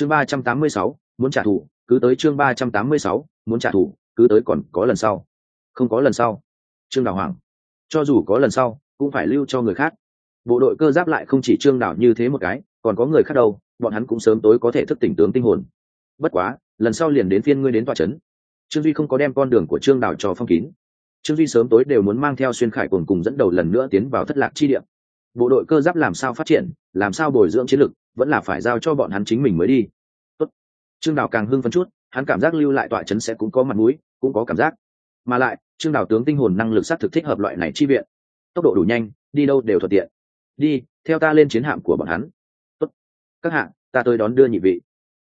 chương ba trăm tám mươi sáu, muốn trả thù, cứ tới chương ba trăm tám mươi sáu, muốn trả thù, cứ tới còn có lần sau. Không có lần sau. Trương đào hoàng cho dù có lần sau, cũng phải lưu cho người khác. Bộ đội cơ giáp lại không chỉ trương đảo như thế một cái, còn có người khác đâu, bọn hắn cũng sớm tối có thể thức tỉnh tướng tinh hồn. Bất quá, lần sau liền đến phiên ngươi đến tòa c h ấ n trương duy không có đem con đường của trương đảo cho phong kín. Trương duy sớm tối đều muốn mang theo xuyên khải cùng cùng dẫn đầu lần nữa tiến vào thất lạc chi điểm bộ đội cơ giáp làm sao phát triển, làm sao bồi dưỡng chiến lực? Vẫn là phải giao cho bọn hắn chính mình mới đi. Tốt. trương đảo càng hưng phấn chút, hắn cảm giác lưu lại tọa trấn sẽ cũng có mặt mũi, cũng có cảm giác. Mà lại, trương đảo tướng tinh hồn năng lực s á t thực thích hợp loại này chi viện. Tốc độ đủ nhanh, đi đâu đều thuận tiện. Đi, theo ta lên chiến hạm của bọn hắn. Tốt. các hạng ta tới đón đưa nhị vị.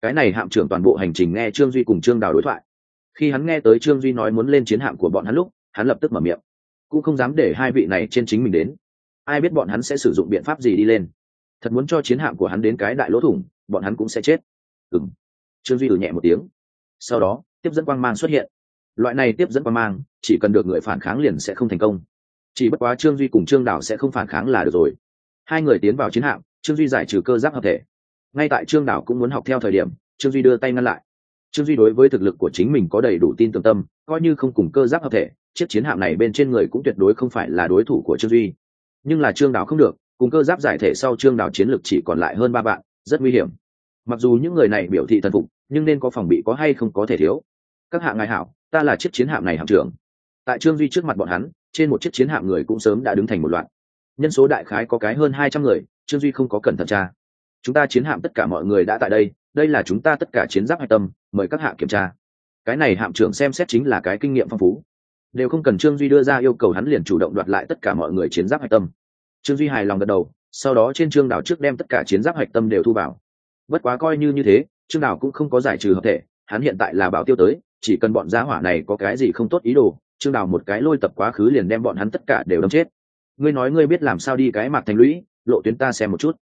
Cái này hạm trưởng toàn bộ hành trình nghe trương duy cùng trương đào đối thoại. Khi hắn nghe tới trương duy nói muốn lên chiến hạm của bọn hắn lúc, hắn lập tức mở miệng. Cũng không dám để hai vị này trên chính mình đến. Ai biết bọn hắn sẽ sử dụng biện pháp gì đi lên thật muốn cho chiến hạm của hắn đến cái đại lỗ thủng, bọn hắn cũng sẽ chết. Ừng trương duy ừ nhẹ một tiếng. Sau đó, tiếp dẫn quang mang xuất hiện. Loại này tiếp dẫn quang mang, chỉ cần được người phản kháng liền sẽ không thành công. Chỉ bất quá trương duy cùng trương đảo sẽ không phản kháng là được rồi. Hai người tiến vào chiến hạm, trương duy giải trừ cơ giác hợp thể. Ngay tại trương đảo cũng muốn học theo thời điểm, trương duy đưa tay ngăn lại. Trương duy đối với thực lực của chính mình có đầy đủ tin tưởng tâm, coi như không cùng cơ giác hợp thể, chiếc chiến hạm này bên trên người cũng tuyệt đối không phải là đối thủ của trương duy. Nhưng là trương đảo không được cùng cơ giáp giải thể sau trương đào chiến lực chỉ còn lại hơn ba bạn rất nguy hiểm. Mặc dù những người này biểu thị thần phục, nhưng nên có phòng bị có hay không có thể thiếu. Các hạ ngài hảo, ta là chiếc chiến hạm này hạm trưởng. Tại trương duy trước mặt bọn hắn, trên một chiếc chiến hạm người cũng sớm đã đứng thành một loạt. Nhân số đại khái có cái hơn hai trăm người, trương duy không có cần thẩm tra. Chúng ta chiến hạm tất cả mọi người đã tại đây đây là chúng ta tất cả chiến giáp hạch tâm, mời các hạ kiểm tra. Cái này hạm trưởng xem xét chính là cái kinh nghiệm phong phú. Đều không cần trương duy đưa ra yêu cầu hắn liền chủ động đoạt lại tất cả mọi người chiến giáp hạch tâm trương duy hài lòng gật đầu, sau đó trên trương đảo trước đem tất cả chiến giáp hạch tâm đều thu vào. Bất quá coi như như thế, trương đảo cũng không có giải trừ hợp thể, hắn hiện tại là bảo tiêu tới, chỉ cần bọn giá hỏa này có cái gì không tốt ý đồ, trương đảo một cái lôi tập quá khứ liền đem bọn hắn tất cả đều đâm chết. Ngươi nói ngươi biết làm sao đi cái mạc thành lũy, lộ tuyến ta xem một chút.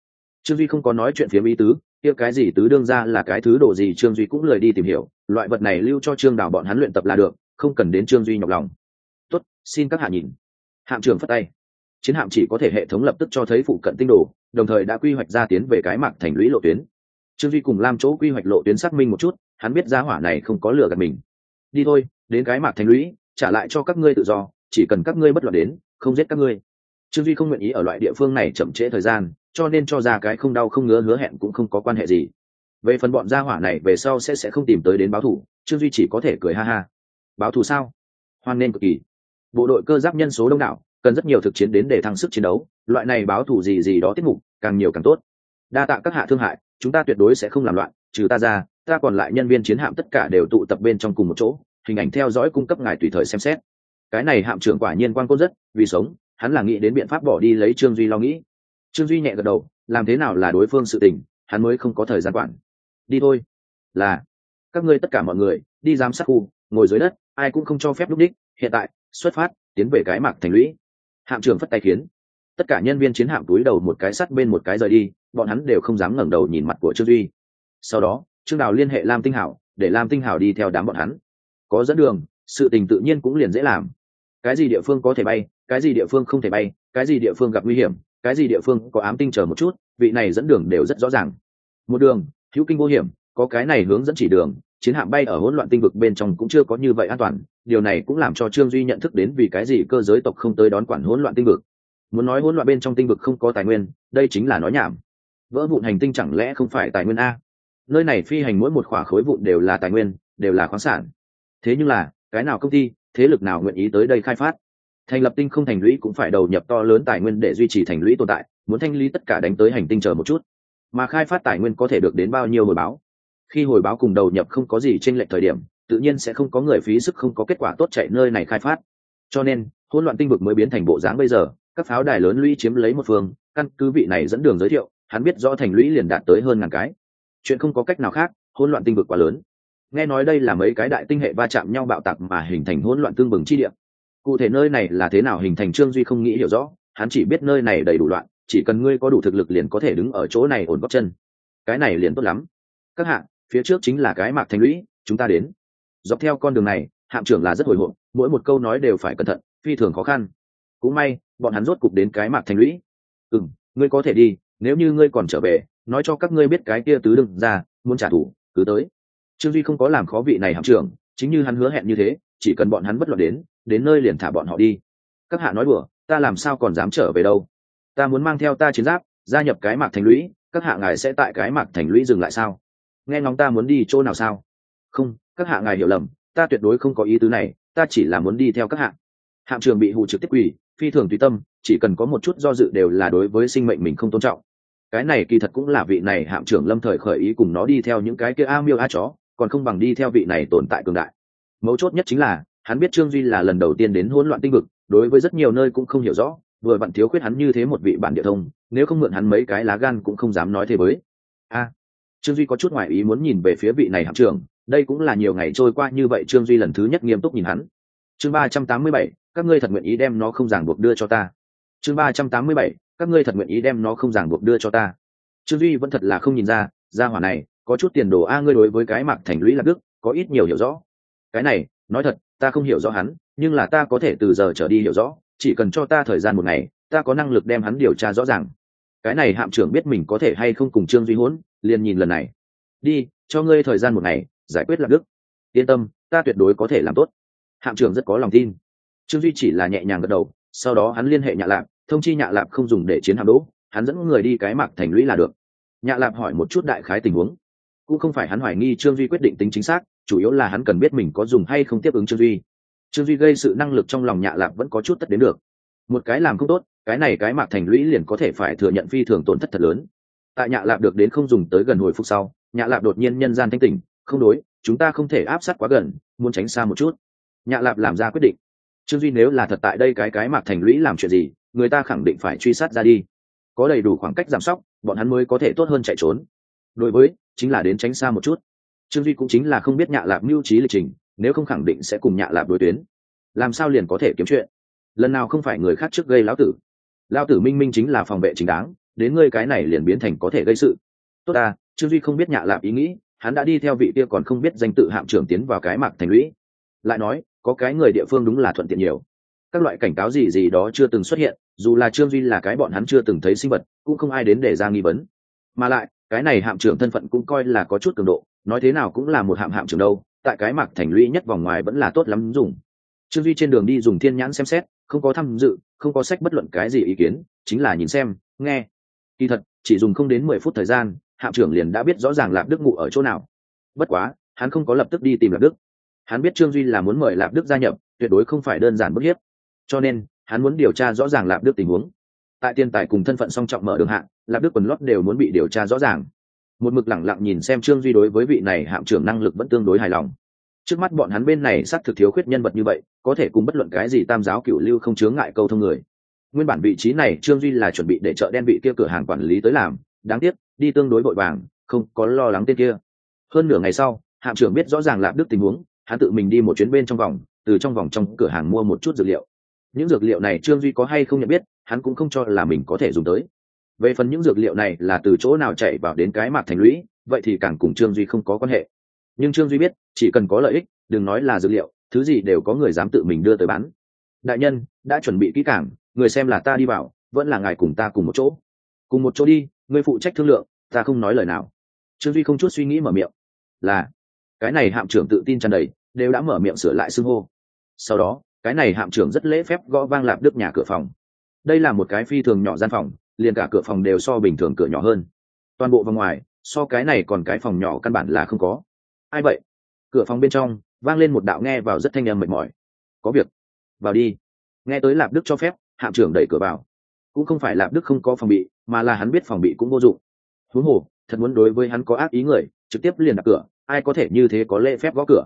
Trương duy không có nói chuyện phía ý tứ, kia cái gì tứ đương ra là cái thứ đồ gì trương duy cũng lời đi tìm hiểu, loại vật này lưu cho trương Đảo bọn hắn luyện tập là được, không cần đến trương duy nhọc lòng. Tốt, xin các hạ nhìn. Hạm trưởng phất tay chiến hạm chỉ có thể hệ thống lập tức cho thấy phụ cận tinh đồ, đồng thời đã quy hoạch ra tiến về cái mạc thành lũy lộ tuyến. Trương duy cùng lam chỗ quy hoạch lộ tuyến xác minh một chút, hắn biết giá hỏa này không có lừa gạt mình. Đi thôi, đến cái mạc thành lũy, trả lại cho các ngươi tự do, chỉ cần các ngươi bất loạn đến, không giết các ngươi. Trương duy không nguyện ý ở loại địa phương này chậm trễ thời gian, cho nên cho ra cái không đau không ngứa hứa hẹn cũng không có quan hệ gì. Về phần bọn gia hỏa này về sau sẽ sẽ không tìm tới đến báo thủ, trương duy chỉ có thể cười ha ha. Báo thù sao? Hoan nên cực kỳ. Bộ đội cơ giáp nhân số đông đảo cần rất nhiều thực chiến đến để thăng sức chiến đấu, loại này báo thù gì gì đó tiết mục, càng nhiều càng tốt. Đa tạ các hạ thương hại, chúng ta tuyệt đối sẽ không làm loạn, trừ ta ra, ta còn lại nhân viên chiến hạm tất cả đều tụ tập bên trong cùng một chỗ, hình ảnh theo dõi cung cấp ngài tùy thời xem xét. Cái này hạm trưởng quả nhiên quan cốt rất, vì sống, hắn là nghĩ đến biện pháp bỏ đi lấy trương duy lo nghĩ. Trương duy nhẹ gật đầu, làm thế nào là đối phương sự tình, hắn mới không có thời gian quản. Đi thôi. Là, các ngươi tất cả mọi người, đi giám sát khu, ngồi dưới đất, ai cũng không cho phép lúc đích, hiện tại, xuất phát, tiến về cái mạc thành lũy hạm trưởng phất tay khiến. Tất cả nhân viên chiến hạm túi đầu một cái sắt bên một cái rời đi, bọn hắn đều không dám ngẩng đầu nhìn mặt của trương duy. Sau đó, trương đào liên hệ lam tinh hảo, để lam tinh hảo đi theo đám bọn hắn. Có dẫn đường, sự tình tự nhiên cũng liền dễ làm. Cái gì địa phương có thể bay, cái gì địa phương không thể bay, cái gì địa phương gặp nguy hiểm, cái gì địa phương có ám tinh chờ một chút, vị này dẫn đường đều rất rõ ràng. Một đường, hữu kinh vô hiểm, có cái này hướng dẫn chỉ đường chiến hạm bay ở hỗn loạn tinh vực bên trong cũng chưa có như vậy an toàn, điều này cũng làm cho trương duy nhận thức đến vì cái gì cơ giới tộc không tới đón quản hỗn loạn tinh vực. Muốn nói hỗn loạn bên trong tinh vực không có tài nguyên, đây chính là nói nhảm. Vỡ vụn hành tinh chẳng lẽ không phải tài nguyên a? Nơi này phi hành mỗi một khỏa khối vụn đều là tài nguyên, đều là khoáng sản. Thế nhưng là, cái nào công ty, thế lực nào nguyện ý tới đây khai phát? Thành lập tinh không thành lũy cũng phải đầu nhập to lớn tài nguyên để duy trì thành lũy tồn tại, muốn thanh lý tất cả đánh tới hành tinh chờ một chút. Mà khai phát tài nguyên có thể được đến bao nhiêu hồi báo? Khi hồi báo cùng đầu nhập không có gì trên lệch thời điểm, tự nhiên sẽ không có người phí sức không có kết quả tốt chạy nơi này khai phát. Cho nên, hỗn loạn tinh vực mới biến thành bộ dáng bây giờ, các pháo đài lớn lũy chiếm lấy một phương, căn cứ vị này dẫn đường giới thiệu, hắn biết rõ thành lũy liền đạt tới hơn ngàn cái. Chuyện không có cách nào khác, hỗn loạn tinh vực quá lớn. Nghe nói đây là mấy cái đại tinh hệ va chạm nhau bạo tạc mà hình thành hỗn loạn tương bừng chi địa. Cụ thể nơi này là thế nào hình thành trương duy không nghĩ hiểu rõ, hắn chỉ biết nơi này đầy đủ loạn, chỉ cần ngươi có đủ thực lực liền có thể đứng ở chỗ này ổn góc chân. Cái này liền tốt lắm. Các hạng phía trước chính là cái mạc thành lũy, chúng ta đến. Dọc theo con đường này, hạm trưởng là rất hồi hộp, mỗi một câu nói đều phải cẩn thận, phi thường khó khăn. Cũng may, bọn hắn rốt cục đến cái mạc thành lũy. Ừ m ngươi có thể đi, nếu như ngươi còn trở về, nói cho các ngươi biết cái kia tứ đừng ra, muốn trả thù, cứ tới. Trương duy không có làm khó vị này hạm trưởng, chính như hắn hứa hẹn như thế, chỉ cần bọn hắn bất luận đến đến nơi liền thả bọn họ đi. Các hạ nói đùa, ta làm sao còn dám trở về đâu? Ta muốn mang theo ta chiến giáp, gia nhập cái mạc thành lũy, các hạ ngài sẽ tại cái mạc thành lũy dừng lại sao? Nghe ngóng ta muốn đi chỗ nào sao? Không các hạ ngài hiểu lầm ta tuyệt đối không có ý tứ này ta chỉ là muốn đi theo các hạ. Hạm trường bị hụ trực tiếp quỷ, phi thường tùy tâm chỉ cần có một chút do dự đều là đối với sinh mệnh mình không tôn trọng. Cái này kỳ thật cũng là vị này hạm trưởng lâm thời khởi ý cùng nó đi theo những cái kia a miêu a chó còn không bằng đi theo vị này tồn tại cường đại. Mấu chốt nhất chính là hắn biết trương duy là lần đầu tiên đến hỗn loạn tinh vực đối với rất nhiều nơi cũng không hiểu rõ vừa vặn thiếu khuyết hắn như thế một vị bản địa thông nếu không mượn hắn mấy cái lá gan cũng không dám nói thế với. A trương duy có chút ngoại ý muốn nhìn về phía vị này hạm trưởng, đây cũng là nhiều ngày trôi qua như vậy trương duy lần thứ nhất nghiêm túc nhìn hắn. Chương ba trăm tám mươi bảy, các ngươi thật nguyện ý đem nó không ràng buộc đưa cho ta. Chương ba trăm tám mươi bảy, các ngươi thật nguyện ý đem nó không ràng buộc đưa cho ta. Trương duy vẫn thật là không nhìn ra ra hỏa này, có chút tiền đồ a ngươi đối với cái mạc thành lũy lạc đức, có ít nhiều hiểu rõ. Cái này, nói thật, ta không hiểu rõ hắn, nhưng là ta có thể từ giờ trở đi hiểu rõ, chỉ cần cho ta thời gian một ngày, ta có năng lực đem hắn điều tra rõ ràng cái này hạm trưởng biết mình có thể hay không cùng trương duy hỗn, liền nhìn lần này. Đi, cho ngươi thời gian một ngày, giải quyết lạc đức. Yên tâm, ta tuyệt đối có thể làm tốt. Hạm trưởng rất có lòng tin. Trương duy chỉ là nhẹ nhàng gật đầu, sau đó hắn liên hệ nhạ lạp, thông chi nhạ lạp không dùng để chiến hạm đỗ, hắn dẫn người đi cái mạc thành lũy là được. Nhạ lạp hỏi một chút đại khái tình huống. Cũng không phải hắn hoài nghi trương duy quyết định tính chính xác, chủ yếu là hắn cần biết mình có dùng hay không tiếp ứng trương duy. Trương duy gây sự năng lực trong lòng nhạ lạp vẫn có chút tất đến được. Một cái làm không tốt cái này cái mạc thành lũy liền có thể phải thừa nhận phi thường tổn thất thật lớn. Tại nhạ lạp được đến không dùng tới gần hồi phục sau, nhạ lạp đột nhiên nhân gian thanh tỉnh, không đối, chúng ta không thể áp sát quá gần, muốn tránh xa một chút. Nhạ lạp làm ra quyết định. Trương duy nếu là thật tại đây cái cái mạc thành lũy làm chuyện gì, người ta khẳng định phải truy sát ra đi. Có đầy đủ khoảng cách giảm sóc, bọn hắn mới có thể tốt hơn chạy trốn. Đối với, chính là đến tránh xa một chút. Trương duy cũng chính là không biết nhạ lạp mưu trí lịch trình, nếu không khẳng định sẽ cùng nhạ lạp đối tuyến. Làm sao liền có thể kiếm chuyện? Lần nào không phải người khác trước gây lão tử? Lao tử minh minh chính là phòng vệ chính đáng, đến ngươi cái này liền biến thành có thể gây sự. Tốt à trương duy không biết nhạ lạp ý nghĩ, hắn đã đi theo vị kia còn không biết danh tự hạm trưởng tiến vào cái mạc thành lũy. Lại nói, có cái người địa phương đúng là thuận tiện nhiều. Các loại cảnh cáo gì gì đó chưa từng xuất hiện, dù là trương duy là cái bọn hắn chưa từng thấy sinh vật, cũng không ai đến để ra nghi vấn. Mà lại, cái này hạm trưởng thân phận cũng coi là có chút cường độ, nói thế nào cũng là một hạm hạm trưởng đâu, tại cái mạc thành lũy nhất vòng ngoài vẫn là tốt lắm dùng. Trương duy trên đường đi dùng thiên nhãn xem xét không có tham dự, không có sách bất luận cái gì ý kiến, chính là nhìn xem, nghe. Kỳ thật, chỉ dùng không đến mười phút thời gian, hạm trưởng liền đã biết rõ ràng lạp đức ngụ ở chỗ nào. Bất quá, hắn không có lập tức đi tìm lạp đức. Hắn biết trương duy là muốn mời lạp đức gia nhập, tuyệt đối không phải đơn giản bức hiếp. Cho nên, hắn muốn điều tra rõ ràng lạp đức tình huống. Tại tiền tài cùng thân phận song trọng mở đường hạng, lạp đức quần lót đều muốn bị điều tra rõ ràng. Một mực lẳng lặng nhìn xem trương duy đối với vị này hạm trưởng năng lực vẫn tương đối hài lòng trước mắt bọn hắn bên này xác thực thiếu khuyết nhân vật như vậy, có thể cùng bất luận cái gì tam giáo cựu lưu không chướng ngại câu thông người. Nguyên bản vị trí này trương duy là chuẩn bị để chợ đen vị kia cửa hàng quản lý tới làm, đáng tiếc, đi tương đối vội vàng, không có lo lắng tên kia. Hơn nửa ngày sau, hạm trưởng biết rõ ràng lạp đức tình huống, hắn tự mình đi một chuyến bên trong vòng, từ trong vòng trong cửa hàng mua một chút dược liệu. Những dược liệu này trương duy có hay không nhận biết, hắn cũng không cho là mình có thể dùng tới. Về phần những dược liệu này là từ chỗ nào chạy vào đến cái mặt thành lũy, vậy thì càng cùng trương duy không có quan hệ nhưng trương duy biết, chỉ cần có lợi ích, đừng nói là dữ liệu, thứ gì đều có người dám tự mình đưa tới bán. Đại nhân, đã chuẩn bị kỹ cảng người xem là ta đi vào, vẫn là ngài cùng ta cùng một chỗ. Cùng một chỗ đi, người phụ trách thương lượng, ta không nói lời nào. Trương duy không chút suy nghĩ mở miệng. Là, cái này hạm trưởng tự tin tràn đầy, đều đã mở miệng sửa lại xưng hô. Sau đó, cái này hạm trưởng rất lễ phép gõ vang lạp đức nhà cửa phòng. Đây là một cái phi thường nhỏ gian phòng, liền cả cửa phòng đều so bình thường cửa nhỏ hơn. Toàn bộ vòng ngoài, so cái này còn cái phòng nhỏ căn bản là không có ai vậy? Cửa phòng bên trong, vang lên một đạo nghe vào rất thanh âm mệt mỏi. Có việc. Vào đi. Nghe tới lạp đức cho phép, hạm trưởng đẩy cửa vào. Cũng không phải lạp đức không có phòng bị, mà là hắn biết phòng bị cũng vô dụng. Huống hồ, thật muốn đối với hắn có ác ý người, trực tiếp liền đặt cửa, ai có thể như thế có lễ phép gõ cửa?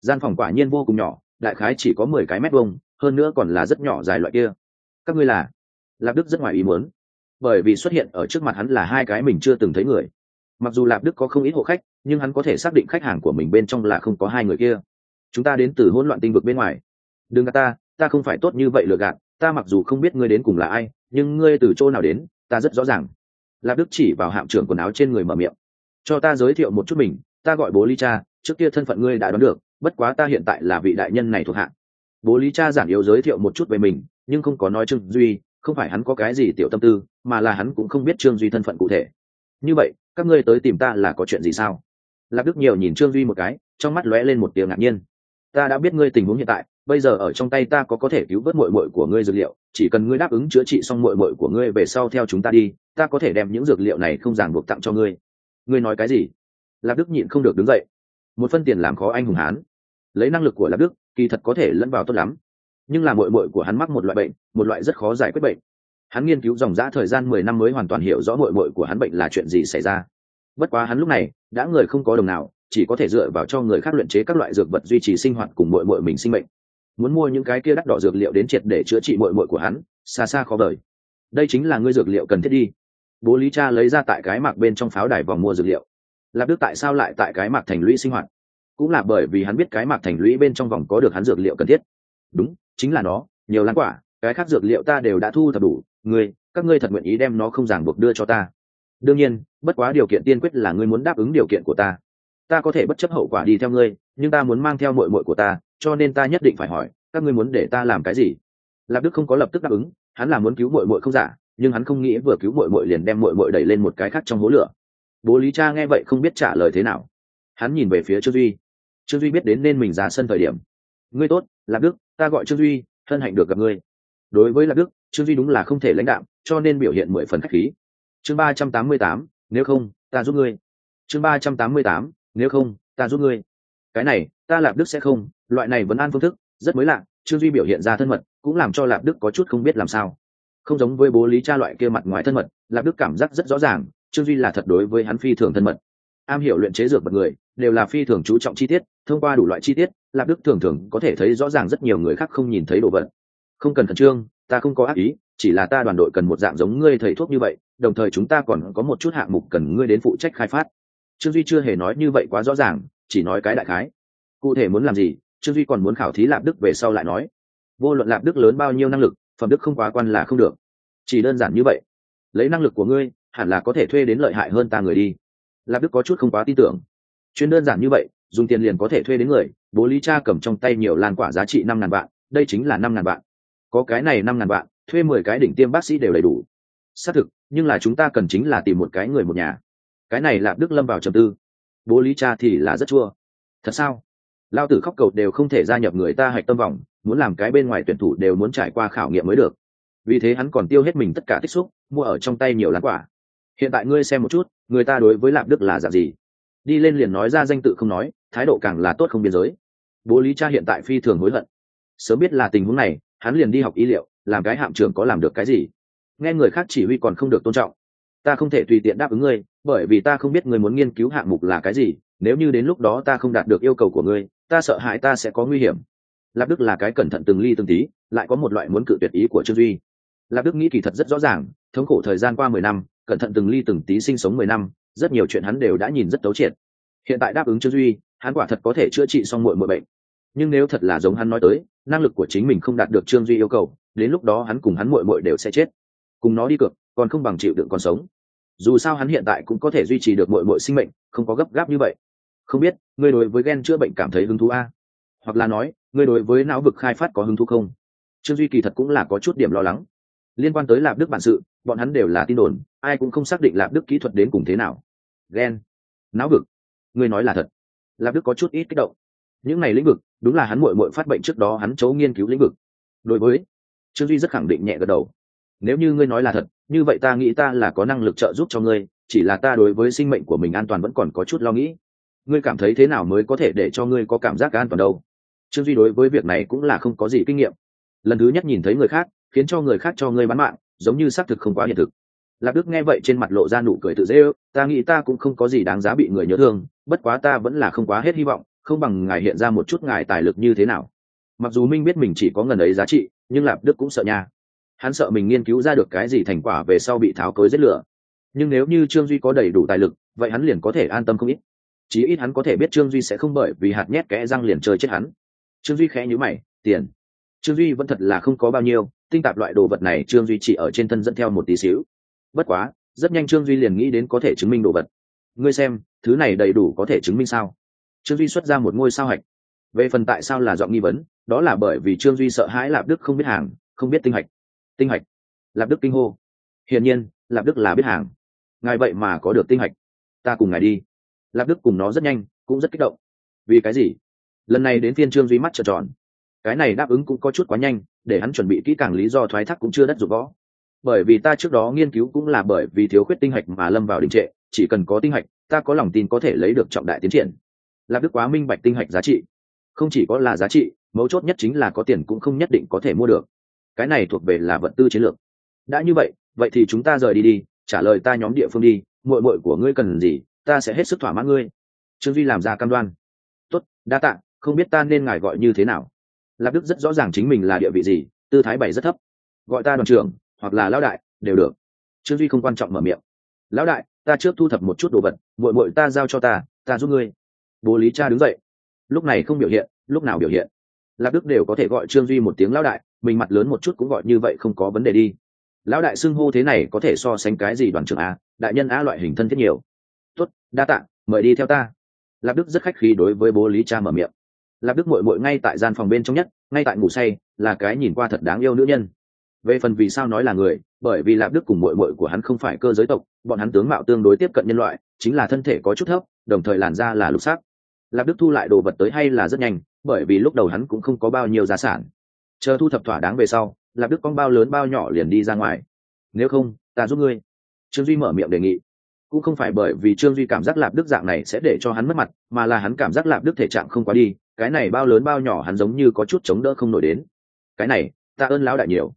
Gian phòng quả nhiên vô cùng nhỏ, đại khái chỉ có mười cái mét vuông, hơn nữa còn là rất nhỏ dài loại kia. Các ngươi là? Lạp đức rất ngoài ý muốn. Bởi vì xuất hiện ở trước mặt hắn là hai cái mình chưa từng thấy người mặc dù lạp đức có không ít hộ khách, nhưng hắn có thể xác định khách hàng của mình bên trong là không có hai người kia. Chúng ta đến từ hỗn loạn tinh vực bên ngoài. Đừng gạt ta ta không phải tốt như vậy lừa gạt, ta mặc dù không biết ngươi đến cùng là ai, nhưng ngươi từ chỗ nào đến, ta rất rõ ràng. Lạp đức chỉ vào hạm trưởng quần áo trên người mở miệng. Cho ta giới thiệu một chút mình, ta gọi bố ly cha, trước kia thân phận ngươi đã đoán được, bất quá ta hiện tại là vị đại nhân này thuộc hạ. Bố lý cha giản yếu giới thiệu một chút về mình, nhưng không có nói trương duy, không phải hắn có cái gì tiểu tâm tư, mà là hắn cũng không biết trương duy thân phận cụ thể. Như vậy các ngươi tới tìm ta là có chuyện gì sao? Lạc đức nhiều nhìn trương duy một cái, trong mắt lóe lên một tiếng ngạc nhiên. Ta đã biết ngươi tình huống hiện tại, bây giờ ở trong tay ta có có thể cứu vớt mội mội của ngươi dược liệu, chỉ cần ngươi đáp ứng chữa trị xong mội mội của ngươi về sau theo chúng ta đi, ta có thể đem những dược liệu này không ràng buộc tặng cho ngươi. Ngươi nói cái gì? Lạc đức nhịn không được đứng dậy. Một phân tiền làm khó anh hùng hán. Lấy năng lực của lạc đức, kỳ thật có thể lẫn vào tốt lắm. Nhưng là mội mội của hắn mắc một loại bệnh, một loại rất khó giải quyết bệnh hắn nghiên cứu dòng dã thời gian mười năm mới hoàn toàn hiểu rõ mội mội của hắn bệnh là chuyện gì xảy ra. Bất quá hắn lúc này, đã người không có đồng nào, chỉ có thể dựa vào cho người khác luyện chế các loại dược vật duy trì sinh hoạt cùng mội mội mình sinh mệnh. Muốn mua những cái kia đắt đỏ dược liệu đến triệt để chữa trị mội mội của hắn, xa xa khó vời. Đây chính là ngươi dược liệu cần thiết đi. Bố lý cha lấy ra tại cái mạc bên trong pháo đài vòng mua dược liệu. Lạp đức tại sao lại tại cái mạc thành lũy sinh hoạt? Cũng là bởi vì hắn biết cái mạc thành lũy bên trong vòng có được hắn dược liệu cần thiết. Đúng, chính là nó, nhiều lan quả cái khác dược liệu ta đều đã thu thập đủ, ngươi, các ngươi thật nguyện ý đem nó không ràng buộc đưa cho ta. Đương nhiên, bất quá điều kiện tiên quyết là ngươi muốn đáp ứng điều kiện của ta. Ta có thể bất chấp hậu quả đi theo ngươi, nhưng ta muốn mang theo mội mội của ta, cho nên ta nhất định phải hỏi, các ngươi muốn để ta làm cái gì? Lạp đức không có lập tức đáp ứng, hắn là muốn cứu mội mội không giả, nhưng hắn không nghĩ vừa cứu mội mội liền đem mội mội đẩy lên một cái khác trong hố lửa. Bố lý cha nghe vậy không biết trả lời thế nào. Hắn nhìn về phía trương duy. Trương duy biết đến nên mình ra sân thời điểm. Ngươi tốt, lạp đức, ta gọi trương duy, hân hạnh được gặp ngươi đối với lạc đức, trương duy đúng là không thể lãnh đạo cho nên biểu hiện mười phần k h á c h khí. Chương ba trăm tám mươi tám, nếu không, ta giúp ngươi. Chương ba trăm tám mươi tám, nếu không, ta giúp ngươi. Cái này, ta lạp đức sẽ không, loại này vẫn an phương thức, rất mới lạ, trương duy biểu hiện ra thân mật, cũng làm cho lạp đức có chút không biết làm sao. Không giống với bố lý cha loại kia mặt ngoài thân mật lạp đức cảm giác rất rõ ràng, trương duy là thật đối với hắn phi thường thân mật. Am hiểu luyện chế dược vật người, đều là phi thường chú trọng chi tiết, thông qua đủ loại chi tiết lạp đức thường thường có thể thấy rõ ràng rất nhiều người khác không nhìn thấy đồ vật không cần khẩn trương, ta không có ác ý, chỉ là ta đoàn đội cần một dạng giống ngươi thầy thuốc như vậy, đồng thời chúng ta còn có một chút hạng mục cần ngươi đến phụ trách khai phát. Trương duy chưa hề nói như vậy quá rõ ràng, chỉ nói cái đại khái. Cụ thể muốn làm gì, trương duy còn muốn khảo thí lạp đức về sau lại nói. Vô luận lạp đức lớn bao nhiêu năng lực, phẩm đức không quá quan là không được. Chỉ đơn giản như vậy. Lấy năng lực của ngươi, hẳn là có thể thuê đến lợi hại hơn ta người đi. Lạp đức có chút không quá tin tưởng. Chuyên đơn giản như vậy, dùng tiền liền có thể thuê đến người, bố lý cha cầm trong tay nhiều lan quả giá trị năm ngàn vạn, đây chính là năm ngàn vạn có cái này năm ngàn vạn, thuê mười cái đỉnh tiêm bác sĩ đều đầy đủ. Xác thực, nhưng là chúng ta cần chính là tìm một cái người một nhà. Cái này lạp đức lâm vào trầm tư. Bố lý cha thì là rất chua. Thật sao? Lao tử khóc cầu đều không thể gia nhập người ta hạch tâm vòng, muốn làm cái bên ngoài tuyển thủ đều muốn trải qua khảo nghiệm mới được. Vì thế hắn còn tiêu hết mình tất cả tích xúc, mua ở trong tay nhiều lá quả. Hiện tại ngươi xem một chút, người ta đối với lạp đức là dạng gì? Đi lên liền nói ra danh tự không nói, thái độ càng là tốt không biên giới. Bố lý cha hiện tại phi thường hối hận. Sớm biết là tình huống này hắn liền đi học y liệu, làm cái hạm trưởng có làm được cái gì? Nghe người khác chỉ huy còn không được tôn trọng. Ta không thể tùy tiện đáp ứng ngươi, bởi vì ta không biết ngươi muốn nghiên cứu hạng mục là cái gì, nếu như đến lúc đó ta không đạt được yêu cầu của ngươi, ta sợ hãi ta sẽ có nguy hiểm. Lạp đức là cái cẩn thận từng ly từng tí, lại có một loại muốn cự tuyệt ý của trương duy. Lạp đức nghĩ kỳ thật rất rõ ràng, thống khổ thời gian qua mười năm, cẩn thận từng ly từng tí sinh sống mười năm, rất nhiều chuyện hắn đều đã nhìn rất tấu triệt. Hiện tại đáp ứng trương duy, hắn quả thật có thể chữa trị xong mọi mọi bệnh. Nhưng nếu thật là giống hắn nói tới năng lực của chính mình không đạt được trương duy yêu cầu, đến lúc đó hắn cùng hắn mội mội đều sẽ chết. Cùng nó đi cược, còn không bằng chịu đựng còn sống. Dù sao hắn hiện tại cũng có thể duy trì được mội mội sinh mệnh, không có gấp gáp như vậy. Không biết, ngươi đối với ghen chữa bệnh cảm thấy hứng thú a? Hoặc là nói, ngươi đối với não vực khai phát có hứng thú không? Trương duy kỳ thật cũng là có chút điểm lo lắng. Liên quan tới lạp đức bản sự, bọn hắn đều là tin đồn, ai cũng không xác định lạp đức kỹ thuật đến cùng thế nào. Ghen não vực. Ngươi nói là thật. Lạp đức có chút ít kích động những này lĩnh vực, đúng là hắn mội mội phát bệnh trước đó hắn chấu nghiên cứu lĩnh vực. Đối với, trương duy rất khẳng định nhẹ gật đầu. Nếu như ngươi nói là thật, như vậy ta nghĩ ta là có năng lực trợ giúp cho ngươi, chỉ là ta đối với sinh mệnh của mình an toàn vẫn còn có chút lo nghĩ. Ngươi cảm thấy thế nào mới có thể để cho ngươi có cảm giác an toàn đâu? Trương duy đối với việc này cũng là không có gì kinh nghiệm. Lần thứ nhất nhìn thấy người khác, khiến cho người khác cho ngươi bán mạng, giống như xác thực không quá hiện thực. Lạc đức nghe vậy trên mặt lộ ra nụ cười tự dễ ư ta nghĩ ta cũng không có gì đáng giá bị người nhớ thương, bất quá ta vẫn là không quá hết hy vọng không bằng ngài hiện ra một chút ngài tài lực như thế nào. Mặc dù minh biết mình chỉ có ngần ấy giá trị, nhưng lạp đức cũng sợ nha. Hắn sợ mình nghiên cứu ra được cái gì thành quả về sau bị tháo cối giết lửa. Nhưng nếu như trương duy có đầy đủ tài lực, vậy hắn liền có thể an tâm không ít. Chí ít hắn có thể biết trương duy sẽ không bởi vì hạt nhét kẽ răng liền chơi chết hắn. Trương duy khẽ nhữ mày, tiền. Trương duy vẫn thật là không có bao nhiêu, tinh tạp loại đồ vật này trương duy chỉ ở trên thân dẫn theo một tí xíu. Bất quá, rất nhanh trương duy liền nghĩ đến có thể chứng minh đồ vật. Ngươi xem, thứ này đầy đủ có thể chứng minh sao? Trương duy xuất ra một ngôi sao hạch. Về phần tại sao là dọn nghi vấn, đó là bởi vì trương duy sợ hãi lạp đức không biết hàng, không biết tinh hạch. Tinh hạch? Lạp đức kinh hô. Hiển nhiên, lạp đức là biết hàng. Ngài vậy mà có được tinh hạch. Ta cùng ngài đi. Lạp đức cùng nó rất nhanh, cũng rất kích động. Vì cái gì? Lần này đến phiên trương duy mắt trợn tròn. Cái này đáp ứng cũng có chút quá nhanh, để hắn chuẩn bị kỹ càng lý do thoái thác cũng chưa đất dụng võ. Bởi vì ta trước đó nghiên cứu cũng là bởi vì thiếu khuyết tinh hạch mà lâm vào đình trệ, chỉ cần có tinh hạch, ta có lòng tin có thể lấy được trọng đại tiến triển lạc đức quá minh bạch tinh hạch giá trị. Không chỉ có là giá trị, mấu chốt nhất chính là có tiền cũng không nhất định có thể mua được. Cái này thuộc về là vật tư chiến lược. Đã như vậy vậy thì chúng ta rời đi đi, trả lời ta nhóm địa phương đi, muội muội của ngươi cần gì, ta sẽ hết sức thỏa mãn ngươi. Trương duy làm ra cam đoan. Tốt, đa tạ, không biết ta nên ngài gọi như thế nào. Lạc đức rất rõ ràng chính mình là địa vị gì, tư thái bày rất thấp. Gọi ta đoàn trưởng, hoặc là lão đại, đều được. Trương duy không quan trọng mở miệng. Lão đại, ta trước thu thập một chút đồ vật, muội muội ta giao cho ta ta giúp ngươi bố lý cha đứng dậy. Lúc này không biểu hiện lúc nào biểu hiện? Lạp đức đều có thể gọi trương duy một tiếng lão đại mình mặt lớn một chút cũng gọi như vậy không có vấn đề đi. Lão đại xưng hô thế này có thể so sánh cái gì đoàn trưởng a đại nhân a loại hình thân thiết nhiều. Tuất, đa tạ mời đi theo ta. Lạp đức rất khách khí đối với bố lý cha mở miệng. Lạp đức mội mội ngay tại gian phòng bên trong nhất ngay tại ngủ say là cái nhìn qua thật đáng yêu nữ nhân. Về phần vì sao nói là người bởi vì lạp đức cùng mội mội của hắn không phải cơ giới tộc bọn hắn tướng mạo tương đối tiếp cận nhân loại chính là thân thể có chút thấp đồng thời làn da là lục sắc lạp đức thu lại đồ vật tới hay là rất nhanh, bởi vì lúc đầu hắn cũng không có bao nhiêu gia sản. Chờ thu thập thỏa đáng về sau, lạp đức con bao lớn bao nhỏ liền đi ra ngoài. Nếu không, ta giúp ngươi. Trương duy mở miệng đề nghị. Cũng không phải bởi vì trương duy cảm giác lạp đức dạng này sẽ để cho hắn mất mặt, mà là hắn cảm giác lạp đức thể trạng không quá đi, cái này bao lớn bao nhỏ hắn giống như có chút chống đỡ không nổi đến. Cái này, ta ơn lão đại nhiều.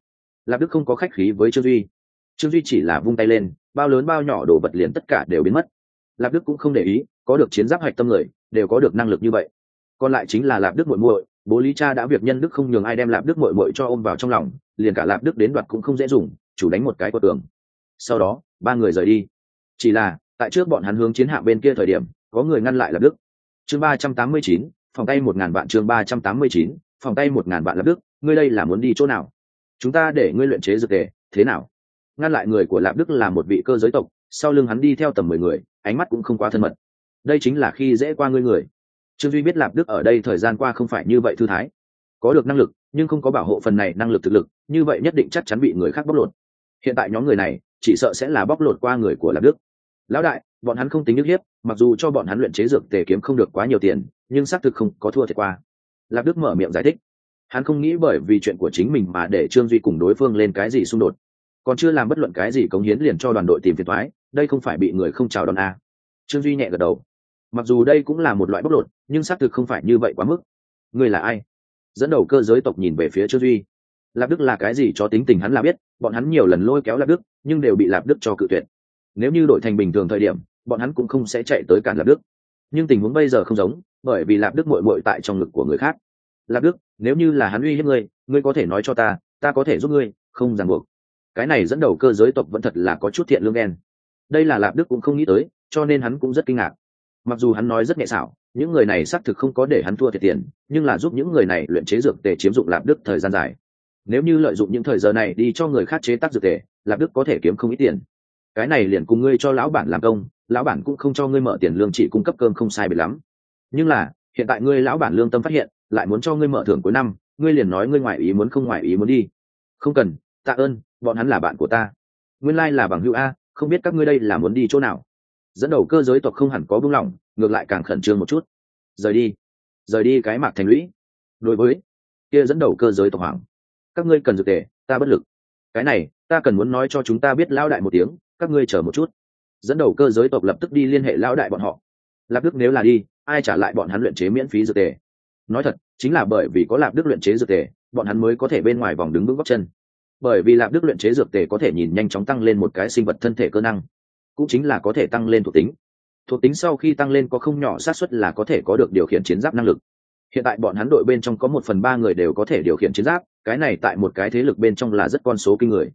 Lạp đức không có khách khí với trương duy. Trương duy chỉ là vung tay lên, bao lớn bao nhỏ đồ vật liền tất cả đều biến mất. Lạp đức cũng không để ý, có được chiến giáp hạch tâm người đều có được năng lực như vậy. Còn lại chính là lạp đức muội muội, bố lý cha đã việc nhân đức không nhường ai đem lạp đức muội muội cho ôm vào trong lòng, liền cả lạp đức đến đoạt cũng không dễ dùng, chủ đánh một cái của tường. Sau đó, ba người rời đi. Chỉ là, tại trước bọn hắn hướng chiến hạm bên kia thời điểm, có người ngăn lại lạp đức. Chương ba trăm tám mươi chín, phòng tay một ngàn vạn chương ba trăm tám mươi chín, phòng tay một ngàn vạn lạp đức, ngươi đây là muốn đi chỗ nào? Chúng ta để ngươi luyện chế dược tề, thế nào? Ngăn lại người của lạp đức là một vị cơ giới tộc, sau lưng hắn đi theo tầm mười người, ánh mắt cũng không quá thân mật đây chính là khi dễ qua ngươi người. Trương duy biết lạp đức ở đây thời gian qua không phải như vậy thư thái. Có được năng lực, nhưng không có bảo hộ phần này năng lực thực lực, như vậy nhất định chắc chắn bị người khác bóc lột. Hiện tại nhóm người này, chỉ sợ sẽ là bóc lột qua người của lạp đức. Lão đại, bọn hắn không tính nhức hiếp, mặc dù cho bọn hắn luyện chế dược tề kiếm không được quá nhiều tiền, nhưng xác thực không có thua thiệt qua. Lạp đức mở miệng giải thích. Hắn không nghĩ bởi vì chuyện của chính mình mà để trương duy cùng đối phương lên cái gì xung đột. Còn chưa làm bất luận cái gì cống hiến liền cho đoàn đội tìm phiền thoái đây không phải bị người không chào đón à. trương duy nhẹ gật đầu mặc dù đây cũng là một loại bóc lột, nhưng xác thực không phải như vậy quá mức. Ngươi là ai? Dẫn đầu cơ giới tộc nhìn về phía trương duy. Lạp đức là cái gì cho tính tình hắn là biết, bọn hắn nhiều lần lôi kéo lạp đức, nhưng đều bị lạp đức cho cự tuyệt. Nếu như đổi thành bình thường thời điểm, bọn hắn cũng không sẽ chạy tới cản lạp đức. Nhưng tình huống bây giờ không giống, bởi vì lạp đức mội mội tại trong ngực của người khác. Lạp đức, nếu như là hắn uy hiếp ngươi ngươi có thể nói cho ta ta có thể giúp ngươi, không ràng buộc. Cái này dẫn đầu cơ giới tộc vẫn thật là có chút thiện lương đen. Đây là lạp đức cũng không nghĩ tới, cho nên hắn cũng rất kinh ngạc mặc dù hắn nói rất nhẹ xảo, những người này xác thực không có để hắn thua thiệt tiền, nhưng là giúp những người này luyện chế dược tề chiếm dụng lạp đức thời gian dài. Nếu như lợi dụng những thời giờ này đi cho người khác chế tác dược tề, lạp đức có thể kiếm không ít tiền. Cái này liền cùng ngươi cho lão bản làm công, lão bản cũng không cho ngươi mở tiền lương chỉ cung cấp cơm không sai biệt lắm. Nhưng là, hiện tại ngươi lão bản lương tâm phát hiện, lại muốn cho ngươi mở thưởng cuối năm, ngươi liền nói ngươi ngoại ý muốn không ngoại ý muốn đi. Không cần, tạ ơn, bọn hắn là bạn của ta. Nguyên lai、like、là bằng hữu a, không biết các ngươi đây là muốn đi chỗ nào dẫn đầu cơ giới tộc không hẳn có buông lỏng ngược lại càng khẩn trương một chút. Rời đi. Rời đi cái mạc thành lũy. Đối với kia dẫn đầu cơ giới tộc hoàng, các ngươi cần dược tề, ta bất lực. Cái này, ta cần muốn nói cho chúng ta biết lão đại một tiếng, các ngươi chờ một chút. Dẫn đầu cơ giới tộc lập tức đi liên hệ lão đại bọn họ. Lạp đức nếu là đi, ai trả lại bọn hắn luyện chế miễn phí dược tề? Nói thật, chính là bởi vì có lạp đức luyện chế dược tề, bọn hắn mới có thể bên ngoài vòng đứng vững góc chân. Bởi vì lạp đức luyện chế dược tề có thể nhìn nhanh chóng tăng lên một cái sinh vật thân thể cơ năng cũng chính là có thể tăng lên thuộc tính. Thuộc tính sau khi tăng lên có không nhỏ xác suất là có thể có được điều khiển chiến giáp năng lực. Hiện tại bọn hắn đội bên trong có một phần ba người đều có thể điều khiển chiến giáp, cái này tại một cái thế lực bên trong là rất con số kinh người.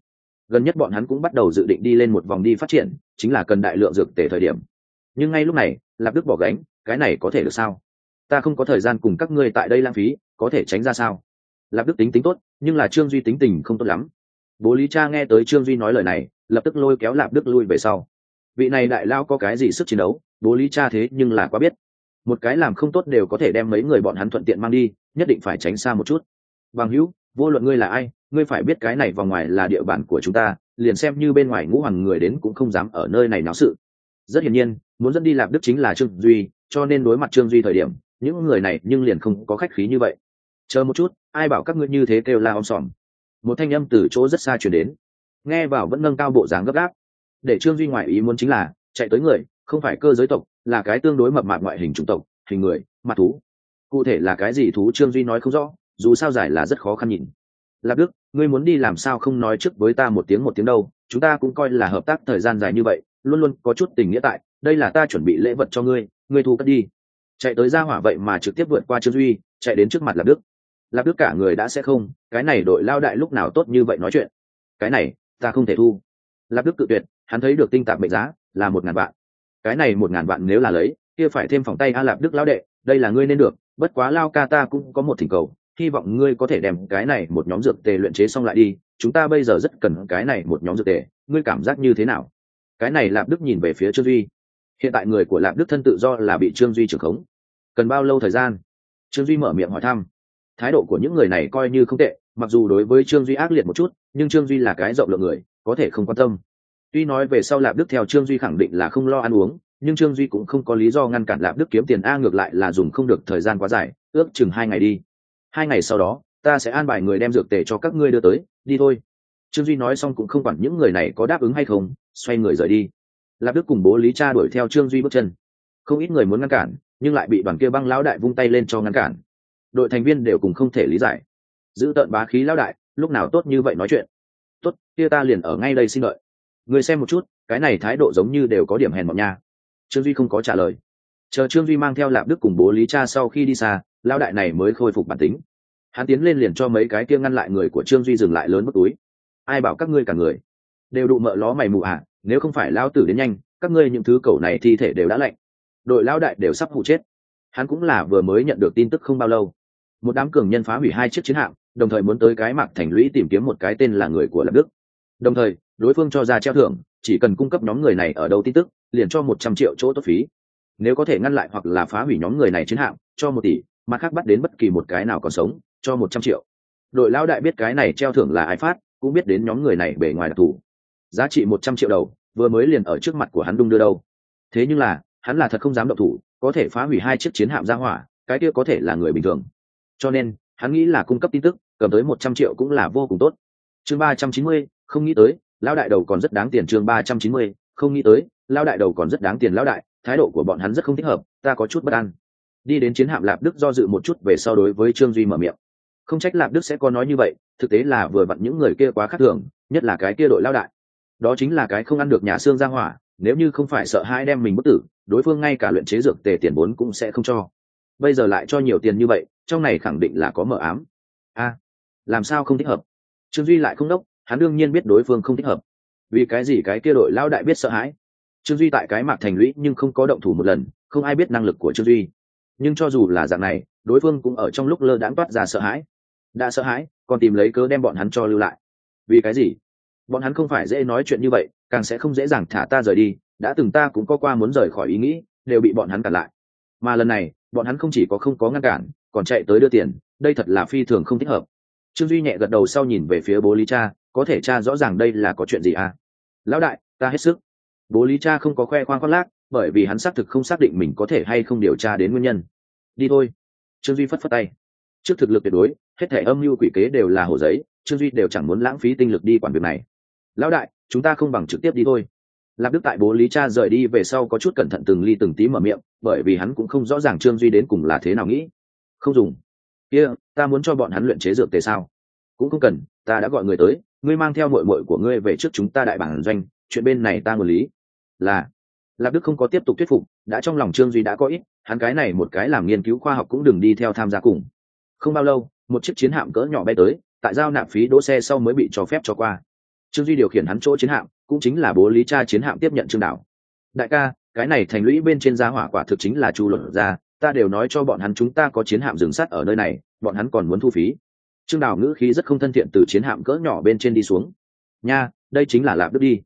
Gần nhất bọn hắn cũng bắt đầu dự định đi lên một vòng đi phát triển, chính là cần đại lượng dược tể thời điểm. Nhưng ngay lúc này lạp đức bỏ gánh, cái này có thể được sao? Ta không có thời gian cùng các ngươi tại đây lãng phí, có thể tránh ra sao? Lạp đức tính tính tốt, nhưng là trương duy tính tình không tốt lắm. Bố lý cha nghe tới trương duy nói lời này, lập tức lôi kéo lạp đức lui về sau vị này đại lao có cái gì sức chiến đấu, bố lý cha thế nhưng là quá biết. Một cái làm không tốt đều có thể đem mấy người bọn hắn thuận tiện mang đi, nhất định phải tránh xa một chút. Bằng hữu, vô luận ngươi là ai, ngươi phải biết cái này vòng ngoài là địa bàn của chúng ta, liền xem như bên ngoài ngũ hoàng người đến cũng không dám ở nơi này náo sự. Rất hiển nhiên, muốn dẫn đi lạp đức chính là trương duy, cho nên đối mặt trương duy thời điểm, những người này nhưng liền không có khách khí như vậy. Chờ một chút, ai bảo các ngươi như thế kêu la om sòm. Một thanh âm từ chỗ rất xa chuyển đến. Nghe vào vẫn nâng cao bộ dáng gấp gáp để trương duy ngoại ý muốn chính là, chạy tới người, không phải cơ giới tộc, là cái tương đối mập mạp ngoại hình chủng tộc, hình người, mặt thú. Cụ thể là cái gì thú trương duy nói không rõ, dù sao giải là rất khó khăn nhìn. Lạp đức, ngươi muốn đi làm sao không nói trước với ta một tiếng một tiếng đâu, chúng ta cũng coi là hợp tác thời gian dài như vậy, luôn luôn có chút tình nghĩa tại, đây là ta chuẩn bị lễ vật cho ngươi ngươi thu cất đi. Chạy tới ra hỏa vậy mà trực tiếp vượt qua trương duy, chạy đến trước mặt lạp đức. Lạp đức cả người đã sẽ không, cái này đội lao đại lúc nào tốt như vậy nói chuyện. Cái này, ta không thể thu. Lạp đức cự tuyệt hắn thấy được tinh tạp mệnh giá là một ngàn vạn. Cái này một ngàn vạn nếu là lấy, kia phải thêm phòng tay a lạp đức lao đệ, đây là ngươi nên được, bất quá lao ca ta cũng có một thỉnh cầu, hy vọng ngươi có thể đem cái này một nhóm dược tề luyện chế xong lại đi, chúng ta bây giờ rất cần cái này một nhóm dược tề, ngươi cảm giác như thế nào? Cái này lạp đức nhìn về phía trương duy. Hiện tại người của lạp đức thân tự do là bị trương duy trưởng khống. Cần bao lâu thời gian? Trương duy mở miệng hỏi thăm. Thái độ của những người này coi như không tệ, mặc dù đối với trương duy ác liệt một chút, nhưng trương duy là cái rộng lượng người, có thể không quan tâm tuy nói về sau lạp đức theo trương duy khẳng định là không lo ăn uống, nhưng trương duy cũng không có lý do ngăn cản lạp đức kiếm tiền a ngược lại là dùng không được thời gian quá dài, ước chừng hai ngày đi. Hai ngày sau đó, ta sẽ an bài người đem dược tề cho các ngươi đưa tới, đi thôi. Trương duy nói xong cũng không quản những người này có đáp ứng hay không, xoay người rời đi. Lạp đức cùng bố lý cha đuổi theo trương duy bước chân. Không ít người muốn ngăn cản, nhưng lại bị đoàn kia băng lão đại vung tay lên cho ngăn cản. Đội thành viên đều cùng không thể lý giải. Giữ tợn bá khí lão đại, lúc nào tốt như vậy nói chuyện. Tốt, kia ta liền ở ngay đây xin lợi người xem một chút cái này thái độ giống như đều có điểm hèn mọn nha. Trương duy không có trả lời. Chờ trương duy mang theo lạp đức cùng bố lý cha sau khi đi xa lao đại này mới khôi phục bản tính. Hắn tiến lên liền cho mấy cái kia ngăn lại người của trương duy dừng lại lớn mất túi. Ai bảo các ngươi cả người? Đều đụ mợ ló mày mù ạ à, nếu không phải lao tử đến nhanh các ngươi những thứ cầu này thi thể đều đã lạnh. Đội lao đại đều sắp hụ chết. Hắn cũng là vừa mới nhận được tin tức không bao lâu. Một đám cường nhân phá hủy hai chiếc chiến hạm đồng thời muốn tới cái mạc thành lũy tìm kiếm một cái tên là người của Lạp đức đồng thời, đối phương cho ra treo thưởng, chỉ cần cung cấp nhóm người này ở đâu tin tức, liền cho một trăm triệu chỗ tốt phí. Nếu có thể ngăn lại hoặc là phá hủy nhóm người này chiến hạm, cho một tỷ mà khác bắt đến bất kỳ một cái nào còn sống, cho một trăm triệu. Đội lão đại biết cái này treo thưởng là ai phát, cũng biết đến nhóm người này bề ngoài đặc thù giá trị một trăm triệu đầu, vừa mới liền ở trước mặt của hắn đung đưa đâu. Thế nhưng là, hắn là thật không dám động thủ, có thể phá hủy hai chiếc chiến hạm ra hỏa, cái kia có thể là người bình thường. Cho nên, hắn nghĩ là cung cấp tin tức, cầm tới một trăm triệu cũng là vô cùng tốt. Chương ba trăm chín mươi không nghĩ tới lao đại đầu còn rất đáng tiền chương ba trăm chín mươi, không nghĩ tới lao đại đầu còn rất đáng tiền lao đại, thái độ của bọn hắn rất không thích hợp, ta có chút bất an. Đi đến chiến hạm lạp đức do dự một chút về sau đối với trương duy mở miệng. Không trách lạp đức sẽ có nói như vậy, thực tế là vừa vặn những người kia quá khác thường, nhất là cái kia đội lao đại. Đó chính là cái không ăn được nhà xương ra hỏa, nếu như không phải sợ hai đem mình bất tử, đối phương ngay cả luyện chế dược tề tiền vốn cũng sẽ không cho. Bây giờ lại cho nhiều tiền như vậy, trong này khẳng định là có mờ ám. A, làm sao không thích hợp? Trương duy lại không đốc hắn đương nhiên biết đối phương không thích hợp. Vì cái gì cái kia đội lao đại biết sợ hãi? Trương duy tại cái mạc thành lũy nhưng không có động thủ một lần, không ai biết năng lực của trương duy. Nhưng cho dù là dạng này, đối phương cũng ở trong lúc lơ đãng toát ra sợ hãi. Đã sợ hãi, còn tìm lấy cớ đem bọn hắn cho lưu lại. Vì cái gì? Bọn hắn không phải dễ nói chuyện như vậy, càng sẽ không dễ dàng thả ta rời đi, đã từng ta cũng có qua muốn rời khỏi ý nghĩ, đều bị bọn hắn cản lại. Mà lần này, bọn hắn không chỉ có không có ngăn cản, còn chạy tới đưa tiền, đây thật là phi thường không thích hợp. Trương duy nhẹ gật đầu sau nhìn về phía bố lý cha có thể cha rõ ràng đây là có chuyện gì à? Lão đại ta hết sức. Bố lý cha không có khoe khoang khoác lác bởi vì hắn xác thực không xác định mình có thể hay không điều tra đến nguyên nhân. Đi thôi. Trương duy phất phất tay. Trước thực lực tuyệt đối hết thể âm mưu quỷ kế đều là hồ giấy trương duy đều chẳng muốn lãng phí tinh lực đi quản việc này. Lão đại chúng ta không bằng trực tiếp đi thôi. Lạc đức tại bố lý cha rời đi về sau có chút cẩn thận từng ly từng tí mở miệng bởi vì hắn cũng không rõ ràng trương duy đến cùng là thế nào nghĩ. Không dùng. Kia、yeah, ta muốn cho bọn hắn luyện chế dược tề sao? Cũng không cần, ta đã gọi người tới, ngươi mang theo mội mội của ngươi về trước chúng ta đại bản doanh, chuyện bên này ta nguồn lý. Là. Lạc đức không có tiếp tục thuyết phục, đã trong lòng trương duy đã có ít, hắn cái này một cái làm nghiên cứu khoa học cũng đừng đi theo tham gia cùng. Không bao lâu, một chiếc chiến hạm cỡ nhỏ bay tới, tại giao nạp phí đỗ xe sau mới bị cho phép cho qua. Trương duy điều khiển hắn chỗ chiến hạm, cũng chính là bố lý cha chiến hạm tiếp nhận trương đảo. Đại ca, cái này thành lũy bên trên giá hỏa quả thực chính là chu luận ra, ta đều nói cho bọn hắn chúng ta có chiến hạm dừng sắt ở nơi này, bọn hắn còn muốn thu phí trương Đào ngữ khí rất không thân thiện từ chiến hạm cỡ nhỏ bên trên đi xuống. Nha, đây chính là lạp đức đi.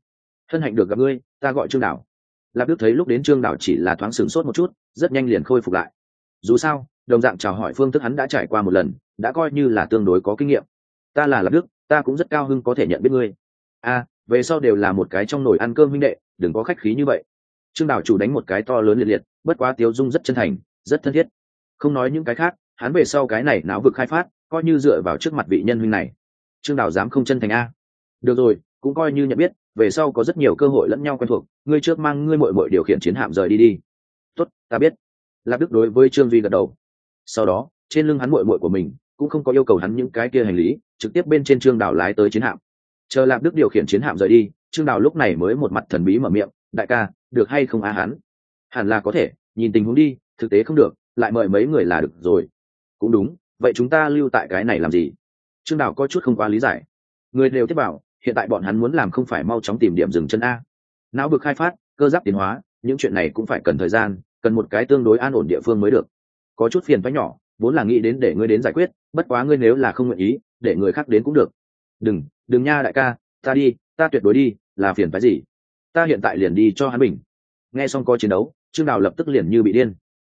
Hân hạnh được gặp ngươi, ta gọi trương Đào. lạp đức thấy lúc đến trương Đào chỉ là thoáng sửng sốt một chút, rất nhanh liền khôi phục lại. Dù sao, đồng dạng chào hỏi phương thức hắn đã trải qua một lần, đã coi như là tương đối có kinh nghiệm. Ta là lạp đức, ta cũng rất cao hưng có thể nhận biết ngươi. A, về sau đều là một cái trong nồi ăn cơm huynh đệ, đừng có khách khí như vậy. Trương Đào chủ đánh một cái to lớn liệt liệt, bất quá tiếu dung rất chân thành, rất thân thiết. Không nói những cái khác, hắn về sau cái này não vực khai phát coi như dựa vào trước mặt vị nhân huynh này. Trương đảo dám không chân thành a. Được rồi, cũng coi như nhận biết, về sau có rất nhiều cơ hội lẫn nhau quen thuộc, ngươi trước mang ngươi mội mội điều khiển chiến hạm rời đi đi. Tốt, ta biết. Lạc đức đối với trương duy gật đầu. Sau đó, trên lưng hắn mội mội của mình cũng không có yêu cầu hắn những cái kia hành lý, trực tiếp bên trên trương đảo lái tới chiến hạm. Chờ lạc đức điều khiển chiến hạm rời đi, trương đảo lúc này mới một mặt thần bí mở miệng, đại ca, được hay không á hắn? Hẳn là có thể, nhìn tình huống đi, thực tế không được, lại mời mấy người là được rồi. Cũng đúng vậy chúng ta lưu tại cái này làm gì? Trương đảo có chút không quá lý giải. Người đều tiếp bảo, hiện tại bọn hắn muốn làm không phải mau chóng tìm điểm dừng chân a. Não bực khai phát, cơ giáp tiến hóa, những chuyện này cũng phải cần thời gian, cần một cái tương đối an ổn địa phương mới được. Có chút phiền phái nhỏ, vốn là nghĩ đến để ngươi đến giải quyết, bất quá ngươi nếu là không nguyện ý, để người khác đến cũng được. Đừng đừng nha đại ca, ta đi, ta tuyệt đối đi, là phiền phái gì? Ta hiện tại liền đi cho hắn bình. Nghe xong có chiến đấu, trương đào lập tức liền như bị điên.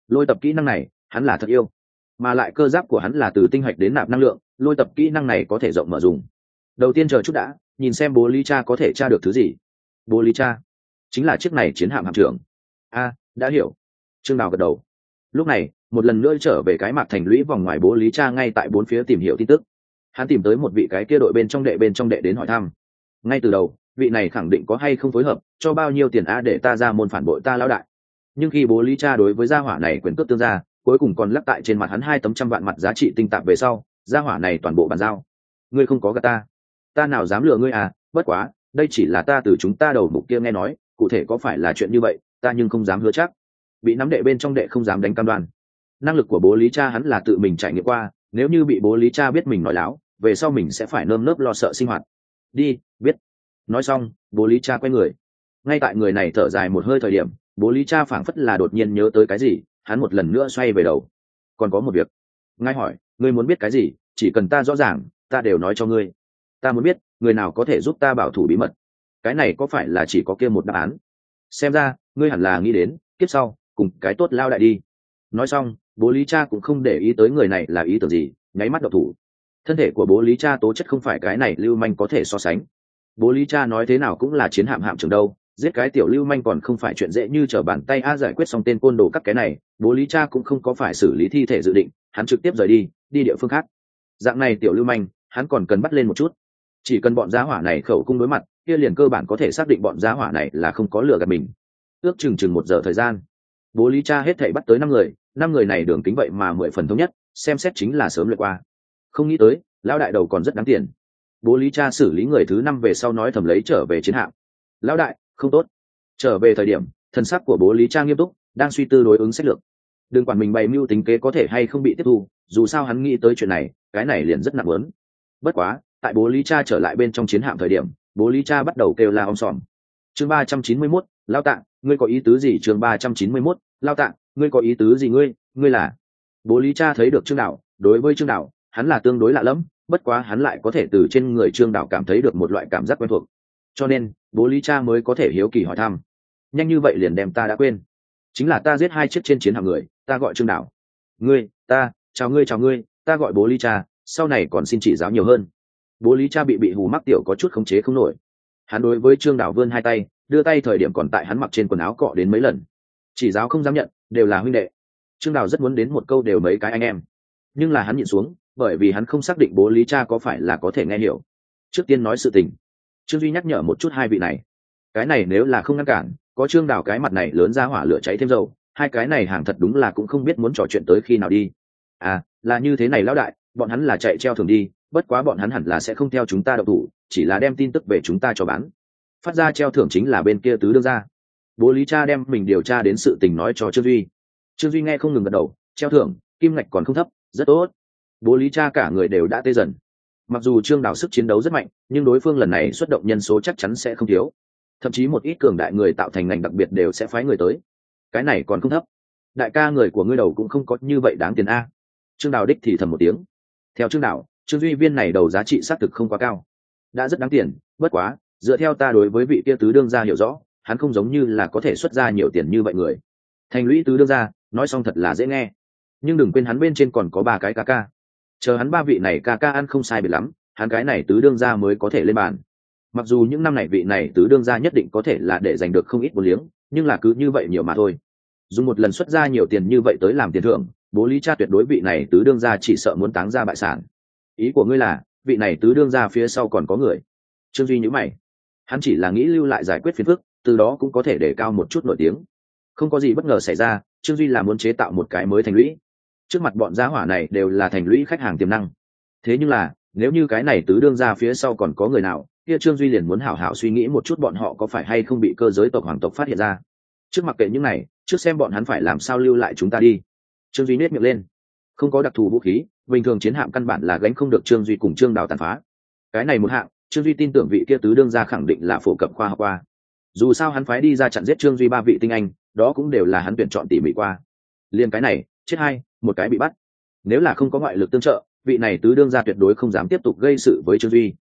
Lôi tập kỹ năng này, hắn là thật yêu mà lại cơ giáp của hắn là từ tinh hạch đến nạp năng lượng, lôi tập kỹ năng này có thể rộng mở dùng. Đầu tiên chờ chút đã, nhìn xem bố lý cha có thể tra được thứ gì. Bố lý cha, chính là chiếc này chiến hạm hạm trưởng. A, đã hiểu. Chương nào gật đầu. Lúc này, một lần nữa trở về cái mặt thành lũy vòng ngoài bố lý cha ngay tại bốn phía tìm hiểu tin tức. Hắn tìm tới một vị cái kia đội bên trong đệ bên trong đệ đến hỏi thăm. Ngay từ đầu, vị này khẳng định có hay không phối hợp, cho bao nhiêu tiền a để ta ra môn phản bội ta lão đại. Nhưng khi bố lý cha đối với gia hỏa này quyền cướp tương gia cuối cùng còn lắc tại trên mặt hắn hai tấm trăm vạn mặt giá trị tinh tạp về sau, gia hỏa này toàn bộ bàn giao. Ngươi không có gà ta. Ta nào dám lừa ngươi à bất quá, đây chỉ là ta từ chúng ta đầu mục kia nghe nói, cụ thể có phải là chuyện như vậy, ta nhưng không dám hứa chắc. Bị nắm đệ bên trong đệ không dám đánh cam đoan. Năng lực của bố lý cha hắn là tự mình trải nghiệm qua, nếu như bị bố lý cha biết mình nói láo, về sau mình sẽ phải nơm nớp lo sợ sinh hoạt. Đi, biết. Nói xong, bố lý cha quay người. Ngay tại người này thở dài một hơi thời điểm, bố lý cha phảng phất là đột nhiên nhớ tới cái gì hắn một lần nữa xoay về đầu. Còn có một việc. Ngay hỏi, ngươi muốn biết cái gì? Chỉ cần ta rõ ràng, ta đều nói cho ngươi. Ta muốn biết, người nào có thể giúp ta bảo thủ bí mật? Cái này có phải là chỉ có kia một đáp án? Xem ra, ngươi hẳn là nghĩ đến tiếp sau, cùng cái tốt lao đại đi. Nói xong, bố lý cha cũng không để ý tới người này là ý tưởng gì, nháy mắt độc thủ. Thân thể của bố lý cha tố chất không phải cái này lưu manh có thể so sánh. Bố lý cha nói thế nào cũng là chiến hạm hạm trường đâu giết cái tiểu lưu manh còn không phải chuyện dễ như trở bàn tay a giải quyết xong tên côn đồ các cái này, bố lý cha cũng không có phải xử lý thi thể dự định, hắn trực tiếp rời đi đi địa phương khác. Dạng này tiểu lưu manh, hắn còn cần bắt lên một chút. Chỉ cần bọn giá hỏa này khẩu cung đối mặt, kia liền cơ bản có thể xác định bọn giá hỏa này là không có lừa gạt mình. Ước chừng chừng một giờ thời gian, bố lý cha hết thảy bắt tới năm người năm người này đường kính vậy mà mười phần thống nhất, xem xét chính là sớm lượt qua. Không nghĩ tới, lão đại đầu còn rất đáng tiền. Bố lý cha xử lý người thứ năm về sau nói thầm lấy trở về chiến hạm. Lão đại không tốt. Trở về thời điểm thần sắc của bố lý Trang nghiêm túc, đang suy tư đối ứng sách lược. Đừng quản mình bày mưu tính kế có thể hay không bị tiếp thu, dù sao hắn nghĩ tới chuyện này, cái này liền rất nặng lớn. Bất quá, tại bố lý cha trở lại bên trong chiến hạm thời điểm, bố lý cha bắt đầu kêu la om sòm. Chương ba trăm chín mươi mốt, lao tạng ngươi có ý tứ gì? Chương ba trăm chín mươi mốt, lao tạng ngươi có ý tứ gì ngươi? Ngươi là? Bố lý cha thấy được trương đạo, đối với trương đạo, hắn là tương đối lạ lẫm, bất quá hắn lại có thể từ trên người trương đạo cảm thấy được một loại cảm giác quen thuộc. Cho nên bố lý cha mới có thể hiếu kỳ hỏi thăm. Nhanh như vậy liền đem ta đã quên. Chính là ta giết hai chiếc trên chiến hạm người, ta gọi trương đạo ngươi, ta, chào ngươi chào ngươi, ta gọi bố lý cha, sau này còn xin chỉ giáo nhiều hơn. Bố lý cha bị bị hù mắc tiểu có chút khống chế không nổi. Hắn đối với trương đảo vươn hai tay, đưa tay thời điểm còn tại hắn mặc trên quần áo cọ đến mấy lần. Chỉ giáo không dám nhận, đều là huynh đệ. Trương đảo rất muốn đến một câu đều mấy cái anh em. Nhưng là hắn nhịn xuống, bởi vì hắn không xác định bố lý cha có phải là có thể nghe hiểu. Trước tiên nói sự tình trương duy nhắc nhở một chút hai vị này. Cái này nếu là không ngăn cản, có trương đào cái mặt này lớn ra hỏa lửa cháy thêm dầu, hai cái này hàng thật đúng là cũng không biết muốn trò chuyện tới khi nào đi. À là như thế này lão đại, bọn hắn là chạy treo thường đi, bất quá bọn hắn hẳn là sẽ không theo chúng ta đậu thủ, chỉ là đem tin tức về chúng ta cho bán. Phát ra treo thưởng chính là bên kia tứ đương ra bố lý cha đem mình điều tra đến sự tình nói cho trương duy. Trương duy nghe không ngừng gật đầu, treo thưởng, kim ngạch còn không thấp, rất tốt. Bố lý cha cả người đều đã tê dần mặc dù trương đào sức chiến đấu rất mạnh, nhưng đối phương lần này xuất động nhân số chắc chắn sẽ không thiếu. Thậm chí một ít cường đại người tạo thành ngành đặc biệt đều sẽ phái người tới. Cái này còn không thấp. Đại ca người của ngươi đầu cũng không có như vậy đáng tiền a. Trương đào đích thì thầm một tiếng. Theo trương đào, trương duy viên này đầu giá trị xác thực không quá cao. Đã rất đáng tiền, bất quá, dựa theo ta đối với vị kia tứ đương gia hiểu rõ, hắn không giống như là có thể xuất ra nhiều tiền như vậy người. Thành lũy tứ đương gia, nói xong thật là dễ nghe. Nhưng đừng quên hắn bên trên còn có ba cái ca ca chờ hắn ba vị này ca ca ăn không sai biệt lắm, hắn cái này tứ đương gia mới có thể lên bàn. Mặc dù những năm này vị này tứ đương gia nhất định có thể là để giành được không ít một liếng, nhưng là cứ như vậy nhiều mà thôi. Dùng một lần xuất ra nhiều tiền như vậy tới làm tiền thưởng, bố lý cha tuyệt đối vị này tứ đương ra chỉ sợ muốn táng ra bại sản. Ý của ngươi là, vị này tứ đương ra phía sau còn có người? Trương duy nhữ mày. Hắn chỉ là nghĩ lưu lại giải quyết phiền phức, từ đó cũng có thể để cao một chút nổi tiếng. Không có gì bất ngờ xảy ra, trương duy là muốn chế tạo một cái mới thành lũy trước mặt bọn gia hỏa này đều là thành lũy khách hàng tiềm năng. Thế nhưng là, nếu như cái này tứ đương ra phía sau còn có người nào, kia trương duy liền muốn hảo hảo suy nghĩ một chút bọn họ có phải hay không bị cơ giới tộc hoàng tộc phát hiện ra. Trước mặc kệ những này, trước xem bọn hắn phải làm sao lưu lại chúng ta đi. Trương duy nết miệng lên. Không có đặc thù vũ khí, bình thường chiến hạm căn bản là gánh không được trương duy cùng trương đào tàn phá. Cái này một hạng, trương duy tin tưởng vị kia tứ đương ra khẳng định là phổ cập khoa học qua. Dù sao hắn phái đi ra chặn giết trương duy ba vị tinh anh, đó cũng đều là hắn tuyển chọn tỉ mỉ qua. Liền cái này, chết hai một cái bị bắt. Nếu là không có ngoại lực tương trợ, vị này tứ đương ra tuyệt đối không dám tiếp tục gây sự với trương duy.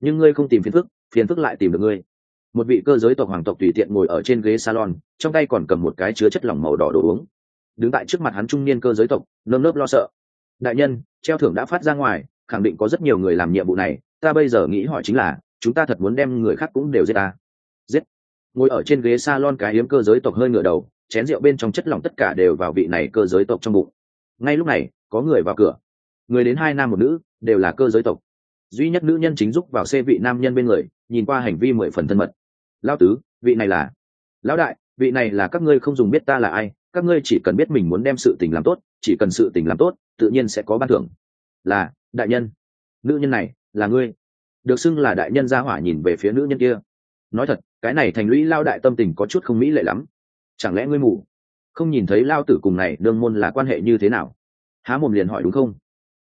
Nhưng ngươi không tìm phiền phức phiền phức lại tìm được ngươi. Một vị cơ giới tộc hoàng tộc tùy tiện ngồi ở trên ghế salon, trong tay còn cầm một cái chứa chất lỏng màu đỏ đồ uống. Đứng tại trước mặt hắn trung niên cơ giới tộc, nơm nớp lo sợ. Đại nhân, treo thưởng đã phát ra ngoài, khẳng định có rất nhiều người làm nhiệm vụ này. Ta bây giờ nghĩ hỏi chính là, chúng ta thật muốn đem người khác cũng đều giết ta giết. Ngồi ở trên ghế salon cái hiếm cơ giới tộc hơi ngửa đầu, chén rượu bên trong chất lỏng tất cả đều vào vị này cơ giới tộc trong bụng ngay lúc này, có người vào cửa. Người đến hai nam một nữ, đều là cơ giới tộc. Duy nhất nữ nhân chính giúp vào xe vị nam nhân bên người, nhìn qua hành vi mười phần thân mật. Lao tứ, vị này là? Lão đại, vị này là các ngươi không dùng biết ta là ai, các ngươi chỉ cần biết mình muốn đem sự tình làm tốt, chỉ cần sự tình làm tốt, tự nhiên sẽ có ban thưởng. Là, đại nhân. Nữ nhân này, là ngươi. Được xưng là đại nhân gia hỏa nhìn về phía nữ nhân kia. Nói thật, cái này thành lũy lao đại tâm tình có chút không mỹ lệ lắm. Chẳng lẽ ngươi mù? Không nhìn thấy lao tử cùng này đương môn là quan hệ như thế nào. Há mồm liền hỏi đúng không?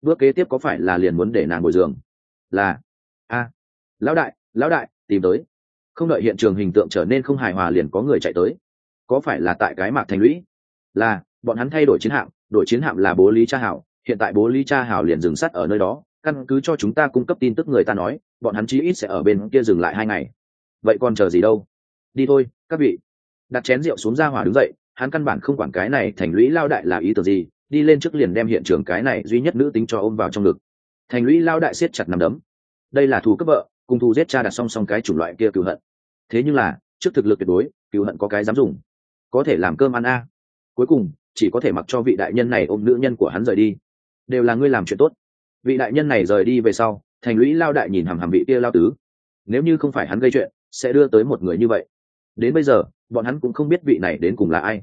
Bước kế tiếp có phải là liền muốn để nàng bồi giường là. A. Lão đại lão đại, tìm tới. Không đợi hiện trường hình tượng trở nên không hài hòa liền có người chạy tới. Có phải là tại cái mạc thành lũy? Là, bọn hắn thay đổi chiến hạm, đổi chiến hạm là bố lý cha hảo. Hiện tại bố lý cha hảo liền dừng sắt ở nơi đó, căn cứ cho chúng ta cung cấp tin tức người ta nói, bọn hắn chí ít sẽ ở bên kia dừng lại hai ngày. Vậy còn chờ gì đâu? Đi thôi, các vị. Đặt chén rượu xuống ra hỏa đứng dậy hắn căn bản không quản cái này thành lũy lao đại là ý tưởng gì, đi lên trước liền đem hiện trường cái này duy nhất nữ tính cho ôm vào trong ngực. Thành lũy lao đại siết chặt nằm đấm. Đây là thù cấp vợ, cùng thù giết cha đặt song song cái chủng loại kia cựu hận. Thế nhưng là, trước thực lực tuyệt đối cựu hận có cái dám dùng. Có thể làm cơm ăn a. Cuối cùng, chỉ có thể mặc cho vị đại nhân này ôm nữ nhân của hắn rời đi. Đều là ngươi làm chuyện tốt. Vị đại nhân này rời đi về sau, thành lũy lao đại nhìn hàm hàm vị kia lao tứ. Nếu như không phải hắn gây chuyện, sẽ đưa tới một người như vậy. Đến bây giờ bọn hắn cũng không biết vị này đến cùng là ai.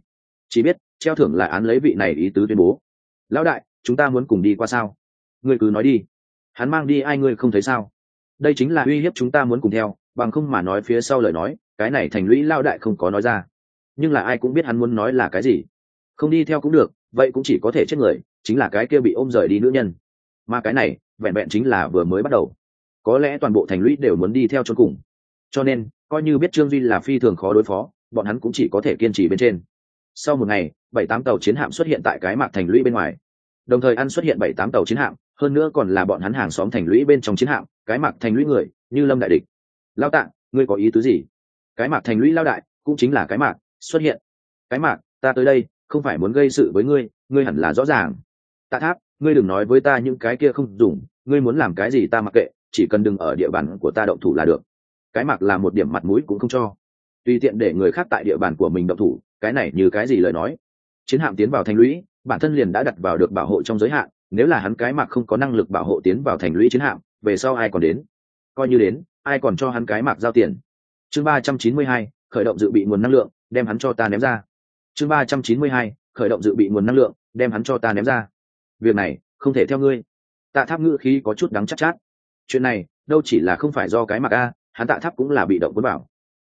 Chỉ biết, treo thưởng là án lấy vị này ý tứ tuyên bố. Lão đại, chúng ta muốn cùng đi qua sao? Ngươi cứ nói đi. Hắn mang đi ai ngươi không thấy sao? Đây chính là uy hiếp chúng ta muốn cùng theo, bằng không mà nói phía sau lời nói, cái này thành lũy lao đại không có nói ra. Nhưng là ai cũng biết hắn muốn nói là cái gì. Không đi theo cũng được, vậy cũng chỉ có thể chết người, chính là cái kia bị ôm rời đi nữ nhân. Mà cái này, vẹn vẹn chính là vừa mới bắt đầu. Có lẽ toàn bộ thành lũy đều muốn đi theo cho cùng. Cho nên, coi như biết trương duy là phi thường khó đối phó bọn hắn cũng chỉ có thể kiên trì bên trên. Sau một ngày, bảy tám tàu chiến hạm xuất hiện tại cái mạc thành lũy bên ngoài. Đồng thời ăn xuất hiện bảy tám tàu chiến hạm, hơn nữa còn là bọn hắn hàng xóm thành lũy bên trong chiến hạm, cái mạc thành lũy người, như lâm đại địch. Lao tạng ngươi có ý tứ gì? Cái mạc thành lũy lao đại, cũng chính là cái mạc, xuất hiện. Cái mạc, ta tới đây, không phải muốn gây sự với ngươi ngươi hẳn là rõ ràng. Tạ tháp, ngươi đừng nói với ta những cái kia không dùng, ngươi muốn làm cái gì ta mặc kệ, chỉ cần đừng ở địa bàn của ta động thủ là được. Cái mạc là một điểm mặt mũi cũng không cho tùy tiện để người khác tại địa bàn của mình động thủ cái này như cái gì lời nói? Chiến hạm tiến vào thành lũy bản thân liền đã đặt vào được bảo hộ trong giới hạn nếu là hắn cái mạc không có năng lực bảo hộ tiến vào thành lũy chiến hạm về sau ai còn đến? Coi như đến ai còn cho hắn cái mạc giao tiền? Chương ba trăm chín mươi hai khởi động dự bị nguồn năng lượng đem hắn cho ta ném ra. Chương ba trăm chín mươi hai khởi động dự bị nguồn năng lượng đem hắn cho ta ném ra. Việc này không thể theo ngươi. Tạ tháp ngữ khí có chút đắng chắc chát, chát. Chuyện này đâu chỉ là không phải do cái mặc a hắn tạ tháp cũng là bị động cuốn bảo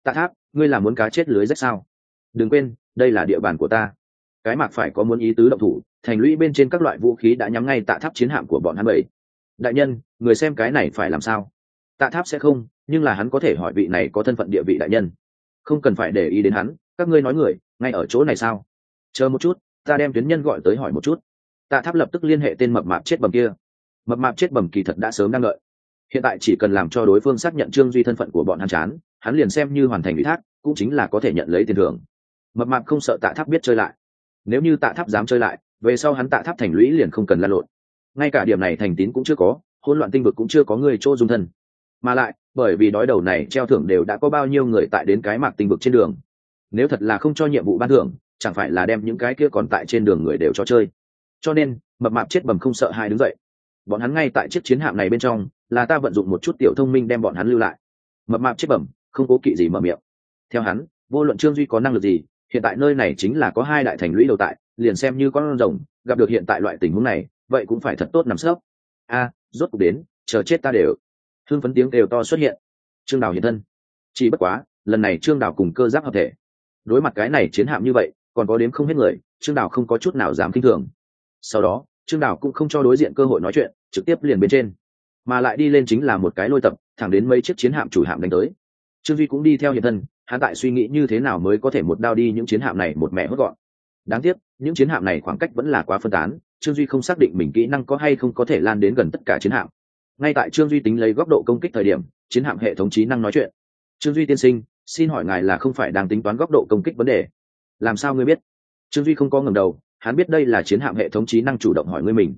tạ tháp, ngươi là muốn cá chết lưới rách sao? Đừng quên, đây là địa bàn của ta. Cái mạc phải có muốn ý tứ động thủ, thành lũy bên trên các loại vũ khí đã nhắm ngay tạ tháp chiến hạm của bọn hắn bảy. Đại nhân, người xem cái này phải làm sao? Tạ tháp sẽ không, nhưng là hắn có thể hỏi vị này có thân phận địa vị đại nhân. Không cần phải để ý đến hắn, các ngươi nói người, ngay ở chỗ này sao? Chờ một chút, ta đem tuyến nhân gọi tới hỏi một chút. Tạ tháp lập tức liên hệ tên mập mạp chết bầm kia. Mập mạp chết bầm kỳ thật đã sớm đang ngợi hiện tại chỉ cần làm cho đối phương xác nhận trương duy thân phận của bọn hắn chán, hắn liền xem như hoàn thành ủy thác, cũng chính là có thể nhận lấy tiền thưởng. Mập mạp không sợ tạ tháp biết chơi lại. Nếu như tạ tháp dám chơi lại, về sau hắn tạ tháp thành lũy liền không cần lan lộn. Ngay cả điểm này thành tín cũng chưa có, hỗn loạn tinh vực cũng chưa có người chỗ dung thân. Mà lại, bởi vì đói đầu này treo thưởng đều đã có bao nhiêu người tại đến cái mạc tinh vực trên đường. Nếu thật là không cho nhiệm vụ ban thưởng, chẳng phải là đem những cái kia còn tại trên đường người đều cho chơi. Cho nên, mập mạp chết bầm không sợ hai đứng dậy. Bọn hắn ngay tại chiếc chiến hạm này bên trong là ta vận dụng một chút tiểu thông minh đem bọn hắn lưu lại. Mập mạp chết bẩm, không cố kỵ gì mở miệng. Theo hắn vô luận trương duy có năng lực gì hiện tại nơi này chính là có hai đại thành lũy đầu tại liền xem như con rồng gặp được hiện tại loại tình huống này vậy cũng phải thật tốt nằm sấp. A rốt cuộc đến chờ chết ta đều. Thương phấn tiếng đều to xuất hiện. Trương đào hiện thân. Chỉ bất quá lần này trương đào cùng cơ giáp hợp thể. Đối mặt cái này chiến hạm như vậy còn có đếm không hết người trương đào không có chút nào dám kinh thường. Sau đó trương đào cũng không cho đối diện cơ hội nói chuyện trực tiếp liền bên trên mà lại đi lên chính là một cái lôi tập, thẳng đến mấy chiếc chiến hạm chủ hạm đánh tới. Trương duy cũng đi theo hiện thân, hắn tại suy nghĩ như thế nào mới có thể một đao đi những chiến hạm này một mẹ hốt gọn. Đáng tiếc, những chiến hạm này khoảng cách vẫn là quá phân tán, trương duy không xác định mình kỹ năng có hay không có thể lan đến gần tất cả chiến hạm. Ngay tại trương duy tính lấy góc độ công kích thời điểm, chiến hạm hệ thống trí năng nói chuyện. Trương duy tiên sinh, xin hỏi ngài là không phải đang tính toán góc độ công kích vấn đề. Làm sao ngươi biết? Trương duy không có ngầm đầu, hắn biết đây là chiến hạm hệ thống trí năng chủ động hỏi ngươi mình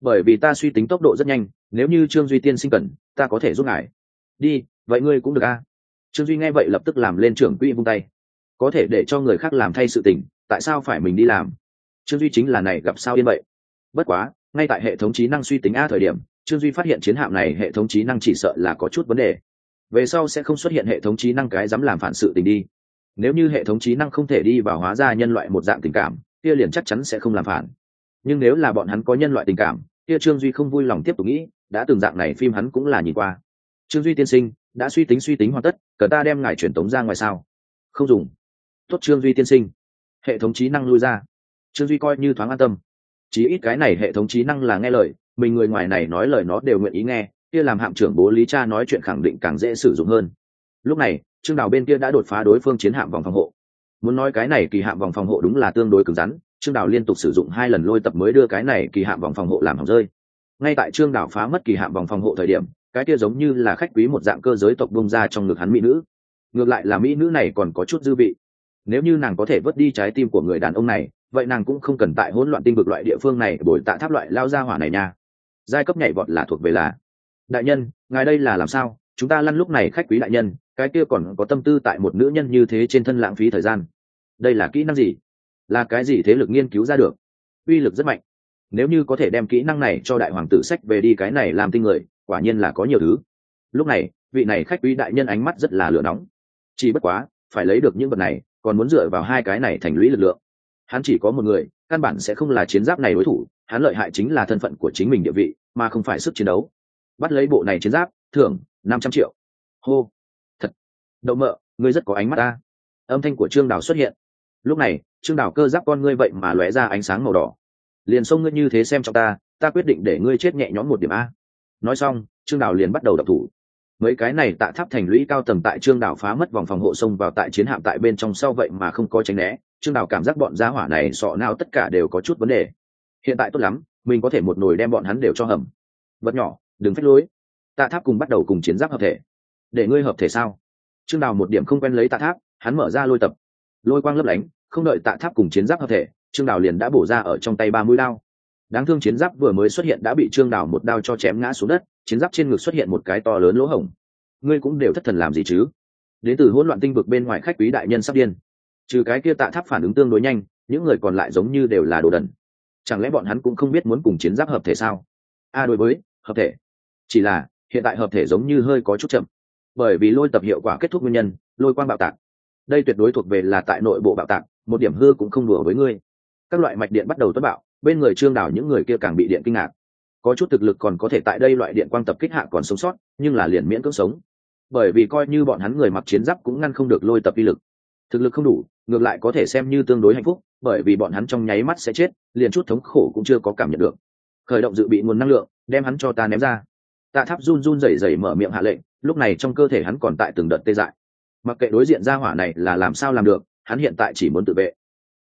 bởi vì ta suy tính tốc độ rất nhanh, nếu như trương duy tiên sinh cần, ta có thể giúp ngài. Đi, vậy ngươi cũng được a. Trương duy nghe vậy lập tức làm lên trưởng quỹ vung tay. Có thể để cho người khác làm thay sự tình, tại sao phải mình đi làm? Trương duy chính là này gặp sao yên vậy. Bất quá, ngay tại hệ thống trí năng suy tính a thời điểm, trương duy phát hiện chiến hạm này hệ thống trí năng chỉ sợ là có chút vấn đề. Về sau sẽ không xuất hiện hệ thống trí năng cái dám làm phản sự tình đi. Nếu như hệ thống trí năng không thể đi vào hóa ra nhân loại một dạng tình cảm, kia liền chắc chắn sẽ không làm phản nhưng nếu là bọn hắn có nhân loại tình cảm, kia trương duy không vui lòng tiếp tục nghĩ, đã từng dạng này phim hắn cũng là nhìn qua. Trương duy tiên sinh, đã suy tính suy tính hoàn tất cờ ta đem ngài truyền tống ra ngoài sao? Không dùng. Tốt trương duy tiên sinh. Hệ thống trí năng lui ra. Trương duy coi như thoáng an tâm. Chí ít cái này hệ thống trí năng là nghe lời, mình người ngoài này nói lời nó đều nguyện ý nghe, kia làm hạm trưởng bố lý cha nói chuyện khẳng định càng dễ sử dụng hơn. Lúc này, trương đào bên kia đã đột phá đối phương chiến hạm vòng phòng hộ. Muốn nói cái này kỳ hạm vòng phòng hộ đúng là tương đối cứng rắn trương đào liên tục sử dụng hai lần lôi tập mới đưa cái này kỳ hạm vòng phòng hộ làm hỏng rơi. Ngay tại trương đào phá mất kỳ hạm vòng phòng hộ thời điểm, cái kia giống như là khách quý một dạng cơ giới tộc bông ra trong ngực hắn mỹ nữ. Ngược lại là mỹ nữ này còn có chút dư vị. Nếu như nàng có thể vớt đi trái tim của người đàn ông này, vậy nàng cũng không cần tại hỗn loạn tinh vực loại địa phương này bồi tạ tháp loại lao ra hỏa này nha. Giai cấp nhảy vọt là thuộc về là. Đại nhân, ngài đây là làm sao? Chúng ta lăn lúc này khách quý đại nhân, cái kia còn có tâm tư tại một nữ nhân như thế trên thân lãng phí thời gian. Đây là kỹ năng gì? Là cái gì thế lực nghiên cứu ra được? Uy lực rất mạnh. Nếu như có thể đem kỹ năng này cho đại hoàng tử sách về đi cái này làm tinh người, quả nhiên là có nhiều thứ. Lúc này, vị này khách quý đại nhân ánh mắt rất là lửa nóng. Chỉ bất quá, phải lấy được những vật này, còn muốn dựa vào hai cái này thành lũy lực lượng. Hắn chỉ có một người, căn bản sẽ không là chiến giáp này đối thủ, hắn lợi hại chính là thân phận của chính mình địa vị, mà không phải sức chiến đấu. Bắt lấy bộ này chiến giáp, thưởng năm trăm triệu. Hô. Thật. Đậu mợ, ngươi rất có ánh mắt ta. Âm thanh của trương đào xuất hiện. Lúc này trương đào cơ giáp con ngươi vậy mà lóe ra ánh sáng màu đỏ. Liền xông ngươi như thế xem cho ta ta quyết định để ngươi chết nhẹ nhõm một điểm a. Nói xong, trương đào liền bắt đầu đập thủ. Mấy cái này tạ tháp thành lũy cao tầng tại trương đào phá mất vòng phòng hộ sông vào tại chiến hạm tại bên trong sau vậy mà không có tránh né, trương đào cảm giác bọn gia hỏa này sọ nào tất cả đều có chút vấn đề. Hiện tại tốt lắm, mình có thể một nồi đem bọn hắn đều cho hầm. Vật nhỏ, đừng phép lối. Tạ tháp cùng bắt đầu cùng chiến giáp hợp thể. Để ngươi hợp thể sao? Trương đào một điểm không quen lấy tạ tháp, hắn mở ra lôi tập. Lôi quang lấp lánh không đợi tạ tháp cùng chiến giáp hợp thể, trương đào liền đã bổ ra ở trong tay ba mũi đao. Đáng thương chiến giáp vừa mới xuất hiện đã bị trương đào một đao cho chém ngã xuống đất, chiến giáp trên ngực xuất hiện một cái to lớn lỗ hổng. Ngươi cũng đều thất thần làm gì chứ? Đến từ hỗn loạn tinh vực bên ngoài khách quý đại nhân sắp điên. Trừ cái kia tạ tháp phản ứng tương đối nhanh, những người còn lại giống như đều là đồ đần. Chẳng lẽ bọn hắn cũng không biết muốn cùng chiến giáp hợp thể sao? A, đối với, hợp thể. Chỉ là, hiện tại hợp thể giống như hơi có chút chậm. Bởi vì lôi tập hiệu quả kết thúc nguyên nhân, lôi quang bạo tạc. Đây tuyệt đối thuộc về là tại nội bộ bạo tạc một điểm hư cũng không đùa với ngươi. Các loại mạch điện bắt đầu tuất bạo, bên người trương đảo những người kia càng bị điện kinh ngạc. Có chút thực lực còn có thể tại đây loại điện quang tập kích hạ còn sống sót, nhưng là liền miễn cưỡng sống. Bởi vì coi như bọn hắn người mặc chiến giáp cũng ngăn không được lôi tập y lực. Thực lực không đủ, ngược lại có thể xem như tương đối hạnh phúc, bởi vì bọn hắn trong nháy mắt sẽ chết, liền chút thống khổ cũng chưa có cảm nhận được. Khởi động dự bị nguồn năng lượng, đem hắn cho ta ném ra. Tạ tháp run run rẩy rẩy mở miệng hạ lệnh, lúc này trong cơ thể hắn còn tại từng đợt tê dại. Mặc kệ đối diện ra hỏa này là làm sao làm được hắn hiện tại chỉ muốn tự vệ.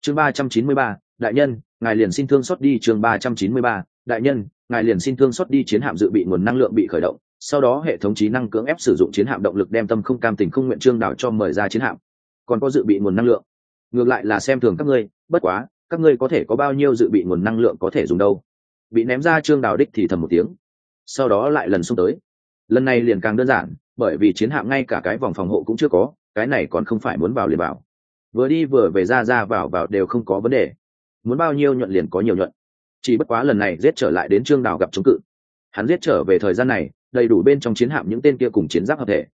Chương ba trăm chín mươi ba, đại nhân, ngài liền xin thương xót đi. Chương ba trăm chín mươi ba, đại nhân, ngài liền xin thương xót đi. Chiến hạm dự bị nguồn năng lượng bị khởi động. Sau đó hệ thống trí năng cưỡng ép sử dụng chiến hạm động lực đem tâm không cam tình không nguyện trương đảo cho mời ra chiến hạm. Còn có dự bị nguồn năng lượng. Ngược lại là xem thường các ngươi, bất quá, các ngươi có thể có bao nhiêu dự bị nguồn năng lượng có thể dùng đâu? Bị ném ra trương đào đích thì thầm một tiếng. Sau đó lại lần xông tới. Lần này liền càng đơn giản, bởi vì chiến hạm ngay cả cái vòng phòng hộ cũng chưa có, cái này còn không phải muốn vào liền vào vừa đi vừa về ra ra vào vào đều không có vấn đề. Muốn bao nhiêu nhuận liền có nhiều nhuận. Chỉ bất quá lần này giết trở lại đến trương đào gặp chống cự. Hắn giết trở về thời gian này, đầy đủ bên trong chiến hạm những tên kia cùng chiến giáp hợp thể.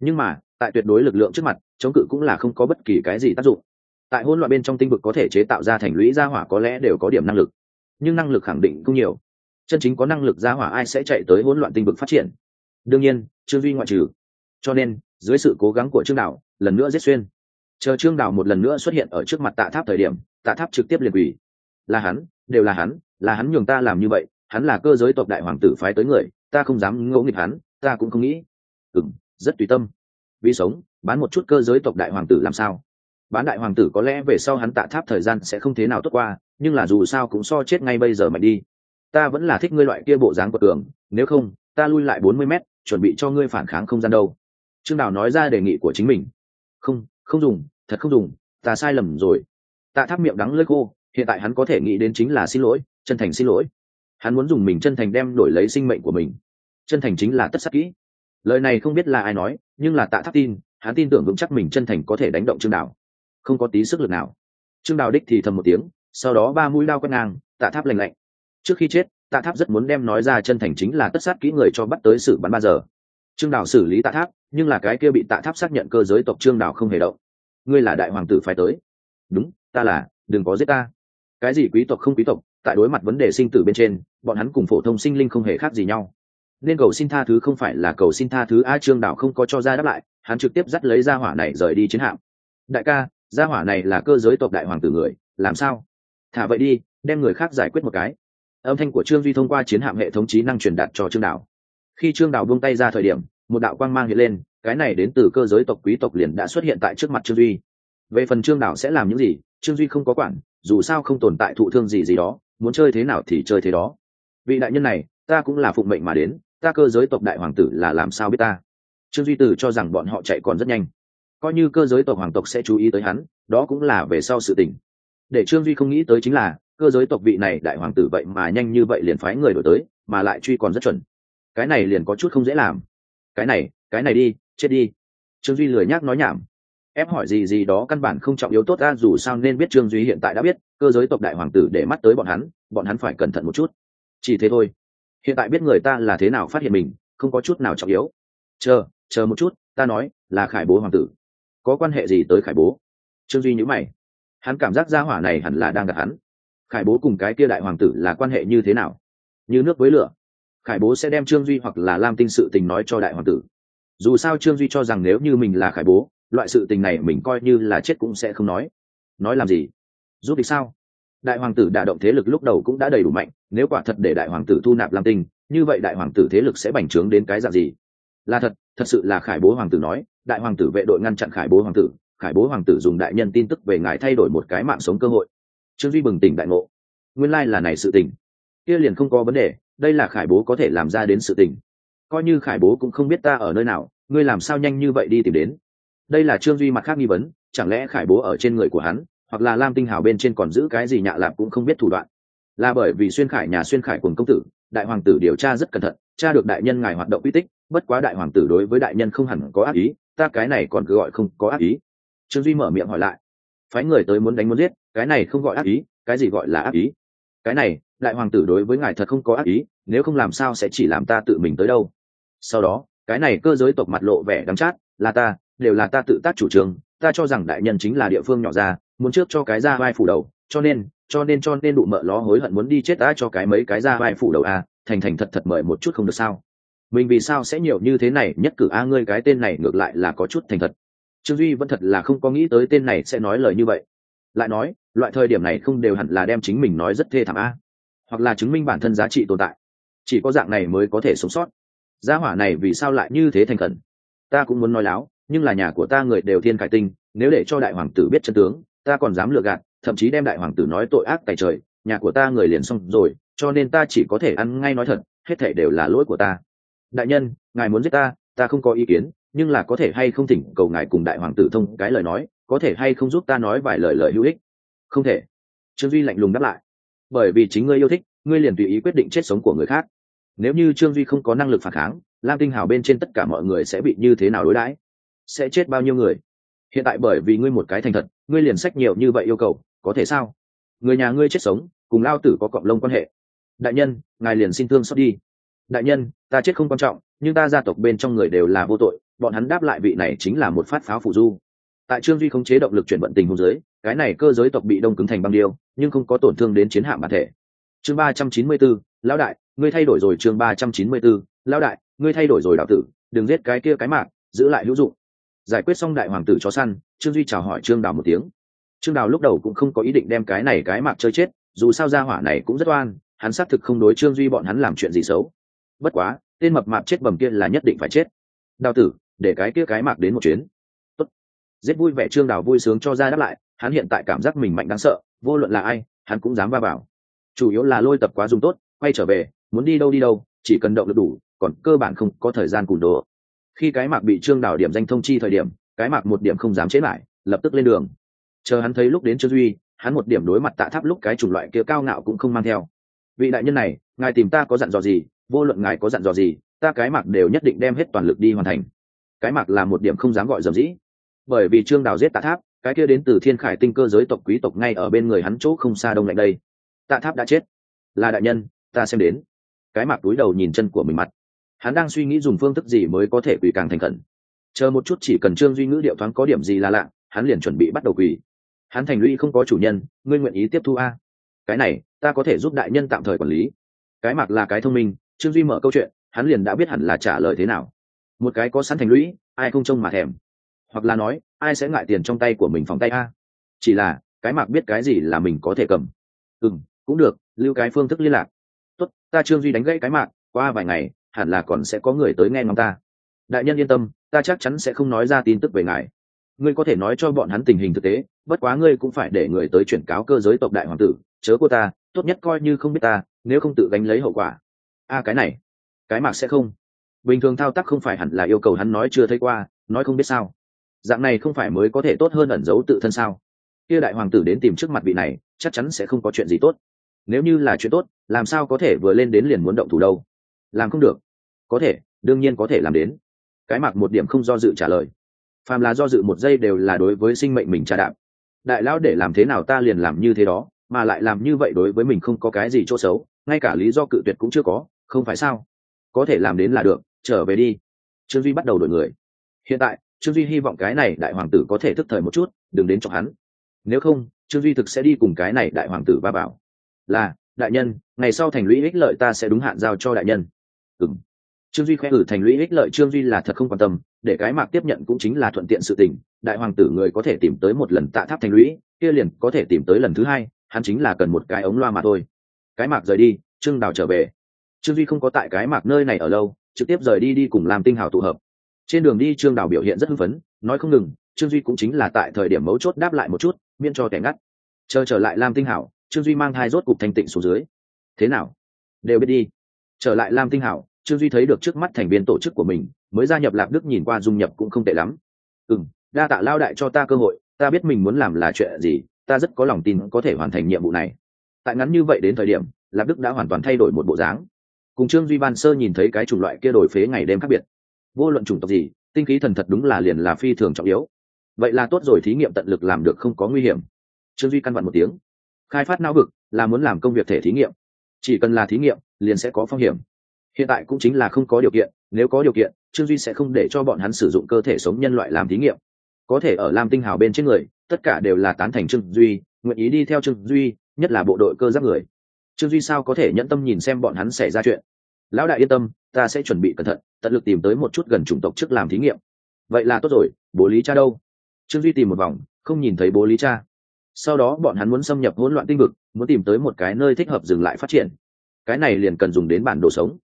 Nhưng mà, tại tuyệt đối lực lượng trước mặt, chống cự cũng là không có bất kỳ cái gì tác dụng. Tại hỗn loạn bên trong tinh vực có thể chế tạo ra thành lũy gia hỏa có lẽ đều có điểm năng lực. Nhưng năng lực khẳng định cũng nhiều. Chân chính có năng lực gia hỏa ai sẽ chạy tới hỗn loạn tinh vực phát triển? Đương nhiên, trương duy ngoại trừ. Cho nên, dưới sự cố gắng của trương đạo lần nữa giết xuyên chờ trương đào một lần nữa xuất hiện ở trước mặt tạ tháp thời điểm, tạ tháp trực tiếp liền quỳ. Là hắn, đều là hắn là hắn nhường ta làm như vậy, hắn là cơ giới tộc đại hoàng tử phái tới người, ta không dám ngẫu nghịch hắn, ta cũng không nghĩ. Ừng rất tùy tâm. Vì sống, bán một chút cơ giới tộc đại hoàng tử làm sao? Bán đại hoàng tử có lẽ về sau hắn tạ tháp thời gian sẽ không thế nào tốt qua, nhưng là dù sao cũng so chết ngay bây giờ mạnh đi. Ta vẫn là thích ngươi loại kia bộ dáng của tường nếu không, ta lui lại bốn mươi mét, chuẩn bị cho ngươi phản kháng không gian đâu. Trương đào nói ra đề nghị của chính mình. Không không dùng thật không dùng, ta sai lầm rồi. Tạ tháp miệng đắng lơi khô, hiện tại hắn có thể nghĩ đến chính là xin lỗi, chân thành xin lỗi. Hắn muốn dùng mình chân thành đem đổi lấy sinh mệnh của mình. Chân thành chính là tất sắc kỹ. Lời này không biết là ai nói, nhưng là tạ tháp tin, hắn tin tưởng vững chắc mình chân thành có thể đánh động trương đào. Không có tí sức lực nào. Trương đào đích thì thầm một tiếng, sau đó ba mũi đao quét ngang, tạ tháp lành lạnh. Trước khi chết, tạ tháp rất muốn đem nói ra chân thành chính là tất sát kỹ người cho bắt tới xử bắn ba giờ. Trương đào xử lý tạ tháp, nhưng là cái kia bị tạ tháp xác nhận cơ giới tộc trương đào không hề động ngươi là đại hoàng tử phải tới. Đúng, ta là, đừng có giết ta. Cái gì quý tộc không quý tộc, tại đối mặt vấn đề sinh tử bên trên, bọn hắn cùng phổ thông sinh linh không hề khác gì nhau. Nên cầu xin tha thứ không phải là cầu xin tha thứ a trương đảo không có cho ra đáp lại, hắn trực tiếp dắt lấy gia hỏa này rời đi chiến hạm. Đại ca, gia hỏa này là cơ giới tộc đại hoàng tử người, làm sao? Thả vậy đi, đem người khác giải quyết một cái. Âm thanh của trương duy thông qua chiến hạm hệ thống trí năng truyền đạt cho trương đạo khi trương đạo buông tay ra thời điểm, một đạo quang mang hiện lên cái này đến từ cơ giới tộc quý tộc liền đã xuất hiện tại trước mặt trương duy. Về phần trương đảo sẽ làm những gì, trương duy không có quản, dù sao không tồn tại thụ thương gì gì đó, muốn chơi thế nào thì chơi thế đó. Vị đại nhân này, ta cũng là phụng mệnh mà đến, ta cơ giới tộc đại hoàng tử là làm sao biết ta? Trương duy từ cho rằng bọn họ chạy còn rất nhanh. Coi như cơ giới tộc hoàng tộc sẽ chú ý tới hắn, đó cũng là về sau sự tình. Để trương duy không nghĩ tới chính là, cơ giới tộc vị này đại hoàng tử vậy mà nhanh như vậy liền phái người đổi tới, mà lại truy còn rất chuẩn. Cái này liền có chút không dễ làm. Cái này cái này đi chết đi. Trương duy lười nhác nói nhảm. Ép hỏi gì gì đó căn bản không trọng yếu tốt ra, dù sao nên biết trương duy hiện tại đã biết, cơ giới tộc đại hoàng tử để mắt tới bọn hắn bọn hắn phải cẩn thận một chút. Chỉ thế thôi. Hiện tại biết người ta là thế nào phát hiện mình, không có chút nào trọng yếu. Chờ chờ một chút, ta nói, là khải bố hoàng tử. Có quan hệ gì tới khải bố? Trương duy nhữ mày. Hắn cảm giác gia hỏa này hẳn là đang gặp hắn. Khải bố cùng cái kia đại hoàng tử là quan hệ như thế nào? Như nước với lửa. Khải bố sẽ đem trương duy hoặc là lam tinh sự tình nói cho đại hoàng tử dù sao trương duy cho rằng nếu như mình là khải bố, loại sự tình này mình coi như là chết cũng sẽ không nói. Nói làm gì? Giúp địch sao? Đại hoàng tử đả động thế lực lúc đầu cũng đã đầy đủ mạnh, nếu quả thật để đại hoàng tử thu nạp lam tinh, như vậy đại hoàng tử thế lực sẽ bành trướng đến cái dạng gì? Là thật thật sự là khải bố hoàng tử nói, đại hoàng tử vệ đội ngăn chặn khải bố hoàng tử, khải bố hoàng tử dùng đại nhân tin tức về ngài thay đổi một cái mạng sống cơ hội. Trương duy bừng tỉnh đại ngộ. Nguyên lai là này sự tình. Kia liền không có vấn đề, đây là khải bố có thể làm ra đến sự tình. Coi như khải bố cũng không biết ta ở nơi nào ngươi làm sao nhanh như vậy đi tìm đến? Đây là trương duy mặt khác nghi vấn, chẳng lẽ khải bố ở trên người của hắn, hoặc là lam tinh hào bên trên còn giữ cái gì nhạ lạp cũng không biết thủ đoạn? Là bởi vì xuyên khải nhà xuyên khải cùng công tử, đại hoàng tử điều tra rất cẩn thận, tra được đại nhân ngài hoạt động uy tích, bất quá đại hoàng tử đối với đại nhân không hẳn có ác ý, ta cái này còn cứ gọi không có ác ý. Trương duy mở miệng hỏi lại. Phái người tới muốn đánh muốn giết, cái này không gọi ác ý, cái gì gọi là ác ý? Cái này, đại hoàng tử đối với ngài thật không có ác ý, nếu không làm sao sẽ chỉ làm ta tự mình tới đâu? Sau đó cái này cơ giới tộc mặt lộ vẻ đắng chát, là ta, đều là ta tự tác chủ trương, ta cho rằng đại nhân chính là địa phương nhỏ ra, muốn trước cho cái ra vai phủ đầu, cho nên cho nên cho nên đụ mợ ló hối hận muốn đi chết ta cho cái mấy cái ra vai phủ đầu a thành thành thật thật mời một chút không được sao. Mình vì sao sẽ nhiều như thế này, nhất cử a ngươi cái tên này ngược lại là có chút thành thật. Trương duy vẫn thật là không có nghĩ tới tên này sẽ nói lời như vậy. Lại nói, loại thời điểm này không đều hẳn là đem chính mình nói rất thê thảm a, hoặc là chứng minh bản thân giá trị tồn tại. Chỉ có dạng này mới có thể sống sót gia hỏa này vì sao lại như thế thành khẩn? Ta cũng muốn nói láo, nhưng là nhà của ta người đều thiên khải tinh, nếu để cho đại hoàng tử biết chân tướng, ta còn dám lừa gạt, thậm chí đem đại hoàng tử nói tội ác tài trời, nhà của ta người liền xong rồi, cho nên ta chỉ có thể ăn ngay nói thật, hết thể đều là lỗi của ta. Đại nhân, ngài muốn giết ta ta không có ý kiến, nhưng là có thể hay không thỉnh cầu ngài cùng đại hoàng tử thông cái lời nói, có thể hay không giúp ta nói vài lời lời hữu ích? Không thể. Trương duy lạnh lùng đáp lại. Bởi vì chính ngươi yêu thích, ngươi liền tùy ý quyết định chết sống của người khác nếu như trương duy không có năng lực phản kháng, lam tinh hào bên trên tất cả mọi người sẽ bị như thế nào đối đãi? Sẽ chết bao nhiêu người? Hiện tại bởi vì ngươi một cái thành thật, ngươi liền sách nhiều như vậy yêu cầu, có thể sao? Người nhà ngươi chết sống, cùng lao tử có cộng lông quan hệ. Đại nhân, ngài liền xin thương xót đi. Đại nhân, ta chết không quan trọng, nhưng ta gia tộc bên trong người đều là vô tội, bọn hắn đáp lại vị này chính là một phát pháo phụ du. Tại trương duy khống chế động lực chuyển vận tình hôn giới cái này cơ giới tộc bị đông cứng thành băng điêu, nhưng không có tổn thương đến chiến hạm bản thể. Chương ba trăm chín mươi bốn, lão đại ngươi thay đổi rồi chương ba trăm chín mươi bốn lão đại, ngươi thay đổi rồi đạo tử, đừng giết cái kia cái mạng, giữ lại hữu dụng. Giải quyết xong đại hoàng tử chó săn, trương duy chào hỏi trương đào một tiếng. Trương đào lúc đầu cũng không có ý định đem cái này cái mạc chơi chết, dù sao ra hỏa này cũng rất oan, hắn xác thực không đối trương duy bọn hắn làm chuyện gì xấu. Bất quá, tên mập mạp chết bầm kia là nhất định phải chết. Đào tử, để cái kia cái mạc đến một chuyến. Tốt. rất vui vẻ trương đào vui sướng cho ra đáp lại, hắn hiện tại cảm giác mình mạnh đáng sợ, vô luận là ai, hắn cũng dám va vào. Chủ yếu là lôi tập quá dùng tốt, quay trở về muốn đi đâu đi đâu, chỉ cần động lực đủ, còn cơ bản không có thời gian cùn đồ. Khi cái mạc bị trương đảo điểm danh thông chi thời điểm, cái mạc một điểm không dám chế lại, lập tức lên đường. Chờ hắn thấy lúc đến trương duy, hắn một điểm đối mặt tạ tháp lúc cái chủng loại kia cao ngạo cũng không mang theo. Vị đại nhân này, ngài tìm ta có dặn dò gì, vô luận ngài có dặn dò gì, ta cái mạc đều nhất định đem hết toàn lực đi hoàn thành. Cái mạc là một điểm không dám gọi dầm dĩ. Bởi vì trương đào giết tạ tháp, cái kia đến từ thiên khải tinh cơ giới tộc quý tộc ngay ở bên người hắn chỗ không xa đông lạnh đây. Tạ tháp đã chết. Là đại nhân, ta xem đến cái mạc túi đầu nhìn chân của mình mặt. Hắn đang suy nghĩ dùng phương thức gì mới có thể quỳ càng thành khẩn. Chờ một chút chỉ cần trương duy ngữ điệu thoáng có điểm gì là lạ, hắn liền chuẩn bị bắt đầu quỳ. Hắn thành lũy không có chủ nhân, ngươi nguyện ý tiếp thu a? Cái này, ta có thể giúp đại nhân tạm thời quản lý. Cái mạc là cái thông minh, trương duy mở câu chuyện, hắn liền đã biết hẳn là trả lời thế nào. Một cái có sẵn thành lũy, ai không trông mà thèm. Hoặc là nói, ai sẽ ngại tiền trong tay của mình phòng tay a? Chỉ là, cái mạc biết cái gì là mình có thể cầm. Ừ m cũng được, lưu cái phương thức liên lạc tốt ta trương duy đánh gãy cái mạng, qua vài ngày hẳn là còn sẽ có người tới nghe ngóng ta. Đại nhân yên tâm ta chắc chắn sẽ không nói ra tin tức về ngài. Ngươi có thể nói cho bọn hắn tình hình thực tế bất quá ngươi cũng phải để người tới chuyển cáo cơ giới tộc đại hoàng tử chớ cô ta tốt nhất coi như không biết ta nếu không tự gánh lấy hậu quả. A cái này cái mạc sẽ không. Bình thường thao tác không phải hẳn là yêu cầu hắn nói chưa thấy qua nói không biết sao. Dạng này không phải mới có thể tốt hơn ẩn giấu tự thân sao? Kia đại hoàng tử đến tìm trước mặt vị này chắc chắn sẽ không có chuyện gì tốt nếu như là chuyện tốt, làm sao có thể vừa lên đến liền muốn động thủ đâu? Làm không được. Có thể, đương nhiên có thể làm đến. Cái mặc một điểm không do dự trả lời. Phàm là do dự một giây đều là đối với sinh mệnh mình trả đạm đại lão để làm thế nào ta liền làm như thế đó, mà lại làm như vậy đối với mình không có cái gì chỗ xấu, ngay cả lý do cự tuyệt cũng chưa có, không phải sao? Có thể làm đến là được, trở về đi. Trương duy bắt đầu đổi người. Hiện tại, trương duy hy vọng cái này đại hoàng tử có thể thức thời một chút, đừng đến cho hắn. Nếu không, trương duy thực sẽ đi cùng cái này đại hoàng tử ba bảo là, đại nhân, ngày sau thành lũy ích lợi ta sẽ đúng hạn giao cho đại nhân. Ừng trương duy khoe cử ừ, thành lũy ích lợi trương duy là thật không quan tâm, để cái mạc tiếp nhận cũng chính là thuận tiện sự tình, đại hoàng tử người có thể tìm tới một lần tạ tháp thành lũy, kia liền có thể tìm tới lần thứ hai, hắn chính là cần một cái ống loa mà thôi. Cái mạc rời đi, trương đào trở về. Trương duy không có tại cái mạc nơi này ở lâu, trực tiếp rời đi đi cùng làm tinh hào tụ hợp. Trên đường đi, trương đào biểu hiện rất hưng phấn, nói không ngừng, trương duy cũng chính là tại thời điểm mấu chốt đáp lại một chút, miễn cho kẻ ngắt. Chờ trở lại lam tinh hảo trương duy mang hai rốt cục thanh tịnh xuống dưới. Thế nào? Đều biết đi. Trở lại lam tinh hảo, trương duy thấy được trước mắt thành viên tổ chức của mình, mới gia nhập lạc đức nhìn qua dung nhập cũng không tệ lắm. Ừ m đa tạ lao đại cho ta cơ hội, ta biết mình muốn làm là chuyện gì, ta rất có lòng tin có thể hoàn thành nhiệm vụ này. Tại ngắn như vậy đến thời điểm lạc đức đã hoàn toàn thay đổi một bộ dáng. Cùng trương duy ban sơ nhìn thấy cái chủng loại kia đổi phế ngày đêm khác biệt. Vô luận chủng tộc gì, tinh khí thần thật đúng là liền là phi thường trọng yếu. Vậy là tốt rồi, thí nghiệm tận lực làm được không có nguy hiểm. Trương duy căn vặn một tiếng khai phát não vực là muốn làm công việc thể thí nghiệm. Chỉ cần là thí nghiệm, liền sẽ có phong hiểm. Hiện tại cũng chính là không có điều kiện, nếu có điều kiện, trương duy sẽ không để cho bọn hắn sử dụng cơ thể sống nhân loại làm thí nghiệm. Có thể ở lam tinh hào bên trên người, tất cả đều là tán thành trương duy, nguyện ý đi theo trương duy, nhất là bộ đội cơ giáp người. Trương duy sao có thể nhẫn tâm nhìn xem bọn hắn xảy ra chuyện? Lão đại yên tâm, ta sẽ chuẩn bị cẩn thận, tận lực tìm tới một chút gần chủng tộc trước làm thí nghiệm. Vậy là tốt rồi, bố lý cha đâu? Trương duy tìm một vòng, không nhìn thấy bố lý cha sau đó bọn hắn muốn xâm nhập hỗn loạn tinh vực, muốn tìm tới một cái nơi thích hợp dừng lại phát triển. Cái này liền cần dùng đến bản đồ sống.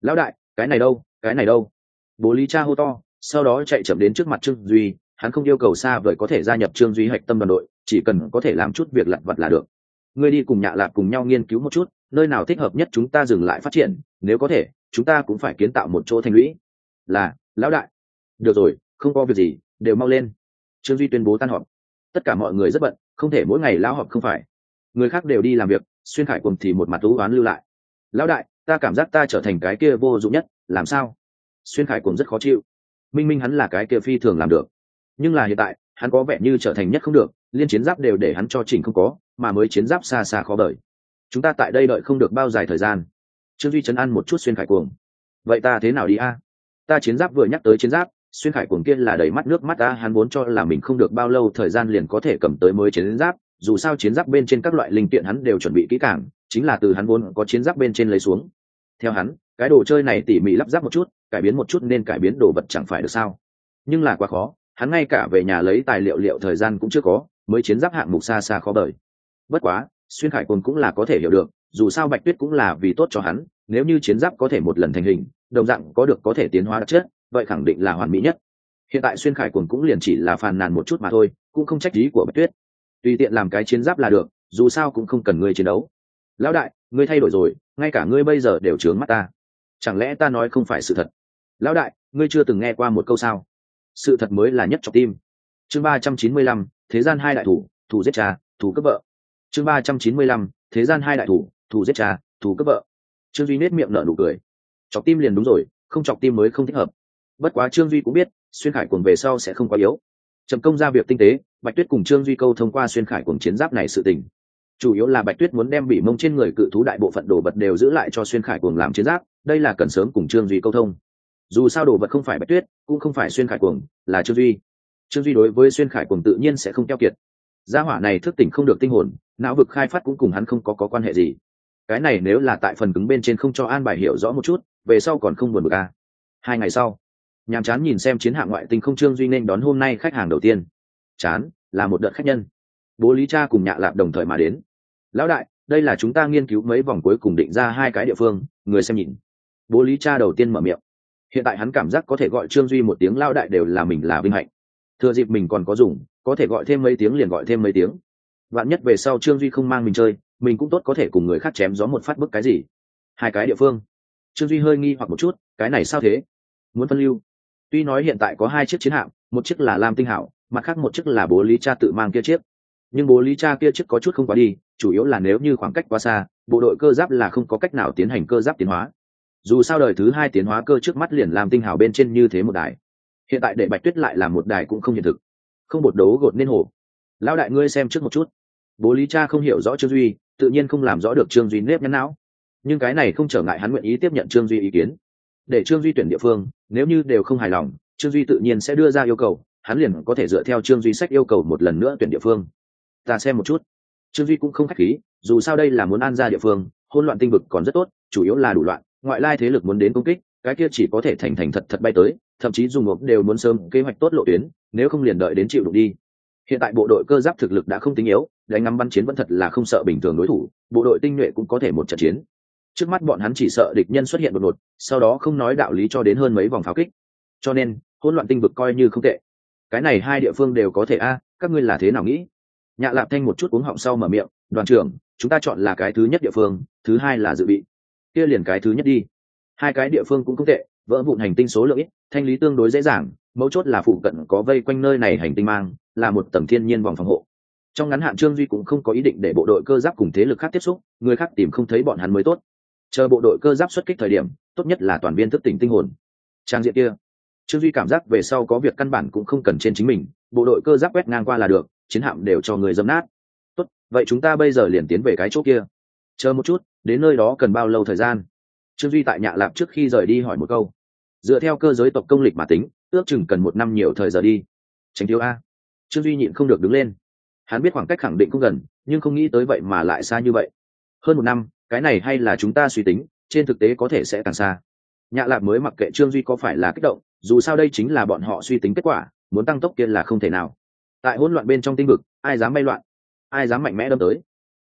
Lão đại, cái này đâu, cái này đâu? Bố lý cha hô to, sau đó chạy chậm đến trước mặt trương duy, hắn không yêu cầu xa vời có thể gia nhập trương duy hạch tâm đoàn đội, chỉ cần có thể làm chút việc lặt vặt là được. Ngươi đi cùng nhạ lạp cùng nhau nghiên cứu một chút, nơi nào thích hợp nhất chúng ta dừng lại phát triển, nếu có thể, chúng ta cũng phải kiến tạo một chỗ thành lũy. Là, lão đại. Được rồi, không có việc gì, đều mau lên. Trương duy tuyên bố tan họp. Tất cả mọi người rất bận không thể mỗi ngày lão họp không phải. Người khác đều đi làm việc, xuyên khải cùng thì một mặt thú oán lưu lại. Lão đại, ta cảm giác ta trở thành cái kia vô dụng nhất, làm sao? Xuyên khải cùng rất khó chịu. Minh minh hắn là cái kia phi thường làm được. Nhưng là hiện tại, hắn có vẻ như trở thành nhất không được, liên chiến giáp đều để hắn cho chỉnh không có, mà mới chiến giáp xa xa khó bởi chúng ta tại đây đợi không được bao dài thời gian. Trương duy chấn ăn một chút xuyên khải cuồng. Vậy ta thế nào đi a? Ta chiến giáp vừa nhắc tới chiến giáp xuyên khải cuồng kia là đầy mắt nước mắt ta hắn vốn cho là mình không được bao lâu thời gian liền có thể cầm tới mới chiến giáp, dù sao chiến giáp bên trên các loại linh kiện hắn đều chuẩn bị kỹ càng, chính là từ hắn vốn có chiến giáp bên trên lấy xuống. Theo hắn, cái đồ chơi này tỉ mỉ lắp ráp một chút, cải biến một chút nên cải biến đồ vật chẳng phải được sao. Nhưng là quá khó, hắn ngay cả về nhà lấy tài liệu liệu thời gian cũng chưa có, mới chiến giáp hạng mục xa xa khó bởi bất quá, xuyên khải cồn cũng là có thể hiểu được, dù sao bạch tuyết cũng là vì tốt cho hắn, nếu như chiến giáp có thể một lần thành hình, đồng dạng có được có thể tiến hóa đặc chất vậy khẳng định là hoàn mỹ nhất. Hiện tại xuyên khải cuồng cũng liền chỉ là phàn nàn một chút mà thôi, cũng không trách ý của bạch tuyết. Tùy tiện làm cái chiến giáp là được, dù sao cũng không cần ngươi chiến đấu. Lão đại, ngươi thay đổi rồi, ngay cả ngươi bây giờ đều trướng mắt ta. Chẳng lẽ ta nói không phải sự thật? Lão đại, ngươi chưa từng nghe qua một câu sao? Sự thật mới là nhất trong tim. Chương ba trăm chín mươi lăm, thế gian hai đại thủ thủ giết cha, thủ cấp vợ. Chương ba trăm chín mươi lăm, thế gian hai đại thủ thủ giết cha, thủ cấp vợ. Trương duy nết miệng nở nụ cười. Chọc tim liền đúng rồi, không chọc tim mới không thích hợp bất quá trương duy cũng biết xuyên khải cuồng về sau sẽ không quá yếu. Trầm công ra việc tinh tế bạch tuyết cùng trương duy câu thông qua xuyên khải cuồng chiến giáp này sự tình. Chủ yếu là bạch tuyết muốn đem bị mông trên người cự thú đại bộ phận đồ vật đều giữ lại cho xuyên khải cuồng làm chiến giáp đây là cần sớm cùng trương duy câu thông. Dù sao đồ vật không phải bạch tuyết cũng không phải xuyên khải cuồng là trương duy. Trương duy đối với xuyên khải cuồng tự nhiên sẽ không keo kiệt. Gia hỏa này thức tỉnh không được tinh hồn não vực khai phát cũng cùng hắn không có, có quan hệ gì. Cái này nếu là tại phần cứng bên trên không cho an bài hiểu rõ một chút về sau còn không buồn bực à. hai ngày sau nhàm chán nhìn xem chiến hạng ngoại tinh không trương duy nên đón hôm nay khách hàng đầu tiên. Chán, là một đợt khách nhân. Bố lý cha cùng nhạ lạp đồng thời mà đến. Lão đại, đây là chúng ta nghiên cứu mấy vòng cuối cùng định ra hai cái địa phương, người xem nhìn. Bố lý cha đầu tiên mở miệng. Hiện tại hắn cảm giác có thể gọi trương duy một tiếng lao đại đều là mình là vinh hạnh. Thừa dịp mình còn có dùng, có thể gọi thêm mấy tiếng liền gọi thêm mấy tiếng. Vạn nhất về sau trương duy không mang mình chơi, mình cũng tốt có thể cùng người khác chém gió một phát bức cái gì. Hai cái địa phương. Trương duy hơi nghi hoặc một chút, cái này sao thế? Muốn phân lưu tuy nói hiện tại có hai chiếc chiến hạm, một chiếc là lam tinh hảo, mặt khác một chiếc là bố lý cha tự mang kia chiếc. Nhưng bố lý cha kia chiếc có chút không quá đi, chủ yếu là nếu như khoảng cách quá xa, bộ đội cơ giáp là không có cách nào tiến hành cơ giáp tiến hóa. Dù sao đời thứ hai tiến hóa cơ trước mắt liền làm tinh hào bên trên như thế một đài. Hiện tại để bạch tuyết lại làm một đài cũng không hiện thực. Không một đấu gột nên hồ. Lão đại ngươi xem trước một chút. Bố lý cha không hiểu rõ trương duy, tự nhiên không làm rõ được trương duy nếp nhắn não. Nhưng cái này không trở ngại hắn nguyện ý tiếp nhận trương duy ý kiến để trương duy tuyển địa phương, nếu như đều không hài lòng, trương duy tự nhiên sẽ đưa ra yêu cầu, hắn liền có thể dựa theo trương duy sách yêu cầu một lần nữa tuyển địa phương. Ta xem một chút. Trương duy cũng không k h á c h khí, dù sao đây là muốn an ra địa phương hôn loạn tinh vực còn rất tốt, chủ yếu là đủ loạn, ngoại lai thế lực muốn đến công kích, cái kia chỉ có thể thành thành thật thật bay tới, thậm chí dùng ngục đều muốn sớm kế hoạch tốt lộ tuyến, nếu không liền đợi đến chịu đụng đi. Hiện tại bộ đội cơ giáp thực lực đã không tính yếu, đánh ngắm bắn chiến vẫn thật là không sợ bình thường đối thủ, bộ đội tinh nhuệ cũng có thể một trận chiến trước mắt bọn hắn chỉ sợ địch nhân xuất hiện đột ngột, sau đó không nói đạo lý cho đến hơn mấy vòng pháo kích. Cho nên, hỗn loạn tinh vực coi như không tệ. Cái này hai địa phương đều có thể a, các ngươi là thế nào nghĩ? Nhạ lạp thanh một chút uống họng sau mở miệng, đoàn trưởng, chúng ta chọn là cái thứ nhất địa phương, thứ hai là dự bị. Kia liền cái thứ nhất đi. Hai cái địa phương cũng không tệ, vỡ vụn hành tinh số lượng ít, thanh lý tương đối dễ dàng, mấu chốt là phụ cận có vây quanh nơi này hành tinh mang, là một tầng thiên nhiên vòng phòng hộ. Trong ngắn hạn trương duy cũng không có ý định để bộ đội cơ giáp cùng thế lực khác tiếp xúc, người khác tìm không thấy bọn hắn mới tốt chờ bộ đội cơ giáp xuất kích thời điểm, tốt nhất là toàn viên thức tỉnh tinh hồn. Trang diện kia. Trương duy cảm giác về sau có việc căn bản cũng không cần trên chính mình, bộ đội cơ giáp quét ngang qua là được, chiến hạm đều cho người dâm nát. Tốt, vậy chúng ta bây giờ liền tiến về cái chỗ kia. Chờ một chút, đến nơi đó cần bao lâu thời gian? Trương duy tại nhạ lạp trước khi rời đi hỏi một câu. Dựa theo cơ giới tộc công lịch mà tính, ước chừng cần một năm nhiều thời giờ đi. Tránh thiếu a. Trương duy nhịn không được đứng lên. Hắn biết khoảng cách khẳng định không gần, nhưng không nghĩ tới vậy mà lại xa như vậy. Hơn một năm cái này hay là chúng ta suy tính, trên thực tế có thể sẽ càng xa. Nhạ lạp mới mặc kệ trương duy có phải là kích động, dù sao đây chính là bọn họ suy tính kết quả, muốn tăng tốc kia là không thể nào. Tại hỗn loạn bên trong tinh vực, ai dám bay loạn? Ai dám mạnh mẽ đâm tới?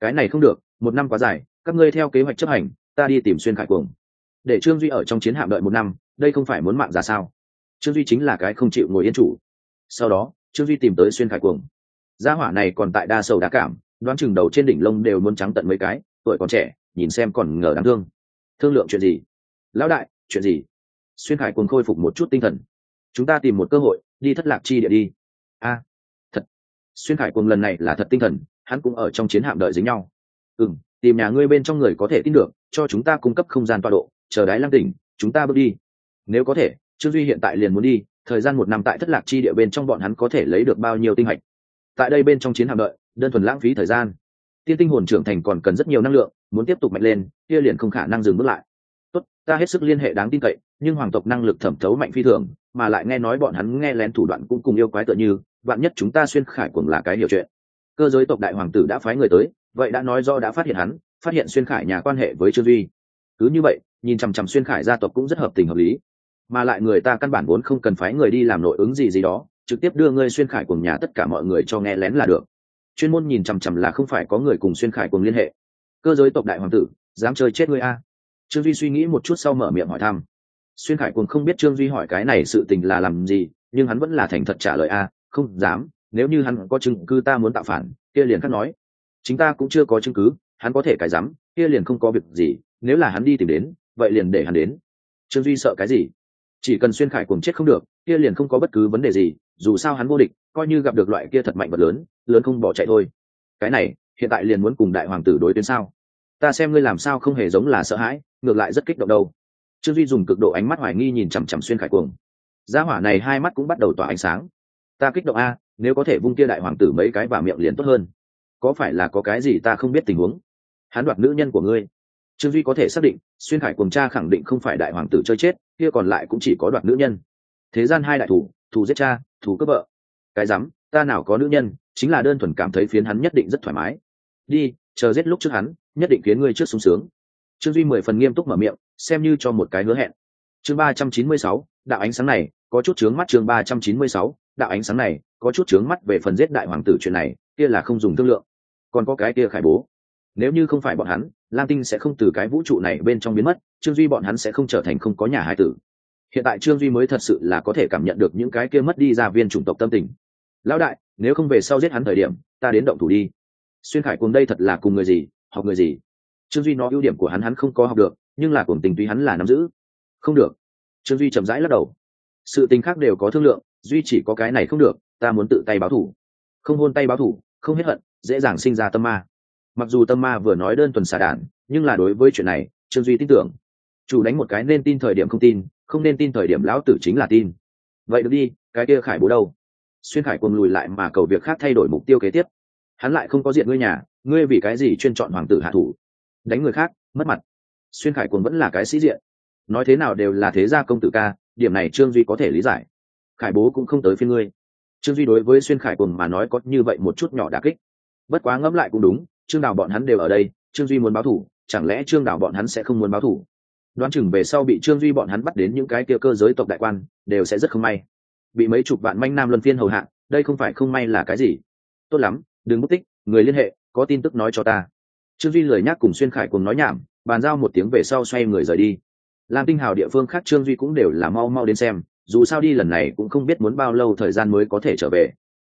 Cái này không được, một năm quá dài, các ngươi theo kế hoạch chấp hành, ta đi tìm xuyên khải cuồng. Để trương duy ở trong chiến hạm đợi một năm, đây không phải muốn mạng ra sao? Trương duy chính là cái không chịu ngồi yên chủ. Sau đó, trương duy tìm tới xuyên khải cuồng. Gia hỏa này còn tại đa sầu đá cảm, đoán chừng đầu trên đỉnh lông đều muốn trắng tận mấy cái, tuổi còn trẻ nhìn xem còn ngờ đáng thương. Thương lượng chuyện gì? Lão đại, chuyện gì? Xuyên khải cuồng khôi phục một chút tinh thần. Chúng ta tìm một cơ hội, đi thất lạc chi địa đi. A, thật. Xuyên khải cuồng lần này là thật tinh thần, hắn cũng ở trong chiến hạm đợi dính nhau. Ừ m tìm nhà ngươi bên trong người có thể tin được, cho chúng ta cung cấp không gian tọa độ, chờ đái lăng tỉnh chúng ta bước đi. Nếu có thể, trương duy hiện tại liền muốn đi, thời gian một năm tại thất lạc chi địa bên trong bọn hắn có thể lấy được bao nhiêu tinh hạch? Tại đây bên trong chiến hạm đợi, đơn thuần lãng phí thời gian. Tiên tinh hồn trưởng thành còn cần rất nhiều năng lượng muốn tiếp tục mạnh lên, kia liền không khả năng dừng bước lại. Tốt, ta hết sức liên hệ đáng tin cậy, nhưng hoàng tộc năng lực thẩm thấu mạnh phi thường, mà lại nghe nói bọn hắn nghe lén thủ đoạn cũng cùng yêu quái tựa như, vạn nhất chúng ta xuyên khải cuồng là cái hiểu chuyện. Cơ giới tộc đại hoàng tử đã phái người tới, vậy đã nói do đã phát hiện hắn, phát hiện xuyên khải nhà quan hệ với trương duy. Cứ như vậy, nhìn chằm chằm xuyên khải gia tộc cũng rất hợp tình hợp lý. Mà lại người ta căn bản vốn không cần phái người đi làm nội ứng gì gì đó, trực tiếp đưa ngươi xuyên khải cùng nhà tất cả mọi người cho nghe lén là được. Chuyên môn nhìn chằm chằm là không phải có người cùng xuyên khải cùng liên hệ cơ giới tộc đại hoàng tử, dám chơi chết ngươi a. Trương duy suy nghĩ một chút sau mở miệng hỏi thăm. Xuyên khải cùng không biết trương duy hỏi cái này sự tình là làm gì, nhưng hắn vẫn là thành thật trả lời a, không dám, nếu như hắn có chứng cứ ta muốn tạo phản, kia liền khắc nói. Chính ta cũng chưa có chứng cứ, hắn có thể cái dám, kia liền không có việc gì, nếu là hắn đi tìm đến, vậy liền để hắn đến. Trương duy sợ cái gì? Chỉ cần xuyên khải cùng chết không được, kia liền không có bất cứ vấn đề gì, dù sao hắn vô địch, coi như gặp được loại kia thật mạnh vật lớn lớn không bỏ chạy thôi. Cái này hiện tại liền muốn cùng đại hoàng tử đối tuyến sao? Ta xem ngươi làm sao không hề giống là sợ hãi, ngược lại rất kích động đâu. Trương duy dùng cực độ ánh mắt hoài nghi nhìn chằm chằm xuyên khải cuồng. Gia hỏa này hai mắt cũng bắt đầu tỏa ánh sáng. Ta kích động a, nếu có thể vung kia đại hoàng tử mấy cái vào miệng liền tốt hơn. Có phải là có cái gì ta không biết tình huống? Hắn đoạt nữ nhân của ngươi. Trương duy có thể xác định, xuyên khải cuồng cha khẳng định không phải đại hoàng tử chơi chết, kia còn lại cũng chỉ có đoạt nữ nhân. Thế gian hai đại thủ thủ giết cha thủ cướp vợ. Cái rắm, ta nào có nữ nhân chính là đơn thuần cảm thấy phiến hắn nhất định rất thoải mái. Đi, chờ giết lúc trước hắn, nhất định khiến ngươi trước sung sướng. Trương duy mười phần nghiêm túc mở miệng, xem như cho một cái hứa hẹn. Chương ba trăm chín mươi sáu, đạo ánh sáng này, có chút chướng mắt chương ba trăm chín mươi sáu, đạo ánh sáng này, có chút chướng mắt về phần giết đại hoàng tử chuyện này, kia là không dùng thương lượng. Còn có cái kia khải bố. Nếu như không phải bọn hắn, lam tinh sẽ không từ cái vũ trụ này bên trong biến mất, trương duy bọn hắn sẽ không trở thành không có nhà hai tử. Hiện tại trương duy mới thật sự là có thể cảm nhận được những cái kia mất đi ra viên chủng tộc tâm tình. Lão đại nếu không về sau giết hắn thời điểm, ta đến động thủ đi. Xuyên khải cùng đây thật là cùng người gì, học người gì? Trương duy nói ưu điểm của hắn hắn không có học được, nhưng là cùng tình tuy hắn là nắm giữ. Không được. Trương duy chậm rãi lắc đầu. Sự tình khác đều có thương lượng, duy chỉ có cái này không được, ta muốn tự tay báo thủ. Không hôn tay báo thủ, không hết hận, dễ dàng sinh ra tâm ma. Mặc dù tâm ma vừa nói đơn tuần xả đản nhưng là đối với chuyện này, trương duy tin tưởng. Chủ đánh một cái nên tin thời điểm không tin, không nên tin thời điểm lão tử chính là tin. Vậy được đi, cái kia khải bố đâu? Xuyên khải cùng lùi lại mà cầu việc khác thay đổi mục tiêu kế tiếp. Hắn lại không có diện ngươi nhà, ngươi vì cái gì chuyên chọn hoàng tử hạ thủ? Đánh người khác, mất mặt. Xuyên khải cùng vẫn là cái sĩ diện. Nói thế nào đều là thế gia công tử ca, điểm này trương duy có thể lý giải. Khải bố cũng không tới phiên ngươi. Trương duy đối với xuyên khải cùng mà nói có như vậy một chút nhỏ đà kích. Bất quá ngẫm lại cũng đúng, trương đào bọn hắn đều ở đây, trương duy muốn báo thủ, chẳng lẽ trương đào bọn hắn sẽ không muốn báo thủ? Đoán chừng về sau bị trương duy bọn hắn bắt đến những cái kia cơ giới tộc đại quan, đều sẽ rất không may bị mấy chục vạn manh nam luân phiên hầu hạ, đây không phải không may là cái gì. Tốt lắm, đừng mất tích, người liên hệ, có tin tức nói cho ta. Trương duy lời nhắc cùng xuyên khải cùng nói nhảm, bàn giao một tiếng về sau xoay người rời đi. Lam tinh hào địa phương khác trương duy cũng đều là mau mau đến xem, dù sao đi lần này cũng không biết muốn bao lâu thời gian mới có thể trở về.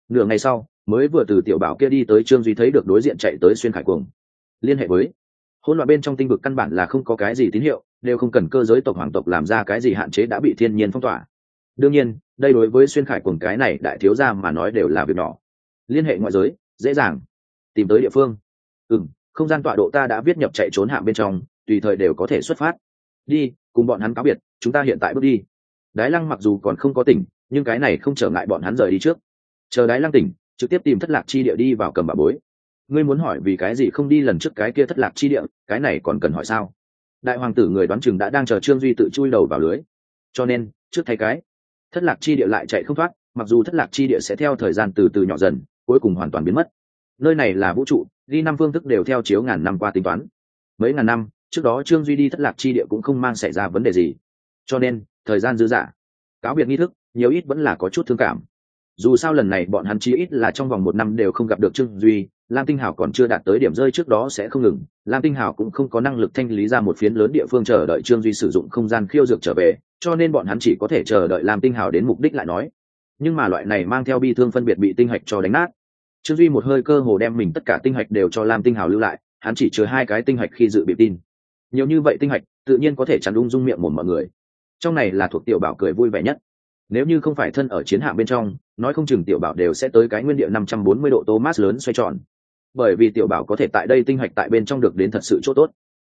Nửa ngày sau, mới vừa từ tiểu bảo kia đi tới trương duy thấy được đối diện chạy tới xuyên khải cuồng liên hệ với, hỗn loạn bên trong tinh vực căn bản là không có cái gì tín hiệu, đều không cần cơ giới tộc hoàng tộc làm ra cái gì hạn chế đã bị thiên nhiên phong tỏa. Đương nhiên đây đối với xuyên khải cùng cái này đại thiếu gia mà nói đều là việc nhỏ. Liên hệ ngoại giới, dễ dàng. Tìm tới địa phương. Ừ không gian tọa độ ta đã viết nhập chạy trốn hạng bên trong, tùy thời đều có thể xuất phát. Đi, cùng bọn hắn cáo biệt, chúng ta hiện tại bước đi. Đái lăng mặc dù còn không có tỉnh, nhưng cái này không trở ngại bọn hắn rời đi trước. Chờ đái lăng tỉnh, trực tiếp tìm thất lạc chi địa đi vào cầm bà bối. Ngươi muốn hỏi vì cái gì không đi lần trước cái kia thất lạc chi địa, cái này còn cần hỏi sao? Đại hoàng tử người đoán chừng đã đang chờ trương duy tự chui đầu vào lưới. Cho nên, trước thay cái thất lạc chi địa lại chạy không thoát, mặc dù thất lạc chi địa sẽ theo thời gian từ từ nhỏ dần, cuối cùng hoàn toàn biến mất. Nơi này là vũ trụ đi năm phương thức đều theo chiếu ngàn năm qua tính toán. Mấy ngàn năm, trước đó trương duy đi thất lạc chi địa cũng không mang xảy ra vấn đề gì. Cho nên, thời gian dư dả. Cáo biệt nghi thức, nhiều ít vẫn là có chút thương cảm. Dù sao lần này bọn hắn chí ít là trong vòng một năm đều không gặp được trương duy, lam tinh hảo còn chưa đạt tới điểm rơi trước đó sẽ không ngừng. Lam tinh hảo cũng không có năng lực thanh lý ra một phiến lớn địa phương chờ đợi trương duy sử dụng không gian khiêu dược trở về cho nên bọn hắn chỉ có thể chờ đợi làm tinh hảo đến mục đích lại nói. Nhưng mà loại này mang theo bi thương phân biệt bị tinh hạch cho đánh nát. Trương duy một hơi cơ hồ đem mình tất cả tinh hạch đều cho làm tinh hảo lưu lại, hắn chỉ chứa hai cái tinh hạch khi dự bị tin. Nhiều như vậy tinh hạch, tự nhiên có thể chắn ung dung miệng một mọi người. Trong này là thuộc tiểu bảo cười vui vẻ nhất. Nếu như không phải thân ở chiến hạm bên trong, nói không chừng tiểu bảo đều sẽ tới cái nguyên địa năm trăm bốn mươi độ thomas lớn xoay tròn. Bởi vì tiểu bảo có thể tại đây tinh hạch tại bên trong được đến thật sự chỗ tốt.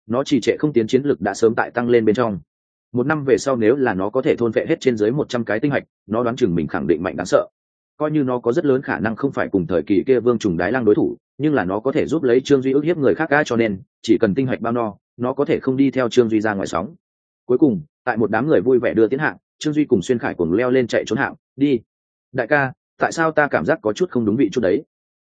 Nó chỉ trệ không tiến chiến lực đã sớm tại tăng lên bên trong một năm về sau nếu là nó có thể thôn vệ hết trên dưới một trăm cái tinh hạch, nó đoán chừng mình khẳng định mạnh đáng sợ. Coi như nó có rất lớn khả năng không phải cùng thời kỳ kia vương trùng đái lang đối thủ, nhưng là nó có thể giúp lấy trương duy ức hiếp người khác ca cho nên, chỉ cần tinh hạch bao no, nó có thể không đi theo trương duy ra ngoài sóng. Cuối cùng, tại một đám người vui vẻ đưa tiến hạng, trương duy cùng xuyên khải cùng leo lên chạy trốn hạng, đi. Đại ca, tại sao ta cảm giác có chút không đúng vị chút đấy?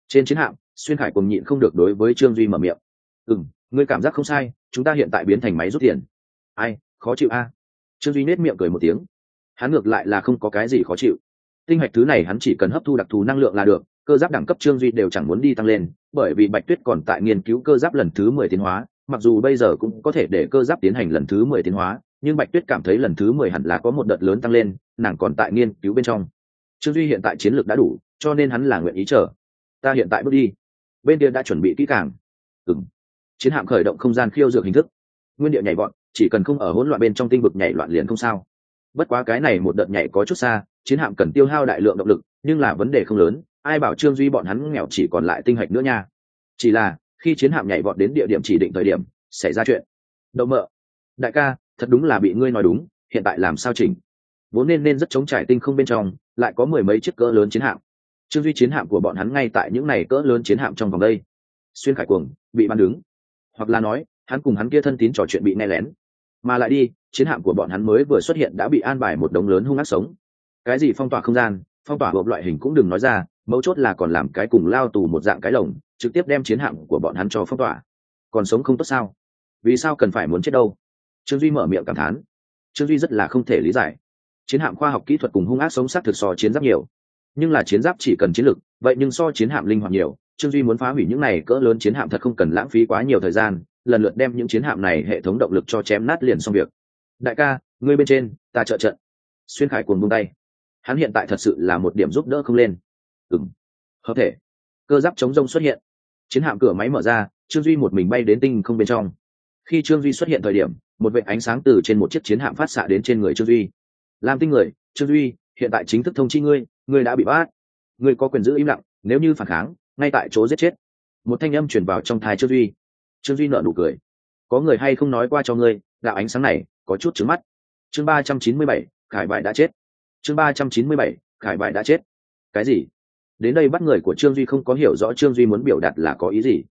Trên chiến hạm, xuyên khải cùng nhịn không được đối với trương duy mở miệng. Ừ m ngươi cảm giác không sai, chúng ta hiện tại biến thành máy rút tiền. Ai, khó chịu a trương duy nết miệng cười một tiếng hắn ngược lại là không có cái gì khó chịu tinh hạch thứ này hắn chỉ cần hấp thu đặc thù năng lượng là được cơ giáp đẳng cấp trương duy đều chẳng muốn đi tăng lên bởi vì bạch tuyết còn tại nghiên cứu cơ giáp lần thứ mười tiến hóa mặc dù bây giờ cũng có thể để cơ giáp tiến hành lần thứ mười tiến hóa nhưng bạch tuyết cảm thấy lần thứ mười hẳn là có một đợt lớn tăng lên nàng còn tại nghiên cứu bên trong trương duy hiện tại chiến lược đã đủ cho nên hắn là nguyện ý chờ ta hiện tại bước đi bên kia đã chuẩn bị kỹ càng ừng chiến hạm khởi động không gian khiêu dược hình thức nguyên địa nhảy vọt chỉ cần không ở hỗn loạn bên trong tinh vực nhảy loạn liền không sao. Bất quá cái này một đợt nhảy có chút xa, chiến hạm cần tiêu hao đại lượng động lực, nhưng là vấn đề không lớn, ai bảo trương duy bọn hắn nghèo chỉ còn lại tinh hạch nữa nha. Chỉ là, khi chiến hạm nhảy vọt đến địa điểm chỉ định thời điểm, xảy ra chuyện. Đậu mợ, đại ca, thật đúng là bị ngươi nói đúng, hiện tại làm sao chỉnh? Vốn nên nên rất chống trải tinh không bên trong, lại có mười mấy chiếc cỡ lớn chiến hạm. Trương duy chiến hạm của bọn hắn ngay tại những này cỡ lớn chiến hạm trong vòng đây. Xuyên khải cuồng, bị bắn đứng. Hoặc là nói, hắn cùng hắn kia thân tín trò chuyện bị nghe lén mà lại đi, chiến hạm của bọn hắn mới vừa xuất hiện đã bị an bài một đống lớn hung ác sống. Cái gì phong tỏa không gian, phong tỏa hộp loại hình cũng đừng nói ra, mấu chốt là còn làm cái cùng lao tù một dạng cái lồng, trực tiếp đem chiến hạm của bọn hắn cho phong tỏa. Còn sống không tốt sao? Vì sao cần phải muốn chết đâu? Trương duy mở miệng cảm thán. Trương duy rất là không thể lý giải. Chiến hạm khoa học kỹ thuật cùng hung ác sống sát thực so chiến giáp nhiều. Nhưng là chiến giáp chỉ cần chiến lực, vậy nhưng so chiến hạm linh hoạt nhiều. Trương duy muốn phá hủy những này cỡ lớn chiến hạm thật không cần lãng phí quá nhiều thời gian lần lượt đem những chiến hạm này hệ thống động lực cho chém nát liền xong việc. Đại ca, ngươi bên trên, ta trợ trận. Xuyên khải cuồng buông tay. Hắn hiện tại thật sự là một điểm giúp đỡ không lên. Ừng hợp thể. Cơ giáp chống rông xuất hiện. Chiến hạm cửa máy mở ra, trương duy một mình bay đến tinh không bên trong. Khi trương duy xuất hiện thời điểm, một vệ ánh sáng từ trên một chiếc chiến hạm phát xạ đến trên người trương duy. Làm tinh người, trương duy, hiện tại chính thức thông chi ngươi ngươi đã bị bắt. Ngươi có quyền giữ im lặng, nếu như phản kháng, ngay tại chỗ giết chết. Một thanh âm chuyển vào trong thai trương duy trương duy nợ nụ cười. Có người hay không nói qua cho ngươi, đạo ánh sáng này có chút trứng mắt. Chương ba trăm chín mươi bảy, khải bại đã chết. Chương ba trăm chín mươi bảy, khải bại đã chết. Cái gì? Đến đây bắt người của trương duy không có hiểu rõ trương duy muốn biểu đạt là có ý gì.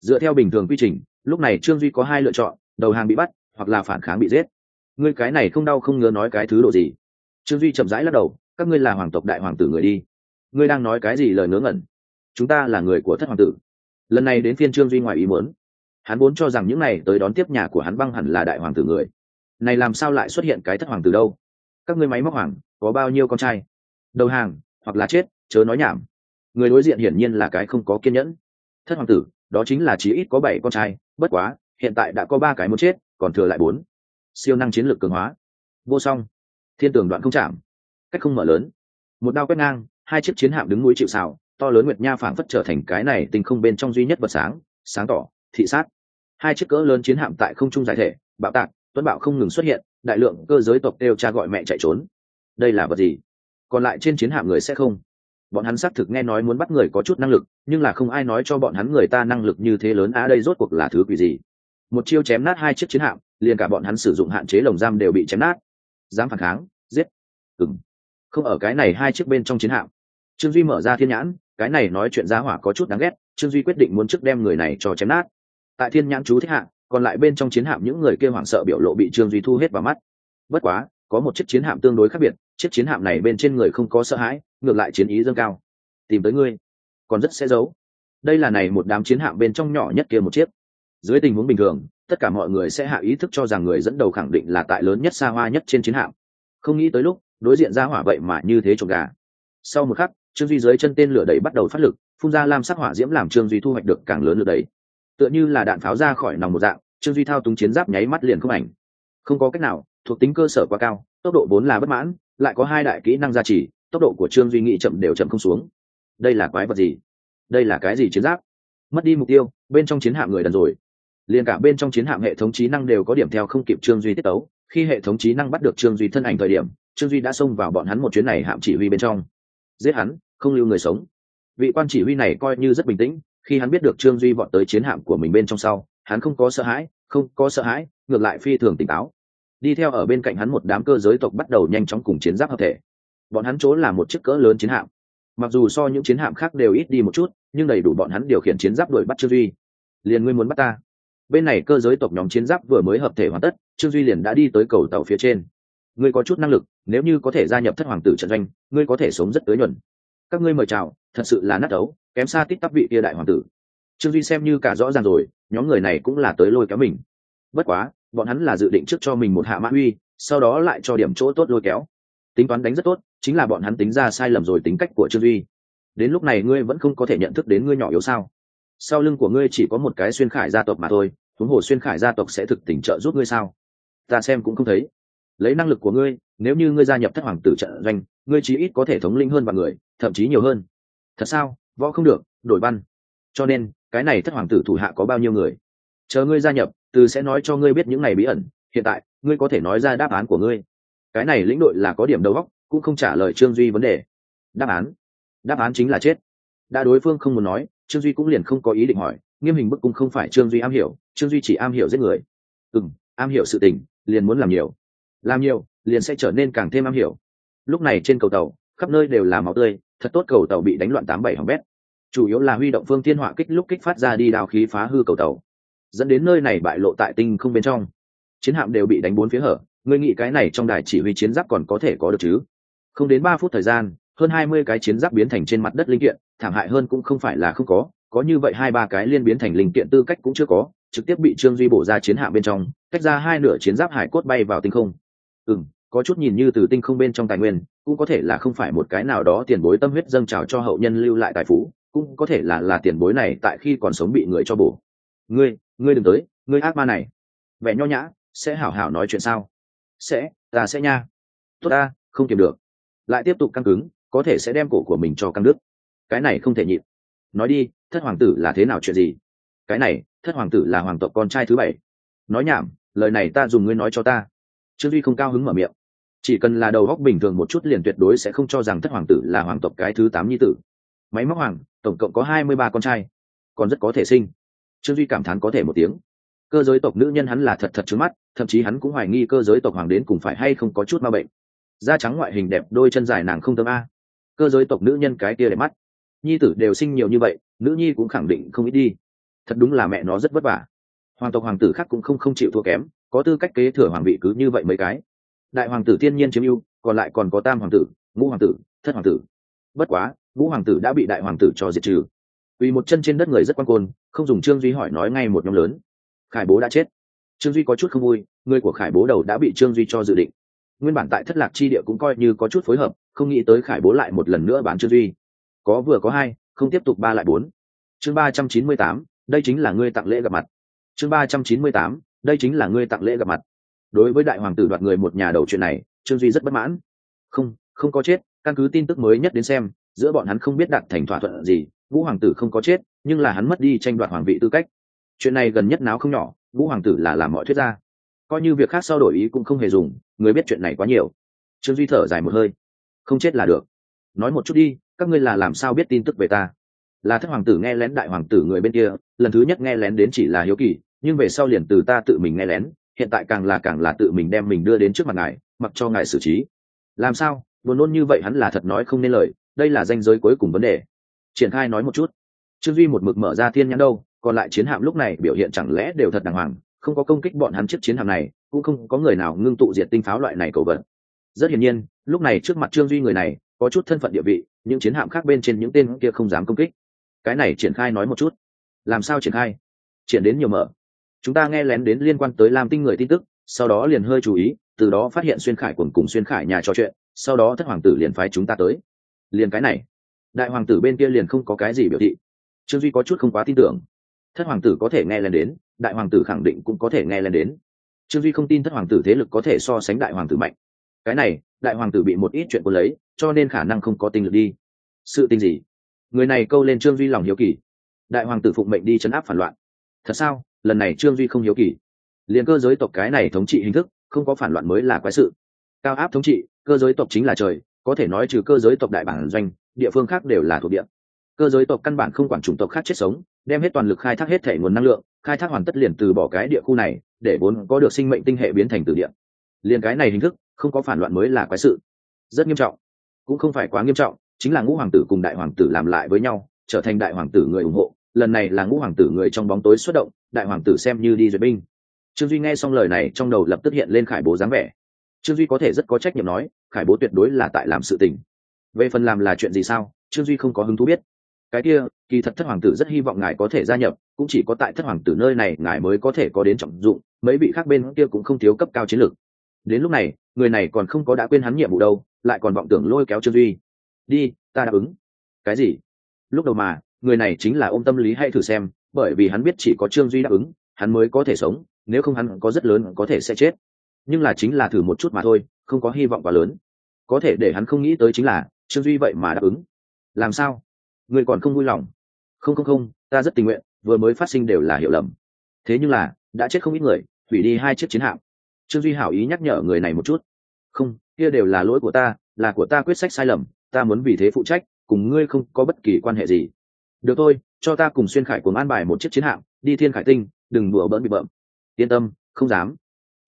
Dựa theo bình thường quy trình, lúc này trương duy có hai lựa chọn, đầu hàng bị bắt, hoặc là phản kháng bị giết. Ngươi cái này không đau không ngứa nói cái thứ độ gì? Trương duy chậm rãi lắc đầu, các ngươi là hoàng tộc đại hoàng tử người đi. Ngươi đang nói cái gì lời ngớ ngẩn? Chúng ta là người của thất hoàng tử. Lần này đến phiên trương duy ngoài ý muốn hắn vốn cho rằng những này tới đón tiếp nhà của hắn băng hẳn là đại hoàng tử người. Này làm sao lại xuất hiện cái thất hoàng tử đâu? Các ngươi máy móc hoàng, có bao nhiêu con trai? Đầu hàng, hoặc là chết, chớ nói nhảm. Người đối diện hiển nhiên là cái không có kiên nhẫn. Thất hoàng tử, đó chính là chí ít có bảy con trai, bất quá, hiện tại đã có ba cái muốn chết, còn thừa lại bốn. Siêu năng chiến lược cường hóa. Vô song. Thiên tường đoạn không chạm. Cách không mở lớn. Một đao quét ngang, hai chiếc chiến hạm đứng núi chịu xào to lớn nguyệt nha phảng phất trở thành cái này tinh không bên trong duy nhất vật sáng sáng tỏ, thị sát hai chiếc cỡ lớn chiến hạm tại không trung giải thể, bạo tạc, tuấn bạo không ngừng xuất hiện, đại lượng cơ giới tộc đều cha gọi mẹ chạy trốn. Đây là vật gì? Còn lại trên chiến hạm người sẽ không? Bọn hắn xác thực nghe nói muốn bắt người có chút năng lực, nhưng là không ai nói cho bọn hắn người ta năng lực như thế lớn, á, đây rốt cuộc là thứ quỷ gì? Một chiêu chém nát hai chiếc chiến hạm, liền cả bọn hắn sử dụng hạn chế lồng giam đều bị chém nát. Dám phản kháng, giết. Ừng không ở cái này hai chiếc bên trong chiến hạm. Trương duy mở ra thiên nhãn, cái này nói chuyện giá hỏa có chút đáng ghét, trương duy quyết định muốn trước đem người này cho chém nát tại thiên nhãn chú thích hạng, còn lại bên trong chiến hạm những người kia hoảng sợ biểu lộ bị trương duy thu hết vào mắt. Bất quá, có một chiếc chiến hạm tương đối khác biệt, chiếc chiến hạm này bên trên người không có sợ hãi, ngược lại chiến ý dâng cao. Tìm tới ngươi, còn rất sẽ giấu. Đây là này một đám chiến hạm bên trong nhỏ nhất kia một chiếc. Dưới tình huống bình thường, tất cả mọi người sẽ hạ ý thức cho rằng người dẫn đầu khẳng định là tại lớn nhất xa hoa nhất trên chiến hạm. Không nghĩ tới lúc, đối diện ra hỏa vậy mà như thế trộm gà. Sau một khắc, trương duy dưới chân tên lửa đẩy bắt đầu phát lực, phun ra lam sắc hỏa diễm làm trương duy thu hoạch được càng lớn lửa đấy tựa như là đạn pháo ra khỏi nòng một dạng, trương duy thao túng chiến giáp nháy mắt liền không ảnh. Không có cách nào, thuộc tính cơ sở quá cao, tốc độ vốn là bất mãn, lại có hai đại kỹ năng gia trì, tốc độ của trương duy nghĩ chậm đều chậm không xuống. Đây là quái vật gì? Đây là cái gì chiến giáp? Mất đi mục tiêu, bên trong chiến hạm người đần rồi. Liền cả bên trong chiến hạm hệ thống trí năng đều có điểm theo không kịp trương duy tiết tấu. Khi hệ thống trí năng bắt được trương duy thân ảnh thời điểm, trương duy đã xông vào bọn hắn một chuyến này hạm chỉ huy bên trong. Giết hắn, không lưu người sống. Vị quan chỉ huy này coi như rất bình tĩnh khi hắn biết được trương duy vọt tới chiến hạm của mình bên trong sau, hắn không có sợ hãi, không có sợ hãi, ngược lại phi thường tỉnh táo. Đi theo ở bên cạnh hắn một đám cơ giới tộc bắt đầu nhanh chóng cùng chiến giáp hợp thể. Bọn hắn trốn là một chiếc cỡ lớn chiến hạm. Mặc dù so những chiến hạm khác đều ít đi một chút, nhưng đầy đủ bọn hắn điều khiển chiến giáp đuổi bắt trương duy. Liền ngươi muốn bắt ta? Bên này cơ giới tộc nhóm chiến giáp vừa mới hợp thể hoàn tất, trương duy liền đã đi tới cầu tàu phía trên. Ngươi có chút năng lực, nếu như có thể gia nhập thất hoàng tử trận doanh, ngươi có thể sống rất tới nhuần các ngươi mời chào, thật sự là nát ấu kém xa tít tắp vị kia đại hoàng tử. Trương duy xem như cả rõ ràng rồi, nhóm người này cũng là tới lôi kéo mình. Bất quá, bọn hắn là dự định trước cho mình một hạ mã uy, sau đó lại cho điểm chỗ tốt lôi kéo. Tính toán đánh rất tốt, chính là bọn hắn tính ra sai lầm rồi tính cách của trương duy. Đến lúc này ngươi vẫn không có thể nhận thức đến ngươi nhỏ yếu sao? Sau lưng của ngươi chỉ có một cái xuyên khải gia tộc mà thôi, huống hồ xuyên khải gia tộc sẽ thực tình trợ giúp ngươi sao? Ta xem cũng không thấy. Lấy năng lực của ngươi, nếu như ngươi gia nhập thất hoàng tử trận doanh, ngươi chí ít có thể thống linh hơn vài người, thậm chí nhiều hơn. Thật sao? Võ không được, đổi văn cho nên, cái này thất hoàng tử thủ hạ có bao nhiêu người? Chờ ngươi gia nhập, từ sẽ nói cho ngươi biết những ngày bí ẩn. Hiện tại, ngươi có thể nói ra đáp án của ngươi. Cái này lĩnh đội là có điểm đầu góc cũng không trả lời trương duy vấn đề. Đáp án? Đáp án chính là chết. Đã đối phương không muốn nói, trương duy cũng liền không có ý định hỏi. Nghiêm hình bức cung không phải trương duy am hiểu, trương duy chỉ am hiểu giết người. Ừ m am hiểu sự tình, liền muốn làm nhiều. Làm nhiều, liền sẽ trở nên càng thêm am hiểu. Lúc này trên cầu tàu, khắp nơi đều là máu tươi, thật tốt cầu tàu bị đánh loạn tám bảy hỏng bét chủ yếu là huy động phương tiên họa kích lúc kích phát ra đi đào khí phá hư cầu tàu, dẫn đến nơi này bại lộ tại tinh không bên trong. Chiến hạm đều bị đánh bốn phía hở, ngươi nghĩ cái này trong đài chỉ huy chiến giáp còn có thể có được chứ? Không đến ba phút thời gian, hơn hai mươi cái chiến giáp biến thành trên mặt đất linh kiện, thảm hại hơn cũng không phải là không có có như vậy hai ba cái liên biến thành linh kiện tư cách cũng chưa có, trực tiếp bị trương duy bổ ra chiến hạm bên trong cách ra hai nửa chiến giáp hải cốt bay vào tinh không. Ừ m có chút nhìn như từ tinh không bên trong tài nguyên, cũng có thể là không phải một cái nào đó tiền bối tâm huyết dâng trào cho hậu nhân lưu lại tài phú cũng có thể là là tiền bối này tại khi còn sống bị người cho bổ. Ngươi ngươi đừng tới, ngươi ác ma này. Vẻ nho nhã, sẽ hảo hảo nói chuyện sao? Sẽ, ta sẽ nha. Tốt ta, không kiềm được. Lại tiếp tục căng cứng, có thể sẽ đem cổ của mình cho căng đức cái này không thể nhịn. Nói đi, thất hoàng tử là thế nào chuyện gì? Cái này, thất hoàng tử là hoàng tộc con trai thứ bảy. Nói nhảm, lời này ta dùng ngươi nói cho ta. Trương duy không cao hứng mở miệng. Chỉ cần là đầu góc bình thường một chút liền tuyệt đối sẽ không cho rằng thất hoàng tử là hoàng tộc cái thứ tám nhi tử máy móc hoàng, tổng cộng có hai mươi ba con trai, còn rất có thể sinh. Trương duy cảm thán có thể một tiếng. Cơ giới tộc nữ nhân hắn là thật thật trứng mắt, thậm chí hắn cũng hoài nghi cơ giới tộc hoàng đến cùng phải hay không có chút ma bệnh. Da trắng ngoại hình đẹp, đôi chân dài nàng không tâm a. Cơ giới tộc nữ nhân cái kia đẹp mắt. Nhi tử đều sinh nhiều như vậy, nữ nhi cũng khẳng định không ít đi. Thật đúng là mẹ nó rất vất vả. Hoàng tộc hoàng tử khác cũng không không chịu thua kém, có tư cách kế thừa hoàng vị cứ như vậy mấy cái. Đại hoàng tử thiên nhiên chiếm ưu, còn lại còn có tam hoàng tử, ngũ hoàng tử, thất hoàng tử. Bất quá ngũ hoàng tử đã bị đại hoàng tử cho diệt trừ. Vì một chân trên đất người rất quan côn, không dùng trương duy hỏi nói ngay một nhóm lớn. Khải bố đã chết. Trương duy có chút không vui, người của khải bố đầu đã bị trương duy cho dự định. Nguyên bản tại thất lạc chi địa cũng coi như có chút phối hợp, không nghĩ tới khải bố lại một lần nữa bán trương duy. Có vừa có hai, không tiếp tục ba lại bốn. Chương ba trăm chín mươi tám, đây chính là ngươi tặng lễ gặp mặt. Chương ba trăm chín mươi tám, đây chính là ngươi tặng lễ gặp mặt. Đối với đại hoàng tử đoạt người một nhà đầu chuyện này, trương duy rất bất mãn. Không không có chết, căn cứ tin tức mới nhất đến xem giữa bọn hắn không biết đạt thành thỏa thuận gì vũ hoàng tử không có chết, nhưng là hắn mất đi tranh đoạt hoàng vị tư cách. Chuyện này gần nhất náo không nhỏ vũ hoàng tử là làm mọi thuyết ra. Coi như việc khác sau đổi ý cũng không hề dùng, người biết chuyện này quá nhiều. Trương duy thở dài một hơi. Không chết là được. Nói một chút đi, các ngươi là làm sao biết tin tức về ta? Là thất hoàng tử nghe lén đại hoàng tử người bên kia, lần thứ nhất nghe lén đến chỉ là hiếu kỳ, nhưng về sau liền từ ta tự mình nghe lén, hiện tại càng là càng là tự mình đem mình đưa đến trước mặt ngài, mặc cho ngài xử trí. Làm sao? Buồn nôn như vậy hắn là thật nói không nên lời đây là danh giới cuối cùng vấn đề. Triển khai nói một chút. Trương duy một mực mở ra thiên nhãn đâu, còn lại chiến hạm lúc này biểu hiện chẳng lẽ đều thật đàng hoàng, không có công kích bọn hắn chiếc chiến hạm này, cũng không có người nào ngưng tụ diệt tinh pháo loại này cầu vật. Rất hiển nhiên, lúc này trước mặt trương duy người này, có chút thân phận địa vị, những chiến hạm khác bên trên những tên kia không dám công kích. Cái này triển khai nói một chút. Làm sao triển khai? Triển đến nhiều mở. Chúng ta nghe lén đến liên quan tới làm tinh người tin tức, sau đó liền hơi chú ý, từ đó phát hiện xuyên khải quần cùng xuyên khải nhà trò chuyện, sau đó thất hoàng tử liền phái chúng ta tới liền cái này. Đại hoàng tử bên kia liền không có cái gì biểu thị. Trương duy có chút không quá tin tưởng. Thất hoàng tử có thể nghe lên đến, đại hoàng tử khẳng định cũng có thể nghe lên đến. Trương duy không tin thất hoàng tử thế lực có thể so sánh đại hoàng tử mạnh. Cái này, đại hoàng tử bị một ít chuyện quân lấy, cho nên khả năng không có tinh lực đi. Sự tình gì? Người này câu lên trương duy lòng hiếu kỳ. Đại hoàng tử phụng mệnh đi chấn áp phản loạn. Thật sao? Lần này trương duy không hiếu kỳ. Liền cơ giới tộc cái này thống trị hình thức, không có phản loạn mới là quái sự. Cao áp thống trị, cơ giới tộc chính là trời có thể nói trừ cơ giới tộc đại bản doanh, địa phương khác đều là thuộc địa. Cơ giới tộc căn bản không quản chủng tộc khác chết sống, đem hết toàn lực khai thác hết thể nguồn năng lượng, khai thác hoàn tất liền từ bỏ cái địa khu này, để vốn có được sinh mệnh tinh hệ biến thành từ địa. Liền cái này hình thức, không có phản loạn mới là quái sự. Rất nghiêm trọng. Cũng không phải quá nghiêm trọng, chính là ngũ hoàng tử cùng đại hoàng tử làm lại với nhau, trở thành đại hoàng tử người ủng hộ. Lần này là ngũ hoàng tử người trong bóng tối xuất động, đại hoàng tử xem như đi duyệt binh. Trương duy nghe xong lời này, trong đầu lập tức hiện lên khải bố dáng vẻ trương duy có thể rất có trách nhiệm nói, khải bố tuyệt đối là tại làm sự tình. Về phần làm là chuyện gì sao? Trương duy không có hứng thú biết. Cái kia, kỳ thật thất hoàng tử rất hy vọng ngài có thể gia nhập, cũng chỉ có tại thất hoàng tử nơi này ngài mới có thể có đến trọng dụng, mấy vị khác bên kia cũng không thiếu cấp cao chiến lược. Đến lúc này, người này còn không có đã quên hắn nhiệm vụ đâu, lại còn vọng tưởng lôi kéo trương duy. Đi, ta đáp ứng. Cái gì? Lúc đầu mà, người này chính là ôm tâm lý hay thử xem, bởi vì hắn biết chỉ có trương duy đáp ứng, hắn mới có thể sống, nếu không hắn có rất lớn có thể sẽ chết nhưng là chính là thử một chút mà thôi, không có hy vọng quá lớn. Có thể để hắn không nghĩ tới chính là, trương duy vậy mà đáp ứng. Làm sao? Người còn không vui lòng. Không không không, ta rất tình nguyện, vừa mới phát sinh đều là hiểu lầm. Thế nhưng là, đã chết không ít người, hủy đi hai chiếc chiến hạm. Trương duy hảo ý nhắc nhở người này một chút. Không, kia đều là lỗi của ta, là của ta quyết sách sai lầm, ta muốn vì thế phụ trách, cùng ngươi không có bất kỳ quan hệ gì. Được thôi, cho ta cùng xuyên khải cùng an bài một chiếc chiến hạm, đi thiên khải tinh, đừng đùa bỡn bị bợm. Yên tâm, không dám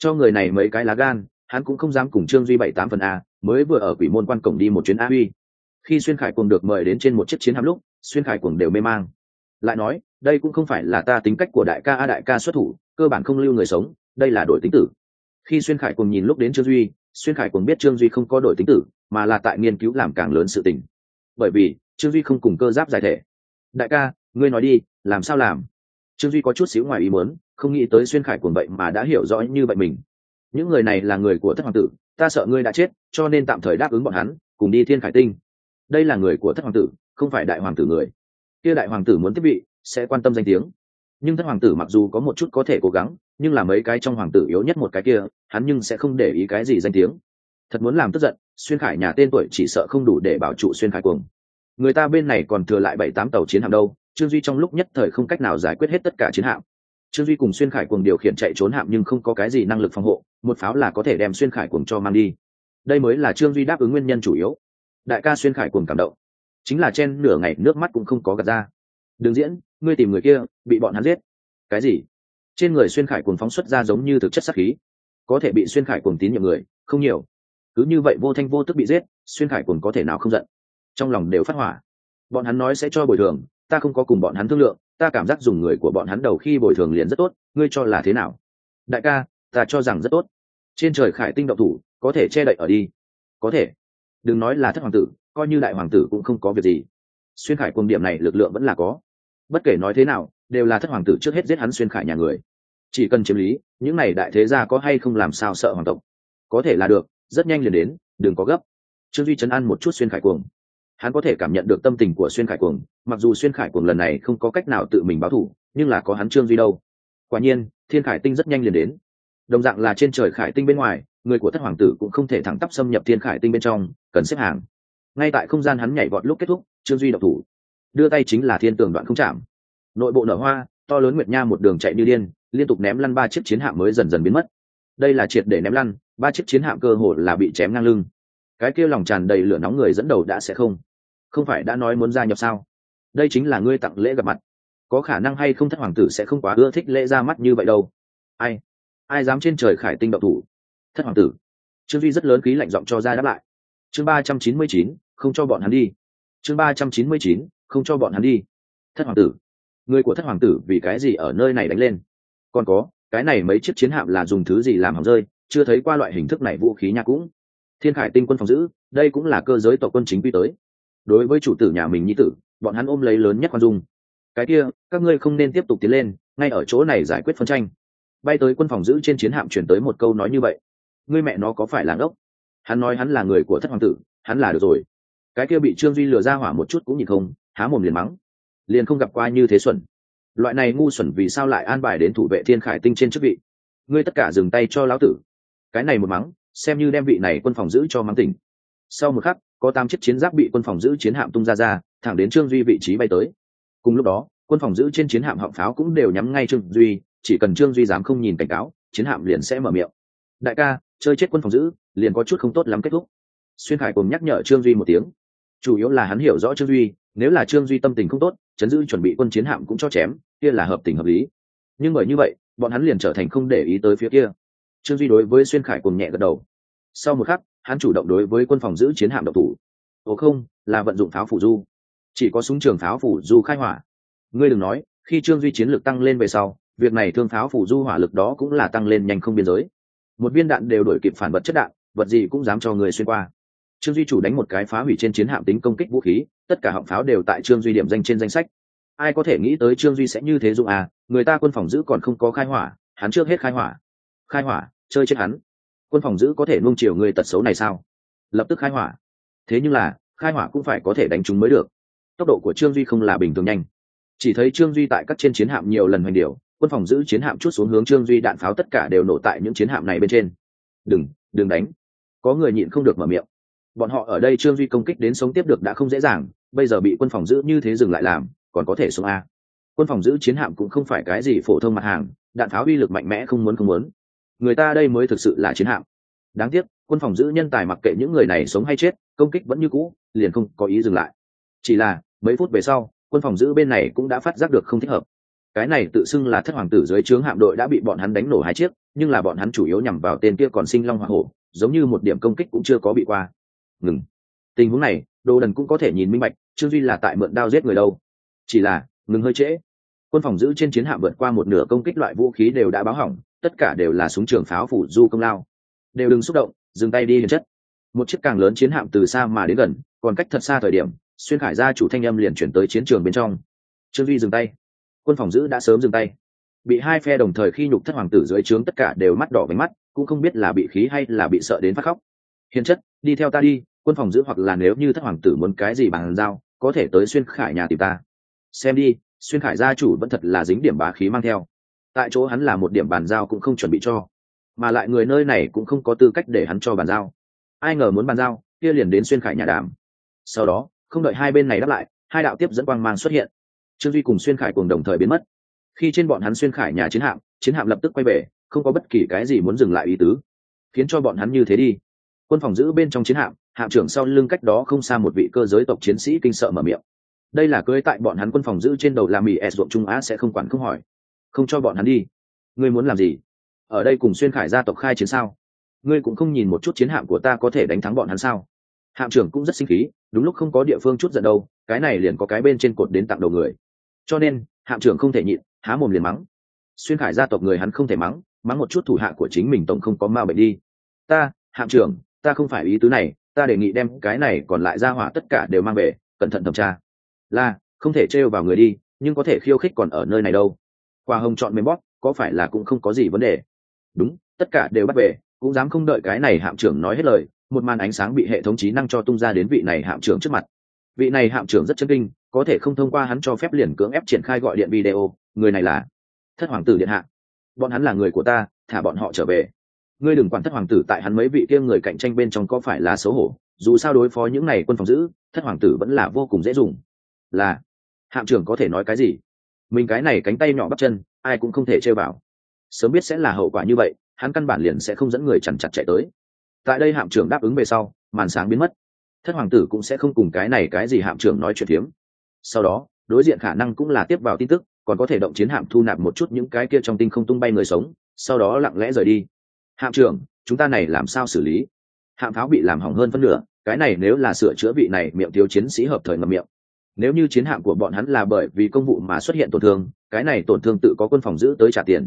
cho người này mấy cái lá gan, hắn cũng không dám cùng trương duy bảy tám phần a, mới vừa ở quỷ môn quan cổng đi một chuyến a uy khi xuyên khải cùng được mời đến trên một chiếc chiến hạm lúc, xuyên khải cùng đều mê mang. Lại nói, đây cũng không phải là ta tính cách của đại ca a đại ca xuất thủ, cơ bản không lưu người sống, đây là đổi tính tử. Khi xuyên khải cùng nhìn lúc đến trương duy, xuyên khải cùng biết trương duy không có đổi tính tử, mà là tại nghiên cứu làm càng lớn sự tình. Bởi vì, trương duy không cùng cơ giáp giải thể. Đại ca, ngươi nói đi, làm sao làm? Trương duy có chút xíu ngoài ý muốn không nghĩ tới xuyên khải cuồng vậy mà đã hiểu rõ như vậy mình. Những người này là người của thất hoàng tử, ta sợ ngươi đã chết, cho nên tạm thời đáp ứng bọn hắn, cùng đi thiên khải tinh. Đây là người của thất hoàng tử, không phải đại hoàng tử người. Kia đại hoàng tử muốn tiếp vị, sẽ quan tâm danh tiếng. Nhưng thất hoàng tử mặc dù có một chút có thể cố gắng, nhưng là mấy cái trong hoàng tử yếu nhất một cái kia, hắn nhưng sẽ không để ý cái gì danh tiếng. Thật muốn làm tức giận, xuyên khải nhà tên tuổi chỉ sợ không đủ để bảo trụ xuyên khải cuồng. Người ta bên này còn thừa lại bảy tám tàu chiến hạm đâu, trương duy trong lúc nhất thời không cách nào giải quyết hết tất cả chiến hạm trương duy cùng xuyên khải cuồng điều khiển chạy trốn hạm nhưng không có cái gì năng lực phòng hộ, một pháo là có thể đem xuyên khải cuồng cho mang đi. Đây mới là trương duy đáp ứng nguyên nhân chủ yếu. Đại ca xuyên khải cuồng cảm động. Chính là chen nửa ngày nước mắt cũng không có gạt ra. Đường diễn, ngươi tìm người kia, bị bọn hắn giết. Cái gì? Trên người xuyên khải cuồng phóng xuất ra giống như thực chất sắc khí. Có thể bị xuyên khải cuồng tín nhiệm người, không nhiều. Cứ như vậy vô thanh vô tức bị giết, xuyên khải cuồng có thể nào không giận? Trong lòng đều phát hỏa. Bọn hắn nói sẽ cho bồi thường, ta không có cùng bọn hắn thương lượng ta cảm giác dùng người của bọn hắn đầu khi bồi thường liền rất tốt, ngươi cho là thế nào? Đại ca, ta cho rằng rất tốt. Trên trời khải tinh động thủ, có thể che đậy ở đi. Có thể. Đừng nói là thất hoàng tử, coi như đại hoàng tử cũng không có việc gì. Xuyên khải cùng điểm này lực lượng vẫn là có. Bất kể nói thế nào, đều là thất hoàng tử trước hết giết hắn xuyên khải nhà người. Chỉ cần chiếm lý, những này đại thế gia có hay không làm sao sợ hoàng tộc? Có thể là được, rất nhanh liền đến, đừng có gấp. Trương duy chấn an một chút xuyên khải cuồng hắn có thể cảm nhận được tâm tình của xuyên khải cuồng, mặc dù xuyên khải cuồng lần này không có cách nào tự mình báo thủ nhưng là có hắn trương duy đâu. Quả nhiên, thiên khải tinh rất nhanh liền đến. Đồng dạng là trên trời khải tinh bên ngoài, người của thất hoàng tử cũng không thể thẳng tắp xâm nhập thiên khải tinh bên trong, cần xếp hàng. Ngay tại không gian hắn nhảy vọt lúc kết thúc, trương duy độc thủ. Đưa tay chính là thiên tường đoạn không chạm. Nội bộ nở hoa, to lớn nguyệt nha một đường chạy như điên, liên tục ném lăn ba chiếc chiến hạm mới dần dần biến mất. Đây là triệt để ném lăn, ba chiếc chiến hạm cơ hồ là bị chém ngang lưng. Cái kia lòng tràn đầy lửa nóng người dẫn đầu đã sẽ không không phải đã nói muốn gia nhập sao? Đây chính là ngươi tặng lễ gặp mặt. Có khả năng hay không thất hoàng tử sẽ không quá ưa thích lễ ra mắt như vậy đâu. Ai? Ai dám trên trời khải tinh đậu thủ? Thất hoàng tử. Trương duy rất lớn khí lạnh giọng cho ra đáp lại. Chương ba trăm chín mươi chín, không cho bọn hắn đi. Chương ba trăm chín mươi chín, không cho bọn hắn đi. Thất hoàng tử. Người của thất hoàng tử vì cái gì ở nơi này đánh lên? Còn có, cái này mấy chiếc chiến hạm là dùng thứ gì làm hỏng rơi? Chưa thấy qua loại hình thức này vũ khí nha cũng. Thiên khải tinh quân phòng giữ, đây cũng là cơ giới tộc quân chính quy tới đối với chủ tử nhà mình nhi tử, bọn hắn ôm lấy lớn nhất khoan dung. Cái kia, các ngươi không nên tiếp tục tiến lên, ngay ở chỗ này giải quyết phân tranh. Bay tới quân phòng giữ trên chiến hạm chuyển tới một câu nói như vậy. Ngươi mẹ nó có phải là ngốc? Hắn nói hắn là người của thất hoàng tử, hắn là được rồi. Cái kia bị trương duy lừa ra hỏa một chút cũng nhìn không, há mồm liền mắng. Liền không gặp qua như thế xuẩn. Loại này ngu xuẩn vì sao lại an bài đến thủ vệ thiên khải tinh trên chức vị? Ngươi tất cả dừng tay cho lão tử. Cái này một mắng, xem như đem vị này quân phòng giữ cho mắng tỉnh. Sau một khắc có tám chiếc chiến giáp bị quân phòng giữ chiến hạm tung ra ra, thẳng đến trương duy vị trí bay tới. Cùng lúc đó, quân phòng giữ trên chiến hạm họng pháo cũng đều nhắm ngay trương duy, chỉ cần trương duy dám không nhìn cảnh cáo, chiến hạm liền sẽ mở miệng. Đại ca, chơi chết quân phòng giữ, liền có chút không tốt lắm kết thúc. Xuyên khải cùng nhắc nhở trương duy một tiếng. Chủ yếu là hắn hiểu rõ trương duy, nếu là trương duy tâm tình không tốt, chấn giữ chuẩn bị quân chiến hạm cũng cho chém, kia là hợp tình hợp lý. Nhưng bởi như vậy, bọn hắn liền trở thành không để ý tới phía kia. Trương duy đối với xuyên khải cùng nhẹ gật đầu. Sau một khắc hắn chủ động đối với quân phòng giữ chiến hạm độc thủ. Ồ không, là vận dụng pháo phủ du. Chỉ có súng trường pháo phủ du khai hỏa. Ngươi đừng nói, khi trương duy chiến lược tăng lên về sau, việc này thương pháo phủ du hỏa lực đó cũng là tăng lên nhanh không biên giới. Một viên đạn đều đổi kịp phản vật chất đạn, vật gì cũng dám cho người xuyên qua. Trương duy chủ đánh một cái phá hủy trên chiến hạm tính công kích vũ khí, tất cả họng pháo đều tại trương duy điểm danh trên danh sách. Ai có thể nghĩ tới trương duy sẽ như thế dụng à người ta quân phòng giữ còn không có khai hỏa, hắn trước hết khai hỏa. Khai hỏa, chơi chết hắn quân phòng giữ có thể nuông chiều người tật xấu này sao? Lập tức khai hỏa. Thế nhưng là, khai hỏa cũng phải có thể đánh chúng mới được. Tốc độ của trương duy không là bình thường nhanh. Chỉ thấy trương duy tại các trên chiến hạm nhiều lần hoành điều quân phòng giữ chiến hạm chút xuống hướng trương duy đạn pháo tất cả đều nổ tại những chiến hạm này bên trên. Đừng đừng đánh. Có người nhịn không được mở miệng. Bọn họ ở đây trương duy công kích đến sống tiếp được đã không dễ dàng, bây giờ bị quân phòng giữ như thế dừng lại làm, còn có thể sống a quân phòng giữ chiến hạm cũng không phải cái gì phổ thông mặt hàng, đạn pháo uy lực mạnh mẽ không muốn không muốn người ta đây mới thực sự là chiến hạm. Đáng tiếc, quân phòng giữ nhân tài mặc kệ những người này sống hay chết, công kích vẫn như cũ, liền không có ý dừng lại. Chỉ là, mấy phút về sau, quân phòng giữ bên này cũng đã phát giác được không thích hợp. Cái này tự xưng là thất hoàng tử dưới trướng hạm đội đã bị bọn hắn đánh nổ hai chiếc, nhưng là bọn hắn chủ yếu nhằm vào tên kia còn sinh long hoa hổ, giống như một điểm công kích cũng chưa có bị qua. Ngừng. Tình huống này, đồ đần cũng có thể nhìn minh bạch, trương duy là tại mượn đao giết người đâu. Chỉ là, ngừng hơi trễ. Quân phòng giữ trên chiến hạm vượt qua một nửa công kích loại vũ khí đều đã báo hỏng tất cả đều là súng trường pháo phủ du công lao. Đều đừng xúc động, dừng tay đi hiền chất. Một chiếc càng lớn chiến hạm từ xa mà đến gần, còn cách thật xa thời điểm, xuyên khải gia chủ thanh âm liền chuyển tới chiến trường bên trong. Trương duy dừng tay. Quân phòng giữ đã sớm dừng tay. Bị hai phe đồng thời khi nhục thất hoàng tử dưới trướng tất cả đều mắt đỏ váy mắt, cũng không biết là bị khí hay là bị sợ đến phát khóc. Hiền chất, đi theo ta đi, quân phòng giữ hoặc là nếu như thất hoàng tử muốn cái gì bằng giao, có thể tới xuyên khải nhà tìm ta. Xem đi, xuyên khải gia chủ vẫn thật là dính điểm bá khí mang theo tại chỗ hắn là một điểm bàn giao cũng không chuẩn bị cho, mà lại người nơi này cũng không có tư cách để hắn cho bàn giao. Ai ngờ muốn bàn giao, kia liền đến xuyên khải nhà đàm. Sau đó, không đợi hai bên này đáp lại, hai đạo tiếp dẫn quang mang xuất hiện. Trương duy cùng xuyên khải cùng đồng thời biến mất. Khi trên bọn hắn xuyên khải nhà chiến hạm chiến hạm lập tức quay về, không có bất kỳ cái gì muốn dừng lại ý tứ, khiến cho bọn hắn như thế đi. Quân phòng giữ bên trong chiến hạm hạm trưởng sau lưng cách đó không xa một vị cơ giới tộc chiến sĩ kinh sợ mở miệng. Đây là cưới tại bọn hắn quân phòng giữ trên đầu làm mì e s ruộng trung á sẽ không quản không hỏi không cho bọn hắn đi. Ngươi muốn làm gì? Ở đây cùng xuyên khải gia tộc khai chiến sao? Ngươi cũng không nhìn một chút chiến hạm của ta có thể đánh thắng bọn hắn sao? Hạm trưởng cũng rất sinh khí, đúng lúc không có địa phương chút giận đâu, cái này liền có cái bên trên cột đến tặng đầu người. Cho nên, hạm trưởng không thể nhịn, há mồm liền mắng. Xuyên khải gia tộc người hắn không thể mắng mắng một chút thủ hạ của chính mình tổng không có ma bệnh đi. Ta, hạm trưởng, ta không phải ý tứ này, ta đề nghị đem cái này còn lại ra hỏa tất cả đều mang về, cẩn thận thẩm tra. Là không thể trêu vào người đi, nhưng có thể khiêu khích còn ở nơi này đâu qua hồng chọn mềm bóp, có phải là cũng không có gì vấn đề? Đúng, tất cả đều bắt về, cũng dám không đợi cái này hạm trưởng nói hết lời, một màn ánh sáng bị hệ thống trí năng cho tung ra đến vị này hạm trưởng trước mặt. Vị này hạm trưởng rất chân kinh, có thể không thông qua hắn cho phép liền cưỡng ép triển khai gọi điện video, người này là thất hoàng tử điện hạ. Bọn hắn là người của ta, thả bọn họ trở về. Ngươi đừng quản thất hoàng tử tại hắn mấy vị kia người cạnh tranh bên trong có phải là xấu hổ, dù sao đối phó những này quân phòng giữ, thất hoàng tử vẫn là vô cùng dễ dùng. Là, hạm trưởng có thể nói cái gì? Mình cái này cánh tay nhỏ bắt chân, ai cũng không thể chơi vào. Sớm biết sẽ là hậu quả như vậy, hắn căn bản liền sẽ không dẫn người chằn chặt chạy tới. Tại đây hạm trưởng đáp ứng về sau, màn sáng biến mất. Thất hoàng tử cũng sẽ không cùng cái này cái gì hạm trưởng nói chuyện phiếm. Sau đó, đối diện khả năng cũng là tiếp vào tin tức, còn có thể động chiến hạm thu nạp một chút những cái kia trong tinh không tung bay người sống, sau đó lặng lẽ rời đi. Hạm trưởng, chúng ta này làm sao xử lý? Hạm pháo bị làm hỏng hơn phân nửa, cái này nếu là sửa chữa vị này miệng thiếu chiến sĩ hợp thời ngầm miệng nếu như chiến hạm của bọn hắn là bởi vì công vụ mà xuất hiện tổn thương, cái này tổn thương tự có quân phòng giữ tới trả tiền.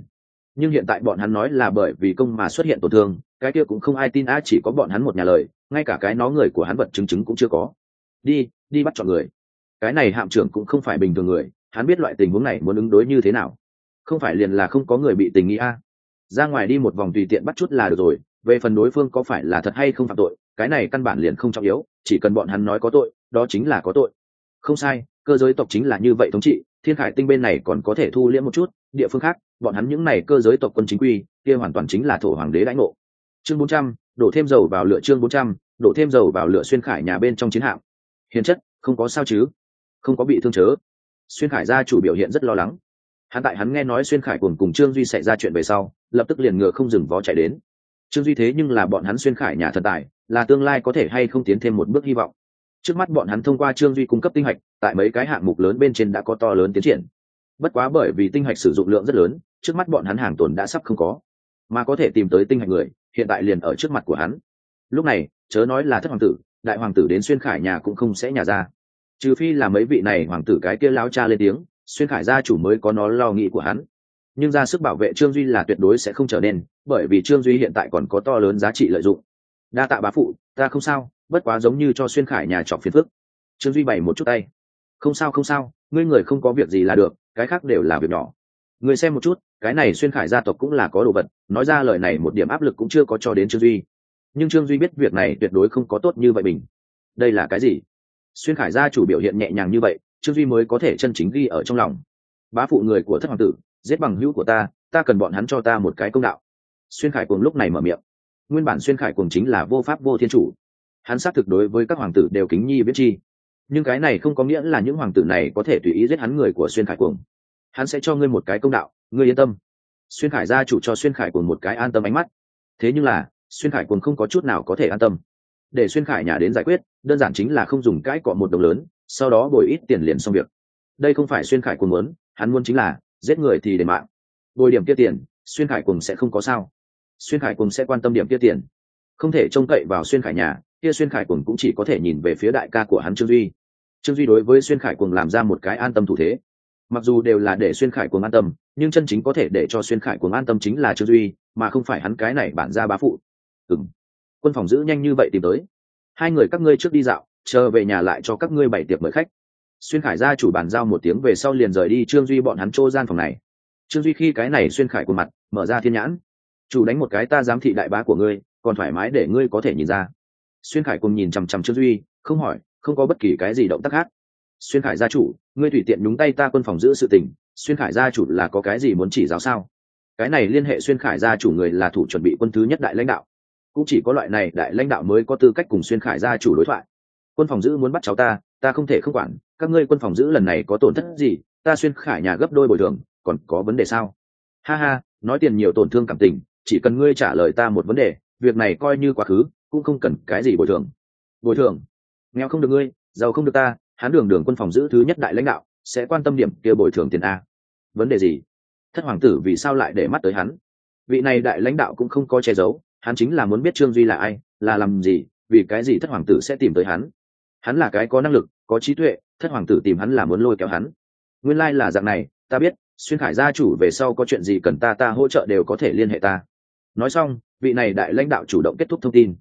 Nhưng hiện tại bọn hắn nói là bởi vì công mà xuất hiện tổn thương, cái kia cũng không ai tin a chỉ có bọn hắn một nhà lời, ngay cả cái nó người của hắn vật chứng chứng cũng chưa có. Đi đi bắt chọn người. Cái này hạm trưởng cũng không phải bình thường người, hắn biết loại tình huống này muốn ứng đối như thế nào. Không phải liền là không có người bị tình nghi a ra ngoài đi một vòng tùy tiện bắt chút là được rồi, về phần đối phương có phải là thật hay không phạm tội, cái này căn bản liền không trọng yếu, chỉ cần bọn hắn nói có tội, đó chính là có tội không sai, cơ giới tộc chính là như vậy thống trị, thiên khải tinh bên này còn có thể thu liễm một chút, địa phương khác, bọn hắn những này cơ giới tộc quân chính quy, kia hoàn toàn chính là thổ hoàng đế đãi ngộ. Chương bốn trăm, đổ thêm dầu vào lửa chương bốn trăm, đổ thêm dầu vào lửa xuyên khải nhà bên trong chiến hạm. Hiền chất, không có sao chứ? Không có bị thương chớ. Xuyên khải gia chủ biểu hiện rất lo lắng. Hắn tại hắn nghe nói xuyên khải cùng cùng trương duy xảy ra chuyện về sau, lập tức liền ngựa không dừng vó chạy đến. Trương duy thế nhưng là bọn hắn xuyên khải nhà thần tài, là tương lai có thể hay không tiến thêm một bước hy vọng trước mắt bọn hắn thông qua trương duy cung cấp tinh hạch, tại mấy cái hạng mục lớn bên trên đã có to lớn tiến triển. Bất quá bởi vì tinh hạch sử dụng lượng rất lớn, trước mắt bọn hắn hàng tồn đã sắp không có. Mà có thể tìm tới tinh hạch người, hiện tại liền ở trước mặt của hắn. Lúc này, chớ nói là thất hoàng tử, đại hoàng tử đến xuyên khải nhà cũng không sẽ nhà ra. Trừ phi là mấy vị này hoàng tử cái kia lao cha lên tiếng, xuyên khải gia chủ mới có nó lo nghĩ của hắn. Nhưng ra sức bảo vệ trương duy là tuyệt đối sẽ không trở nên, bởi vì trương duy hiện tại còn có to lớn giá trị lợi dụng. Đa tạ bá phụ, ta không sao bất quá giống như cho xuyên khải nhà trọc phiền phức. Trương duy bày một chút tay. Không sao không sao, ngươi người không có việc gì là được, cái khác đều là việc nhỏ. Người xem một chút, cái này xuyên khải gia tộc cũng là có đồ vật, nói ra lời này một điểm áp lực cũng chưa có cho đến trương duy. Nhưng trương duy biết việc này tuyệt đối không có tốt như vậy mình. Đây là cái gì? Xuyên khải gia chủ biểu hiện nhẹ nhàng như vậy, trương duy mới có thể chân chính ghi ở trong lòng. Bá phụ người của thất hoàng tử, giết bằng hữu của ta ta cần bọn hắn cho ta một cái công đạo. Xuyên khải cùng lúc này mở miệng. Nguyên bản xuyên khải cùng chính là vô pháp vô thiên chủ hắn xác thực đối với các hoàng tử đều kính nhi biết chi. Nhưng cái này không có nghĩa là những hoàng tử này có thể tùy ý giết hắn người của xuyên khải cuồng. Hắn sẽ cho ngươi một cái công đạo, ngươi yên tâm. Xuyên khải gia chủ cho xuyên khải cuồng một cái an tâm ánh mắt. Thế nhưng là, xuyên khải cuồng không có chút nào có thể an tâm. Để xuyên khải nhà đến giải quyết, đơn giản chính là không dùng cãi cọ một đồng lớn, sau đó bồi ít tiền liền xong việc. Đây không phải xuyên khải cuồng muốn, hắn muốn chính là giết người thì để mạng. Bồi điểm kia tiền, xuyên khải cuồng sẽ không có sao. Xuyên khải cuồng sẽ quan tâm điểm kia tiền. Không thể trông cậy vào xuyên khải nhà kia xuyên khải cuồng cũng chỉ có thể nhìn về phía đại ca của hắn trương duy. Trương duy đối với xuyên khải cuồng làm ra một cái an tâm thủ thế. Mặc dù đều là để xuyên khải cuồng an tâm, nhưng chân chính có thể để cho xuyên khải cuồng an tâm chính là trương duy, mà không phải hắn cái này bản ra bá phụ. Ừng quân phòng giữ nhanh như vậy tìm tới. Hai người các ngươi trước đi dạo, chờ về nhà lại cho các ngươi bảy tiệc mời khách. Xuyên khải ra chủ bàn giao một tiếng về sau liền rời đi trương duy bọn hắn chỗ gian phòng này. Trương duy khi cái này xuyên khải cuồng mặt, mở ra thiên nhãn. Chủ đánh một cái ta giám thị đại bá của ngươi, còn thoải mái để ngươi có thể nhìn ra xuyên khải cùng nhìn chằm chằm trương duy, không hỏi, không có bất kỳ cái gì động tác khác. Xuyên khải gia chủ, ngươi tùy tiện nhúng tay ta quân phòng giữ sự tình, xuyên khải gia chủ là có cái gì muốn chỉ giáo sao? Cái này liên hệ xuyên khải gia chủ người là thủ chuẩn bị quân thứ nhất đại lãnh đạo. Cũng chỉ có loại này đại lãnh đạo mới có tư cách cùng xuyên khải gia chủ đối thoại. Quân phòng giữ muốn bắt cháu ta ta không thể không quản, các ngươi quân phòng giữ lần này có tổn thất gì, ta xuyên khải nhà gấp đôi bồi thường, còn có vấn đề sao? Ha ha, nói tiền nhiều tổn thương cảm tình, chỉ cần ngươi trả lời ta một vấn đề, việc này coi như quá khứ cũng không cần cái gì bồi thường. Bồi thường? Nghèo không được ngươi, giàu không được ta hắn đường đường quân phòng giữ thứ nhất đại lãnh đạo, sẽ quan tâm điểm kia bồi thường tiền a. Vấn đề gì? Thất hoàng tử vì sao lại để mắt tới hắn? Vị này đại lãnh đạo cũng không có che giấu, hắn chính là muốn biết trương duy là ai, là làm gì, vì cái gì thất hoàng tử sẽ tìm tới hắn? Hắn là cái có năng lực, có trí tuệ, thất hoàng tử tìm hắn là muốn lôi kéo hắn. Nguyên lai、like、là dạng này, ta biết, xuyên khải gia chủ về sau có chuyện gì cần ta ta hỗ trợ đều có thể liên hệ ta. Nói xong, vị này đại lãnh đạo chủ động kết thúc thông tin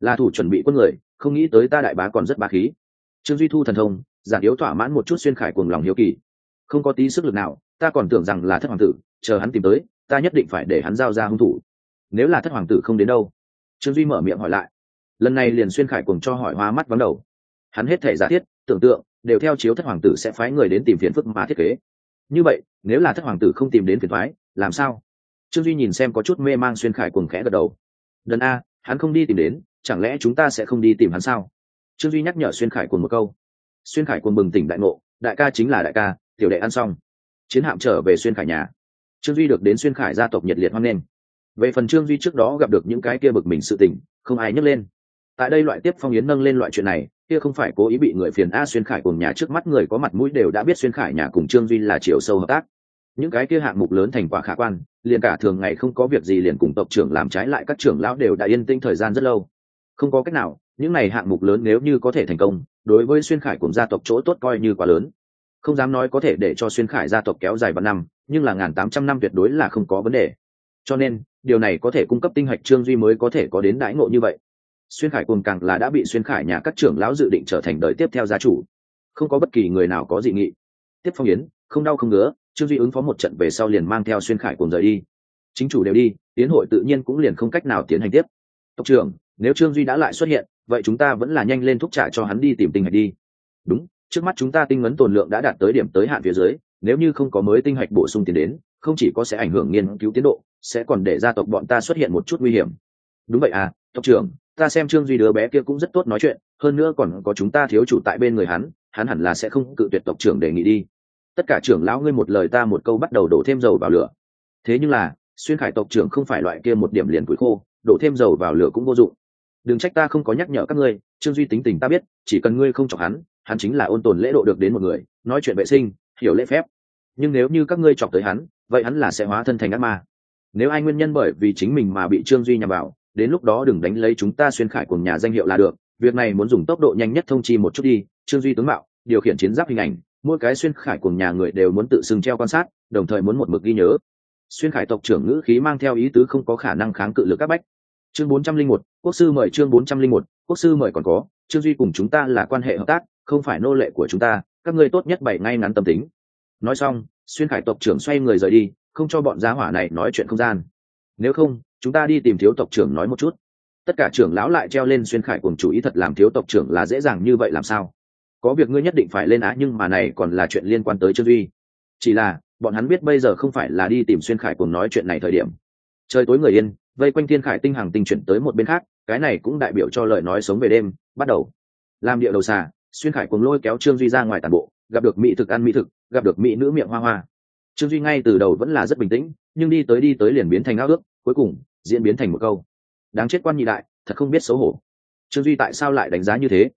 là thủ chuẩn bị quân người, không nghĩ tới ta đại bá còn rất bá khí. Trương duy thu thần thông, giản yếu thỏa mãn một chút xuyên khải cuồng lòng hiếu kỳ. Không có tí sức lực nào, ta còn tưởng rằng là thất hoàng tử, chờ hắn tìm tới, ta nhất định phải để hắn giao ra hung thủ. Nếu là thất hoàng tử không đến đâu. Trương duy mở miệng hỏi lại. Lần này liền xuyên khải cuồng cho hỏi hoa mắt vắng đầu. Hắn hết thể giả thiết, tưởng tượng, đều theo chiếu thất hoàng tử sẽ phái người đến tìm phiền phức mà thiết kế. Như vậy, nếu là thất hoàng tử không tìm đến phiền thoái làm sao? Trương duy nhìn xem có chút mê mang xuyên khải cuồng khẽ gật đầu. Đần a, hắn không đi tìm đến chẳng lẽ chúng ta sẽ không đi tìm hắn sao? Trương duy nhắc nhở xuyên khải quân một câu. Xuyên khải quân bừng tỉnh đại ngộ, đại ca chính là đại ca, tiểu đệ ăn xong. Chiến hạm trở về xuyên khải nhà. Trương duy được đến xuyên khải gia tộc nhiệt liệt hoan nghênh. Về phần trương duy trước đó gặp được những cái kia bực mình sự tình, không ai nhấc lên. Tại đây loại tiếp phong yến nâng lên loại chuyện này, kia không phải cố ý bị người phiền a xuyên khải cùng nhà trước mắt người có mặt mũi đều đã biết xuyên khải nhà cùng trương duy là chiều sâu hợp tác. Những cái kia hạng mục lớn thành quả khả quan, liền cả thường ngày không có việc gì liền cùng tộc trưởng làm trái lại các trưởng lão đều đã yên tĩnh thời gian rất lâu không có cách nào, những này hạng mục lớn nếu như có thể thành công, đối với xuyên khải cùng gia tộc chỗ tốt coi như quá lớn. Không dám nói có thể để cho xuyên khải gia tộc kéo dài vào năm, nhưng là ngàn tám trăm năm tuyệt đối là không có vấn đề. Cho nên, điều này có thể cung cấp tinh hạch trương duy mới có thể có đến đãi ngộ như vậy. Xuyên khải cùng càng là đã bị xuyên khải nhà các trưởng lão dự định trở thành đời tiếp theo gia chủ. Không có bất kỳ người nào có dị nghị. Tiếp phong yến, không đau không ngứa, trương duy ứng phó một trận về sau liền mang theo xuyên khải cùng rời đi. Chính chủ đều đi tiến hội tự nhiên cũng liền không cách nào tiến hành tiếp. Tộc trưởng nếu trương duy đã lại xuất hiện, vậy chúng ta vẫn là nhanh lên thúc trả cho hắn đi tìm tinh hạch đi. Đúng, trước mắt chúng ta tinh ngấn tồn lượng đã đạt tới điểm tới hạn phía dưới, nếu như không có mới tinh hạch bổ sung tiền đến, không chỉ có sẽ ảnh hưởng nghiên cứu tiến độ, sẽ còn để gia tộc bọn ta xuất hiện một chút nguy hiểm. Đúng vậy à tộc trưởng, ta xem trương duy đứa bé kia cũng rất tốt nói chuyện, hơn nữa còn có chúng ta thiếu chủ tại bên người hắn hắn hẳn là sẽ không cự tuyệt tộc trưởng đề nghị đi. Tất cả trưởng lão ngươi một lời ta một câu bắt đầu đổ thêm dầu vào lửa. Thế nhưng là, xuyên khải tộc trưởng không phải loại kia một điểm liền củi khô, đổ thêm dầu vào lửa cũng vô dụng đừng trách ta không có nhắc nhở các ngươi, trương duy tính tình ta biết, chỉ cần ngươi không chọc hắn hắn chính là ôn tồn lễ độ được đến một người, nói chuyện vệ sinh, hiểu lễ phép. Nhưng nếu như các ngươi chọc tới hắn, vậy hắn là sẽ hóa thân thành ác ma. Nếu ai nguyên nhân bởi vì chính mình mà bị trương duy nhằm vào, đến lúc đó đừng đánh lấy chúng ta xuyên khải cùng nhà danh hiệu là được. Việc này muốn dùng tốc độ nhanh nhất thông chi một chút đi, trương duy tướng mạo, điều khiển chiến giáp hình ảnh, mỗi cái xuyên khải cùng nhà người đều muốn tự xưng treo quan sát, đồng thời muốn một mực ghi nhớ. Xuyên khải tộc trưởng ngữ khí mang theo ý tứ không có khả năng kháng cự lực các bách chương bốn trăm linh một, quốc sư mời chương bốn trăm linh một, quốc sư mời còn có, trương duy cùng chúng ta là quan hệ hợp tác, không phải nô lệ của chúng ta, các ngươi tốt nhất bày ngay ngắn tâm tính. Nói xong, xuyên khải tộc trưởng xoay người rời đi, không cho bọn giá hỏa này nói chuyện không gian. Nếu không, chúng ta đi tìm thiếu tộc trưởng nói một chút. Tất cả trưởng lão lại treo lên xuyên khải cùng chủ ý thật làm thiếu tộc trưởng là dễ dàng như vậy làm sao? Có việc ngươi nhất định phải lên á, nhưng mà này còn là chuyện liên quan tới trương duy. Chỉ là, bọn hắn biết bây giờ không phải là đi tìm xuyên khải cùng nói chuyện này thời điểm. Trời tối người yên vây quanh thiên khải tinh hàng tinh chuyển tới một bên khác, cái này cũng đại biểu cho lời nói sống về đêm, bắt đầu. Làm địa đầu xà, xuyên khải cùng lôi kéo trương duy ra ngoài tàn bộ, gặp được mỹ thực ăn mỹ thực, gặp được mỹ nữ miệng hoa hoa. Trương duy ngay từ đầu vẫn là rất bình tĩnh, nhưng đi tới đi tới liền biến thành áo ước, cuối cùng, diễn biến thành một câu. Đáng chết quan nhị đại, thật không biết xấu hổ. Trương duy tại sao lại đánh giá như thế?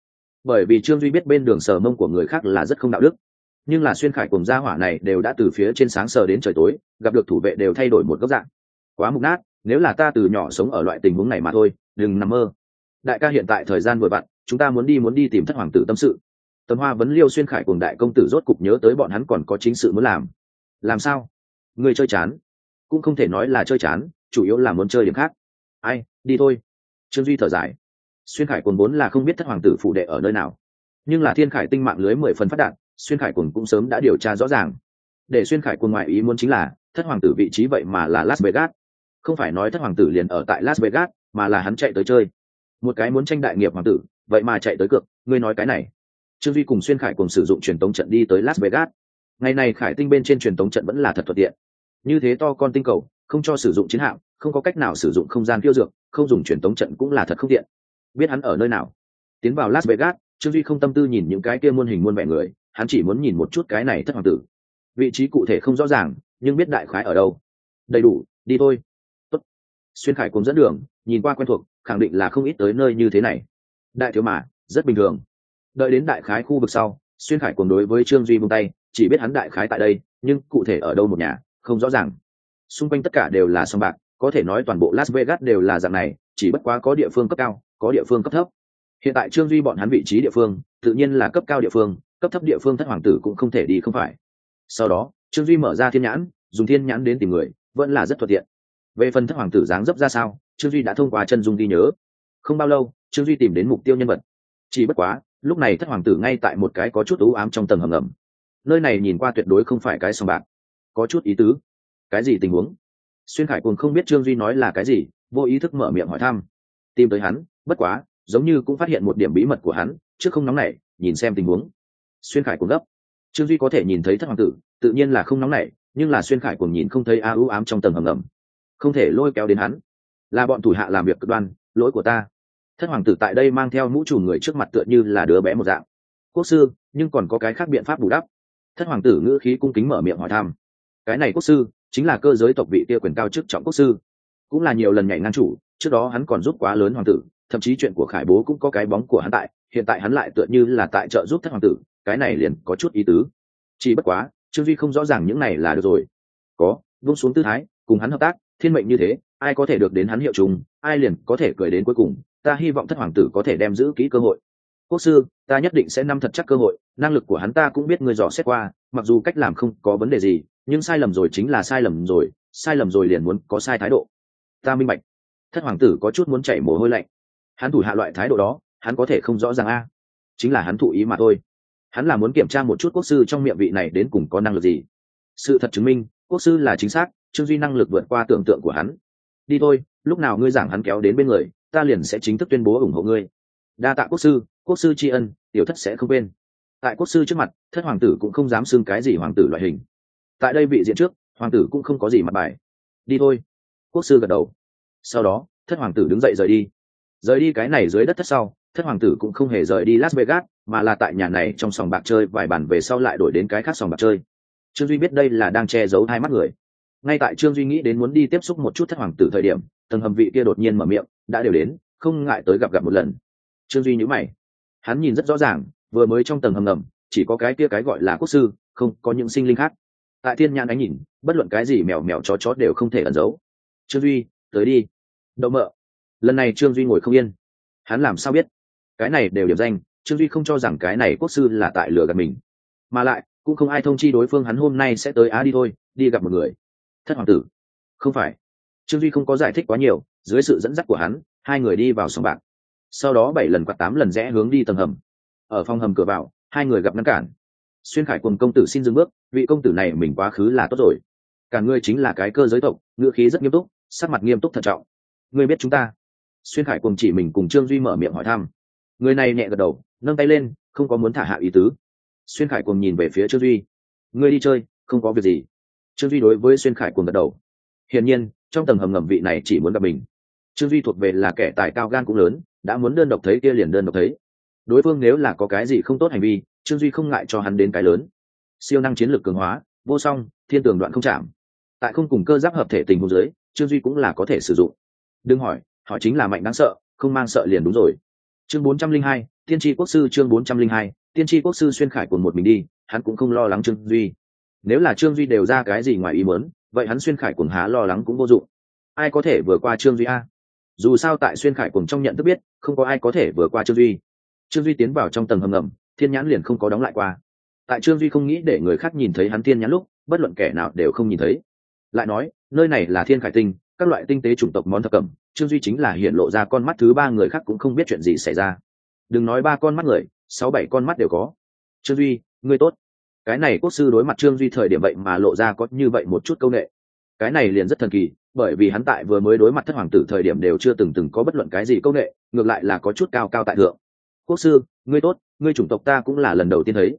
Bởi vì trương duy biết bên đường sờ mông của người khác là rất không đạo đức. Nhưng là xuyên khải cùng gia hỏa này đều đã từ phía trên sáng sờ đến trời tối, gặp được thủ vệ đều thay đổi một góc dạng. Quá mục nát nếu là ta từ nhỏ sống ở loại tình huống này mà thôi đừng nằm mơ. Đại ca hiện tại thời gian vừa vặn chúng ta muốn đi muốn đi tìm thất hoàng tử tâm sự. Tầm hoa vấn liêu xuyên khải cùng đại công tử rốt cục nhớ tới bọn hắn còn có chính sự muốn làm. Làm sao? Người chơi chán. Cũng không thể nói là chơi chán chủ yếu là muốn chơi điểm khác. Ai đi thôi. Trương duy thở dài. Xuyên khải cùng vốn là không biết thất hoàng tử phụ đệ ở nơi nào. Nhưng là thiên khải tinh mạng lưới mười phần phát đạt, xuyên khải cùng cũng sớm đã điều tra rõ ràng. Để xuyên khải cùng ngoại ý muốn chính là thất hoàng tử vị trí vậy mà là las vegas không phải nói thất hoàng tử liền ở tại las vegas, mà là hắn chạy tới chơi. Một cái muốn tranh đại nghiệp hoàng tử, vậy mà chạy tới cược, ngươi nói cái này. Trương duy cùng xuyên khải cùng sử dụng truyền tống trận đi tới las vegas. Ngày này khải tinh bên trên truyền tống trận vẫn là thật thuận tiện. Như thế to con tinh cầu, không cho sử dụng chiến hạm, không có cách nào sử dụng không gian tiêu dược, không dùng truyền tống trận cũng là thật không tiện. Biết hắn ở nơi nào. Tiến vào las vegas, trương duy không tâm tư nhìn những cái kia muôn hình muôn vẻ người, hắn chỉ muốn nhìn một chút cái này thất hoàng tử. Vị trí cụ thể không rõ ràng, nhưng biết đại khái ở đâu. Đầy đủ, đi thôi xuyên khải cùng dẫn đường, nhìn qua quen thuộc, khẳng định là không ít tới nơi như thế này. Đại thiếu mà, rất bình thường. Đợi đến đại khái khu vực sau, xuyên khải cùng đối với trương duy buông tay, chỉ biết hắn đại khái tại đây, nhưng cụ thể ở đâu một nhà, không rõ ràng. Xung quanh tất cả đều là sông bạc, có thể nói toàn bộ las vegas đều là dạng này, chỉ bất quá có địa phương cấp cao, có địa phương cấp thấp. Hiện tại trương duy bọn hắn vị trí địa phương, tự nhiên là cấp cao địa phương, cấp thấp địa phương thất hoàng tử cũng không thể đi không phải. Sau đó, trương duy mở ra thiên nhãn, dùng thiên nhãn đến tìm người, vẫn là rất thuận tiện về phần thất hoàng tử dáng dấp ra sao, trương duy đã thông qua chân dung ghi nhớ. Không bao lâu, trương duy tìm đến mục tiêu nhân vật. Chỉ bất quá, lúc này thất hoàng tử ngay tại một cái có chút ú ám trong tầng hầm ngầm. Nơi này nhìn qua tuyệt đối không phải cái sòng bạc. Có chút ý tứ. Cái gì tình huống? Xuyên khải cùng không biết trương duy nói là cái gì, vô ý thức mở miệng hỏi thăm. Tìm tới hắn, bất quá, giống như cũng phát hiện một điểm bí mật của hắn, trước không nóng nảy, nhìn xem tình huống. Xuyên khải cùng gấp. Trương duy có thể nhìn thấy thất hoàng tử, tự nhiên là không nóng nảy, nhưng là xuyên khải cùng nhìn không thấy a ưu ám trong tầng hầm ngầm không thể lôi kéo đến hắn. Là bọn thủ hạ làm việc cực đoan, lỗi của ta. Thất hoàng tử tại đây mang theo mũ trùm người trước mặt tựa như là đứa bé một dạng. Quốc sư, nhưng còn có cái khác biện pháp bù đắp. Thất hoàng tử ngữ khí cung kính mở miệng hỏi thăm. Cái này quốc sư, chính là cơ giới tộc vị tia quyền cao chức trọng quốc sư. Cũng là nhiều lần nhảy ngang chủ, trước đó hắn còn giúp quá lớn hoàng tử, thậm chí chuyện của khải bố cũng có cái bóng của hắn tại, hiện tại hắn lại tựa như là tại trợ giúp thất hoàng tử, cái này liền có chút ý tứ. Chỉ bất quá, trương duy không rõ ràng những này là được rồi. Có vung xuống tư thái, cùng hắn hợp tác thiên mệnh như thế, ai có thể được đến hắn hiệu trùng, ai liền có thể cười đến cuối cùng, ta hy vọng thất hoàng tử có thể đem giữ kỹ cơ hội. Quốc sư, ta nhất định sẽ nắm thật chắc cơ hội, năng lực của hắn ta cũng biết người dò xét qua, mặc dù cách làm không có vấn đề gì, nhưng sai lầm rồi chính là sai lầm rồi, sai lầm rồi liền muốn có sai thái độ. Ta minh bạch. Thất hoàng tử có chút muốn chảy mồ hôi lạnh. Hắn thủ hạ loại thái độ đó, hắn có thể không rõ ràng a. Chính là hắn thụ ý mà thôi. Hắn là muốn kiểm tra một chút quốc sư trong miệng vị này đến cùng có năng lực gì. Sự thật chứng minh, quốc sư là chính xác trương duy năng lực vượt qua tưởng tượng của hắn. Đi thôi, lúc nào ngươi giảng hắn kéo đến bên người, ta liền sẽ chính thức tuyên bố ủng hộ ngươi. Đa tạ quốc sư quốc sư tri ân, tiểu thất sẽ không quên. Tại quốc sư trước mặt, thất hoàng tử cũng không dám xưng cái gì hoàng tử loại hình. Tại đây vị diện trước, hoàng tử cũng không có gì mặt bài. Đi thôi. Quốc sư gật đầu. Sau đó, thất hoàng tử đứng dậy rời đi. Rời đi cái này dưới đất thất sau, thất hoàng tử cũng không hề rời đi las vegas, mà là tại nhà này trong sòng bạc chơi vài bàn về sau lại đổi đến cái khác sòng bạc chơi. Trương duy biết đây là đang che giấu hai mắt người ngay tại trương duy nghĩ đến muốn đi tiếp xúc một chút thất hoàng tử thời điểm, tầng hầm vị kia đột nhiên mở miệng, đã đều đến, không ngại tới gặp gặp một lần. Trương duy nhữ mày. Hắn nhìn rất rõ ràng, vừa mới trong tầng hầm ngầm, chỉ có cái kia cái gọi là quốc sư, không, có những sinh linh khác. Tại thiên nhãn ánh nhìn, bất luận cái gì mèo mèo chó chó đều không thể ẩn giấu. Trương duy, tới đi. Đậu mợ. Lần này trương duy ngồi không yên. Hắn làm sao biết? Cái này đều điểm danh, trương duy không cho rằng cái này quốc sư là tại lừa gạt mình. Mà lại, cũng không ai thông chi đối phương hắn hôm nay sẽ tới á đi thôi, đi gặp một người thất hoàng tử. Không phải. Trương duy không có giải thích quá nhiều, dưới sự dẫn dắt của hắn, hai người đi vào sòng bạc. Sau đó bảy lần quạt tám lần rẽ hướng đi tầng hầm. Ở phòng hầm cửa vào, hai người gặp ngăn cản. Xuyên khải cùng công tử xin dừng bước, vị công tử này mình quá khứ là tốt rồi. Cả ngươi chính là cái cơ giới tộc, ngữ khí rất nghiêm túc, sắc mặt nghiêm túc thận trọng. Ngươi biết chúng ta? Xuyên khải cùng chỉ mình cùng trương duy mở miệng hỏi thăm. Người này nhẹ gật đầu, nâng tay lên, không có muốn thả hạ ý tứ. Xuyên khải cùng nhìn về phía trương duy. Ngươi đi chơi, không có việc gì trương duy đối với xuyên khải cuồng gật đầu. Hiển nhiên, trong tầng hầm ngầm vị này chỉ muốn gặp mình. Trương duy thuộc về là kẻ tài cao gan cũng lớn, đã muốn đơn độc thấy kia liền đơn độc thấy. Đối phương nếu là có cái gì không tốt hành vi, trương duy không ngại cho hắn đến cái lớn. Siêu năng chiến lược cường hóa, vô song, thiên tường đoạn không chạm. Tại không cùng cơ giáp hợp thể tình huống giới trương duy cũng là có thể sử dụng. Đừng hỏi họ chính là mạnh đáng sợ, không mang sợ liền đúng rồi. Chương bốn trăm linh hai, tiên tri quốc sư chương bốn trăm linh hai, tiên tri quốc sư xuyên khải cùng một mình đi, hắn cũng không lo lắng trương duy nếu là trương duy đều ra cái gì ngoài ý mớn vậy hắn xuyên khải cuồng há lo lắng cũng vô dụng. Ai có thể vừa qua trương duy a? Dù sao tại xuyên khải cuồng trong nhận thức biết, không có ai có thể vừa qua trương duy. Trương duy tiến vào trong tầng hầm ngầm, thiên nhãn liền không có đóng lại qua. Tại trương duy không nghĩ để người khác nhìn thấy hắn thiên nhãn lúc, bất luận kẻ nào đều không nhìn thấy. Lại nói, nơi này là thiên khải tinh, các loại tinh tế chủng tộc món thập cẩm, trương duy chính là hiện lộ ra con mắt thứ ba người khác cũng không biết chuyện gì xảy ra. Đừng nói ba con mắt người, sáu bảy con mắt đều có. Trương duy, ngươi tốt cái này quốc sư đối mặt trương duy thời điểm vậy mà lộ ra có như vậy một chút c â u n ệ cái này liền rất thần kỳ, bởi vì hắn tại vừa mới đối mặt thất hoàng tử thời điểm đều chưa từng từng có bất luận cái gì c â u n ệ ngược lại là có chút cao cao tại thượng. Quốc sư, ngươi tốt, ngươi chủng tộc ta cũng là lần đầu tiên thấy.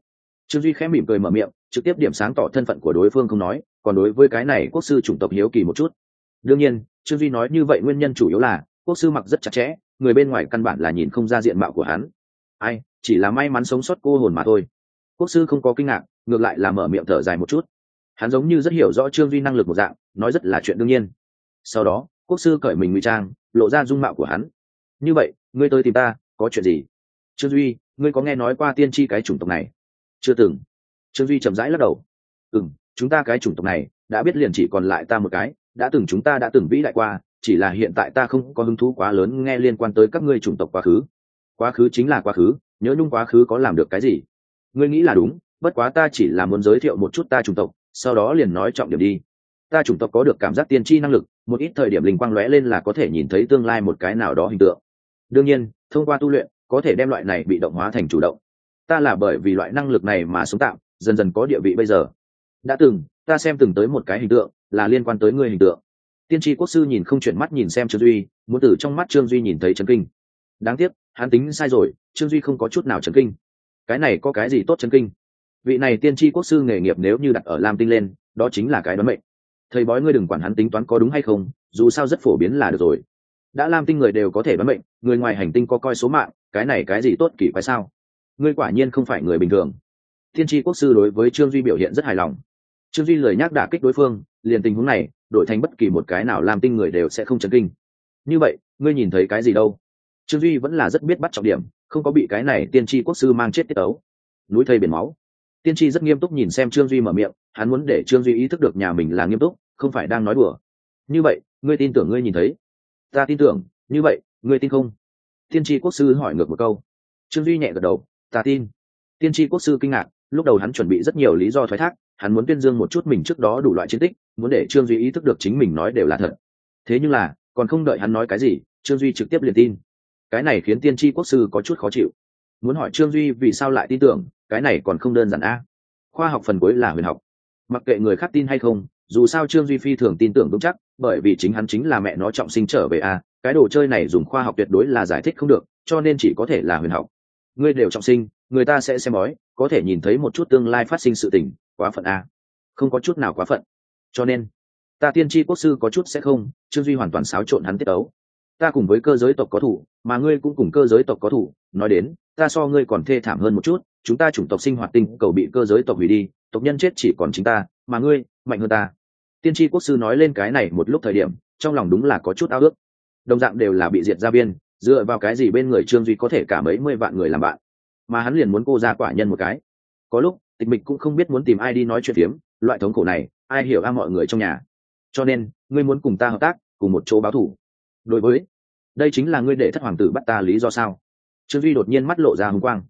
Trương duy khẽ mỉm cười mở miệng, trực tiếp điểm sáng tỏ thân phận của đối phương không nói, còn đối với cái này quốc sư chủng tộc hiếu kỳ một chút. Đương nhiên, trương duy nói như vậy nguyên nhân chủ yếu là, quốc sư mặc rất chặt chẽ, người bên ngoài căn bản là nhìn không ra diện mạo của hắn. Ai, chỉ là may mắn sống sót cô hồn mà thôi. Quốc sư không có kinh ngạc ngược lại là mở miệng thở dài một chút. Hắn giống như rất hiểu rõ trương duy năng lực một dạng, nói rất là chuyện đương nhiên. Sau đó, quốc sư cởi mình ngụy trang, lộ ra dung mạo của hắn. Như vậy, ngươi tới tìm ta, có chuyện gì? Trương duy ngươi có nghe nói qua tiên tri cái chủng tộc này? Chưa từng. Trương duy chậm rãi lắc đầu. Ừ m chúng ta cái chủng tộc này, đã biết liền chỉ còn lại ta một cái, đã từng chúng ta đã từng vĩ đại qua, chỉ là hiện tại ta không có hứng thú quá lớn nghe liên quan tới các ngươi chủng tộc quá khứ. Quá khứ chính là quá khứ, nhớ nhung quá khứ có làm được cái gì? Ngươi nghĩ là đúng bất quá ta chỉ là muốn giới thiệu một chút ta chủng tộc, sau đó liền nói trọng điểm đi. Ta chủng tộc có được cảm giác tiên tri năng lực, một ít thời điểm linh quang lóe lên là có thể nhìn thấy tương lai một cái nào đó hình tượng. Đương nhiên, thông qua tu luyện, có thể đem loại này bị động hóa thành chủ động. Ta là bởi vì loại năng lực này mà sống tạm, dần dần có địa vị bây giờ. Đã từng, ta xem từng tới một cái hình tượng, là liên quan tới người hình tượng. Tiên tri quốc sư nhìn không chuyển mắt nhìn xem trương duy, muốn từ trong mắt trương duy nhìn thấy trấn kinh. Đáng tiếc, hắn tính sai rồi, trương duy không có chút nào trấn kinh. Cái này có cái gì tốt chấn kinh? Vị này tiên tri quốc sư nghề nghiệp nếu như đặt ở lam tinh lên, đó chính là cái đoán mệnh. Thầy bói ngươi đừng quản hắn tính toán có đúng hay không, dù sao rất phổ biến là được rồi. Đã lam tinh người đều có thể đoán mệnh, người ngoài hành tinh có coi số mạng, cái này cái gì tốt kỳ quái sao? Ngươi quả nhiên không phải người bình thường. Tiên tri quốc sư đối với trương duy biểu hiện rất hài lòng. Trương duy lời nhắc đả kích đối phương, liền tình huống này, đổi thành bất kỳ một cái nào lam tinh người đều sẽ không chấn kinh. Như vậy, ngươi nhìn thấy cái gì đâu? Trương duy vẫn là rất biết bắt trọng điểm, không có bị cái này tiên tri quốc sư mang chết tiết ấu. núi thây biển máu tiên tri rất nghiêm túc nhìn xem trương duy mở miệng, hắn muốn để trương duy ý thức được nhà mình là nghiêm túc, không phải đang nói đùa. Như vậy, ngươi tin tưởng ngươi nhìn thấy? Ta tin tưởng, như vậy, ngươi tin không? Tiên tri quốc sư hỏi ngược một câu. Trương duy nhẹ gật đầu, ta tin. Tiên tri quốc sư kinh ngạc, lúc đầu hắn chuẩn bị rất nhiều lý do thoái thác, hắn muốn tuyên dương một chút mình trước đó đủ loại chiến tích, muốn để trương duy ý thức được chính mình nói đều là thật. Thế nhưng là, còn không đợi hắn nói cái gì, trương duy trực tiếp liền tin. Cái này khiến tiên tri quốc sư có chút khó chịu. Muốn hỏi trương duy vì sao lại tin tưởng cái này còn không đơn giản a. Khoa học phần cuối là huyền học. Mặc kệ người khác tin hay không, dù sao trương duy phi thường tin tưởng vững chắc, bởi vì chính hắn chính là mẹ nó trọng sinh trở về a, cái đồ chơi này dùng khoa học tuyệt đối là giải thích không được, cho nên chỉ có thể là huyền học. Ngươi đều trọng sinh, người ta sẽ xem bói, có thể nhìn thấy một chút tương lai phát sinh sự tình, quá phận a. Không có chút nào quá phận. Cho nên, ta tiên tri quốc sư có chút sẽ không, trương duy hoàn toàn xáo trộn hắn tiết ấu ta cùng với cơ giới tộc có thủ, mà ngươi cũng cùng cơ giới tộc có thủ, nói đến ta so ngươi còn thê thảm hơn một chút, chúng ta chủng tộc sinh hoạt tinh cầu bị cơ giới tộc hủy đi, tộc nhân chết chỉ còn chính ta, mà ngươi, mạnh hơn ta. Tiên tri quốc sư nói lên cái này một lúc thời điểm, trong lòng đúng là có chút ao ước. Đồng dạng đều là bị diệt ra biên dựa vào cái gì bên người trương duy có thể cả mấy mươi vạn người làm bạn? Mà hắn liền muốn cô ra quả nhân một cái. Có lúc, tịch mịch cũng không biết muốn tìm ai đi nói chuyện phiếm, loại thống khổ này, ai hiểu a mọi người trong nhà. Cho nên, ngươi muốn cùng ta hợp tác, cùng một chỗ báo thủ. Đối với, đây chính là ngươi để thất hoàng tử bắt ta lý do sao? Trương duy đột nhiên mắt lộ ra hùng quang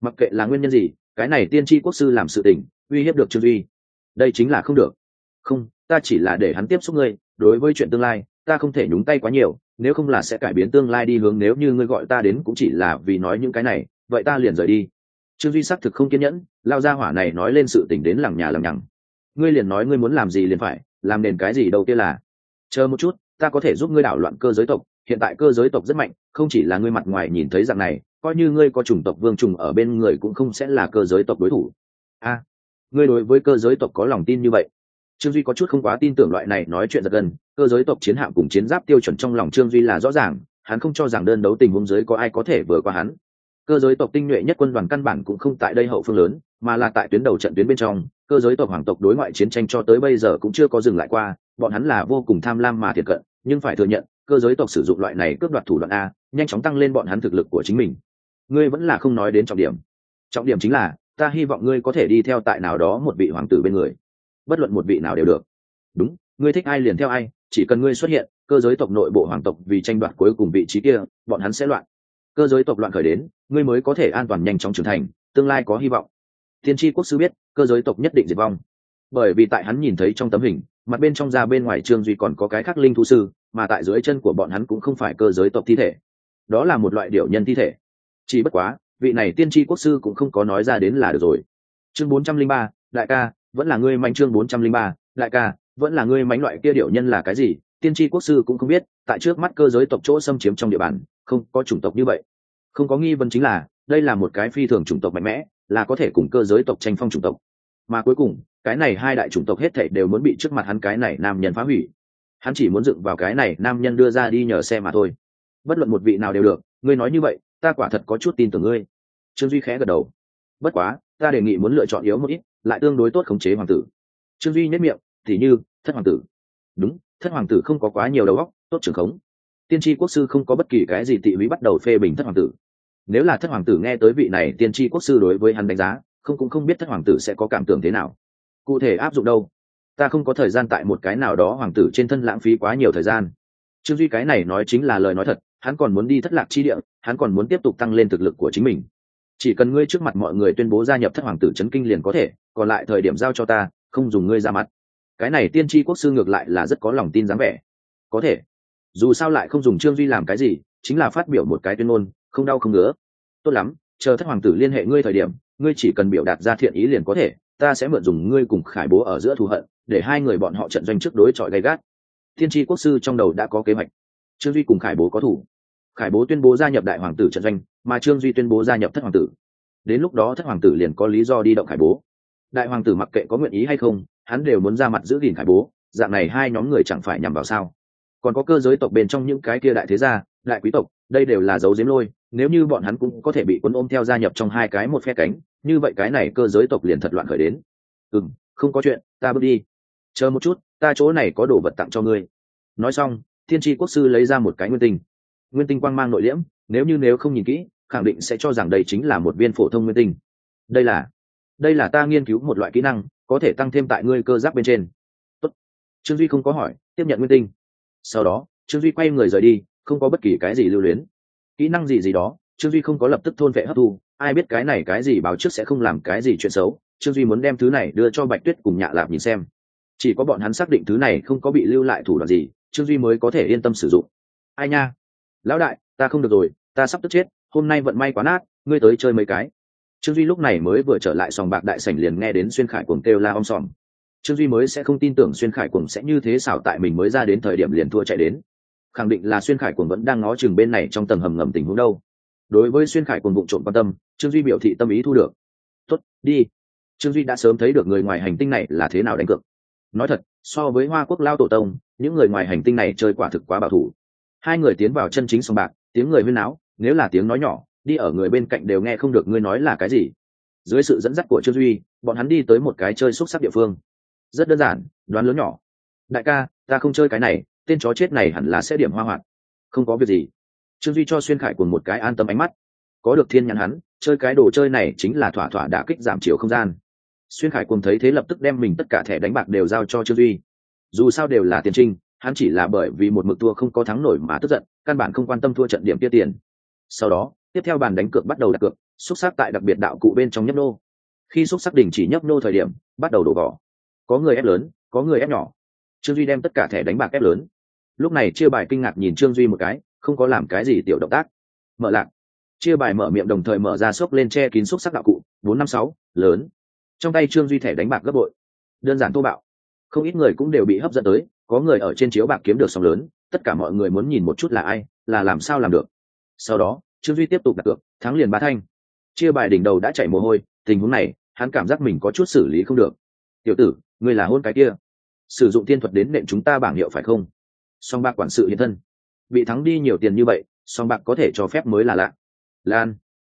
mặc kệ là nguyên nhân gì cái này tiên tri quốc sư làm sự tình uy hiếp được trương duy đây chính là không được không ta chỉ là để hắn tiếp xúc ngươi đối với chuyện tương lai ta không thể nhúng tay quá nhiều nếu không là sẽ cải biến tương lai đi hướng nếu như ngươi gọi ta đến cũng chỉ là vì nói những cái này vậy ta liền rời đi trương duy xác thực không kiên nhẫn lao ra hỏa này nói lên sự tình đến lằng nhà lằng nhằng ngươi liền nói ngươi muốn làm gì liền phải làm nền cái gì đâu kia là chờ một chút ta có thể giúp ngươi đảo loạn cơ giới tộc hiện tại cơ giới tộc rất mạnh, không chỉ là ngươi mặt ngoài nhìn thấy dạng này, coi như ngươi có chủng tộc vương trùng ở bên người cũng không sẽ là cơ giới tộc đối thủ. A, ngươi đối với cơ giới tộc có lòng tin như vậy? Trương duy có chút không quá tin tưởng loại này nói chuyện giật gần cơ giới tộc chiến hạm cùng chiến giáp tiêu chuẩn trong lòng trương duy là rõ ràng, hắn không cho rằng đơn đấu tình huống giới có ai có thể vừa qua hắn. Cơ giới tộc tinh nhuệ nhất quân đoàn căn bản cũng không tại đây hậu phương lớn, mà là tại tuyến đầu trận tuyến bên trong, cơ giới tộc hoàng tộc đối ngoại chiến tranh cho tới bây giờ cũng chưa có dừng lại qua, bọn hắn là vô cùng tham lam mà thiệt cận, nhưng phải thừa nhận cơ giới tộc sử dụng loại này cướp đoạt thủ đoạn a, nhanh chóng tăng lên bọn hắn thực lực của chính mình. Ngươi vẫn là không nói đến trọng điểm. Trọng điểm chính là, ta hy vọng ngươi có thể đi theo tại nào đó một vị hoàng tử bên người. Bất luận một vị nào đều được. Đúng, ngươi thích ai liền theo ai, chỉ cần ngươi xuất hiện, cơ giới tộc nội bộ hoàng tộc vì tranh đoạt cuối cùng vị trí kia, bọn hắn sẽ loạn. Cơ giới tộc loạn khởi đến, ngươi mới có thể an toàn nhanh chóng trưởng thành, tương lai có hy vọng. Thiên tri quốc sư biết, cơ giới tộc nhất định diệt vong. Bởi vì tại hắn nhìn thấy trong tấm hình, mặt bên trong ra bên ngoài trương duy còn có cái khắc linh thú sư mà tại dưới chân của bọn hắn cũng không phải cơ giới tộc thi thể. Đó là một loại điệu nhân thi thể. Chỉ bất quá, vị này tiên tri quốc sư cũng không có nói ra đến là được rồi. Chương bốn trăm linh ba, đại ca, vẫn là ngươi mạnh chương bốn trăm linh ba, đại ca, vẫn là ngươi mánh loại kia điệu nhân là cái gì, tiên tri quốc sư cũng không biết, tại trước mắt cơ giới tộc chỗ xâm chiếm trong địa bàn, không có chủng tộc như vậy. Không có nghi vấn chính là, đây là một cái phi thường chủng tộc mạnh mẽ, là có thể cùng cơ giới tộc tranh phong chủng tộc. Mà cuối cùng, cái này hai đại chủng tộc hết thảy đều muốn bị trước mặt hắn cái này nam nhân phá hủy hắn chỉ muốn dựng vào cái này, nam nhân đưa ra đi nhờ xe mà thôi. Bất luận một vị nào đều được, ngươi nói như vậy, ta quả thật có chút tin tưởng ngươi. Trương duy khẽ gật đầu. Bất quá, ta đề nghị muốn lựa chọn yếu một ít, lại tương đối tốt khống chế hoàng tử. Trương duy nhất miệng, thì như, thất hoàng tử. Đúng, thất hoàng tử không có quá nhiều đầu óc, tốt trưởng khống. Tiên tri quốc sư không có bất kỳ cái gì tị húy bắt đầu phê bình thất hoàng tử. Nếu là thất hoàng tử nghe tới vị này tiên tri quốc sư đối với hắn đánh giá, không cũng không biết thất hoàng tử sẽ có cảm tưởng thế nào. Cụ thể áp dụng đâu? Ta không có thời gian tại một cái nào đó hoàng tử trên thân lãng phí quá nhiều thời gian. Trương duy cái này nói chính là lời nói thật, hắn còn muốn đi thất lạc chi địa, hắn còn muốn tiếp tục tăng lên thực lực của chính mình. Chỉ cần ngươi trước mặt mọi người tuyên bố gia nhập thất hoàng tử c kinh liền có thể, còn lại thời điểm giao cho ta, không dùng ngươi ra mặt. Cái này tiên tri quốc sư ngược lại là rất có lòng tin dáng vẻ. Có thể. Dù sao lại không dùng trương duy làm cái gì, chính là phát biểu một cái tuyên ngôn, không đau không ngứa. Tốt lắm, chờ thất hoàng tử liên hệ ngươi thời điểm, ngươi chỉ cần biểu đạt ra thiện ý liền có thể ta sẽ mượn dùng ngươi cùng khải bố ở giữa thù hận, để hai người bọn họ trận doanh trước đối chọi gay gắt. Thiên tri quốc sư trong đầu đã có kế hoạch. Trương duy cùng khải bố có thủ. Khải bố tuyên bố gia nhập đại hoàng tử trận doanh, mà trương duy tuyên bố gia nhập thất hoàng tử. Đến lúc đó thất hoàng tử liền có lý do đi động khải bố. Đại hoàng tử mặc kệ có nguyện ý hay không, hắn đều muốn ra mặt giữ gìn khải bố, dạng này hai nhóm người chẳng phải nhằm vào sao. Còn có cơ giới tộc bên trong những cái kia đại thế gia, đại quý tộc, đây đều là dấu diếm lôi, nếu như bọn hắn cũng có thể bị quân ôm theo gia nhập trong hai cái một phe cánh như vậy cái này cơ giới tộc liền thật loạn khởi đến. Ừ không có chuyện, ta bước đi. Chờ một chút, ta chỗ này có đồ vật tặng cho ngươi. Nói xong, thiên tri quốc sư lấy ra một cái nguyên tinh. Nguyên tinh quang mang nội liễm, nếu như nếu không nhìn kỹ, khẳng định sẽ cho rằng đây chính là một viên phổ thông nguyên tinh. Đây là đây là ta nghiên cứu một loại kỹ năng, có thể tăng thêm tại ngươi cơ giáp bên trên. Tốt. trương duy không có hỏi, tiếp nhận nguyên tinh. Sau đó, trương duy quay người rời đi, không có bất kỳ cái gì lưu luyến. Kỹ năng gì gì đó, trương duy không có lập tức thôn vệ hấp thu ai biết cái này cái gì báo trước sẽ không làm cái gì chuyện xấu, trương duy muốn đem thứ này đưa cho bạch tuyết cùng nhạ lạp nhìn xem. Chỉ có bọn hắn xác định thứ này không có bị lưu lại thủ đoạn gì, trương duy mới có thể yên tâm sử dụng. Ai nha? Lão đại, ta không được rồi, ta sắp tức chết, hôm nay vận may quá nát, ngươi tới chơi mấy cái. Trương duy lúc này mới vừa trở lại sòng bạc đại sảnh liền nghe đến xuyên khải cuồng kêu la om sòm. Trương duy mới sẽ không tin tưởng xuyên khải cuồng sẽ như thế xảo tại mình mới ra đến thời điểm liền thua chạy đến. Khẳng định là xuyên khải cuồng vẫn đang ngó chừng bên này trong tầng hầm ngầm tình huống đâu đối với xuyên khải cùng vụ trộm quan tâm, trương duy biểu thị tâm ý thu được. Tuất đi. Trương duy đã sớm thấy được người ngoài hành tinh này là thế nào đánh cược. Nói thật, so với hoa quốc lao tổ tông, những người ngoài hành tinh này chơi quả thực quá bảo thủ. Hai người tiến vào chân chính sòng bạc, tiếng người huyên náo, nếu là tiếng nói nhỏ, đi ở người bên cạnh đều nghe không được ngươi nói là cái gì. Dưới sự dẫn dắt của trương duy, bọn hắn đi tới một cái chơi xúc sắc địa phương. Rất đơn giản, đoán lớn nhỏ. Đại ca, ta không chơi cái này, tên chó chết này hẳn là sẽ điểm hoa hoạt. Không có việc gì trương duy cho xuyên khải cùng một cái an tâm ánh mắt. Có được thiên nhãn hắn, chơi cái đồ chơi này chính là thỏa thỏa đã kích giảm chiều không gian. Xuyên khải cùng thấy thế lập tức đem mình tất cả thẻ đánh bạc đều giao cho trương duy. Dù sao đều là tiền trinh, hắn chỉ là bởi vì một mực thua không có thắng nổi mà tức giận, căn bản không quan tâm thua trận điểm kia tiền. Sau đó, tiếp theo bàn đánh cược bắt đầu đặt cược, xúc sắc tại đặc biệt đạo cụ bên trong nhấp nô. Khi xúc sắc đình chỉ nhấp nô thời điểm, bắt đầu đổ vỏ. Có người ép lớn, có người ép nhỏ. Trương duy đem tất cả thẻ đánh bạc ép lớn. Lúc này chia bài kinh ngạc nhìn trương duy một cái không có làm cái gì tiểu động tác. Mở lạc. Chia bài mở miệng đồng thời mở ra xốc lên che kín xúc sắc đạo cụ, bốn năm sáu, lớn. Trong tay trương duy thẻ đánh bạc gấp bội. Đơn giản thô bạo. Không ít người cũng đều bị hấp dẫn tới, có người ở trên chiếu bạc kiếm được sóng lớn, tất cả mọi người muốn nhìn một chút là ai, là làm sao làm được. Sau đó, trương duy tiếp tục đặt cược, thắng liền ba thanh. Chia bài đỉnh đầu đã chảy mồ hôi, tình huống này, hắn cảm giác mình có chút xử lý không được. Tiểu tử, ngươi là hôn cái kia. Sử dụng tiên thuật đến nện chúng ta bảng hiệu phải không? Song bạc quản sự hiện thân bị thắng đi nhiều tiền như vậy, song bạc có thể cho phép mới là lạ. Lan.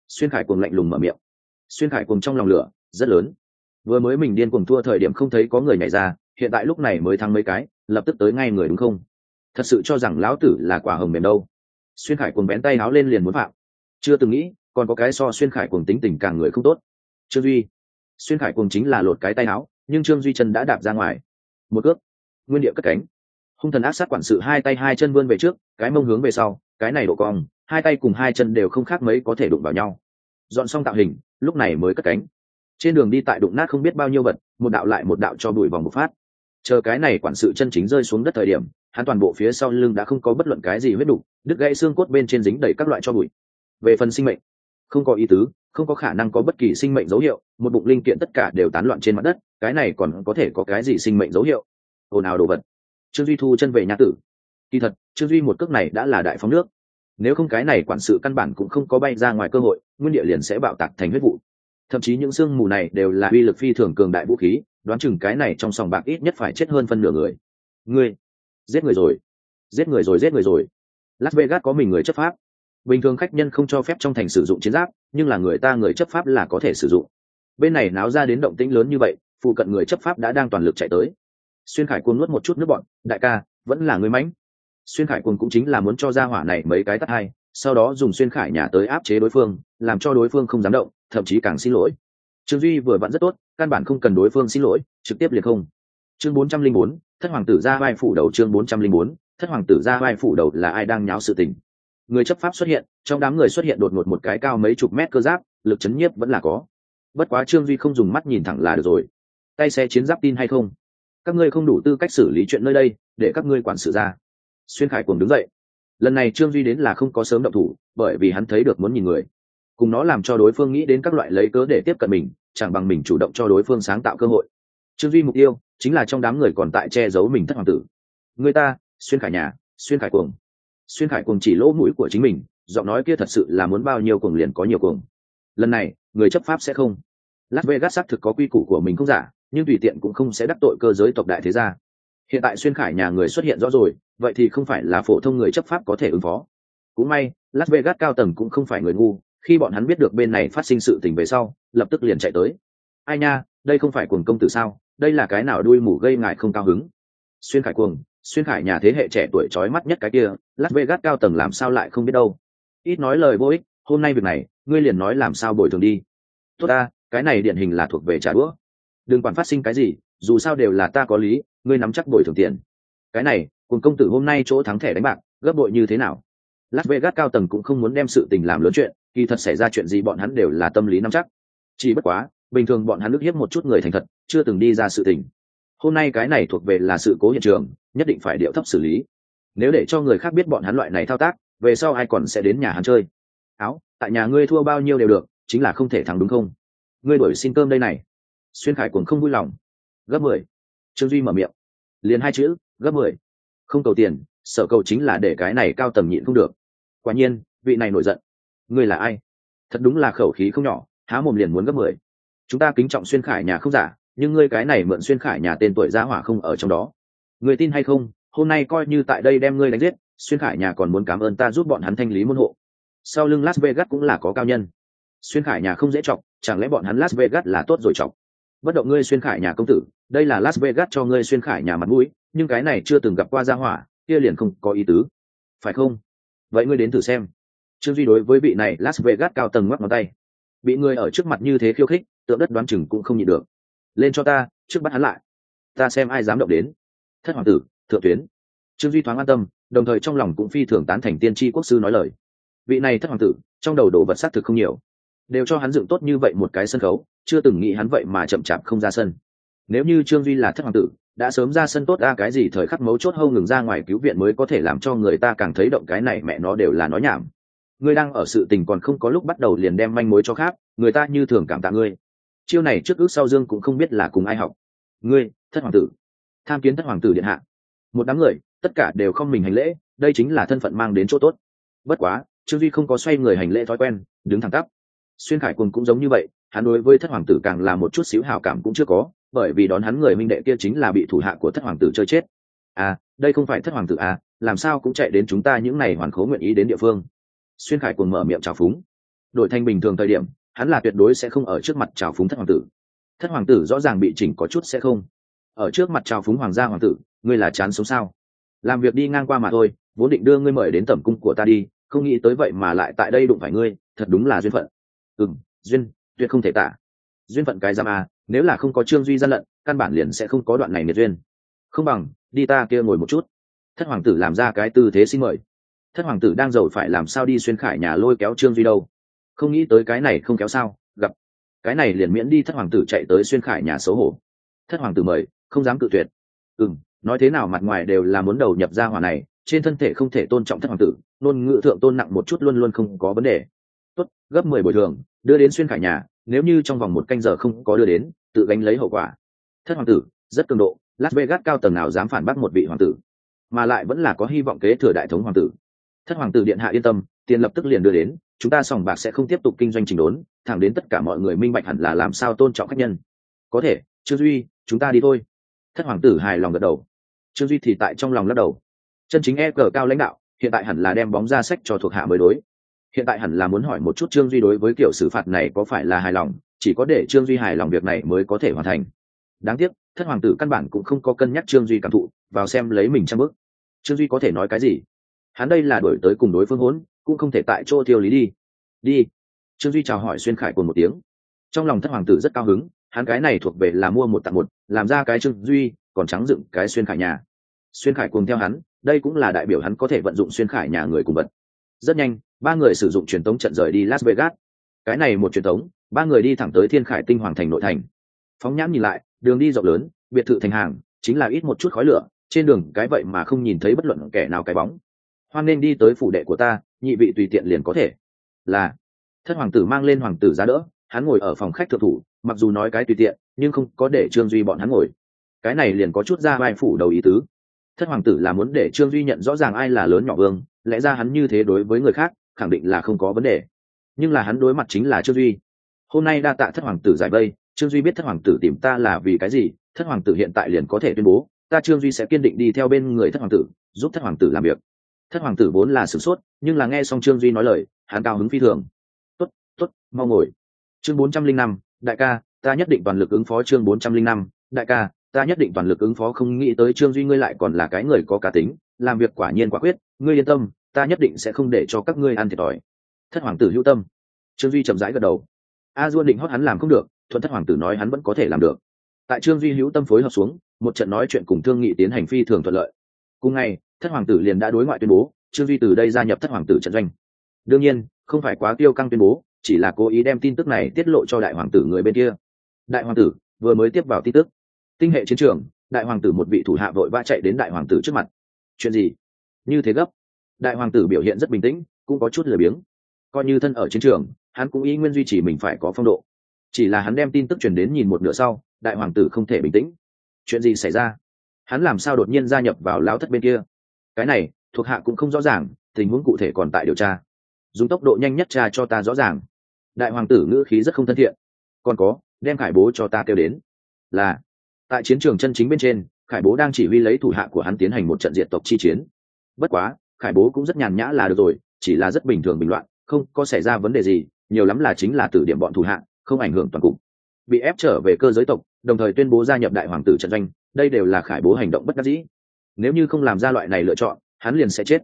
Xuyên khải cùng lạnh lùng mở miệng. Xuyên khải cùng trong lòng lửa, rất lớn. Vừa mới mình điên cùng thua thời điểm không thấy có người nhảy ra, hiện tại lúc này mới thắng mấy cái, lập tức tới ngay người đúng không? Thật sự cho rằng lão tử là quả hồng mềm đâu. Xuyên khải cùng bén tay áo lên liền muốn phạm. Chưa từng nghĩ, còn có cái so xuyên khải cùng tính tình càng người không tốt. Trương duy. Xuyên khải cùng chính là lột cái tay áo nhưng trương duy chân đã đạp ra ngoài. Một cước. Nguyên địa cất cánh hung thần ác sát quản sự hai tay hai chân vươn về trước, cái mông hướng về sau, cái này độ cong, hai tay cùng hai chân đều không khác mấy có thể đụng vào nhau. Dọn xong tạo hình, lúc này mới cất cánh. Trên đường đi tại đụng nát không biết bao nhiêu vật, một đạo lại một đạo cho đùi vòng một phát. Chờ cái này quản sự chân chính rơi xuống đất thời điểm, hắn toàn bộ phía sau lưng đã không có bất luận cái gì huyết đục, đứt gãy xương cốt bên trên dính đầy các loại cho bụi. Về phần sinh mệnh, không có ý tứ, không có khả năng có bất kỳ sinh mệnh dấu hiệu, một bụng linh kiện tất cả đều tán loạn trên mặt đất, cái này còn có thể có cái gì sinh mệnh dấu hiệu? Ồn ào đồ vật trương duy thu chân về nhà tử. Kỳ thật trương duy một cước này đã là đại phóng nước. Nếu không cái này quản sự căn bản cũng không có bay ra ngoài cơ hội nguyên địa liền sẽ bạo tạc thành huyết vụ. Thậm chí những sương mù này đều là uy lực phi thường cường đại vũ khí đoán chừng cái này trong sòng bạc ít nhất phải chết hơn phân nửa người. Người, giết người rồi. Giết người rồi giết người rồi. Las vegas có mình người chấp pháp. Bình thường khách nhân không cho phép trong thành sử dụng chiến giáp nhưng là người ta người chấp pháp là có thể sử dụng. Bên này náo ra đến động tĩnh lớn như vậy phụ cận người chấp pháp đã đang toàn lực chạy tới xuyên khải cuồng nuốt một chút nước bọn đại ca, vẫn là người mãnh. Xuyên khải cuồng cũng chính là muốn cho ra hỏa này mấy cái tắt hai, sau đó dùng xuyên khải nhà tới áp chế đối phương, làm cho đối phương không dám động, thậm chí càng xin lỗi. Trương duy vừa vặn rất tốt, căn bản không cần đối phương xin lỗi, trực tiếp liền không. Chương bốn trăm linh bốn, thất hoàng tử ra vai phủ đầu chương bốn trăm linh bốn, thất hoàng tử ra vai phủ đầu là ai đang nháo sự tình? Người chấp pháp xuất hiện, trong đám người xuất hiện đột ngột một cái cao mấy chục mét cơ giáp, lực chấn nhiếp vẫn là có. Bất quá trương duy không dùng mắt nhìn thẳng là được rồi. Tay xe chiến giáp tin hay không? Các ngươi không đủ tư cách xử lý chuyện nơi đây, để các ngươi quản sự ra. Xuyên khải cùng đứng dậy. Lần này trương duy đến là không có sớm động thủ, bởi vì hắn thấy được muốn nhìn người. Cùng nó làm cho đối phương nghĩ đến các loại lấy cớ để tiếp cận mình, chẳng bằng mình chủ động cho đối phương sáng tạo cơ hội. Trương duy mục tiêu chính là trong đám người còn tại che giấu mình thất hoàng tử. Người ta, xuyên khải nhà, xuyên khải cuồng. Xuyên khải cuồng chỉ lỗ mũi của chính mình, giọng nói kia thật sự là muốn bao nhiêu cuồng liền có nhiều cuồng. Lần này, người chấp pháp sẽ không. Las vegas xác thực có quy củ của mình không giả nhưng tùy tiện cũng không sẽ đắc tội cơ giới tộc đại thế gia. Hiện tại xuyên khải nhà người xuất hiện rõ rồi, vậy thì không phải là phổ thông người chấp pháp có thể ứng phó. Cũng may, las vegas cao tầng cũng không phải người ngu, khi bọn hắn biết được bên này phát sinh sự tình về sau, lập tức liền chạy tới. Ai nha, đây không phải cuồng công tử sao, đây là cái nào đuôi mù gây ngại không cao hứng? Xuyên khải cuồng, xuyên khải nhà thế hệ trẻ tuổi trói mắt nhất cái kia, las vegas cao tầng làm sao lại không biết đâu. Ít nói lời vô ích, hôm nay việc này, ngươi liền nói làm sao bồi thường đi. Tốt ta, cái này điển hình là thuộc về trả đũa đừng quản phát sinh cái gì, dù sao đều là ta có lý, ngươi nắm chắc bồi thường tiền. Cái này cùng công tử hôm nay chỗ thắng thẻ đánh bạc, gấp bội như thế nào? Las vegas cao tầng cũng không muốn đem sự tình làm lớn chuyện, kỳ thật xảy ra chuyện gì bọn hắn đều là tâm lý nắm chắc. Chỉ bất quá, bình thường bọn hắn ức hiếp một chút người thành thật, chưa từng đi ra sự tình. Hôm nay cái này thuộc về là sự cố hiện trường, nhất định phải điệu thấp xử lý. Nếu để cho người khác biết bọn hắn loại này thao tác, về sau ai còn sẽ đến nhà hắn chơi? Áo, tại nhà ngươi thua bao nhiêu đều được, chính là không thể thắng đúng không? Ngươi đổi xin cơm đây này xuyên khải cũng không vui lòng. Gấp mười. Trương duy mở miệng. Liền hai chữ, gấp mười. Không cầu tiền, sở cầu chính là để cái này cao tầm nhịn không được. Quả nhiên, vị này nổi giận. Ngươi là ai? Thật đúng là khẩu khí không nhỏ, há mồm liền muốn gấp mười. Chúng ta kính trọng xuyên khải nhà không giả, nhưng ngươi cái này mượn xuyên khải nhà tên tuổi gia hỏa không ở trong đó. Người tin hay không, hôm nay coi như tại đây đem ngươi đánh giết, xuyên khải nhà còn muốn cảm ơn ta giúp bọn hắn thanh lý môn hộ. Sau lưng las vegas cũng là có cao nhân. Xuyên khải nhà không dễ chọc, chẳng lẽ bọn hắn las vegas là tốt rồi chọc? Bất động ngươi xuyên khải nhà công tử, đây là las vegas cho ngươi xuyên khải nhà mặt mũi, nhưng cái này chưa từng gặp qua gia hỏa, kia liền không có ý tứ. Phải không? Vậy ngươi đến thử xem. Trương duy đối với vị này las vegas cao tầng ngoắc ngón tay. Bị người ở trước mặt như thế khiêu khích, tượng đất đoán chừng cũng không nhịn được. Lên cho ta, trước bắt hắn lại. Ta xem ai dám động đến. Thất hoàng tử, thượng tuyến. Trương duy thoáng an tâm, đồng thời trong lòng cũng phi thường tán thành tiên tri quốc sư nói lời. Vị này thất hoàng tử, trong đầu đồ vật xác thực không nhiều. Đều cho hắn dựng tốt như vậy một cái sân khấu chưa từng nghĩ hắn vậy mà chậm chạp không ra sân. Nếu như trương duy là thất hoàng tử, đã sớm ra sân tốt ra cái gì thời khắc mấu chốt hâu ngừng ra ngoài cứu viện mới có thể làm cho người ta càng thấy động cái này mẹ nó đều là nói nhảm. Ngươi đang ở sự tình còn không có lúc bắt đầu liền đem manh mối cho khác, người ta như thường cảm tạ ngươi. Chiêu này trước ước sau dương cũng không biết là cùng ai học. Ngươi, thất hoàng tử. Tham kiến thất hoàng tử điện hạ. Một đám người, tất cả đều không mình hành lễ, đây chính là thân phận mang đến chỗ tốt. Bất quá, trương duy không có xoay người hành lễ thói quen, đứng thẳng tắp. Xuyên khải quân cũng giống như vậy hắn đối với thất hoàng tử càng là một chút xíu hào cảm cũng chưa có, bởi vì đón hắn người minh đệ kia chính là bị thủ hạ của thất hoàng tử chơi chết. À đây không phải thất hoàng tử à làm sao cũng chạy đến chúng ta những này hoàn khố nguyện ý đến địa phương. Xuyên khải cùng mở miệng trào phúng. Đổi thành bình thường thời điểm, hắn là tuyệt đối sẽ không ở trước mặt trào phúng thất hoàng tử. Thất hoàng tử rõ ràng bị chỉnh có chút sẽ không. Ở trước mặt trào phúng hoàng gia hoàng tử, ngươi là chán sống sao? Làm việc đi ngang qua mà thôi, vốn định đưa ngươi mời đến tẩm cung của ta đi, không nghĩ tới vậy mà lại tại đây đụng phải ngươi, thật đúng là duyên phận. Ừ duyên tuyệt không thể tả. Duyên phận cái giam à nếu là không có trương duy gian lận, căn bản liền sẽ không có đoạn này miệt duyên. Không bằng, đi ta kia ngồi một chút. Thất hoàng tử làm ra cái tư thế xin mời. Thất hoàng tử đang giàu phải làm sao đi xuyên khải nhà lôi kéo trương duy đâu? Không nghĩ tới cái này không kéo sao, gặp. Cái này liền miễn đi thất hoàng tử chạy tới xuyên khải nhà xấu hổ. Thất hoàng tử mời, không dám cự tuyệt. Ừ nói thế nào mặt ngoài đều là muốn đầu nhập ra hỏa này, trên thân thể không thể tôn trọng thất hoàng tử, ngôn ngữ thượng tôn nặng một chút luôn luôn không có vấn đề tốt, gấp mười bồi thường, đưa đến xuyên khải nhà, nếu như trong vòng một canh giờ không có đưa đến, tự gánh lấy hậu quả. Thất hoàng tử, rất cường độ, las vegas cao tầng nào dám phản bác một vị hoàng tử? Mà lại vẫn là có hy vọng kế thừa đại thống hoàng tử. Thất hoàng tử điện hạ yên tâm, tiền lập tức liền đưa đến, chúng ta sòng bạc sẽ không tiếp tục kinh doanh trình đốn, thẳng đến tất cả mọi người minh bạch hẳn là làm sao tôn trọng khách nhân. Có thể, trương duy, chúng ta đi thôi. Thất hoàng tử hài lòng gật đầu. Trương duy thì tại trong lòng lắc đầu. Chân chính e cờ cao lãnh đạo, hiện tại hẳn là đem bóng ra sách cho thuộc hạ mới đối hiện tại hẳn là muốn hỏi một chút trương duy đối với kiểu xử phạt này có phải là hài lòng, chỉ có để trương duy hài lòng việc này mới có thể hoàn thành. Đáng tiếc, thất hoàng tử căn bản cũng không có cân nhắc trương duy cảm thụ, vào xem lấy mình trăm bước. Trương duy có thể nói cái gì? Hắn đây là đổi tới cùng đối phương hốn, cũng không thể tại chỗ tiêu lý đi. Đi. Trương duy chào hỏi xuyên khải cùng một tiếng. Trong lòng thất hoàng tử rất cao hứng, hắn cái này thuộc về là mua một tặng một, làm ra cái trương duy, còn trắng dựng cái xuyên khải nhà. Xuyên khải cùng theo hắn, đây cũng là đại biểu hắn có thể vận dụng xuyên khải nhà người cùng vật. Rất nhanh ba người sử dụng truyền tống trận rời đi las vegas. Cái này một truyền tống, ba người đi thẳng tới thiên khải tinh hoàng thành nội thành. Phóng nhãn nhìn lại, đường đi rộng lớn, biệt thự thành hàng, chính là ít một chút khói lửa, trên đường cái vậy mà không nhìn thấy bất luận kẻ nào cái bóng. Hoan nên đi tới phủ đệ của ta, nhị vị tùy tiện liền có thể. Là, thất hoàng tử mang lên hoàng tử ra đỡ, hắn ngồi ở phòng khách thượng thủ, mặc dù nói cái tùy tiện, nhưng không có để trương duy bọn hắn ngồi. Cái này liền có chút ra vai phủ đầu ý tứ. Thất hoàng tử là muốn để trương duy nhận rõ ràng ai là lớn nhỏ vương, lẽ ra hắn như thế đối với người khác khẳng định là không có vấn đề. Nhưng là hắn đối mặt chính là trương duy. Hôm nay đa tạ thất hoàng tử giải vây, trương duy biết thất hoàng tử tìm ta là vì cái gì, thất hoàng tử hiện tại liền có thể tuyên bố, ta trương duy sẽ kiên định đi theo bên người thất hoàng tử, giúp thất hoàng tử làm việc. Thất hoàng tử vốn là sửng sốt, nhưng là nghe xong trương duy nói lời, hắn cao hứng phi thường. T ố t t ố t mau ngồi. Chương bốn trăm linh năm, đại ca, ta nhất định toàn lực ứng phó chương bốn trăm linh năm, đại ca, ta nhất định toàn lực ứng phó, không nghĩ tới trương duy ngươi lại còn là cái người có cá tính, làm việc quả nhiên quả quyết, ngươi yên tâm ta nhất định sẽ không để cho các ngươi ăn thiệt thòi. Thất hoàng tử hữu tâm. Trương duy chậm rãi gật đầu. A duôn định hót hắn làm không được, thuận thất hoàng tử nói hắn vẫn có thể làm được. Tại trương duy hữu tâm phối hợp xuống, một trận nói chuyện cùng thương nghị tiến hành phi thường thuận lợi. Cùng ngày, thất hoàng tử liền đã đối ngoại tuyên bố, trương duy từ đây gia nhập thất hoàng tử trận doanh. Đương nhiên, không phải quá tiêu căng tuyên bố, chỉ là cố ý đem tin tức này tiết lộ cho đại hoàng tử người bên kia. Đại hoàng tử vừa mới tiếp vào tin tức. Tinh hệ chiến trường, đại hoàng tử một vị thủ hạ vội vã chạy đến đại hoàng tử trước mặt. Chuyện gì? Như thế gấp? Đại hoàng tử biểu hiện rất bình tĩnh, cũng có chút lười biếng. Coi như thân ở chiến trường, hắn cũng ý nguyên duy trì mình phải có phong độ. Chỉ là hắn đem tin tức truyền đến nhìn một nửa sau, đại hoàng tử không thể bình tĩnh. Chuyện gì xảy ra? Hắn làm sao đột nhiên gia nhập vào lão thất bên kia? Cái này, thuộc hạ cũng không rõ ràng, tình huống cụ thể còn tại điều tra. Dùng tốc độ nhanh nhất tra cho ta rõ ràng. Đại hoàng tử ngữ khí rất không thân thiện. Còn có, đem khải bố cho ta kêu đến. Là, tại chiến trường chân chính bên trên, khải bố đang chỉ huy lấy thủ hạ của hắn tiến hành một trận diệt tộc chi chiến. Bất quá khải bố cũng rất nhàn nhã là được rồi, chỉ là rất bình thường bình loạn, không có xảy ra vấn đề gì, nhiều lắm là chính là tử điểm bọn thủ hạ, không ảnh hưởng toàn cục. Bị ép trở về cơ giới tộc, đồng thời tuyên bố gia nhập đại hoàng tử trận doanh, đây đều là khải bố hành động bất đắc dĩ. Nếu như không làm ra loại này lựa chọn, hắn liền sẽ chết.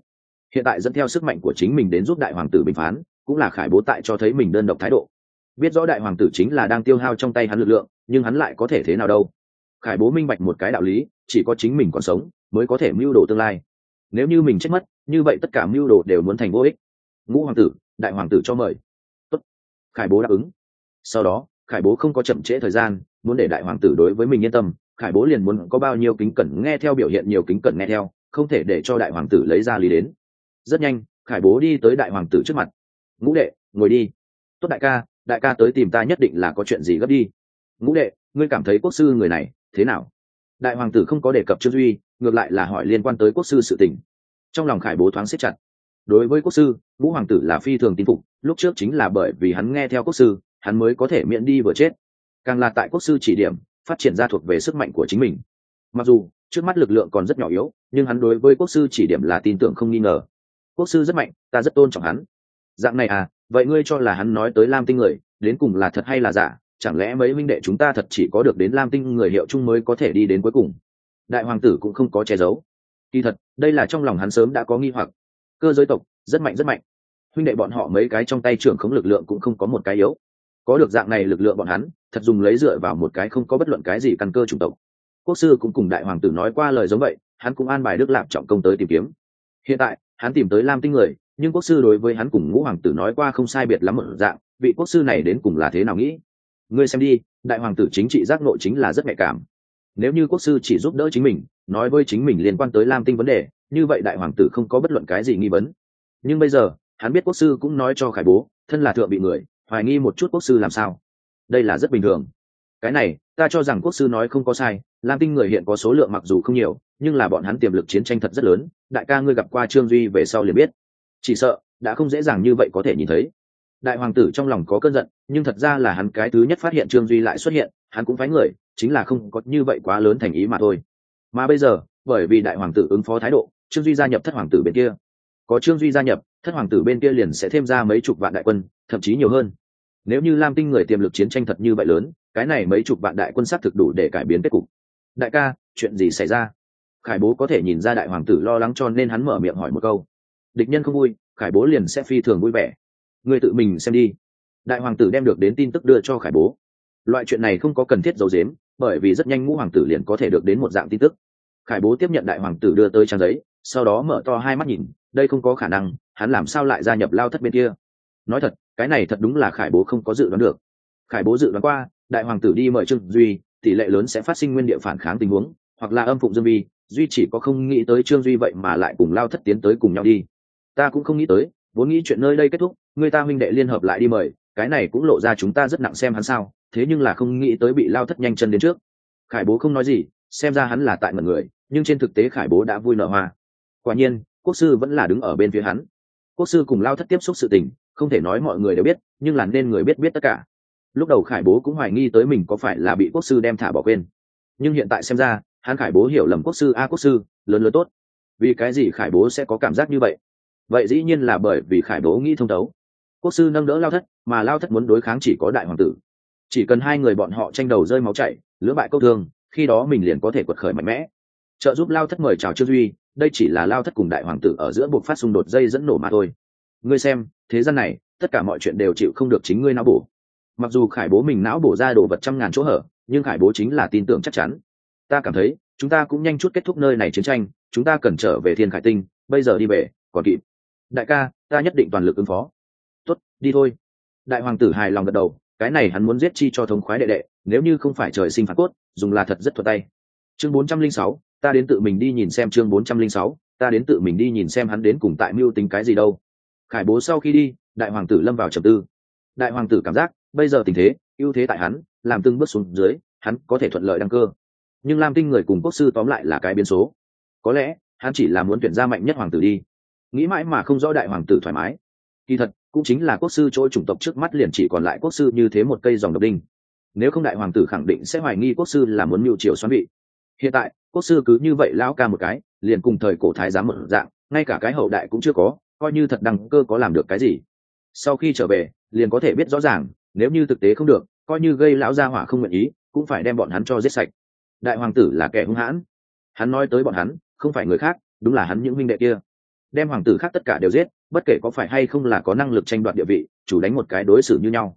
Hiện tại dẫn theo sức mạnh của chính mình đến giúp đại hoàng tử bình phán, cũng là khải bố tại cho thấy mình đơn độc thái độ. Biết rõ đại hoàng tử chính là đang tiêu hao trong tay hắn lực lượng, nhưng hắn lại có thể thế nào đâu? Khải bố minh bạch một cái đạo lý, chỉ có chính mình còn sống, mới có thể mưu đồ tương lai nếu như mình chết mất, như vậy tất cả mưu đồ đều muốn thành vô ích. Ngũ hoàng tử, đại hoàng tử cho mời. Tốt. khải bố đáp ứng. Sau đó, khải bố không có chậm trễ thời gian, muốn để đại hoàng tử đối với mình yên tâm. Khải bố liền muốn có bao nhiêu kính cẩn nghe theo biểu hiện nhiều kính cẩn nghe theo, không thể để cho đại hoàng tử lấy ra lý đến. Rất nhanh, khải bố đi tới đại hoàng tử trước mặt. Ngũ đệ, ngồi đi. Tốt đại ca đại ca tới tìm ta nhất định là có chuyện gì gấp đi. Ngũ đệ, ngươi cảm thấy quốc sư người này thế nào? Đại hoàng tử không có đề cập trương duy, ngược lại là hỏi liên quan tới quốc sư sự tình. Trong lòng khải bố thoáng xếp chặt. Đối với quốc sư vũ hoàng tử là phi thường tin phục, lúc trước chính là bởi vì hắn nghe theo quốc sư, hắn mới có thể miễn đi vừa chết. Càng là tại quốc sư chỉ điểm, phát triển ra thuộc về sức mạnh của chính mình. Mặc dù, trước mắt lực lượng còn rất nhỏ yếu, nhưng hắn đối với quốc sư chỉ điểm là tin tưởng không nghi ngờ. Quốc sư rất mạnh, ta rất tôn trọng hắn. Dạng này à vậy ngươi cho là hắn nói tới lam tinh người, đến cùng là thật hay là giả? Chẳng lẽ mấy minh đệ chúng ta thật chỉ có được đến lam tinh người hiệu chung mới có thể đi đến cuối cùng? Đại hoàng tử cũng không có che giấu. Kỳ thật, đây là trong lòng hắn sớm đã có nghi hoặc. Cơ giới tộc, rất mạnh rất mạnh. Huynh đệ bọn họ mấy cái trong tay trưởng khống lực lượng cũng không có một cái yếu. Có được dạng này lực lượng bọn hắn, thật dùng lấy dựa vào một cái không có bất luận cái gì căn cơ chủng tộc. Quốc sư cũng cùng đại hoàng tử nói qua lời giống vậy, hắn cũng an bài đức lạp trọng công tới tìm kiếm. Hiện tại, hắn tìm tới lam tinh người, nhưng quốc sư đối với hắn cùng ngũ hoàng tử nói qua không sai biệt lắm một dạng, vị quốc sư này đến cùng là thế nào nghĩ? Ngươi xem đi, đại hoàng tử chính trị giác nội chính là rất nhạy cảm. Nếu như quốc sư chỉ giúp đỡ chính mình, nói với chính mình liên quan tới lam tinh vấn đề, như vậy đại hoàng tử không có bất luận cái gì nghi vấn. Nhưng bây giờ, hắn biết quốc sư cũng nói cho khải bố, thân là thượng bị người, hoài nghi một chút quốc sư làm sao. Đây là rất bình thường. Cái này, ta cho rằng quốc sư nói không có sai, lam tinh người hiện có số lượng mặc dù không nhiều, nhưng là bọn hắn tiềm lực chiến tranh thật rất lớn, đại ca ngươi gặp qua trương duy về sau liền biết. Chỉ sợ, đã không dễ dàng như vậy có thể nhìn thấy đại hoàng tử trong lòng có cơn giận, nhưng thật ra là hắn cái thứ nhất phát hiện trương duy lại xuất hiện, hắn cũng phái người, chính là không có như vậy quá lớn thành ý mà thôi. Mà bây giờ, bởi vì đại hoàng tử ứng phó thái độ, trương duy gia nhập thất hoàng tử bên kia. Có trương duy gia nhập, thất hoàng tử bên kia liền sẽ thêm ra mấy chục vạn đại quân, thậm chí nhiều hơn. Nếu như lam tinh người tiềm lực chiến tranh thật như vậy lớn, cái này mấy chục vạn đại quân sát thực đủ để cải biến kết cục. Đại ca, chuyện gì xảy ra? Khải bố có thể nhìn ra đại hoàng tử lo lắng cho nên hắn mở miệng hỏi một câu. Địch nhân không vui, khải bố liền sẽ phi thường vui vẻ người tự mình xem đi. Đại hoàng tử đem được đến tin tức đưa cho khải bố. Loại chuyện này không có cần thiết giấu giếm, bởi vì rất nhanh ngũ hoàng tử liền có thể được đến một dạng tin tức. Khải bố tiếp nhận đại hoàng tử đưa tới trang giấy, sau đó mở to hai mắt nhìn, đây không có khả năng, hắn làm sao lại gia nhập lao thất bên kia? Nói thật, cái này thật đúng là khải bố không có dự đoán được. Khải bố dự đoán qua, đại hoàng tử đi mời trương duy, tỷ lệ lớn sẽ phát sinh nguyên địa phản kháng tình huống, hoặc là âm phụng dương vi, duy chỉ có không nghĩ tới trương duy vậy mà lại cùng lao thất tiến tới cùng nhau đi. Ta cũng không nghĩ tới, vốn nghĩ chuyện nơi đây kết thúc người ta huynh đệ liên hợp lại đi mời, cái này cũng lộ ra chúng ta rất nặng xem hắn sao, thế nhưng là không nghĩ tới bị lao thất nhanh chân đến trước. Khải bố không nói gì, xem ra hắn là tại mật người, nhưng trên thực tế khải bố đã vui nở hoa. Quả nhiên, quốc sư vẫn là đứng ở bên phía hắn. Quốc sư cùng lao thất tiếp xúc sự tình, không thể nói mọi người đều biết, nhưng là nên người biết biết tất cả. Lúc đầu khải bố cũng hoài nghi tới mình có phải là bị quốc sư đem thả bỏ quên. Nhưng hiện tại xem ra, hắn khải bố hiểu lầm quốc sư a quốc sư, lớn lớn tốt. Vì cái gì khải bố sẽ có cảm giác như vậy? Vậy dĩ nhiên là bởi vì khải bố nghĩ thông thấu quốc sư nâng đỡ lao thất, mà lao thất muốn đối kháng chỉ có đại hoàng tử. Chỉ cần hai người bọn họ tranh đầu rơi máu chảy, lưỡng bại câu thương, khi đó mình liền có thể quật khởi mạnh mẽ. Trợ giúp lao thất mời chào trương duy, đây chỉ là lao thất cùng đại hoàng tử ở giữa buộc phát xung đột dây dẫn nổ mà thôi. Ngươi xem, thế gian này, tất cả mọi chuyện đều chịu không được chính ngươi não bổ. Mặc dù khải bố mình não bổ ra đồ vật trăm ngàn chỗ hở, nhưng khải bố chính là tin tưởng chắc chắn. Ta cảm thấy, chúng ta cũng nhanh chút kết thúc nơi này chiến tranh, chúng ta cần trở về thiên khải tinh, bây giờ đi về, còn kịp. Đại ca, ta nhất định toàn lực ứng phó tuất đi thôi. Đại hoàng tử hài lòng gật đầu, cái này hắn muốn giết chi cho thống khoái đệ đệ, nếu như không phải trời sinh phản cốt, dùng là thật rất thuật tay. Chương bốn trăm linh sáu, ta đến tự mình đi nhìn xem chương bốn trăm linh sáu, ta đến tự mình đi nhìn xem hắn đến cùng tại mưu tính cái gì đâu. Khải bố sau khi đi, đại hoàng tử lâm vào trầm tư. Đại hoàng tử cảm giác, bây giờ tình thế, ưu thế tại hắn, làm từng bước xuống dưới, hắn có thể thuận lợi đăng cơ. Nhưng lam tinh người cùng quốc sư tóm lại là cái biến số. Có lẽ, hắn chỉ là muốn tuyển ra mạnh nhất hoàng tử đi. Nghĩ mãi mà không rõ đại hoàng tử thoải mái. Kỳ thật cũng chính là quốc sư chỗ chủng tộc trước mắt liền chỉ còn lại quốc sư như thế một cây dòng độc đinh. Nếu không đại hoàng tử khẳng định sẽ hoài nghi quốc sư là muốn mưu triều xoắn vị. Hiện tại, quốc sư cứ như vậy lão ca một cái, liền cùng thời cổ thái giám một dạng, ngay cả cái hậu đại cũng chưa có, coi như thật đăng cơ có làm được cái gì. Sau khi trở về, liền có thể biết rõ ràng, nếu như thực tế không được, coi như gây lão gia hỏa không nguyện ý, cũng phải đem bọn hắn cho giết sạch. Đại hoàng tử là kẻ hung hãn. Hắn nói tới bọn hắn, không phải người khác, đúng là hắn những huynh đệ kia đem hoàng tử khác tất cả đều giết, bất kể có phải hay không là có năng lực tranh đoạt địa vị, chủ đánh một cái đối xử như nhau.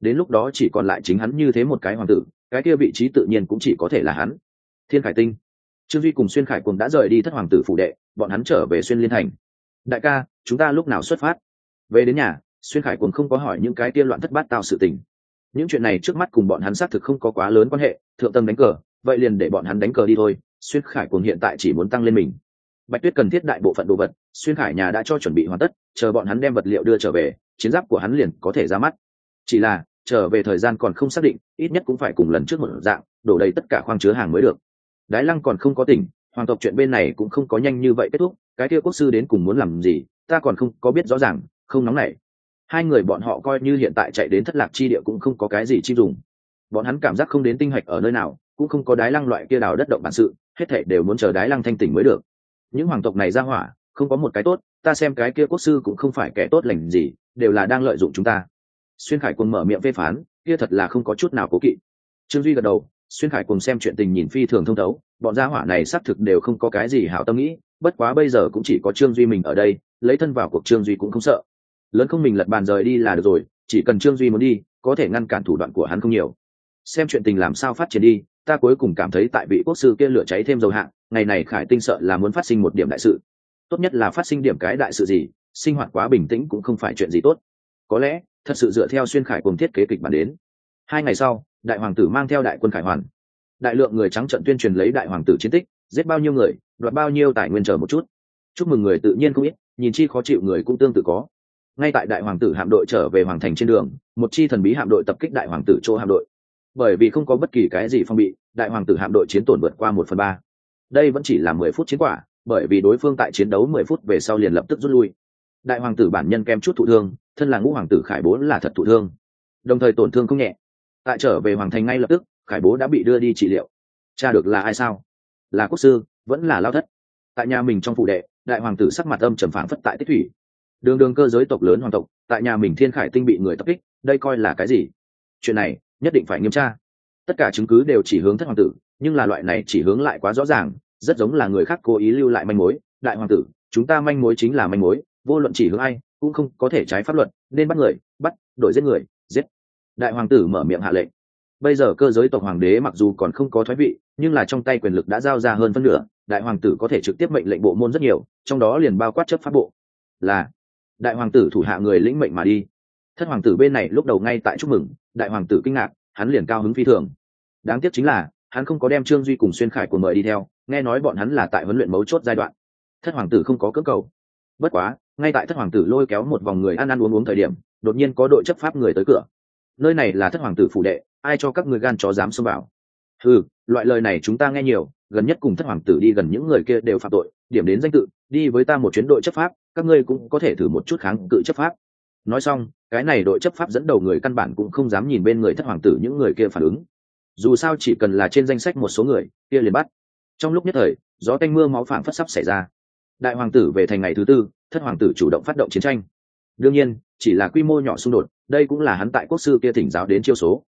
Đến lúc đó chỉ còn lại chính hắn như thế một cái hoàng tử, cái kia vị trí tự nhiên cũng chỉ có thể là hắn. Thiên khải tinh. Trương duy cùng xuyên khải cùng đã rời đi thất hoàng tử phủ đệ, bọn hắn trở về xuyên liên thành. Đại ca, chúng ta lúc nào xuất phát? Về đến nhà, xuyên khải cùng không có hỏi những cái tiên loạn thất bát tao sự tình. Những chuyện này trước mắt cùng bọn hắn xác thực không có quá lớn quan hệ, thượng tâm đánh cờ, vậy liền để bọn hắn đánh cờ đi thôi. Xuyên khải cùng hiện tại chỉ muốn tăng lên mình. Bạch tuyết cần thiết đại bộ phận đồ vật xuyên khải nhà đã cho chuẩn bị hoàn tất, chờ bọn hắn đem vật liệu đưa trở về, chiến giáp của hắn liền có thể ra mắt. Chỉ là, trở về thời gian còn không xác định, ít nhất cũng phải cùng lần trước một dạng, đổ đầy tất cả khoang chứa hàng mới được. Đái lăng còn không có tỉnh, hoàng tộc chuyện bên này cũng không có nhanh như vậy kết thúc, cái kia quốc sư đến cùng muốn làm gì, ta còn không có biết rõ ràng, không nóng nảy. Hai người bọn họ coi như hiện tại chạy đến thất lạc chi địa cũng không có cái gì chi dùng. Bọn hắn cảm giác không đến tinh hạch ở nơi nào, cũng không có đái lăng loại kia đào đất động bản sự, hết thảy đều muốn chờ đái lăng thanh tỉnh mới được. Những hoàng tộc này ra hỏa không có một cái tốt, ta xem cái kia quốc sư cũng không phải kẻ tốt lành gì, đều là đang lợi dụng chúng ta. Xuyên khải cùng mở miệng phê phán, kia thật là không có chút nào cố kỵ. Trương duy gật đầu, xuyên khải cùng xem chuyện tình nhìn phi thường thông thấu, bọn gia hỏa này xác thực đều không có cái gì hảo tâm nghĩ, bất quá bây giờ cũng chỉ có trương duy mình ở đây, lấy thân vào cuộc trương duy cũng không sợ. Lớn không mình lật bàn rời đi là được rồi, chỉ cần trương duy muốn đi, có thể ngăn cản thủ đoạn của hắn không nhiều. Xem chuyện tình làm sao phát triển đi, ta cuối cùng cảm thấy tại vị quốc sư kia lửa cháy thêm dầu hạng ngày này khải tinh sợ là muốn phát sinh một điểm đại sự tốt nhất là phát sinh điểm cái đại sự gì, sinh hoạt quá bình tĩnh cũng không phải chuyện gì tốt. Có lẽ, thật sự dựa theo xuyên khải cùng thiết kế kịch bản đến. Hai ngày sau, đại hoàng tử mang theo đại quân khải hoàn. Đại lượng người trắng trận tuyên truyền lấy đại hoàng tử chiến tích, giết bao nhiêu người, đoạt bao nhiêu tài nguyên chờ một chút. Chúc mừng người tự nhiên không ít, nhìn chi khó chịu người cũng tương tự có. Ngay tại đại hoàng tử hạm đội trở về hoàng thành trên đường, một chi thần bí hạm đội tập kích đại hoàng tử chỗ hạm đội. Bởi vì không có bất kỳ cái gì phong bị, đại hoàng tử hạm đội chiến tổn vượt qua một phần ba. Đây vẫn chỉ là mười phút chiến quả bởi vì đối phương tại chiến đấu mười phút về sau liền lập tức rút lui. Đại hoàng tử bản nhân kem chút thụ thương, thân là ngũ hoàng tử khải bố là thật thụ thương. Đồng thời tổn thương không nhẹ. Tại trở về hoàng thành ngay lập tức, khải bố đã bị đưa đi trị liệu. Cha được là ai sao? Là quốc sư, vẫn là lao thất. Tại nhà mình trong phụ đệ, đại hoàng tử sắc mặt âm trầm phảng phất tại tích thủy. Đường đường cơ giới tộc lớn hoàng tộc, tại nhà mình thiên khải tinh bị người tập kích, đây coi là cái gì? Chuyện này, nhất định phải nghiêm tra. Tất cả chứng cứ đều chỉ hướng thất hoàng tử, nhưng là loại này chỉ hướng lại quá rõ ràng rất giống là người khác cố ý lưu lại manh mối. Đại hoàng tử, chúng ta manh mối chính là manh mối, vô luận chỉ hướng ai, cũng không có thể trái pháp luật, nên bắt người, bắt, đổi giết người, giết. Đại hoàng tử mở miệng hạ lệnh. Bây giờ cơ giới tộc hoàng đế mặc dù còn không có thoái vị, nhưng là trong tay quyền lực đã giao ra hơn phân nửa, đại hoàng tử có thể trực tiếp mệnh lệnh bộ môn rất nhiều, trong đó liền bao quát chấp pháp bộ. Là, đại hoàng tử thủ hạ người lĩnh mệnh mà đi. Thất hoàng tử bên này lúc đầu ngay tại chúc mừng, đại hoàng tử kinh ngạc, hắn liền cao hứng phi thường. Đáng tiếc chính là, hắn không có đem trương duy cùng xuyên khải của mời đi theo nghe nói bọn hắn là tại huấn luyện mấu chốt giai đoạn. Thất hoàng tử không có cơ cầu. Bất quá, ngay tại thất hoàng tử lôi kéo một vòng người ăn ăn uống uống thời điểm, đột nhiên có đội chấp pháp người tới cửa. Nơi này là thất hoàng tử phủ đệ, ai cho các người gan chó dám xông vào? Ừ loại lời này chúng ta nghe nhiều, gần nhất cùng thất hoàng tử đi gần những người kia đều phạm tội, điểm đến danh tự, đi với ta một chuyến đội chấp pháp, các ngươi cũng có thể thử một chút kháng cự chấp pháp. Nói xong, cái này đội chấp pháp dẫn đầu người căn bản cũng không dám nhìn bên người thất hoàng tử những người kia phản ứng. Dù sao chỉ cần là trên danh sách một số người, kia liền bắt trong lúc nhất thời, gió tanh mưa máu phảng phất sắp xảy ra. Đại hoàng tử về thành ngày thứ tư, thất hoàng tử chủ động phát động chiến tranh. Đương nhiên, chỉ là quy mô nhỏ xung đột, đây cũng là hắn tại quốc sư kia thỉnh giáo đến chiêu số.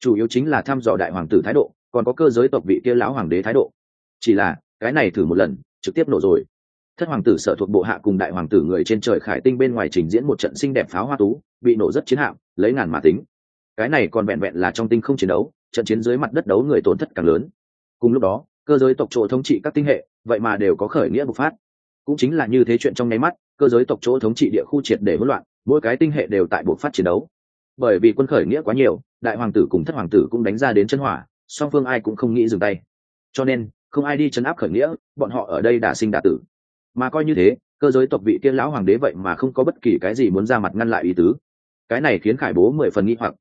Chủ yếu chính là thăm dò đại hoàng tử thái độ, còn có cơ giới tộc vị kia lão hoàng đế thái độ. Chỉ là, cái này thử một lần, trực tiếp nổ rồi. Thất hoàng tử sợ thuộc bộ hạ cùng đại hoàng tử người trên trời khải tinh bên ngoài trình diễn một trận xinh đẹp pháo hoa tú, bị nổ rất chiến hạm, lấy ngàn mà tính. Cái này còn vẹn vẹn là trong tinh không chiến đấu, trận chiến dưới mặt đất đấu người tổn thất càng lớn. Cùng lúc đó cơ giới tộc chỗ thống trị các tinh hệ, vậy mà đều có khởi nghĩa bộc phát. Cũng chính là như thế chuyện trong nháy mắt, cơ giới tộc chỗ thống trị địa khu triệt để hỗn loạn, mỗi cái tinh hệ đều tại bộc phát chiến đấu. Bởi vì quân khởi nghĩa quá nhiều, đại hoàng tử cùng thất hoàng tử cũng đánh ra đến chân hỏa, song phương ai cũng không nghĩ dừng tay. Cho nên, không ai đi chấn áp khởi nghĩa, bọn họ ở đây đã sinh đả tử. Mà coi như thế, cơ giới tộc vị tiên lão hoàng đế vậy mà không có bất kỳ cái gì muốn ra mặt ngăn lại ý tứ. Cái này khiến khải bố mười phần nghi hoặc.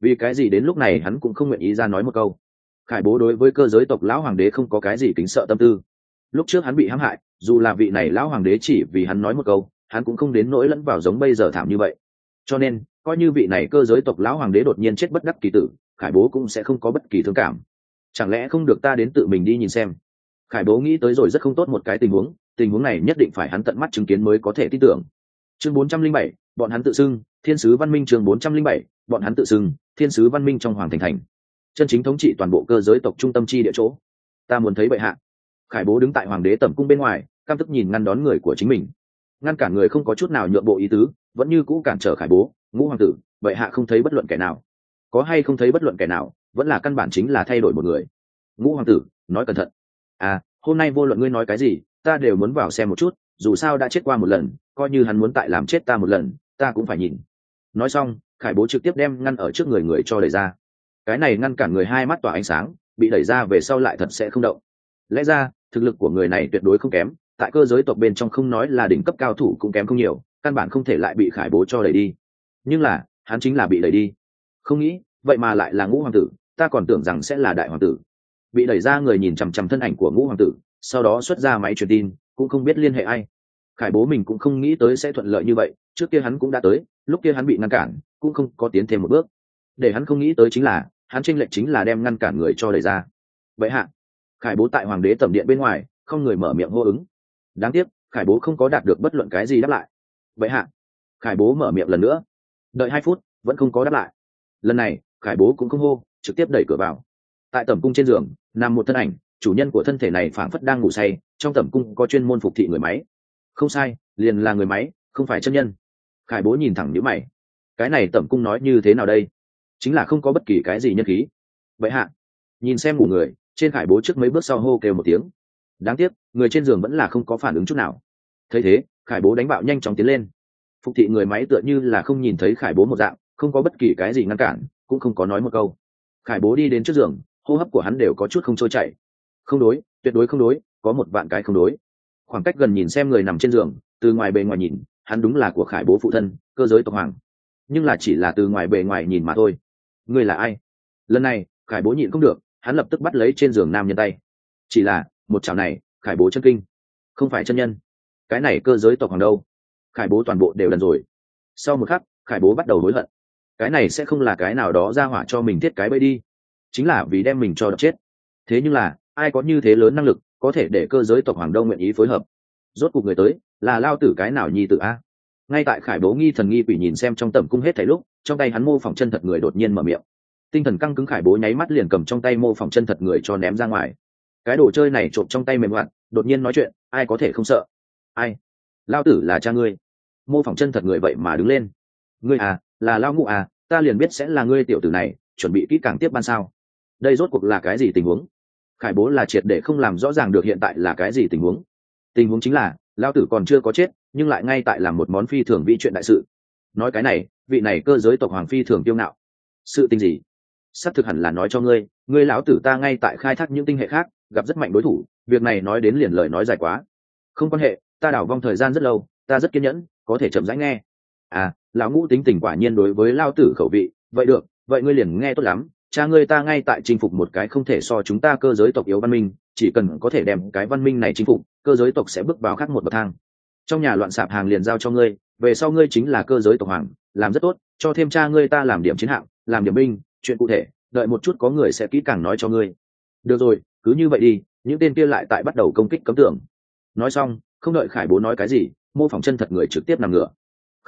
Vì cái gì đến lúc này hắn cũng không nguyện ý ra nói một câu khải bố đối với cơ giới tộc lão hoàng đế không có cái gì kính sợ tâm tư. Lúc trước hắn bị hãm hại, dù là vị này lão hoàng đế chỉ vì hắn nói một câu, hắn cũng không đến nỗi lẫn vào giống bây giờ thảm như vậy. Cho nên, coi như vị này cơ giới tộc lão hoàng đế đột nhiên chết bất đắc kỳ tử, khải bố cũng sẽ không có bất kỳ thương cảm. Chẳng lẽ không được ta đến tự mình đi nhìn xem? Khải bố nghĩ tới rồi rất không tốt một cái tình huống tình huống này nhất định phải hắn tận mắt chứng kiến mới có thể tin tưởng. Chương bốn trăm linh bảy, bọn hắn tự xưng, thiên sứ văn minh chương bốn trăm linh bảy, bọn hắn tự xưng, thiên sứ văn minh trong hoàng thành thành chân chính thống trị toàn bộ cơ giới tộc trung tâm chi địa chỗ. Ta muốn thấy bệ hạ. Khải bố đứng tại hoàng đế tẩm cung bên ngoài cam tức nhìn ngăn đón người của chính mình. Ngăn cản người không có chút nào nhượng bộ ý tứ, vẫn như cũ cản trở khải bố, ngũ hoàng tử, bệ hạ không thấy bất luận kẻ nào. Có hay không thấy bất luận kẻ nào, vẫn là căn bản chính là thay đổi một người. Ngũ hoàng tử, nói cẩn thận. À hôm nay vô luận ngươi nói cái gì, ta đều muốn vào xem một chút, dù sao đã chết qua một lần, coi như hắn muốn tại làm chết ta một lần, ta cũng phải nhìn. Nói xong, khải bố trực tiếp đem ngăn ở trước người người cho đẩy ra cái này ngăn cản người hai mắt tỏa ánh sáng, bị đẩy ra về sau lại thật sẽ không động. Lẽ ra, thực lực của người này tuyệt đối không kém, tại cơ giới tộc bên trong không nói là đỉnh cấp cao thủ cũng kém không nhiều, căn bản không thể lại bị khải bố cho đẩy đi. Nhưng là, hắn chính là bị đẩy đi. Không nghĩ, vậy mà lại là ngũ hoàng tử, ta còn tưởng rằng sẽ là đại hoàng tử. Bị đẩy ra người nhìn chằm chằm thân ảnh của ngũ hoàng tử, sau đó xuất ra máy truyền tin, cũng không biết liên hệ ai. Khải bố mình cũng không nghĩ tới sẽ thuận lợi như vậy, trước kia hắn cũng đã tới, lúc kia hắn bị ngăn cản, cũng không có tiến thêm một bước. Để hắn không nghĩ tới chính là hắn tranh lệch chính là đem ngăn cản người cho đẩy ra. Vậy hạ, khải bố tại hoàng đế tẩm điện bên ngoài, không người mở miệng hô ứng. Đáng tiếc, khải bố không có đạt được bất luận cái gì đáp lại. Vậy hạ, khải bố mở miệng lần nữa. Đợi hai phút, vẫn không có đáp lại. Lần này, khải bố cũng không hô, trực tiếp đẩy cửa vào. Tại tẩm cung trên giường, nằm một thân ảnh, chủ nhân của thân thể này phảng phất đang ngủ say, trong tẩm cung có chuyên môn phục thị người máy. Không sai, liền là người máy, không phải chân nhân. Khải bố nhìn thẳng nhữ mày. Cái này tẩm cung nói như thế nào đây? Chính là không có bất kỳ cái gì nhân khí. Vậy hạ, nhìn xem ngủ người, trên khải bố trước mấy bước sau hô kêu một tiếng. Đáng tiếc, người trên giường vẫn là không có phản ứng chút nào. Thấy thế, khải bố đánh bạo nhanh chóng tiến lên. Phục thị người máy tựa như là không nhìn thấy khải bố một dạng, không có bất kỳ cái gì ngăn cản, cũng không có nói một câu. Khải bố đi đến trước giường, hô hấp của hắn đều có chút không trôi chảy. Không đối, tuyệt đối không đối, có một vạn cái không đối. Khoảng cách gần nhìn xem người nằm trên giường, từ ngoài bề ngoài nhìn, hắn đúng là của khải bố phụ thân, cơ giới tộc hoàng. Nhưng là chỉ là từ ngoài bề ngoài nhìn mà thôi ngươi là ai? Lần này, khải bố nhịn không được, hắn lập tức bắt lấy trên giường nam nhân tay. Chỉ là, một chảo này, khải bố chân kinh. Không phải chân nhân. Cái này cơ giới tộc hoàng đâu? Khải bố toàn bộ đều lần rồi. Sau một khắc, khải bố bắt đầu hối hận. Cái này sẽ không là cái nào đó ra hỏa cho mình thiết cái bẫy đi. Chính là vì đem mình cho đập chết. Thế nhưng là, ai có như thế lớn năng lực, có thể để cơ giới tộc hoàng đông nguyện ý phối hợp? Rốt cuộc người tới, là lao tử cái nào nhi tử a? Ngay tại khải bố nghi thần nghi quỷ nhìn xem trong tầm cung hết thảy lúc, trong tay hắn mô phỏng chân thật người đột nhiên mở miệng. Tinh thần căng cứng khải bố nháy mắt liền cầm trong tay mô phỏng chân thật người cho ném ra ngoài. Cái đồ chơi này trộm trong tay mềm loạn, đột nhiên nói chuyện, ai có thể không sợ? Ai? Lao tử là cha ngươi. Mô phỏng chân thật người vậy mà đứng lên. Ngươi à là lao ngụ à ta liền biết sẽ là ngươi tiểu tử này, chuẩn bị kỹ càng tiếp ban sao? Đây rốt cuộc là cái gì tình huống? Khải bố là triệt để không làm rõ ràng được hiện tại là cái gì tình huống. Tình huống chính là lao tử còn chưa có chết, nhưng lại ngay tại làm một món phi thường vi chuyện đại sự. Nói cái này, vị này cơ giới tộc hoàng phi thường tiêu ngạo. Sự tình gì? Sắp thực hẳn là nói cho ngươi ngươi lão tử ta ngay tại khai thác những tinh hệ khác, gặp rất mạnh đối thủ, việc này nói đến liền lời nói dài quá. Không quan hệ, ta đảo vong thời gian rất lâu, ta rất kiên nhẫn, có thể chậm rãi nghe. À lão ngũ tính tình quả nhiên đối với lao tử khẩu vị, vậy được, vậy ngươi liền nghe tốt lắm cha ngươi ta ngay tại chinh phục một cái không thể so chúng ta cơ giới tộc yếu văn minh, chỉ cần có thể đem cái văn minh này chinh phục, cơ giới tộc sẽ bước vào khác một bậc thang. Trong nhà loạn sạp hàng liền giao cho ngươi, về sau ngươi chính là cơ giới tộc hoàng, làm rất tốt, cho thêm cha ngươi ta làm điểm chiến hạng làm điểm binh, chuyện cụ thể, đợi một chút có người sẽ kỹ càng nói cho ngươi. Được rồi, cứ như vậy đi, những tên kia lại tại bắt đầu công kích cấm tưởng nói xong, không đợi khải bố nói cái gì, mô phỏng chân thật người trực tiếp nằm ngửa.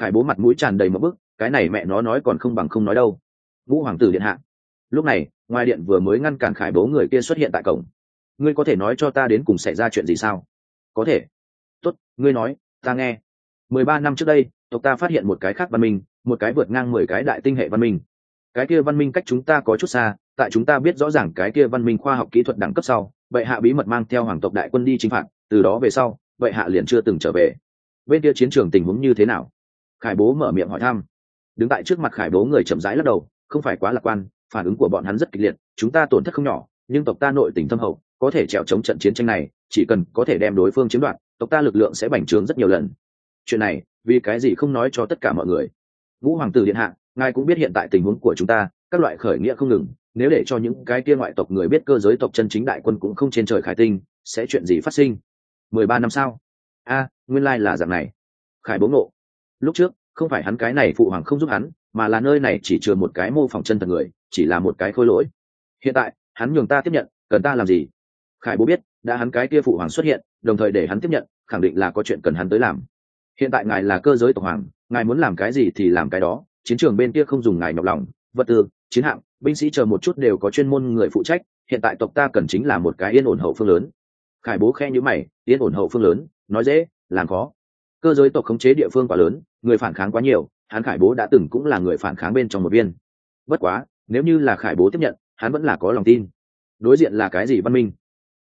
Khải bố mặt mũi tràn đầy một bức, cái này mẹ nó nói còn không bằng không nói đâu. Ngũ hoàng tử điện hạ lúc này, ngoài điện vừa mới ngăn cản khải bố người kia xuất hiện tại cổng. Ngươi có thể nói cho ta đến cùng xảy ra chuyện gì sao? Có thể. Tốt, ngươi nói, ta nghe. Mười ba năm trước đây, tộc ta phát hiện một cái khác văn minh, một cái vượt ngang mười cái đại tinh hệ văn minh. Cái kia văn minh cách chúng ta có chút xa, tại chúng ta biết rõ ràng cái kia văn minh khoa học kỹ thuật đẳng cấp sau vậy hạ bí mật mang theo hoàng tộc đại quân đi chinh phạt, từ đó về sau vậy hạ liền chưa từng trở về. Bên kia chiến trường tình huống như thế nào? Khải bố mở miệng hỏi thăm. Đứng tại trước mặt khải bố người chậm rãi lắc đầu, không phải quá lạc quan phản ứng của bọn hắn rất kịch liệt, chúng ta tổn thất không nhỏ, nhưng tộc ta nội tình thâm hậu, có thể trèo chống trận chiến tranh này, chỉ cần có thể đem đối phương chiếm đoạt, tộc ta lực lượng sẽ bành trướng rất nhiều lần. Chuyện này, vì cái gì không nói cho tất cả mọi người? Vũ hoàng tử điện hạ, ngài cũng biết hiện tại tình huống của chúng ta, các loại khởi nghĩa không ngừng, nếu để cho những cái kia ngoại tộc người biết cơ giới tộc chân chính đại quân cũng không trên trời khải tinh, sẽ chuyện gì phát sinh? Mười ba năm sau. A, nguyên lai là dạng này. Khải bố ngộ. Lúc trước, không phải hắn cái này phụ hoàng không giúp hắn, mà là nơi này chỉ chừa một cái mô phỏng chân thật người chỉ là một cái khôi lỗi. Hiện tại, hắn nhường ta tiếp nhận, cần ta làm gì? Khải bố biết, đã hắn cái kia phụ hoàng xuất hiện, đồng thời để hắn tiếp nhận, khẳng định là có chuyện cần hắn tới làm. Hiện tại ngài là cơ giới tộc hoàng, ngài muốn làm cái gì thì làm cái đó, chiến trường bên kia không dùng ngài nhọc lòng. Vật tư, chiến hạm, binh sĩ chờ một chút đều có chuyên môn người phụ trách, hiện tại tộc ta cần chính là một cái yên ổn hậu phương lớn. Khải bố khe nhữ mày, yên ổn hậu phương lớn, nói dễ, làm khó. Cơ giới tộc khống chế địa phương quá lớn, người phản kháng quá nhiều, hắn khải bố đã từng cũng là người phản kháng bên trong một viên. Bất quá nếu như là khải bố tiếp nhận, hắn vẫn là có lòng tin. Đối diện là cái gì văn minh?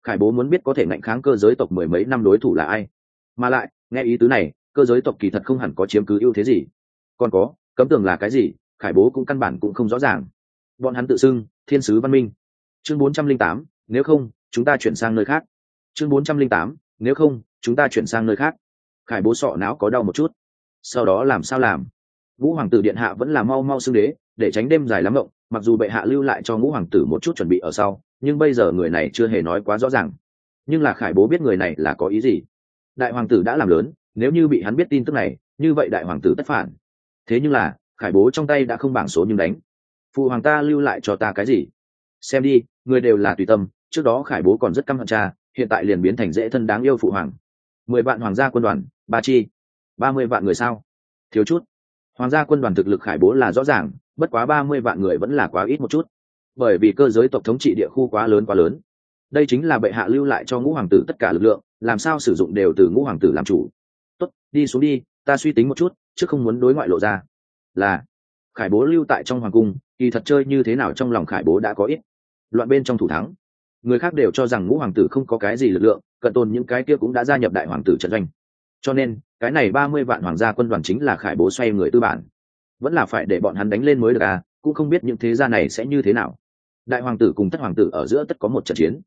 Khải bố muốn biết có thể ngạnh kháng cơ giới tộc mười mấy năm đối thủ là ai. Mà lại, nghe ý tứ này, cơ giới tộc kỳ thật không hẳn có chiếm cứ ưu thế gì. Còn có, cấm tường là cái gì, khải bố cũng căn bản cũng không rõ ràng. Bọn hắn tự xưng, thiên sứ văn minh. Chương bốn trăm linh tám, nếu không, chúng ta chuyển sang nơi khác. Chương bốn trăm linh tám, nếu không, chúng ta chuyển sang nơi khác. Khải bố sọ não có đau một chút. Sau đó làm sao làm? Vũ hoàng tử điện hạ vẫn là mau mau xưng đế, để tránh đêm dài lắm rộng mặc dù bệ hạ lưu lại cho ngũ hoàng tử một chút chuẩn bị ở sau, nhưng bây giờ người này chưa hề nói quá rõ ràng. Nhưng là khải bố biết người này là có ý gì? Đại hoàng tử đã làm lớn, nếu như bị hắn biết tin tức này, như vậy đại hoàng tử tất phản. Thế nhưng là, khải bố trong tay đã không bảng số nhưng đánh. Phụ hoàng ta lưu lại cho ta cái gì? Xem đi, người đều là tùy tâm, trước đó khải bố còn rất căm hận cha, hiện tại liền biến thành dễ thân đáng yêu phụ hoàng. Mười vạn hoàng gia quân đoàn, ba chi. Ba mươi vạn người sao? Thiếu chút. Hoàng gia quân đoàn thực lực khải bố là rõ ràng bất quá ba mươi vạn người vẫn là quá ít một chút. Bởi vì cơ giới tộc thống trị địa khu quá lớn quá lớn. Đây chính là bệ hạ lưu lại cho ngũ hoàng tử tất cả lực lượng, làm sao sử dụng đều từ ngũ hoàng tử làm chủ. Tốt, đi xuống đi, ta suy tính một chút, chứ không muốn đối ngoại lộ ra. Là, khải bố lưu tại trong hoàng cung, kỳ thật chơi như thế nào trong lòng khải bố đã có ít. Loạn bên trong thủ thắng. Người khác đều cho rằng ngũ hoàng tử không có cái gì lực lượng, cận tồn những cái kia cũng đã gia nhập đại hoàng tử trận doanh. Cho nên, cái này ba mươi vạn hoàng gia quân đoàn chính là khải bố xoay người tư bản vẫn là phải để bọn hắn đánh lên mới được à cũng không biết những thế gia này sẽ như thế nào. Đại hoàng tử cùng thất hoàng tử ở giữa tất có một trận chiến.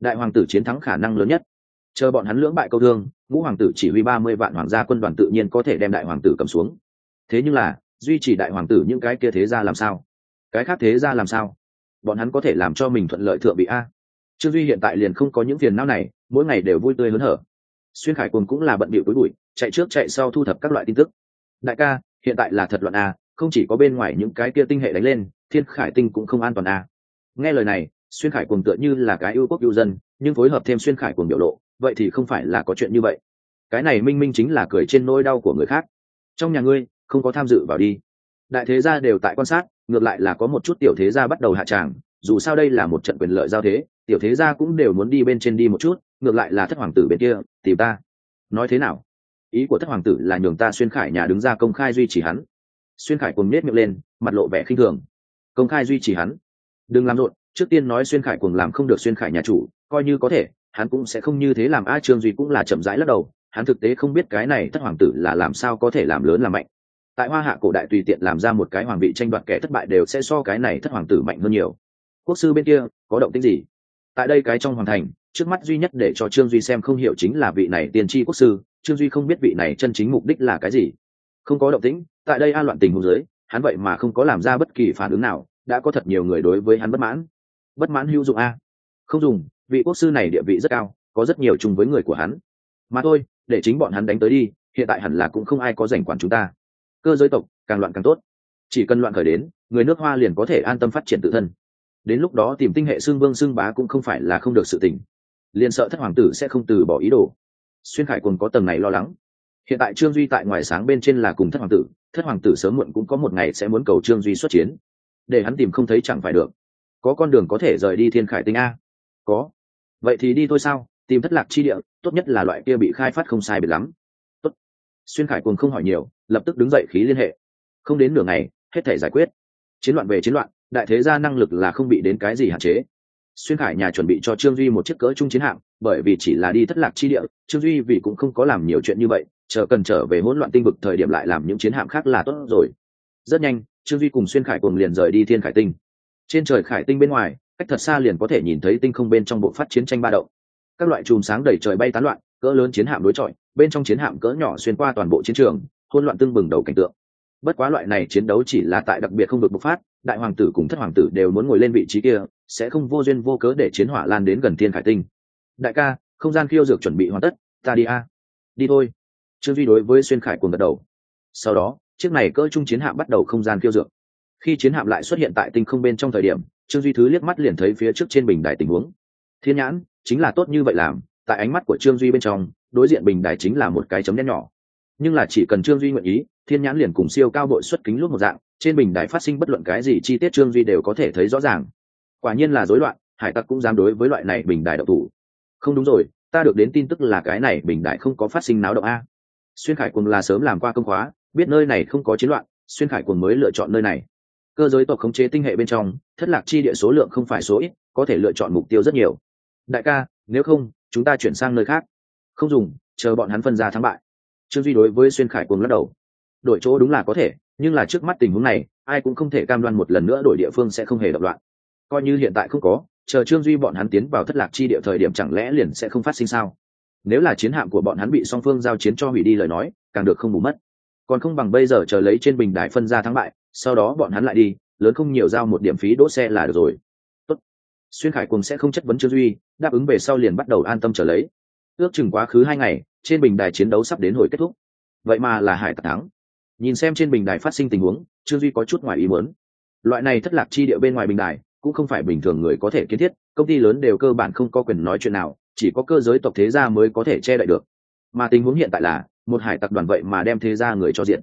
Đại hoàng tử chiến thắng khả năng lớn nhất. Chờ bọn hắn lưỡng bại câu thương, ngũ hoàng tử chỉ huy ba mươi vạn hoàng gia quân đoàn tự nhiên có thể đem đại hoàng tử cầm xuống. Thế nhưng là, duy trì đại hoàng tử những cái kia thế gia làm sao? Cái khác thế gia làm sao? Bọn hắn có thể làm cho mình thuận lợi thượng bị a. Trương duy hiện tại liền không có những phiền não này, mỗi ngày đều vui tươi hớn hở. Xuyên khải cùng cũng là bận bịu cuối bụi, chạy trước chạy sau thu thập các loại tin tức. Đại ca, hiện tại là thật loạn a không chỉ có bên ngoài những cái kia tinh hệ đánh lên, thiên khải tinh cũng không an toàn à? nghe lời này, xuyên khải cuồng tựa như là cái ưu quốc ưu dân, nhưng phối hợp thêm xuyên khải cuồng biểu lộ, vậy thì không phải là có chuyện như vậy. Cái này minh minh chính là cười trên nỗi đau của người khác. Trong nhà ngươi, không có tham dự vào đi. Đại thế gia đều tại quan sát, ngược lại là có một chút tiểu thế gia bắt đầu hạ tràng, dù sao đây là một trận quyền lợi giao thế, tiểu thế gia cũng đều muốn đi bên trên đi một chút, ngược lại là thất hoàng tử bên kia, tìm ta. Nói thế nào? Ý của thất hoàng tử là nhường ta xuyên khải nhà đứng ra công khai duy trì hắn xuyên khải cùng nết miệng lên, mặt lộ vẻ khinh thường. Công khai duy trì hắn. Đừng làm rộn, trước tiên nói xuyên khải cùng làm không được xuyên khải nhà chủ, coi như có thể, hắn cũng sẽ không như thế làm. A trương duy cũng là chậm rãi lắc đầu, hắn thực tế không biết cái này thất hoàng tử là làm sao có thể làm lớn làm mạnh. Tại hoa hạ cổ đại tùy tiện làm ra một cái hoàng vị tranh đoạt kẻ thất bại đều sẽ so cái này thất hoàng tử mạnh hơn nhiều. Quốc sư bên kia, có động tĩnh gì? Tại đây cái trong hoàng thành, trước mắt duy nhất để cho trương duy xem không hiểu chính là vị này tiên tri quốc sư. Trương duy không biết vị này chân chính mục đích là cái gì. Không có động tĩnh tại đây a loạn tình huống giới hắn vậy mà không có làm ra bất kỳ phản ứng nào, đã có thật nhiều người đối với hắn bất mãn. Bất mãn hữu dụng a. Không dùng, vị quốc sư này địa vị rất cao, có rất nhiều chung với người của hắn. Mà thôi, để chính bọn hắn đánh tới đi, hiện tại hẳn là cũng không ai có giành quản chúng ta. Cơ giới tộc, càng loạn càng tốt. Chỉ cần loạn khởi đến, người nước hoa liền có thể an tâm phát triển tự thân. Đến lúc đó tìm tinh hệ xương vương xương bá cũng không phải là không được sự tình. Liền sợ thất hoàng tử sẽ không từ bỏ ý đồ. Xuyên khải quân có tầng này lo lắng hiện tại trương duy tại ngoài sáng bên trên là cùng thất hoàng tử, thất hoàng tử sớm muộn cũng có một ngày sẽ muốn cầu trương duy xuất chiến. Để hắn tìm không thấy chẳng phải được. Có con đường có thể rời đi thiên khải tinh a. Có. Vậy thì đi thôi sao? Tìm thất lạc chi địa, tốt nhất là loại kia bị khai phát không sai biệt lắm. Tốt. Xuyên khải cùng không hỏi nhiều, lập tức đứng dậy khí liên hệ. Không đến nửa ngày, hết thể giải quyết. Chiến loạn về chiến loạn, đại thế gia năng lực là không bị đến cái gì hạn chế. Xuyên khải nhà chuẩn bị cho trương duy một chiếc cỡ trung chiến hạm, bởi vì chỉ là đi thất lạc chi địa, trương duy vì cũng không có làm nhiều chuyện như vậy chờ cần trở về hỗn loạn tinh vực thời điểm lại làm những chiến hạm khác là tốt rồi. Rất nhanh, trương duy cùng xuyên khải cùng liền rời đi thiên khải tinh. Trên trời khải tinh bên ngoài, cách thật xa liền có thể nhìn thấy tinh không bên trong bộ phát chiến tranh ba động. Các loại chùm sáng đầy trời bay tán loạn, cỡ lớn chiến hạm đối chọi, bên trong chiến hạm cỡ nhỏ xuyên qua toàn bộ chiến trường, hỗn loạn tưng bừng đầu cảnh tượng. Bất quá loại này chiến đấu chỉ là tại đặc biệt không được bộc phát, đại hoàng tử cùng thất hoàng tử đều muốn ngồi lên vị trí kia, sẽ không vô duyên vô cớ để chiến hỏa lan đến gần thiên khải tinh. Đại ca, không gian khiêu dược chuẩn bị hoàn tất, ta đi a. Đi thôi trương duy đối với xuyên khải cuồng gật đầu. Sau đó, chiếc này cỡ trung chiến hạm bắt đầu không gian khiêu dược. Khi chiến hạm lại xuất hiện tại tinh không bên trong thời điểm, trương duy thứ liếc mắt liền thấy phía trước trên bình đài tình huống. Thiên nhãn, chính là tốt như vậy làm, tại ánh mắt của trương duy bên trong, đối diện bình đài chính là một cái chấm đen nhỏ. Nhưng là chỉ cần trương duy nguyện ý, thiên nhãn liền cùng siêu cao bội xuất kính lúc một dạng, trên bình đài phát sinh bất luận cái gì chi tiết trương duy đều có thể thấy rõ ràng. Quả nhiên là rối loạn, hải tặc cũng dám đối với loại này bình đài độc thủ. Không đúng rồi, ta được đến tin tức là cái này bình đài không có phát sinh náo động a xuyên khải cùng là sớm làm qua công khóa, biết nơi này không có chiến loạn, xuyên khải cùng mới lựa chọn nơi này. Cơ giới tộc khống chế tinh hệ bên trong, thất lạc chi địa số lượng không phải số ít, có thể lựa chọn mục tiêu rất nhiều. Đại ca, nếu không, chúng ta chuyển sang nơi khác. Không dùng, chờ bọn hắn phân ra thắng bại. Trương duy đối với xuyên khải cùng lắc đầu. Đổi chỗ đúng là có thể, nhưng là trước mắt tình huống này, ai cũng không thể cam đoan một lần nữa đổi địa phương sẽ không hề động loạn. Coi như hiện tại không có, chờ trương duy bọn hắn tiến vào thất lạc chi địa thời điểm chẳng lẽ liền sẽ không phát sinh sao? Nếu là chiến hạm của bọn hắn bị song phương giao chiến cho hủy đi lời nói, càng được không bù mất. Còn không bằng bây giờ chờ lấy trên bình đài phân ra thắng bại, sau đó bọn hắn lại đi, lớn không nhiều giao một điểm phí đỗ xe là được rồi. Tốt. xuyên khải cùng sẽ không chất vấn trương duy, đáp ứng về sau liền bắt đầu an tâm trở lấy. Ước chừng quá khứ hai ngày, trên bình đài chiến đấu sắp đến hồi kết thúc. Vậy mà là hải tặc thắng. Nhìn xem trên bình đài phát sinh tình huống, trương duy có chút ngoài ý muốn. Loại này thất lạc chi địa bên ngoài bình đài, cũng không phải bình thường người có thể kiến thiết, công ty lớn đều cơ bản không có quyền nói chuyện nào chỉ có cơ giới tộc thế gia mới có thể che đậy được. Mà tình huống hiện tại là một hải tặc đoàn vậy mà đem thế gia người cho diện.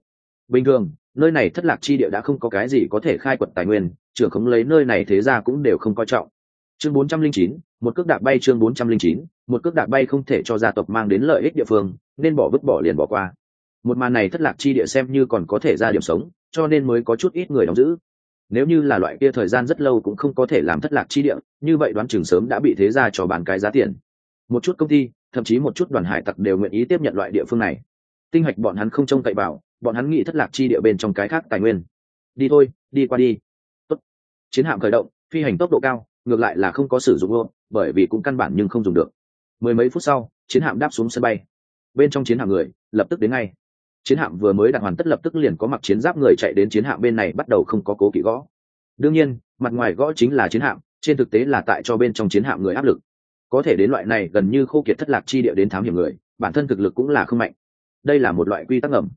Bình thường nơi này thất lạc chi địa đã không có cái gì có thể khai quật tài nguyên trưởng khống lấy nơi này thế gia cũng đều không coi trọng. Chương 409, một cước đạp bay chương 409, một cước đạp bay không thể cho gia tộc mang đến lợi ích địa phương nên bỏ vứt bỏ liền bỏ qua. Một màn này thất lạc chi địa xem như còn có thể ra điểm sống cho nên mới có chút ít người đóng giữ. Nếu như là loại kia thời gian rất lâu cũng không có thể làm thất lạc chi địa như vậy đoán chừng sớm đã bị thế ra cho bán cái giá tiền một chút công ty, thậm chí một chút đoàn hải tặc đều nguyện ý tiếp nhận loại địa phương này. Tinh hạch bọn hắn không trông cậy vào, bọn hắn nghĩ thất lạc chi địa bên trong cái khác tài nguyên. Đi thôi, đi qua đi. Tốt. chiến hạm khởi động, phi hành tốc độ cao, ngược lại là không có sử dụng luôn, bởi vì cũng căn bản nhưng không dùng được. Mười mấy phút sau, chiến hạm đáp xuống sân bay. Bên trong chiến hạm người, lập tức đến ngay. Chiến hạm vừa mới đặt hoàn tất lập tức liền có mặc chiến giáp người chạy đến chiến hạm bên này, bắt đầu không có cố kỵ gõ. Đương nhiên, mặt ngoài gõ chính là chiến hạm, trên thực tế là tại cho bên trong chiến hạm người áp lực có thể đến loại này gần như khô kiệt thất lạc chi địa đến thám hiểm người, bản thân thực lực cũng là không mạnh. Đây là một loại quy tắc ngầm.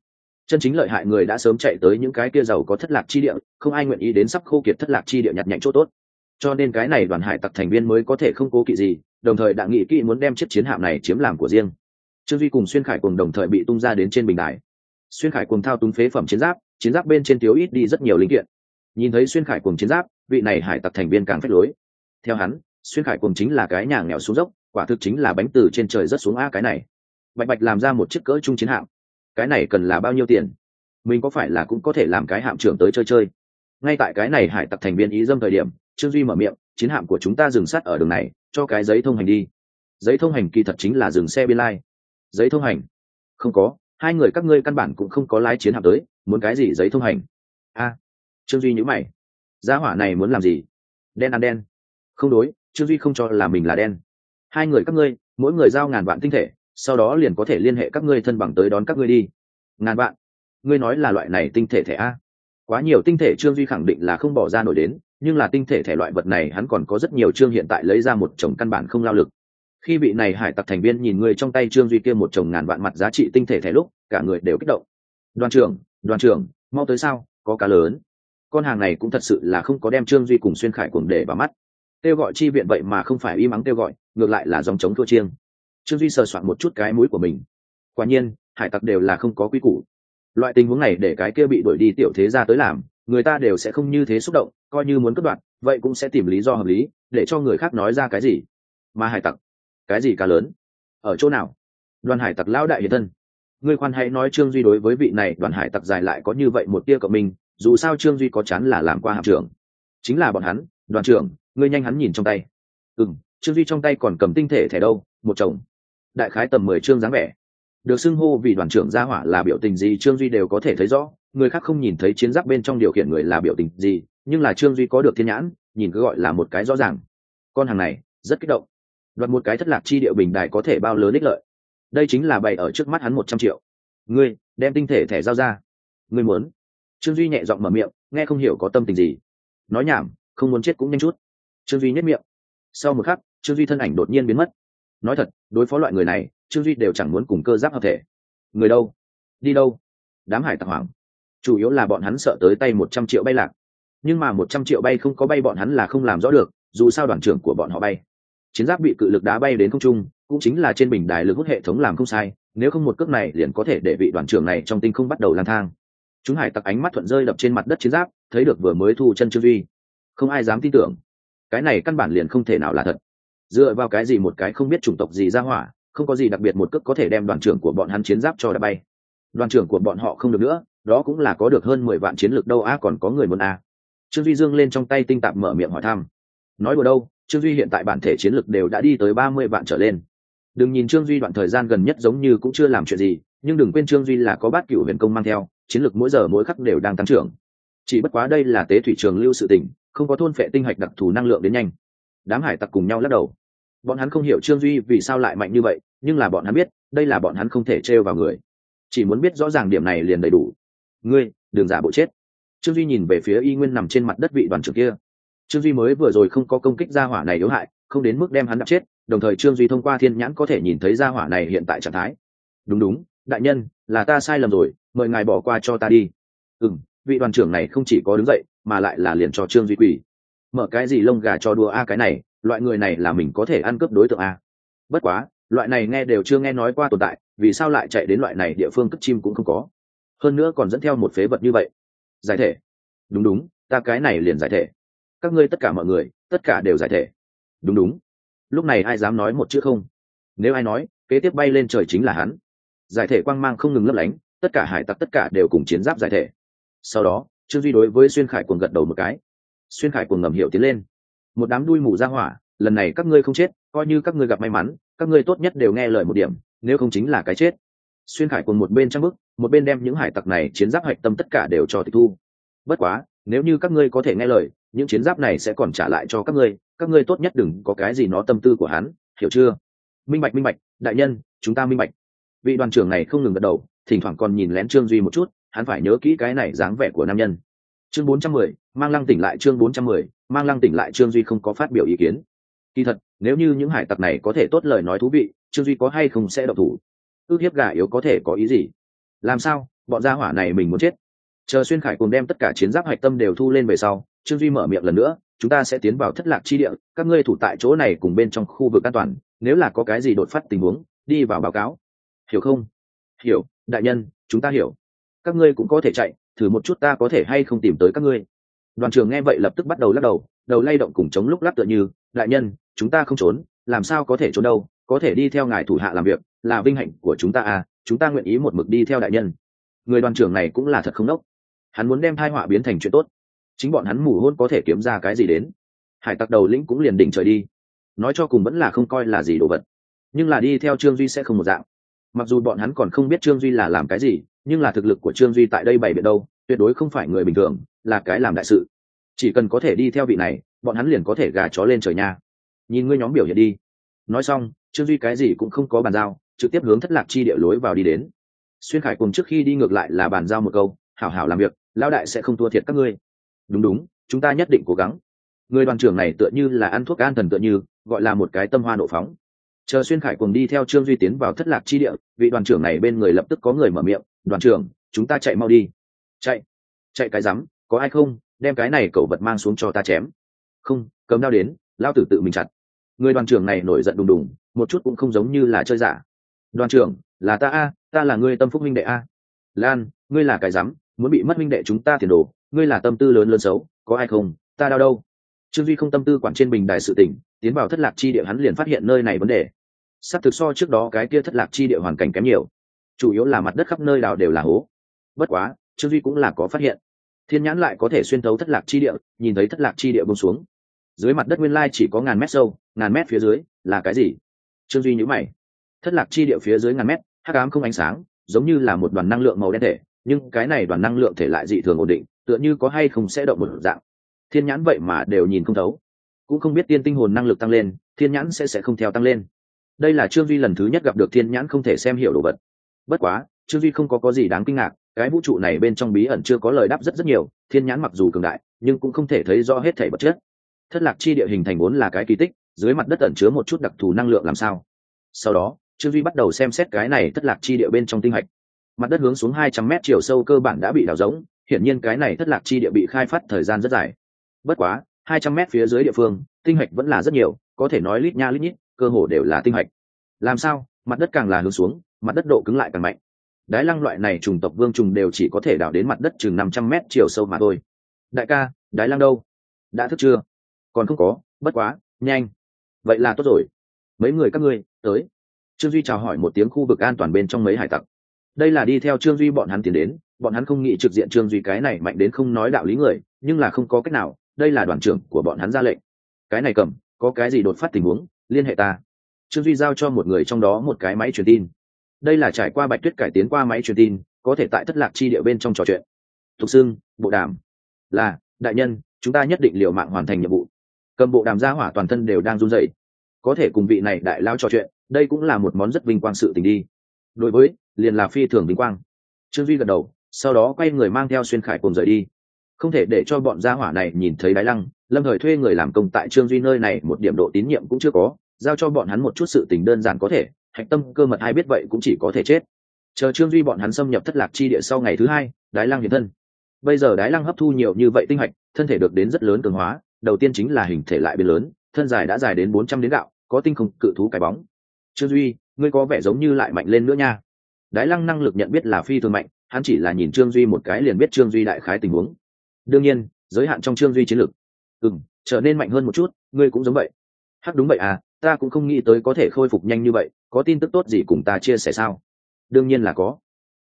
Chân chính lợi hại người đã sớm chạy tới những cái kia giàu có thất lạc chi địa, không ai nguyện ý đến sắp khô kiệt thất lạc chi địa nhặt nhạnh chỗ tốt. Cho nên cái này đoàn hải tặc thành viên mới có thể không cố kỵ gì, đồng thời đã nghĩ kỹ muốn đem chiếc chiến hạm này chiếm làm của riêng. Trương duy cùng xuyên khải cùng đồng thời bị tung ra đến trên bình đài. Xuyên khải cùng thao túng phế phẩm chiến giáp chiến giáp bên trên thiếu ít đi rất nhiều linh kiện. Nhìn thấy xuyên khải cùng chiến giáp, vị này hải tặc thành viên càng phép lối. Theo hắn xuyên khải cùng chính là cái nhà nghèo xuống dốc, quả thực chính là bánh từ trên trời rất xuống a cái này. Bạch bạch làm ra một chiếc cỡ trung chiến hạm. Cái này cần là bao nhiêu tiền? Mình có phải là cũng có thể làm cái hạm trưởng tới chơi chơi? Ngay tại cái này hải tặc thành viên ý dâm thời điểm, trương duy mở miệng, chiến hạm của chúng ta dừng sát ở đường này, cho cái giấy thông hành đi. Giấy thông hành kỳ thật chính là dừng xe biên lai. Giấy thông hành? Không có, hai người các ngươi căn bản cũng không có lái chiến hạm tới, muốn cái gì giấy thông hành? A. Trương duy nhữ mày. Gia hỏa này muốn làm gì? Đen ăn đen. Không đối trương duy không cho là mình là đen. Hai người các ngươi, mỗi người giao ngàn vạn tinh thể, sau đó liền có thể liên hệ các ngươi thân bằng tới đón các ngươi đi. Ngàn vạn? Ngươi nói là loại này tinh thể thẻ a? Quá nhiều tinh thể trương duy khẳng định là không bỏ ra nổi đến, nhưng là tinh thể thể loại vật này hắn còn có rất nhiều Trương hiện tại lấy ra một chồng căn bản không lao lực. Khi vị này hải tặc thành viên nhìn người trong tay trương duy kia một chồng ngàn vạn mặt giá trị tinh thể thẻ lúc, cả người đều kích động. Đoàn trưởng đoàn trưởng, mau tới sao? Có cá lớn. Con hàng này cũng thật sự là không có đem trương duy cùng xuyên khải cuồng để vào mắt kêu gọi chi viện vậy mà không phải im ắng kêu gọi, ngược lại là dòng chống thua chiêng. Trương duy sờ soạn một chút cái mũi của mình. Quả nhiên, hải tặc đều là không có quy củ. Loại tình huống này để cái kia bị đuổi đi tiểu thế ra tới làm, người ta đều sẽ không như thế xúc động, coi như muốn cất đoạn, vậy cũng sẽ tìm lý do hợp lý, để cho người khác nói ra cái gì. Mà hải tặc, cái gì cá lớn? Ở chỗ nào? Đoàn hải tặc lão đại hiện thân. Ngươi khoan hãy nói trương duy đối với vị này, đoàn hải tặc dài lại có như vậy một tia cộng minh, dù sao trương duy có chắn là làm qua hạm trưởng. Chính là bọn hắn, đoàn trưởng ngươi nhanh hắn nhìn trong tay. Ừ m trương duy trong tay còn cầm tinh thể thẻ đâu, một chồng. Đại khái tầm mười chương dáng vẻ. Được xưng hô vì đoàn trưởng gia hỏa là biểu tình gì trương duy đều có thể thấy rõ, người khác không nhìn thấy chiến giáp bên trong điều khiển người là biểu tình gì, nhưng là trương duy có được thiên nhãn, nhìn cứ gọi là một cái rõ ràng. Con hàng này, rất kích động. Đoạt một cái thất lạc chi địa bình đài có thể bao lớn ích lợi. Đây chính là bày ở trước mắt hắn một trăm triệu. Ngươi, đem tinh thể thẻ giao ra. Ngươi muốn. Trương duy nhẹ giọng mở miệng, nghe không hiểu có tâm tình gì. Nói nhảm, không muốn chết cũng nhanh chút trương duy nhất miệng. Sau một khắc, trương duy thân ảnh đột nhiên biến mất. Nói thật, đối phó loại người này, trương duy đều chẳng muốn cùng cơ giáp hợp thể. Người đâu? Đi đâu? Đám hải tặc hoảng. chủ yếu là bọn hắn sợ tới tay một trăm triệu bay lạc. Nhưng mà một trăm triệu bay không có bay bọn hắn là không làm rõ được, dù sao đoàn trưởng của bọn họ bay. Chiến giáp bị cự lực đá bay đến không trung, cũng chính là trên bình đài lực hút hệ thống làm không sai, nếu không một cước này liền có thể để vị đoàn trưởng này trong tinh không bắt đầu lang thang. Chúng hải tặc ánh mắt thuận rơi đập trên mặt đất chiến giáp, thấy được vừa mới thu chân trương duy. Không ai dám tin tưởng cái này căn bản liền không thể nào là thật. Dựa vào cái gì một cái không biết chủng tộc gì ra hỏa, không có gì đặc biệt một cước có thể đem đoàn trưởng của bọn hắn chiến giáp cho đã bay. Đoàn trưởng của bọn họ không được nữa, đó cũng là có được hơn mười vạn chiến lược đâu a còn có người muốn a trương duy dương lên trong tay tinh tạp mở miệng hỏi thăm. Nói đùa đâu, trương duy hiện tại bản thể chiến lược đều đã đi tới ba mươi vạn trở lên. Đừng nhìn trương duy đoạn thời gian gần nhất giống như cũng chưa làm chuyện gì, nhưng đừng quên trương duy là có bát cựu huyền công mang theo, chiến lược mỗi giờ mỗi khắc đều đang tăng trưởng. Chỉ bất quá đây là tế thủy trường lưu sự tỉnh không có thôn phệ tinh hạch đặc thù năng lượng đến nhanh. Đám hải tặc cùng nhau lắc đầu. Bọn hắn không hiểu trương duy vì sao lại mạnh như vậy, nhưng là bọn hắn biết, đây là bọn hắn không thể trêu vào người. Chỉ muốn biết rõ ràng điểm này liền đầy đủ. Ngươi, đừng giả bộ chết. Trương duy nhìn về phía y nguyên nằm trên mặt đất vị đoàn trưởng kia. Trương duy mới vừa rồi không có công kích gia hỏa này yếu hại, không đến mức đem hắn đập chết, đồng thời trương duy thông qua thiên nhãn có thể nhìn thấy gia hỏa này hiện tại trạng thái. Đúng đúng, đại nhân, là ta sai lầm rồi, mời ngài bỏ qua cho ta đi. Ừ m vị đoàn trưởng này không chỉ có đứng dậy mà lại là liền cho trương duy quỳ. Mở cái gì lông gà cho đùa a, cái này, loại người này là mình có thể ăn cướp đối tượng a. Bất quá, loại này nghe đều chưa nghe nói qua tồn tại, vì sao lại chạy đến loại này địa phương cất chim cũng không có? Hơn nữa còn dẫn theo một phế vật như vậy. Giải thể. Đúng đúng, ta cái này liền giải thể. Các ngươi tất cả mọi người, tất cả đều giải thể. Đúng đúng. Lúc này ai dám nói một chữ không? Nếu ai nói, kế tiếp bay lên trời chính là hắn. Giải thể quang mang không ngừng lấp lánh, tất cả hải tặc tất cả đều cùng chiến giáp giải thể. Sau đó trương duy đối với xuyên khải cuồng gật đầu một cái. Xuyên khải cuồng ngầm hiểu tiến lên. Một đám đuôi mù ra hỏa, lần này các ngươi không chết, coi như các ngươi gặp may mắn, các ngươi tốt nhất đều nghe lời một điểm, nếu không chính là cái chết. Xuyên khải cuồng một bên trang bức một bên đem những hải tặc này chiến giáp hạch tâm tất cả đều cho tịch thu. Bất quá, nếu như các ngươi có thể nghe lời, những chiến giáp này sẽ còn trả lại cho các ngươi các ngươi tốt nhất đừng có cái gì nó tâm tư của hắn, hiểu chưa? Minh bạch minh bạch, đại nhân, chúng ta minh bạch. Vị đoàn trưởng này không ngừng gật đầu, thỉnh thoảng còn nhìn lén trương duy một chút hắn phải nhớ kỹ cái này dáng vẻ của nam nhân. Chương bốn trăm mười, mang lăng tỉnh lại chương bốn trăm mười, mang lăng tỉnh lại trương duy không có phát biểu ý kiến. Kỳ thật, nếu như những hải tặc này có thể tốt lời nói thú vị, trương duy có hay không sẽ độc thủ? Ước hiếp gà yếu có thể có ý gì? Làm sao, bọn gia hỏa này mình muốn chết? Chờ xuyên khải cùng đem tất cả chiến giáp hạch tâm đều thu lên về sau, trương duy mở miệng lần nữa, chúng ta sẽ tiến vào thất lạc chi địa, các ngươi thủ tại chỗ này cùng bên trong khu vực an toàn, nếu là có cái gì đột phát tình huống, đi vào báo cáo. Hiểu không? Hiểu, đại nhân, chúng ta hiểu các ngươi cũng có thể chạy, thử một chút ta có thể hay không tìm tới các ngươi. Đoàn trưởng nghe vậy lập tức bắt đầu lắc đầu đầu lay động cùng chống lúc lắc tựa như, đại nhân, chúng ta không trốn, làm sao có thể trốn đâu, có thể đi theo ngài thủ hạ làm việc, là vinh hạnh của chúng ta à chúng ta nguyện ý một mực đi theo đại nhân. Người đoàn trưởng này cũng là thật không đốc. Hắn muốn đem thai họa biến thành chuyện tốt. Chính bọn hắn mù hôn có thể kiếm ra cái gì đến. Hải tặc đầu lĩnh cũng liền đỉnh trời đi. Nói cho cùng vẫn là không coi là gì đồ vật. Nhưng là đi theo trương duy sẽ không một dạng. Mặc dù bọn hắn còn không biết trương duy là làm cái gì nhưng là thực lực của trương duy tại đây bày biện đâu, tuyệt đối không phải người bình thường, là cái làm đại sự. Chỉ cần có thể đi theo vị này, bọn hắn liền có thể gà chó lên trời nha. Nhìn ngươi nhóm biểu hiện đi. Nói xong, trương duy cái gì cũng không có bàn giao, trực tiếp hướng thất lạc chi địa lối vào đi đến. Xuyên khải cùng trước khi đi ngược lại là bàn giao một câu, hảo hảo làm việc lao đại sẽ không thua thiệt các ngươi. Đúng đúng, chúng ta nhất định cố gắng. Người đoàn trưởng này tựa như là ăn thuốc an thần tựa như, gọi là một cái tâm hoa nộ phóng. Chờ xuyên khải cùng đi theo trương duy tiến vào thất lạc chi địa, vị đoàn trưởng này bên người lập tức có người mở miệng đoàn trưởng, chúng ta chạy mau đi. Chạy chạy cái rắm, có ai không? Đem cái này cậu vật mang xuống cho ta chém. Không, cầm đao đến, lao tử tự mình chặt. Người đoàn trưởng này nổi giận đùng đùng, một chút cũng không giống như là chơi giả. Đoàn trưởng, là ta a, ta là người tâm phúc minh đệ a. Lan, ngươi là cái rắm, muốn bị mất minh đệ chúng ta tiền đồ, ngươi là tâm tư lớn lớn xấu, có ai không? Ta đau đâu? Trương duy không tâm tư quản trên bình đài sự tỉnh tiến vào thất lạc chi địa hắn liền phát hiện nơi này vấn đề. S ắ c thực so trước đó cái kia thất lạc chi địa hoàn cảnh kém nhiều chủ yếu là mặt đất khắp nơi nào đều là hố. Bất quá, trương duy cũng là có phát hiện. Thiên nhãn lại có thể xuyên thấu thất lạc chi địa, nhìn thấy thất lạc chi địa bông xuống. Dưới mặt đất nguyên lai chỉ có ngàn mét sâu, ngàn mét phía dưới, là cái gì? Trương duy nhữ mày. Thất lạc chi địa phía dưới ngàn mét, hắc ám không ánh sáng, giống như là một đoàn năng lượng màu đen thể, nhưng cái này đoàn năng lượng thể lại dị thường ổn định, tựa như có hay không sẽ động một dạng. Thiên nhãn vậy mà đều nhìn không thấu. Cũng không biết tiên tinh hồn năng lực tăng lên, thiên nhãn sẽ sẽ không theo tăng lên. Đây là trương duy lần thứ nhất gặp được thiên nhãn không thể xem hiểu đồ vật bất quá, trương duy không có có gì đáng kinh ngạc, cái vũ trụ này bên trong bí ẩn chưa có lời đáp rất rất nhiều, thiên nhãn mặc dù cường đại, nhưng cũng không thể thấy rõ hết thể vật chất. Thất lạc chi địa hình thành vốn là cái kỳ tích, dưới mặt đất ẩn chứa một chút đặc thù năng lượng làm sao? Sau đó, trương duy bắt đầu xem xét cái này thất lạc chi địa bên trong tinh hạch. Mặt đất hướng xuống hai trăm mét chiều sâu cơ bản đã bị đào rỗng, hiển nhiên cái này thất lạc chi địa bị khai phát thời gian rất dài. Bất quá, hai trăm mét phía dưới địa phương, tinh hạch vẫn là rất nhiều, có thể nói lít nha lít nhít, cơ hồ đều là tinh hạch. Làm sao? Mặt đất càng là hướng xuống mặt đất độ cứng lại càng mạnh. Đái lăng loại này trùng tộc vương trùng đều chỉ có thể đào đến mặt đất chừng năm trăm mét chiều sâu mà thôi. Đại ca, đái lăng đâu? Đã thức chưa? Còn không có, bất quá, nhanh. Vậy là tốt rồi. Mấy người các ngươi, tới. Trương duy chào hỏi một tiếng khu vực an toàn bên trong mấy hải tặc. Đây là đi theo trương duy bọn hắn tiến đến, bọn hắn không nghĩ trực diện trương duy cái này mạnh đến không nói đạo lý người, nhưng là không có cách nào, đây là đoàn trưởng của bọn hắn ra lệnh. Cái này cầm, có cái gì đột phát tình huống, liên hệ ta. Trương duy giao cho một người trong đó một cái máy truyền tin đây là trải qua bạch tuyết cải tiến qua máy truyền tin, có thể tại thất lạc chi địa bên trong trò chuyện. Thục xương bộ đàm. Là, đại nhân, chúng ta nhất định liệu mạng hoàn thành nhiệm vụ. Cầm bộ đàm gia hỏa toàn thân đều đang run rẩy. Có thể cùng vị này đại lao trò chuyện, đây cũng là một món rất vinh quang sự tình đi. Đối với, liền là phi thường vinh quang. Trương duy gật đầu, sau đó quay người mang theo xuyên khải cùng rời đi. Không thể để cho bọn gia hỏa này nhìn thấy đái lăng, lâm thời thuê người làm công tại trương duy nơi này một điểm độ tín nhiệm cũng chưa có, giao cho bọn hắn một chút sự tình đơn giản có thể hạch tâm cơ mật ai biết vậy cũng chỉ có thể chết. Chờ trương duy bọn hắn xâm nhập thất lạc chi địa sau ngày thứ hai, đái lăng hiện thân. Bây giờ đái lăng hấp thu nhiều như vậy tinh hạch, thân thể được đến rất lớn cường hóa, đầu tiên chính là hình thể lại biến lớn, thân dài đã dài đến bốn trăm đến gạo, có tinh không, cự thú cái bóng. Trương duy, ngươi có vẻ giống như lại mạnh lên nữa nha. Đái lăng năng lực nhận biết là phi thường mạnh, hắn chỉ là nhìn trương duy một cái liền biết trương duy đại khái tình huống. Đương nhiên, giới hạn trong trương duy chiến lược. Ừ m trở nên mạnh hơn một chút, ngươi cũng giống vậy. Hắc đúng vậy à ta cũng không nghĩ tới có thể khôi phục nhanh như vậy, có tin tức tốt gì cùng ta chia sẻ sao? Đương nhiên là có.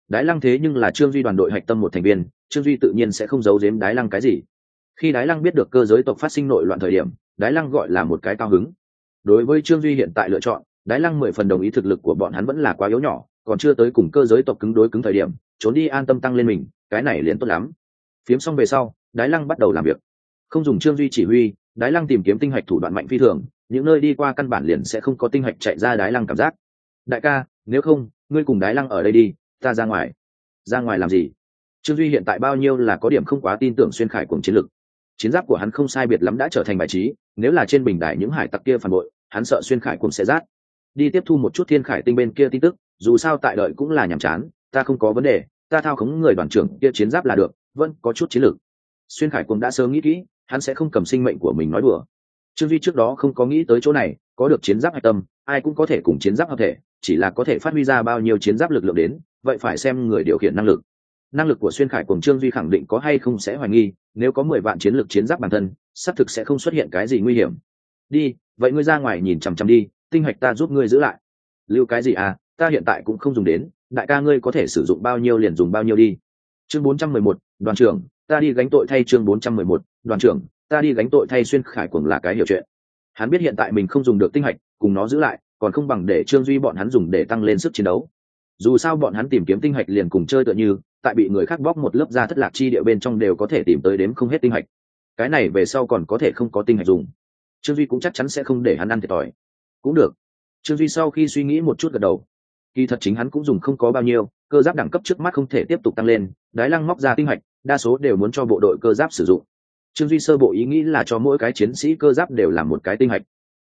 Đái lăng thế nhưng là trương duy đoàn đội hạch tâm một thành viên, trương duy tự nhiên sẽ không giấu giếm đái lăng cái gì. Khi đái lăng biết được cơ giới tộc phát sinh nội loạn thời điểm, đái lăng gọi là một cái cao hứng. Đối với trương duy hiện tại lựa chọn, đái lăng mười phần đồng ý thực lực của bọn hắn vẫn là quá yếu nhỏ, còn chưa tới cùng cơ giới tộc cứng đối cứng thời điểm, trốn đi an tâm tăng lên mình, cái này liền tốt lắm. Phiếm xong về sau, đái lăng bắt đầu làm việc. Không dùng trương duy chỉ huy, đái lăng tìm kiếm tinh hạch thủ đoạn mạnh phi thường những nơi đi qua căn bản liền sẽ không có tinh hạch chạy ra đái lăng cảm giác. Đại ca, nếu không, ngươi cùng đái lăng ở đây đi, ta ra ngoài. Ra ngoài làm gì? Trương duy hiện tại bao nhiêu là có điểm không quá tin tưởng xuyên khải cùng chiến lực. Chiến giáp của hắn không sai biệt lắm đã trở thành bài trí, nếu là trên bình đài những hải tặc kia phản bội, hắn sợ xuyên khải cùng sẽ rát. Đi tiếp thu một chút thiên khải tinh bên kia tin tức, dù sao tại đợi cũng là nhàm chán, ta không có vấn đề, ta thao khống người đoàn trưởng kia chiến giáp là được, vẫn có chút chiến lược xuyên khải cùng đã sớm nghĩ kỹ, hắn sẽ không cầm sinh mệnh của mình nói đùa trương duy trước đó không có nghĩ tới chỗ này, có được chiến giáp hạch tâm, ai cũng có thể cùng chiến giáp hợp thể, chỉ là có thể phát huy ra bao nhiêu chiến giáp lực lượng đến, vậy phải xem người điều khiển năng lực. Năng lực của xuyên khải cùng trương duy khẳng định có hay không sẽ hoài nghi, nếu có mười vạn chiến lược chiến giáp bản thân, xác thực sẽ không xuất hiện cái gì nguy hiểm. Đi, vậy ngươi ra ngoài nhìn chằm chằm đi, tinh hạch ta giúp ngươi giữ lại. Lưu cái gì à ta hiện tại cũng không dùng đến, đại ca ngươi có thể sử dụng bao nhiêu liền dùng bao nhiêu đi. Chương bốn trăm mười một, đoàn trưởng, ta đi gánh tội thay chương bốn trăm mười một, đoàn trưởng ta đi gánh tội thay xuyên khải cuồng là cái hiểu chuyện. Hắn biết hiện tại mình không dùng được tinh hạch, cùng nó giữ lại, còn không bằng để trương duy bọn hắn dùng để tăng lên sức chiến đấu. Dù sao bọn hắn tìm kiếm tinh hạch liền cùng chơi tựa như, tại bị người khác bóc một lớp da thất lạc chi địa bên trong đều có thể tìm tới đếm không hết tinh hạch. Cái này về sau còn có thể không có tinh hạch dùng. Trương duy cũng chắc chắn sẽ không để hắn ăn thiệt thòi. Cũng được. Trương duy sau khi suy nghĩ một chút gật đầu. Kỳ thật chính hắn cũng dùng không có bao nhiêu, cơ giáp đẳng cấp trước mắt không thể tiếp tục tăng lên, đái lăng móc ra tinh hạch, đa số đều muốn cho bộ đội cơ giáp sử dụng trương duy sơ bộ ý nghĩ là cho mỗi cái chiến sĩ cơ giáp đều làm một cái tinh hạch.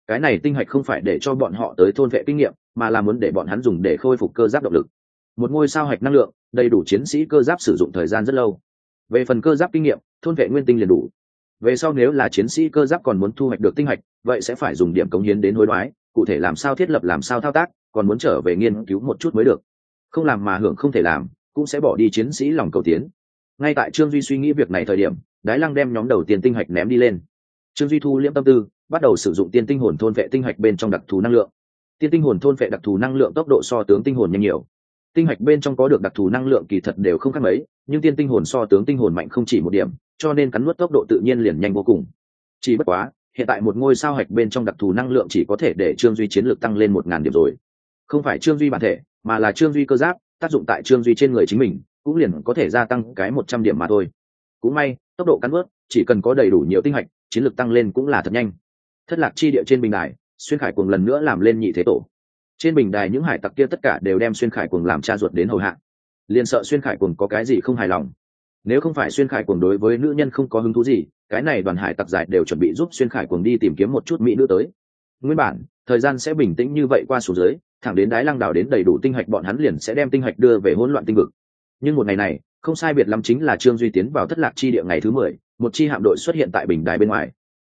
Cái này tinh hạch không phải để cho bọn họ tới thôn vệ kinh nghiệm, mà là muốn để bọn hắn dùng để khôi phục cơ giáp động lực. Một ngôi sao hạch năng lượng, đầy đủ chiến sĩ cơ giáp sử dụng thời gian rất lâu. Về phần cơ giáp kinh nghiệm, thôn vệ nguyên tinh liền đủ. Về sau nếu là chiến sĩ cơ giáp còn muốn thu hoạch được tinh hạch, vậy sẽ phải dùng điểm cống hiến đến hối đoái, cụ thể làm sao thiết lập, làm sao thao tác, còn muốn trở về nghiên cứu một chút mới được. Không làm mà hưởng không thể làm, cũng sẽ bỏ đi chiến sĩ lòng cầu tiến. Ngay tại trương duy suy nghĩ việc này thời điểm đái lăng đem nhóm đầu tiên tinh hạch ném đi lên. Trương duy thu, liễm tâm tư bắt đầu sử dụng tiên tinh hồn thôn vệ tinh hạch bên trong đặc thù năng lượng. Tiên tinh hồn thôn vệ đặc thù năng lượng tốc độ so tướng tinh hồn nhanh nhiều. Tinh hạch bên trong có được đặc thù năng lượng kỳ thật đều không khác mấy, nhưng tiên tinh hồn so tướng tinh hồn mạnh không chỉ một điểm, cho nên cắn nuốt tốc độ tự nhiên liền nhanh vô cùng. Chỉ bất quá, hiện tại một ngôi sao hạch bên trong đặc thù năng lượng chỉ có thể để trương duy chiến lược tăng lên một ngàn điểm rồi. Không phải trương duy bản thể, mà là trương duy cơ giáp, tác dụng tại trương duy trên người chính mình, cũng liền có thể gia tăng cái một trăm điểm mà thôi cũng may, tốc độ cắn bớt chỉ cần có đầy đủ nhiều tinh hạch, chiến lược tăng lên cũng là thật nhanh. Thất lạc chi địa trên bình đài, xuyên khải cuồng lần nữa làm lên nhị thế tổ. Trên bình đài những hải tặc kia tất cả đều đem xuyên khải cuồng làm cha ruột đến hầu hạ. Liền sợ xuyên khải cuồng có cái gì không hài lòng. Nếu không phải xuyên khải cuồng đối với nữ nhân không có hứng thú gì, cái này đoàn hải tặc giải đều chuẩn bị giúp xuyên khải cuồng đi tìm kiếm một chút mỹ nữ tới. Nguyên bản, thời gian sẽ bình tĩnh như vậy qua số dưới, thẳng đến đái lăng đảo đến đầy đủ tinh hạch, bọn hắn liền sẽ đem tinh hạch đưa về hỗn loạn tinh vực. Nhưng một ngày này không sai biệt lắm chính là trương duy tiến vào thất lạc chi địa ngày thứ mười, một chi hạm đội xuất hiện tại bình đài bên ngoài.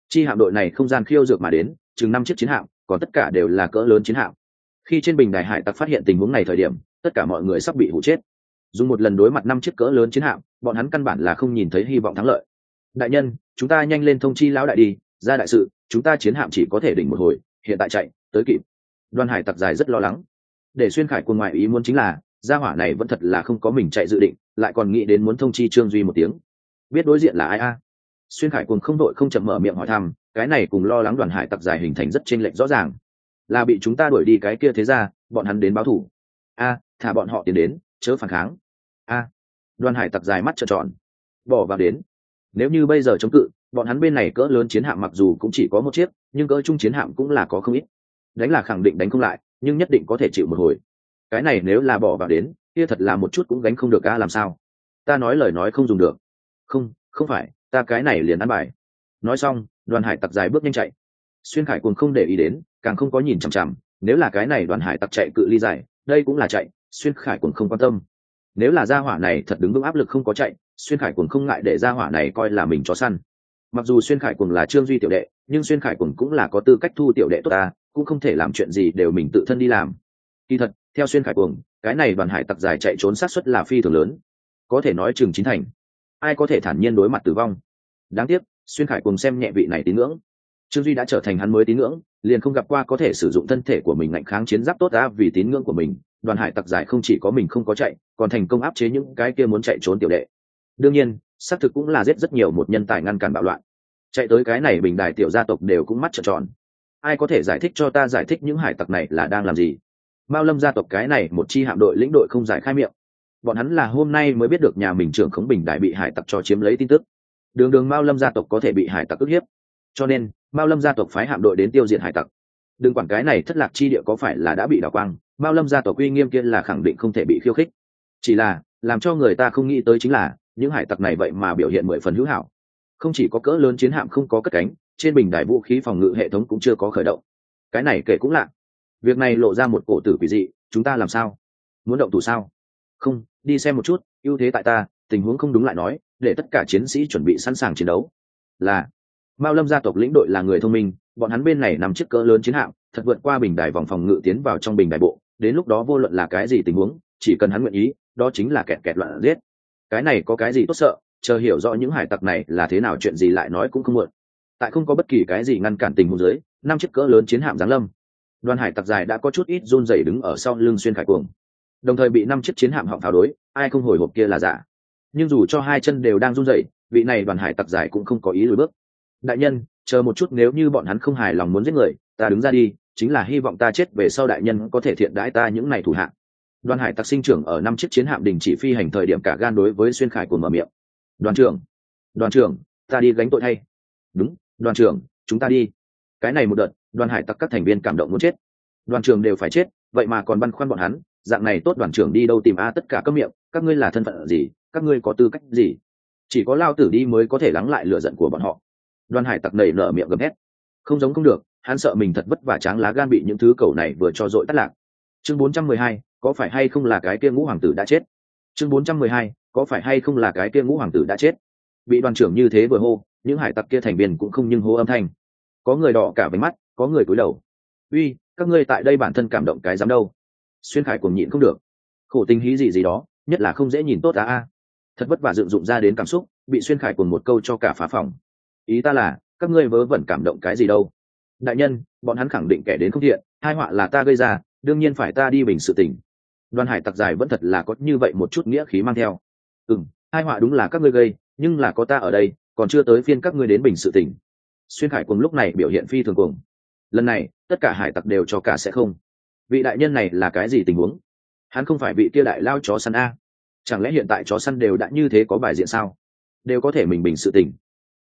Chi hạm đội này không gian khiêu dược mà đến, chừng năm chiếc chiến hạm, còn tất cả đều là cỡ lớn chiến hạm. Khi trên bình đài hải tặc phát hiện tình huống này thời điểm, tất cả mọi người sắp bị hụ chết. Dùng một lần đối mặt năm chiếc cỡ lớn chiến hạm, bọn hắn căn bản là không nhìn thấy hy vọng thắng lợi. Đại nhân, chúng ta nhanh lên thông chi lão đại đi, ra đại sự, chúng ta chiến hạm chỉ có thể đỉnh một hồi, hiện tại chạy, tới kịp. Đoàn hải tặc dài rất lo lắng. Để xuyên khải quân ngoại ý muốn chính là gia hỏa này vẫn thật là không có mình chạy dự định, lại còn nghĩ đến muốn thông chi trương duy một tiếng. Biết đối diện là ai a? Xuyên khải quân không đội không chậm mở miệng hỏi thăm, cái này cùng lo lắng đoàn hải tặc dài hình thành rất chênh lệch rõ ràng. Là bị chúng ta đuổi đi cái kia thế ra bọn hắn đến báo thủ. A, thả bọn họ tiến đến, chớ phản kháng. A, đoàn hải tặc dài mắt trợn tròn. Bỏ vào đến. Nếu như bây giờ chống cự, bọn hắn bên này cỡ lớn chiến hạm mặc dù cũng chỉ có một chiếc, nhưng cỡ trung chiến hạm cũng là có không ít. Đánh là khẳng định đánh không lại, nhưng nhất định có thể chịu một hồi cái này nếu là bỏ vào đến, kia thật là một chút cũng gánh không được ca làm sao? Ta nói lời nói không dùng được. Không không phải, ta cái này liền ăn bài. Nói xong, đoàn hải tặc dài bước nhanh chạy. Xuyên khải cùng không để ý đến, càng không có nhìn chằm chằm, nếu là cái này đoàn hải tặc chạy cự ly dài, đây cũng là chạy, xuyên khải cùng không quan tâm. Nếu là gia hỏa này thật đứng vững áp lực không có chạy, xuyên khải cùng không ngại để gia hỏa này coi là mình chó săn. Mặc dù xuyên khải cùng là trương duy tiểu đệ, nhưng xuyên khải cùng cũng là có tư cách thu tiểu đệ tốt ta, cũng không thể làm chuyện gì đều mình tự thân đi làm. Kỳ thật theo xuyên khải cuồng, cái này đoàn hải tặc dài chạy trốn sát xuất là phi thường lớn. Có thể nói chừng chín thành. Ai có thể thản nhiên đối mặt tử vong? Đáng tiếc, xuyên khải cùng xem nhẹ vị này tín ngưỡng. Trương duy đã trở thành hắn mới tín ngưỡng, liền không gặp qua có thể sử dụng thân thể của mình ngạnh kháng chiến giáp tốt ra vì tín ngưỡng của mình. Đoàn hải tặc giải không chỉ có mình không có chạy, còn thành công áp chế những cái kia muốn chạy trốn tiểu đệ. Đương nhiên, xác thực cũng là giết rất nhiều một nhân tài ngăn cản bạo loạn. Chạy tới cái này bình đại tiểu gia tộc đều cũng mắt trợn tròn. Ai có thể giải thích cho ta giải thích những hải tặc này là đang làm gì? Mao lâm gia tộc cái này một chi hạm đội lĩnh đội không giải khai miệng. Bọn hắn là hôm nay mới biết được nhà mình trưởng khống bình đại bị hải tặc cho chiếm lấy tin tức. Đường đường mao lâm gia tộc có thể bị hải tặc ức hiếp. Cho nên, mao lâm gia tộc phái hạm đội đến tiêu diệt hải tặc. Đừng quản cái này thất lạc chi địa có phải là đã bị đào quang, mao lâm gia tộc uy nghiêm kia là khẳng định không thể bị khiêu khích. Chỉ là, làm cho người ta không nghĩ tới chính là, những hải tặc này vậy mà biểu hiện mười phần hữu hảo. Không chỉ có cỡ lớn chiến hạm không có cất cánh, trên bình đài vũ khí phòng ngự hệ thống cũng chưa có khởi động. Cái này kể cũng lạ việc này lộ ra một cổ tử quỷ dị, chúng ta làm sao? Muốn động thủ sao? Không, đi xem một chút, ưu thế tại ta, tình huống không đúng lại nói, để tất cả chiến sĩ chuẩn bị sẵn sàng chiến đấu. Là, mao lâm gia tộc lĩnh đội là người thông minh, bọn hắn bên này nằm chiếc cỡ lớn chiến hạm, thật vượt qua bình đài vòng phòng ngự tiến vào trong bình đài bộ, đến lúc đó vô luận là cái gì tình huống, chỉ cần hắn nguyện ý, đó chính là kẹt kẹt loạn giết. Cái này có cái gì tốt sợ, chờ hiểu rõ những hải tặc này là thế nào chuyện gì lại nói cũng không muộn. Tại không có bất kỳ cái gì ngăn cản tình huống dưới, năm chiếc cỡ lớn chiến hạm giáng lâm đoàn hải tặc dài đã có chút ít run rẩy đứng ở sau lưng xuyên khải cuồng. Đồng thời bị năm chiếc chiến hạm họng pháo đối, ai không hồi hộp kia là giả. Nhưng dù cho hai chân đều đang run rẩy, vị này đoàn hải tặc dài cũng không có ý lùi bước. Đại nhân, chờ một chút nếu như bọn hắn không hài lòng muốn giết người, ta đứng ra đi, chính là hy vọng ta chết về sau đại nhân có thể thiện đãi ta những này thủ hạng đoàn hải tặc sinh trưởng ở năm chiếc chiến hạm đình chỉ phi hành thời điểm cả gan đối với xuyên khải của mở miệng. Đoàn trưởng đoàn trưởng, ta đi gánh tội hay. Đúng, đoàn trưởng, chúng ta đi. Cái này một đợt đoàn hải tặc các thành viên cảm động muốn chết. Đoàn trưởng đều phải chết vậy mà còn băn khoăn bọn hắn dạng này tốt đoàn trưởng đi đâu tìm a tất cả các miệng các ngươi là thân phận gì các ngươi có tư cách gì? Chỉ có lao tử đi mới có thể lắng lại lựa giận của bọn họ. Đoàn hải tặc nảy nở miệng gầm hét không giống không được hắn sợ mình thật vất vả tráng lá gan bị những thứ cầu này vừa cho dội tắt lạc. Chương 412, có phải hay không là cái kia ngũ hoàng tử đã chết? Chương 412, có phải hay không là cái kia ngũ hoàng tử đã chết? Bị đoàn trưởng như thế vừa hô những hải tặc kia thành viên cũng không nhưng hô âm thanh. Có người đỏ cả váy mắt có người cúi đầu. Uy, các ngươi tại đây bản thân cảm động cái dám đâu? Xuyên khải cùng nhịn không được. Khổ tình hí gì gì đó, nhất là không dễ nhìn tốt á a. Thật vất vả dựng dụng ra đến cảm xúc, bị xuyên khải cùng một câu cho cả phá phòng. Ý ta là, các ngươi vớ vẩn cảm động cái gì đâu? Đại nhân, bọn hắn khẳng định kẻ đến không thiện, hai họa là ta gây ra, đương nhiên phải ta đi bình sự tình. Đoàn hải tặc dài vẫn thật là có như vậy một chút nghĩa khí mang theo. Ừ m hai họa đúng là các ngươi gây, nhưng là có ta ở đây, còn chưa tới phiên các ngươi đến bình sự tình. Xuyên khải cùng lúc này biểu hiện phi thường cùng lần này, tất cả hải tặc đều cho cả sẽ không. Vị đại nhân này là cái gì tình huống? Hắn không phải vị kia đại lao chó săn a. Chẳng lẽ hiện tại chó săn đều đã như thế có bài diện sao? Đều có thể mình bình sự tình.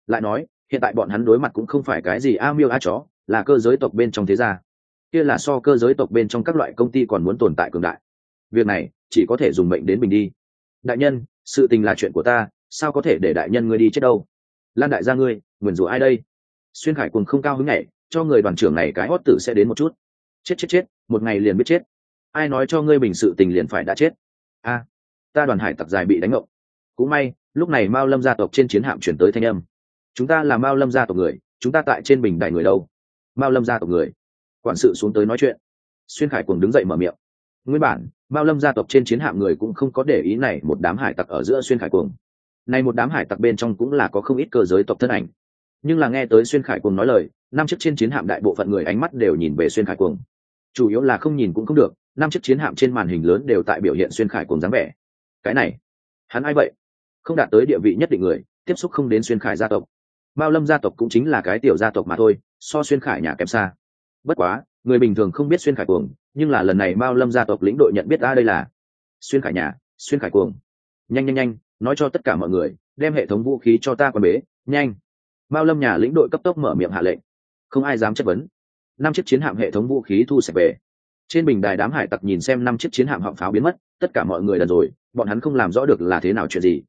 Lại nói, hiện tại bọn hắn đối mặt cũng không phải cái gì a miêu a chó, là cơ giới tộc bên trong thế gia. Kia là so cơ giới tộc bên trong các loại công ty còn muốn tồn tại cường đại. Việc này, chỉ có thể dùng mệnh đến mình đi. Đại nhân, sự tình là chuyện của ta, sao có thể để đại nhân ngươi đi chết đâu? Lan đại gia ngươi, nguyền rủa ai đây? Xuyên khải cùng không cao hứng nhảy cho người đoàn trưởng này cái hót tử sẽ đến một chút. Chết chết chết, một ngày liền biết chết. Ai nói cho ngươi bình sự tình liền phải đã chết? A, ta đoàn hải tặc dài bị đánh ngộng. Cũng may, lúc này mao lâm gia tộc trên chiến hạm chuyển tới thanh âm. Chúng ta là mao lâm gia tộc người, chúng ta tại trên bình đại người đâu? Mao lâm gia tộc người. Quản sự xuống tới nói chuyện. Xuyên khải cùng đứng dậy mở miệng. Nguyên bản, mao lâm gia tộc trên chiến hạm người cũng không có để ý này một đám hải tặc ở giữa xuyên khải cuồng. Này một đám hải tặc bên trong cũng là có không ít cơ giới tộc thân ảnh. Nhưng là nghe tới xuyên khải cuồng nói lời năm chiếc trên chiến hạm đại bộ phận người ánh mắt đều nhìn về xuyên khải cuồng. Chủ yếu là không nhìn cũng không được, năm chiếc chiến hạm trên màn hình lớn đều tại biểu hiện xuyên khải cuồng dáng vẻ. Cái này, hắn ai vậy? Không đạt tới địa vị nhất định người, tiếp xúc không đến xuyên khải gia tộc. Mao lâm gia tộc cũng chính là cái tiểu gia tộc mà thôi, so xuyên khải nhà kém xa. Bất quá, người bình thường không biết xuyên khải cuồng, nhưng là lần này mao lâm gia tộc lĩnh đội nhận biết ra đây là xuyên khải nhà, xuyên khải cuồng. Nhanh nhanh nhanh, nói cho tất cả mọi người, đem hệ thống vũ khí cho ta quan bế, nhanh. Mao lâm nhà lĩnh đội cấp tốc mở miệng hạ lệnh không ai dám chất vấn. Năm chiếc chiến hạm hệ thống vũ khí thu sạch về. Trên bình đài đám hải tặc nhìn xem năm chiếc chiến hạm họng pháo biến mất, tất cả mọi người đần rồi, bọn hắn không làm rõ được là thế nào chuyện gì.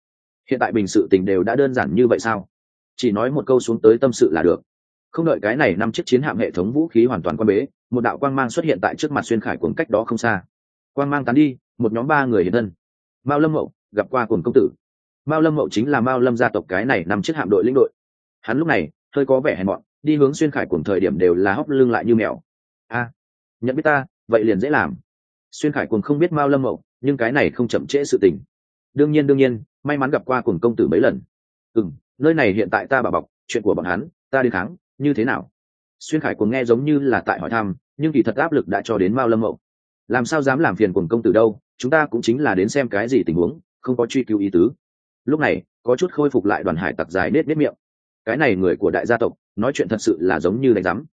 Hiện tại bình sự tình đều đã đơn giản như vậy sao? Chỉ nói một câu xuống tới tâm sự là được. Không đợi cái này, năm chiếc chiến hạm hệ thống vũ khí hoàn toàn quan bế, một đạo quang mang xuất hiện tại trước mặt xuyên khải cuồng cách đó không xa. Quang mang tán đi, một nhóm ba người hiện thân. Mao lâm mậu, gặp qua cùng công tử. Mao lâm mậu chính là mao lâm gia tộc cái này nằm chiếc hạm đội lĩnh đội. Hắn lúc này, hơi có vẻ hèn mọn đi hướng xuyên khải cuồng thời điểm đều là hóc lưng lại như mèo. A, nhận biết ta, vậy liền dễ làm. Xuyên khải cuồng không biết mao lâm mậu, nhưng cái này không chậm trễ sự tình. Đương nhiên đương nhiên, may mắn gặp qua cuồng công tử mấy lần. Ừ m nơi này hiện tại ta bảo bọc, chuyện của bọn hắn, ta đi kháng, như thế nào? Xuyên khải cuồng nghe giống như là tại hỏi thăm, nhưng kỳ thật áp lực đã cho đến mao lâm mậu. Làm sao dám làm phiền cuồng công tử đâu, chúng ta cũng chính là đến xem cái gì tình huống, không có truy cứu ý tứ. Lúc này, có chút khôi phục lại đoàn hải tặc dài nết nết miệng. Cái này người của đại gia tộc nói chuyện thật sự là giống như đánh giám.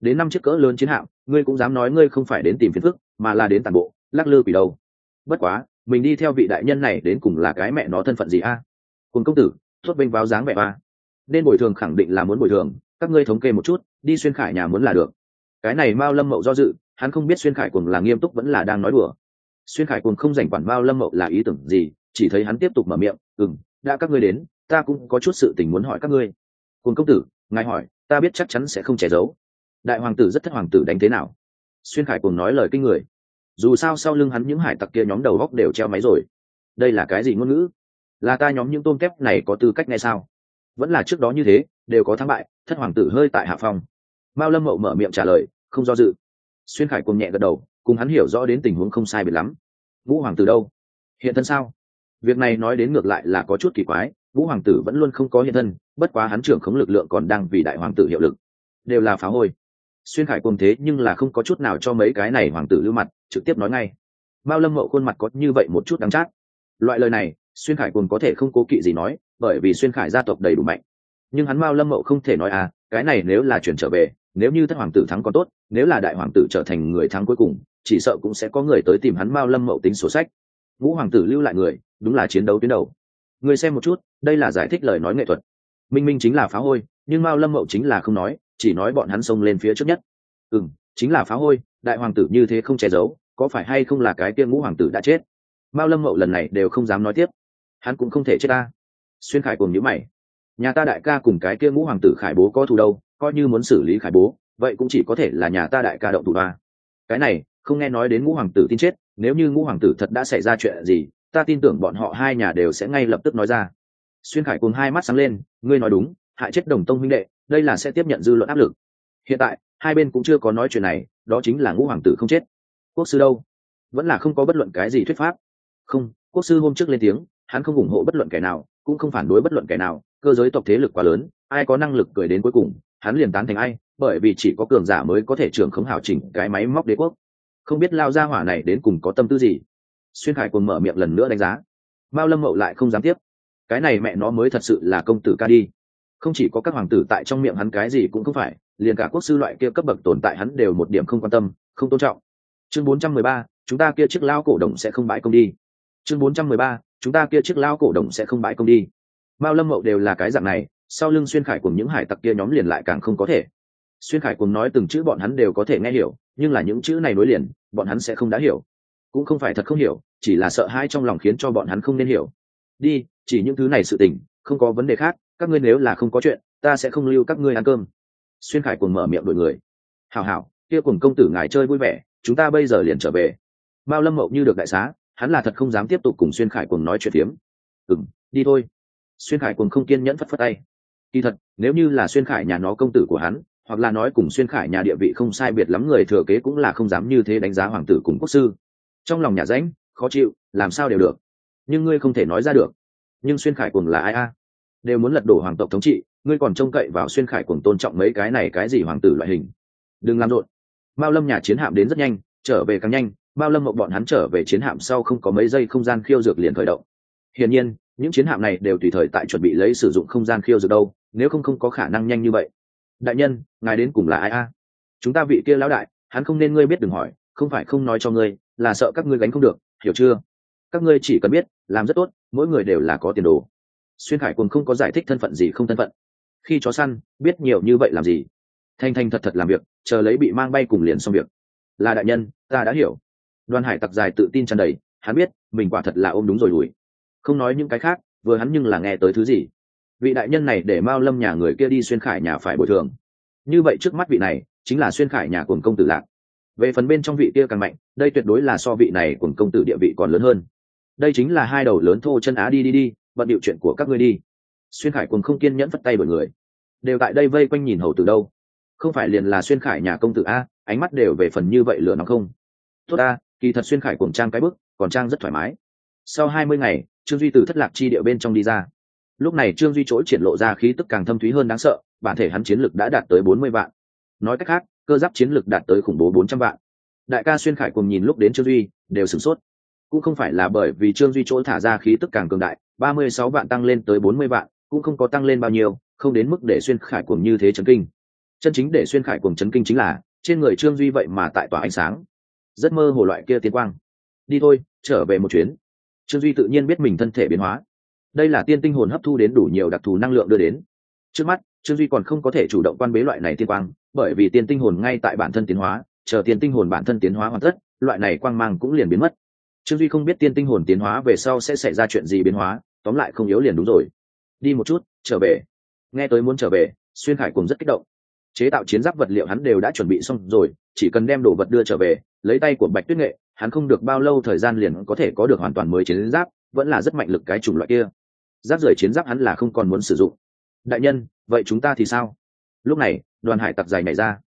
Đến năm chiếc cỡ lớn chiến hạm, ngươi cũng dám nói ngươi không phải đến tìm phiền phức, mà là đến tàn bộ, lắc lư quỷ đâu bất quá, mình đi theo vị đại nhân này đến cùng là cái mẹ nó thân phận gì a? À? cùng công tử thốt bênh báo dáng vẻ ba nên bồi thường khẳng định là muốn bồi thường, các ngươi thống kê một chút, đi xuyên khải nhà muốn là được. Cái này mao lâm mậu do dự, hắn không biết xuyên khải cùng là nghiêm túc vẫn là đang nói đùa. Xuyên khải cùng không dành quản mao lâm mậu là ý tưởng gì, chỉ thấy hắn tiếp tục mở miệng ừng đã các ngươi đến, ta cũng có chút sự tình muốn hỏi các ngươi. Cùng công tử ngài hỏi, ta biết chắc chắn sẽ không che giấu. Đại hoàng tử rất thất hoàng tử đánh thế nào? Xuyên khải cùng nói lời kinh người. Dù sao sau lưng hắn những hải tặc kia nhóm đầu góc đều treo máy rồi. Đây là cái gì ngôn ngữ? Là ta nhóm những tôm kép này có tư cách ngay sao? Vẫn là trước đó như thế, đều có thắng bại, thất hoàng tử hơi tại hạ phong. Mao lâm mậu mở miệng trả lời, không do dự. Xuyên khải cùng nhẹ gật đầu, cùng hắn hiểu rõ đến tình huống không sai biệt lắm. Vũ hoàng tử đâu? Hiện thân sao? Việc này nói đến ngược lại là có chút kỳ quái vũ hoàng tử vẫn luôn không có hiện thân, bất quá hắn trưởng khống lực lượng còn đang vì đại hoàng tử hiệu lực. Đều là phá hôi. Xuyên khải cùng thế nhưng là không có chút nào cho mấy cái này hoàng tử lưu mặt, trực tiếp nói ngay. Mao lâm mậu khuôn mặt có như vậy một chút đắng chát. Loại lời này, xuyên khải cùng có thể không cố kỵ gì nói, bởi vì xuyên khải gia tộc đầy đủ mạnh. Nhưng hắn mao lâm mậu không thể nói à cái này nếu là chuyển trở về, nếu như thất hoàng tử thắng còn tốt, nếu là đại hoàng tử trở thành người thắng cuối cùng, chỉ sợ cũng sẽ có người tới tìm hắn mao lâm mậu tính sổ sách. Vũ hoàng tử lưu lại người, đúng là chiến đấu tuyến đầu người xem một chút, đây là giải thích lời nói nghệ thuật. Minh minh chính là phá hôi, nhưng mao lâm mậu chính là không nói, chỉ nói bọn hắn xông lên phía trước nhất. Ừ m chính là phá hôi, đại hoàng tử như thế không che giấu, có phải hay không là cái kia ngũ hoàng tử đã chết? Mao lâm mậu lần này đều không dám nói tiếp. Hắn cũng không thể chết ta. Xuyên khải cùng nhữ mày. Nhà ta đại ca cùng cái kia ngũ hoàng tử khải bố có thù đâu, coi như muốn xử lý khải bố, vậy cũng chỉ có thể là nhà ta đại ca động thủ ba cái này, không nghe nói đến ngũ hoàng tử tin chết, nếu như ngũ hoàng tử thật đã xảy ra chuyện gì ta tin tưởng bọn họ hai nhà đều sẽ ngay lập tức nói ra. Xuyên khải cùng hai mắt sáng lên, ngươi nói đúng, hại chết đồng tông huynh đệ, đây là sẽ tiếp nhận dư luận áp lực. Hiện tại, hai bên cũng chưa có nói chuyện này, đó chính là ngũ hoàng tử không chết. Quốc sư đâu? Vẫn là không có bất luận cái gì thuyết pháp. Không, quốc sư hôm trước lên tiếng, hắn không ủng hộ bất luận kẻ nào, cũng không phản đối bất luận kẻ nào, cơ giới tộc thế lực quá lớn, ai có năng lực cười đến cuối cùng, hắn liền tán thành ai, bởi vì chỉ có cường giả mới có thể trưởng khống hảo chỉnh cái máy móc đế quốc. Không biết lao ra hỏa này đến cùng có tâm tư gì? Xuyên khải cùng mở miệng lần nữa đánh giá. Mao lâm mậu lại không dám tiếp. Cái này mẹ nó mới thật sự là công tử ca đi. Không chỉ có các hoàng tử tại trong miệng hắn cái gì cũng không phải liền cả quốc sư loại kia cấp bậc tồn tại hắn đều một điểm không quan tâm không tôn trọng. Chương 413, chúng ta kia chiếc lao cổ đồng sẽ không bãi công đi. Chương 413, chúng ta kia chiếc lao cổ đồng sẽ không bãi công đi. Mao lâm mậu đều là cái dạng này sau lưng xuyên khải cùng những hải tặc kia nhóm liền lại càng không có thể. Xuyên khải cùng nói từng chữ bọn hắn đều có thể nghe hiểu nhưng là những chữ này nối liền bọn hắn sẽ không đã hiểu. Cũng không phải thật không hiểu chỉ là sợ hãi trong lòng khiến cho bọn hắn không nên hiểu. Đi, chỉ những thứ này sự tình, không có vấn đề khác, các ngươi nếu là không có chuyện, ta sẽ không lưu các ngươi ăn cơm. Xuyên khải cùng mở miệng đổi người. Hảo hảo, kia cùng công tử ngài chơi vui vẻ, chúng ta bây giờ liền trở về. Mao lâm mậu như được đại xá, hắn là thật không dám tiếp tục cùng xuyên khải cùng nói chuyện phiếm. Ừng đi thôi. Xuyên khải cùng không kiên nhẫn phất phất tay. Kỳ thật, nếu như là xuyên khải nhà nó công tử của hắn, hoặc là nói cùng xuyên khải nhà địa vị không sai biệt lắm người thừa kế cũng là không dám như thế đánh giá hoàng tử cùng quốc sư. Trong lòng nhà rãnh khó chịu, làm sao đều được. Nhưng ngươi không thể nói ra được. Nhưng xuyên khải cùng là ai a? Đều muốn lật đổ hoàng tộc thống trị, ngươi còn trông cậy vào xuyên khải cùng tôn trọng mấy cái này cái gì hoàng tử loại hình. Đừng làm rộn. Mao lâm nhà chiến hạm đến rất nhanh, trở về càng nhanh, mao lâm mộng bọn hắn trở về chiến hạm sau không có mấy giây không gian khiêu dược liền khởi động. Hiển nhiên, những chiến hạm này đều tùy thời tại chuẩn bị lấy sử dụng không gian khiêu dược đâu, nếu không không có khả năng nhanh như vậy. Đại nhân, ngài đến cùng là ai a? Chúng ta vị kia lão đại, hắn không nên ngươi biết đừng hỏi, không phải không nói cho ngươi, là sợ các ngươi gánh không được hiểu chưa? Các ngươi chỉ cần biết, làm rất tốt, mỗi người đều là có tiền đồ. Xuyên khải cùng không có giải thích thân phận gì không thân phận. Khi chó săn, biết nhiều như vậy làm gì? Thanh thanh thật thật làm việc, chờ lấy bị mang bay cùng liền xong việc. Là đại nhân, ta đã hiểu. Đoàn hải tặc dài tự tin tràn đầy, hắn biết, mình quả thật là ôm đúng rồi lùi. Không nói những cái khác, vừa hắn nhưng là nghe tới thứ gì. Vị đại nhân này để mao lâm nhà người kia đi xuyên khải nhà phải bồi thường. Như vậy trước mắt vị này, chính là xuyên khải nhà cuồng công tử lạc về phần bên trong vị kia càng mạnh, đây tuyệt đối là so vị này cùng công tử địa vị còn lớn hơn. Đây chính là hai đầu lớn thô chân á đi đi đi, bận điệu chuyện của các ngươi đi. Xuyên khải cùng không kiên nhẫn vất tay bởi người. Đều tại đây vây quanh nhìn hầu từ đâu. Không phải liền là xuyên khải nhà công tử a, ánh mắt đều về phần như vậy lửa nó không? Tốt a, kỳ thật xuyên khải cùng trang cái bức, còn trang rất thoải mái. Sau hai mươi ngày, trương duy từ thất lạc chi địa bên trong đi ra. Lúc này trương duy chỗ triển lộ ra khí tức càng thâm thúy hơn đáng sợ, bản thể hắn chiến lực đã đạt tới bốn mươi vạn. Nói cách khác cơ giáp chiến lực đạt tới khủng bố bốn trăm vạn. Đại ca xuyên khải cùng nhìn lúc đến trương duy, đều sửng sốt. Cũng không phải là bởi vì trương duy chỗ thả ra khí tức càng cường đại, ba mươi sáu vạn tăng lên tới bốn mươi vạn, cũng không có tăng lên bao nhiêu, không đến mức để xuyên khải cùng như thế chấn kinh. Chân chính để xuyên khải cùng chấn kinh chính là, trên người trương duy vậy mà tại tỏa ánh sáng. Rất mơ hồ loại kia tiên quang. Đi thôi, trở về một chuyến. Trương duy tự nhiên biết mình thân thể biến hóa. Đây là tiên tinh hồn hấp thu đến đủ nhiều đặc thù năng lượng đưa đến. Trước mắt, trương duy còn không có thể chủ động quan bế loại này tiên quang bởi vì tiên tinh hồn ngay tại bản thân tiến hóa, chờ tiên tinh hồn bản thân tiến hóa hoàn tất, loại này quang mang cũng liền biến mất. Trương duy không biết tiên tinh hồn tiến hóa về sau sẽ xảy ra chuyện gì biến hóa, tóm lại không yếu liền đúng rồi. Đi một chút, trở về. Nghe tới muốn trở về, xuyên khải cùng rất kích động. Chế tạo chiến giáp vật liệu hắn đều đã chuẩn bị xong rồi, chỉ cần đem đồ vật đưa trở về, lấy tay của bạch tuyết nghệ, hắn không được bao lâu thời gian liền có thể có được hoàn toàn mới chiến giáp, vẫn là rất mạnh lực cái chủng loại kia. Giáp rời chiến giáp hắn là không còn muốn sử dụng. Đại nhân, vậy chúng ta thì sao? Lúc này đoàn hải tặc dài nhảy ra.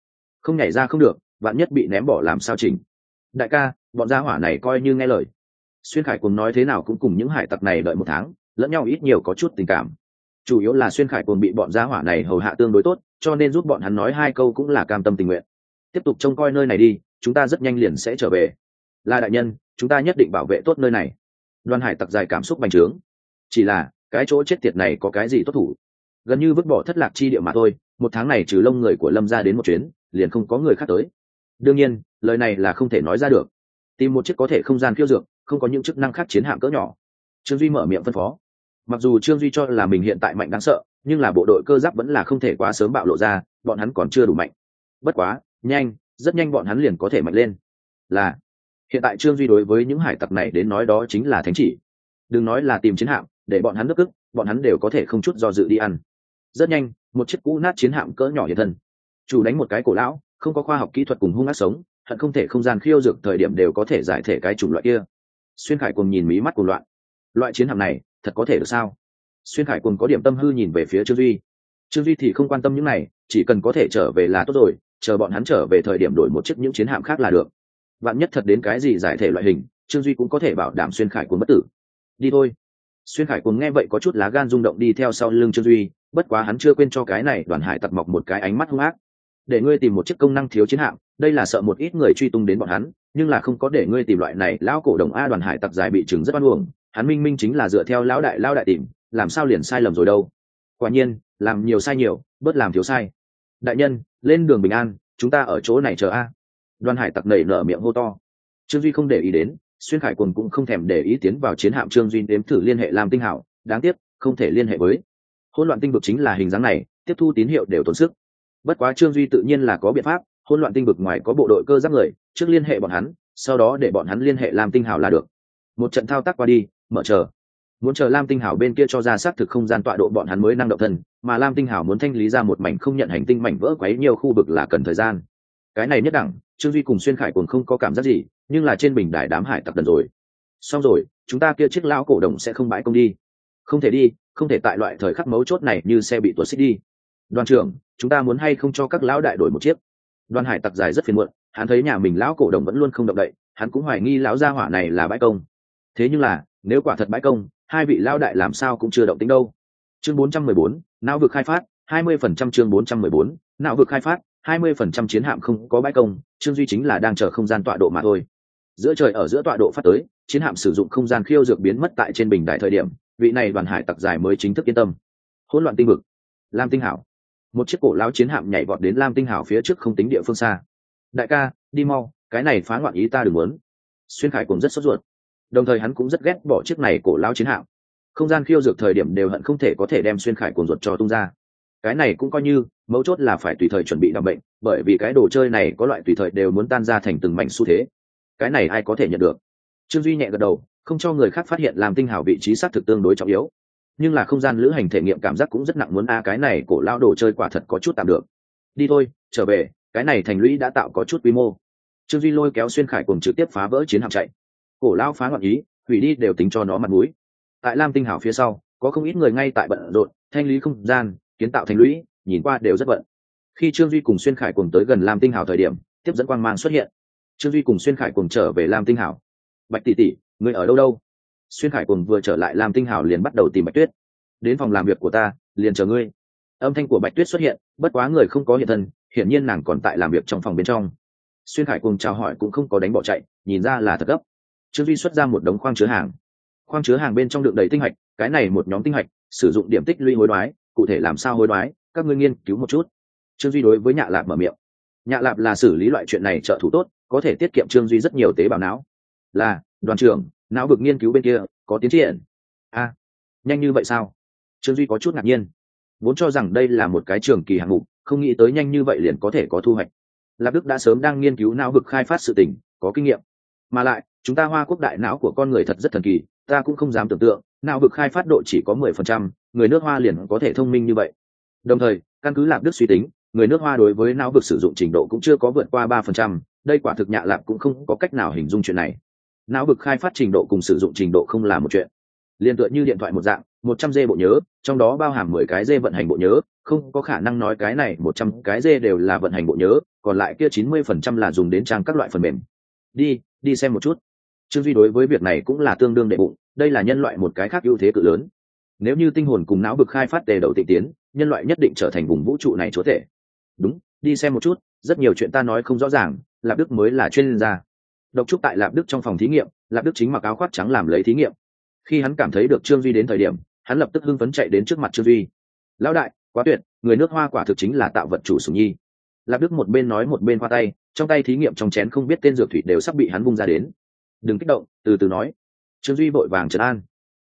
Không nhảy ra không được, vạn nhất bị ném bỏ làm sao chỉnh. Đại ca, bọn gia hỏa này coi như nghe lời. Xuyên khải cùng nói thế nào cũng cùng những hải tặc này đợi một tháng, lẫn nhau ít nhiều có chút tình cảm. Chủ yếu là xuyên khải cùng bị bọn gia hỏa này hầu hạ tương đối tốt, cho nên giúp bọn hắn nói hai câu cũng là cam tâm tình nguyện. Tiếp tục trông coi nơi này đi, chúng ta rất nhanh liền sẽ trở về. Là đại nhân, chúng ta nhất định bảo vệ tốt nơi này. Đoàn hải tặc dài cảm xúc bành trướng. Chỉ là, cái chỗ chết tiệt này có cái gì tốt thủ? Gần như vứt bỏ thất lạc chi địa mà thôi một tháng này trừ lông người của lâm ra đến một chuyến, liền không có người khác tới. Đương nhiên, lời này là không thể nói ra được. Tìm một chiếc có thể không gian khiêu dược, không có những chức năng khác chiến hạm cỡ nhỏ. Trương duy mở miệng phân phó. Mặc dù trương duy cho là mình hiện tại mạnh đáng sợ, nhưng là bộ đội cơ giáp vẫn là không thể quá sớm bạo lộ ra, bọn hắn còn chưa đủ mạnh. Bất quá, nhanh, rất nhanh bọn hắn liền có thể mạnh lên. Là, hiện tại trương duy đối với những hải tặc này đến nói đó chính là thánh chỉ. Đừng nói là tìm chiến hạm, để bọn hắn nước ức, bọn hắn đều có thể không chút do dự đi ăn rất nhanh, một chiếc cũ nát chiến hạm cỡ nhỏ hiện thân. Chủ đánh một cái cổ lão, không có khoa học kỹ thuật cùng hung ác sống, hận không thể không gian khiêu dược thời điểm đều có thể giải thể cái chủng loại kia. Xuyên khải cùng nhìn mí mắt cùng loạn. Loại chiến hạm này, thật có thể được sao? Xuyên khải cùng có điểm tâm hư nhìn về phía trương duy. Trương duy thì không quan tâm những này, chỉ cần có thể trở về là tốt rồi, chờ bọn hắn trở về thời điểm đổi một chiếc những chiến hạm khác là được. Vạn nhất thật đến cái gì giải thể loại hình, trương duy cũng có thể bảo đảm xuyên khải cùng bất tử. Đi thôi xuyên khải cùng nghe vậy có chút lá gan rung động đi theo sau lưng trương duy, bất quá hắn chưa quên cho cái này đoàn hải tặc mọc một cái ánh mắt hung ác. Để ngươi tìm một chiếc công năng thiếu chiến hạm, đây là sợ một ít người truy tung đến bọn hắn, nhưng là không có để ngươi tìm loại này, lão cổ đồng a đoàn hải tặc dài bị trừng rất oan uổng, hắn minh minh chính là dựa theo lão đại lão đại tìm, làm sao liền sai lầm rồi đâu. Quả nhiên, làm nhiều sai nhiều, bớt làm thiếu sai. Đại nhân, lên đường bình an, chúng ta ở chỗ này chờ a. Đoàn hải tặc nảy nở miệng hô to. Trương duy không để ý đến xuyên khải quần cũng không thèm để ý tiến vào chiến hạm trương duy đếm thử liên hệ Lam tinh hảo, đáng tiếc, không thể liên hệ với. Hỗn loạn tinh vực chính là hình dáng này, tiếp thu tín hiệu đều tốn sức. Bất quá trương duy tự nhiên là có biện pháp, hỗn loạn tinh vực ngoài có bộ đội cơ giáp người, trước liên hệ bọn hắn, sau đó để bọn hắn liên hệ Lam tinh hảo là được. Một trận thao tác qua đi, mở chờ. Muốn chờ lam tinh hảo bên kia cho ra xác thực không gian tọa độ bọn hắn mới năng động thân, mà lam tinh hảo muốn thanh lý ra một mảnh không nhận hành tinh mảnh vỡ quấy nhiều khu vực là cần thời gian. Cái này nhất đẳng, trương duy cùng xuyên khải cùng không có cảm giác gì nhưng là trên bình đài đám hải tặc đần rồi. Xong rồi chúng ta kia chiếc lão cổ đồng sẽ không bãi công đi. Không thể đi không thể tại loại thời khắc mấu chốt này như xe bị tuột xích đi. Đoàn trưởng chúng ta muốn hay không cho các lão đại đổi một chiếc? Đoàn hải tặc dài rất phiền muộn hắn thấy nhà mình lão cổ đồng vẫn luôn không động đậy hắn cũng hoài nghi lão gia hỏa này là bãi công. Thế nhưng là nếu quả thật bãi công hai vị lão đại làm sao cũng chưa động tính đâu. Chương 414, não vực khai phát 20% chương 414, não vực khai phát 20% chiến hạm không có bãi công trương duy chính là đang chờ không gian tọa độ mà thôi giữa trời ở giữa tọa độ phát tới, chiến hạm sử dụng không gian khiêu dược biến mất tại trên bình đại thời điểm, vị này đoàn hải tặc dài mới chính thức yên tâm. Hỗn loạn tinh vực. Lam tinh hảo. Một chiếc cổ lao chiến hạm nhảy vọt đến lam tinh hảo phía trước không tính địa phương xa. Đại ca, đi mau, cái này phá loạn ý ta đừng muốn. Xuyên khải cũng rất sốt ruột. Đồng thời hắn cũng rất ghét bỏ chiếc này cổ lao chiến hạm. Không gian khiêu dược thời điểm đều hận không thể có thể đem xuyên khải cuồng ruột cho tung ra. Cái này cũng coi như, mấu chốt là phải tùy thời chuẩn bị đ bệnh, bởi vì cái đồ chơi này có loại tùy thời đều muốn tan ra thành từng mảnh xu thế cái này ai có thể nhận được? Trương duy nhẹ gật đầu, không cho người khác phát hiện làm tinh hảo vị trí xác thực tương đối trọng yếu. Nhưng là không gian lữ hành thể nghiệm cảm giác cũng rất nặng muốn, a, cái này cổ lao đồ chơi quả thật có chút tạm được. Đi thôi, trở về, cái này thành lũy đã tạo có chút quy mô. Trương duy lôi kéo xuyên khải cùng trực tiếp phá vỡ chiến hạm chạy. Cổ lao phá ngọn ý, hủy đi đều tính cho nó mặt mũi. Tại lam tinh hảo phía sau, có không ít người ngay tại bận rộn, thanh lý không gian, kiến tạo thành lũy, nhìn qua đều rất bận. Khi trương duy cùng xuyên khải cùng tới gần lam tinh hảo thời điểm, tiếp dẫn quang mang xuất hiện trương duy cùng xuyên khải cùng trở về lam tinh hảo. Bạch tỷ tỷ người ở đâu đâu? Xuyên khải cùng vừa trở lại lam tinh hảo liền bắt đầu tìm bạch tuyết. Đến phòng làm việc của ta, liền chờ ngươi. Âm thanh của bạch tuyết xuất hiện, bất quá người không có hiện thân, hiển nhiên nàng còn tại làm việc trong phòng bên trong. Xuyên khải cùng chào hỏi cũng không có đánh bỏ chạy, nhìn ra là thật gấp. Trương duy xuất ra một đống khoang chứa hàng. Khoang chứa hàng bên trong đựng đầy tinh hạch, cái này một nhóm tinh hạch, sử dụng điểm tích lũy hối đoái, cụ thể làm sao hối đoái, các ngươi nghiên cứu một chút. Trương duy đối với nhạ lạp mở miệng. Nhạ lạp là xử lý loại chuyện này trợ thủ tốt có thể tiết kiệm trương duy rất nhiều tế bào não. Là, đoàn trưởng, não vực nghiên cứu bên kia, có tiến triển. A, nhanh như vậy sao? Trương duy có chút ngạc nhiên. Vốn cho rằng đây là một cái trường kỳ hạng mục, không nghĩ tới nhanh như vậy liền có thể có thu hoạch. Lạc đức đã sớm đang nghiên cứu não vực khai phát sự tình, có kinh nghiệm. Mà lại, chúng ta hoa quốc đại não của con người thật rất thần kỳ, ta cũng không dám tưởng tượng, não vực khai phát độ chỉ có mười phần trăm, người nước hoa liền có thể thông minh như vậy. Đồng thời, căn cứ lạc đức suy tính, người nước hoa đối với não vực sử dụng trình độ cũng chưa có vượt qua ba phần trăm đây quả thực nhạ lạp cũng không có cách nào hình dung chuyện này. Não vực khai phát trình độ cùng sử dụng trình độ không là một chuyện. Liên tựa như điện thoại một dạng, một trăm dê bộ nhớ, trong đó bao hàm mười cái dê vận hành bộ nhớ, không có khả năng nói cái này một trăm cái dê đều là vận hành bộ nhớ, còn lại kia chín mươi phần trăm là dùng đến trang các loại phần mềm. Đi đi xem một chút. Trương duy đối với việc này cũng là tương đương đệ bụng, đây là nhân loại một cái khác ưu thế cự lớn. Nếu như tinh hồn cùng não vực khai phát tề đầu tịnh tiến, nhân loại nhất định trở thành vùng vũ trụ này chúa thể đúng đi xem một chút, rất nhiều chuyện ta nói không rõ ràng, lạp đức mới là chuyên gia. Độc trúc tại lạp đức trong phòng thí nghiệm, lạp đức chính mặc áo khoác trắng làm lấy thí nghiệm. Khi hắn cảm thấy được trương duy đến thời điểm, hắn lập tức hưng phấn chạy đến trước mặt trương duy. Lão đại, quá tuyệt, người nước hoa quả thực chính là tạo vật chủ sùng nhi. Lạp đức một bên nói một bên hoa tay, trong tay thí nghiệm trong chén không biết tên dược thủy đều sắp bị hắn vung ra đến. Đừng kích động, từ từ nói. Trương duy vội vàng trấn an.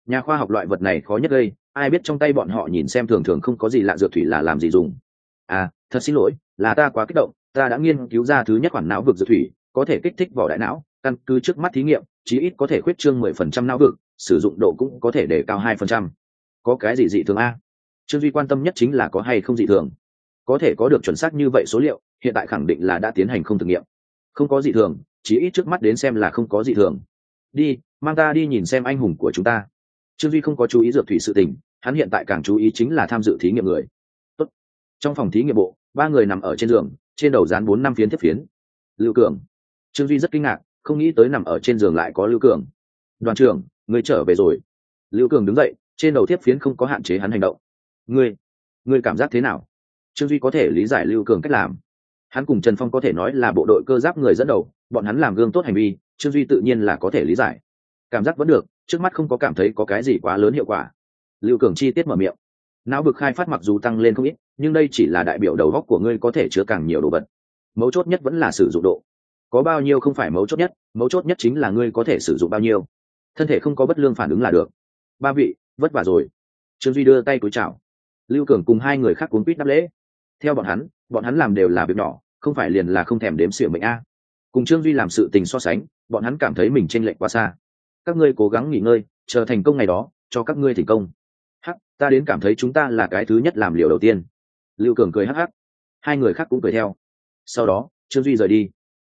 Nhà khoa học loại vật này khó nhất gây, ai biết trong tay bọn họ nhìn xem thường thường không có gì lạ dược thủy là làm gì dùng. À thật xin lỗi, là ta quá kích động, ta đã nghiên cứu ra thứ nhất khoản não vực dược thủy, có thể kích thích vỏ đại não, căn cứ trước mắt thí nghiệm, chí ít có thể khuyết trương mười phần trăm não vực, sử dụng độ cũng có thể để cao hai phần trăm. Có cái gì dị thường a? Trương duy quan tâm nhất chính là có hay không dị thường. Có thể có được chuẩn xác như vậy số liệu, hiện tại khẳng định là đã tiến hành không thực nghiệm. Không có dị thường, chí ít trước mắt đến xem là không có dị thường. Đi, mang ta đi nhìn xem anh hùng của chúng ta. Trương duy không có chú ý dược thủy sự tình, hắn hiện tại càng chú ý chính là tham dự thí nghiệm người. Tốt. trong phòng thí nghiệm bộ ba người nằm ở trên giường, trên đầu dán bốn năm phiến tiếp phiến. Lưu cường. Trương duy rất kinh ngạc, không nghĩ tới nằm ở trên giường lại có lưu cường. Đoàn trưởng người trở về rồi. Lưu cường đứng dậy, trên đầu tiếp phiến không có hạn chế hắn hành động. Ngươi ngươi cảm giác thế nào? Trương duy có thể lý giải lưu cường cách làm. Hắn cùng trần phong có thể nói là bộ đội cơ giáp người dẫn đầu, bọn hắn làm gương tốt hành vi, trương duy tự nhiên là có thể lý giải. Cảm giác vẫn được, trước mắt không có cảm thấy có cái gì quá lớn hiệu quả. Lưu cường chi tiết mở miệng não vực khai phát mặc dù tăng lên không ít, nhưng đây chỉ là đại biểu đầu góc của ngươi có thể chứa càng nhiều đồ vật. Mấu chốt nhất vẫn là sử dụng độ. Có bao nhiêu không phải mấu chốt nhất, mấu chốt nhất chính là ngươi có thể sử dụng bao nhiêu. Thân thể không có bất lương phản ứng là được. Ba vị, vất vả rồi. Trương duy đưa tay túi chào. Lưu cường cùng hai người khác cuốn quýt đáp lễ. Theo bọn hắn bọn hắn làm đều là việc nhỏ, không phải liền là không thèm đếm xỉa mệnh a. Cùng trương duy làm sự tình so sánh, bọn hắn cảm thấy mình t r ê n lệch quá xa. Các ngươi cố gắng nghỉ ngơi, chờ thành công ngày đó, cho các ngươi thành công ta đến cảm thấy chúng ta là cái thứ nhất làm liều đầu tiên. Lưu cường cười hắc hắc. Hai người khác cũng cười theo. Sau đó, trương duy rời đi.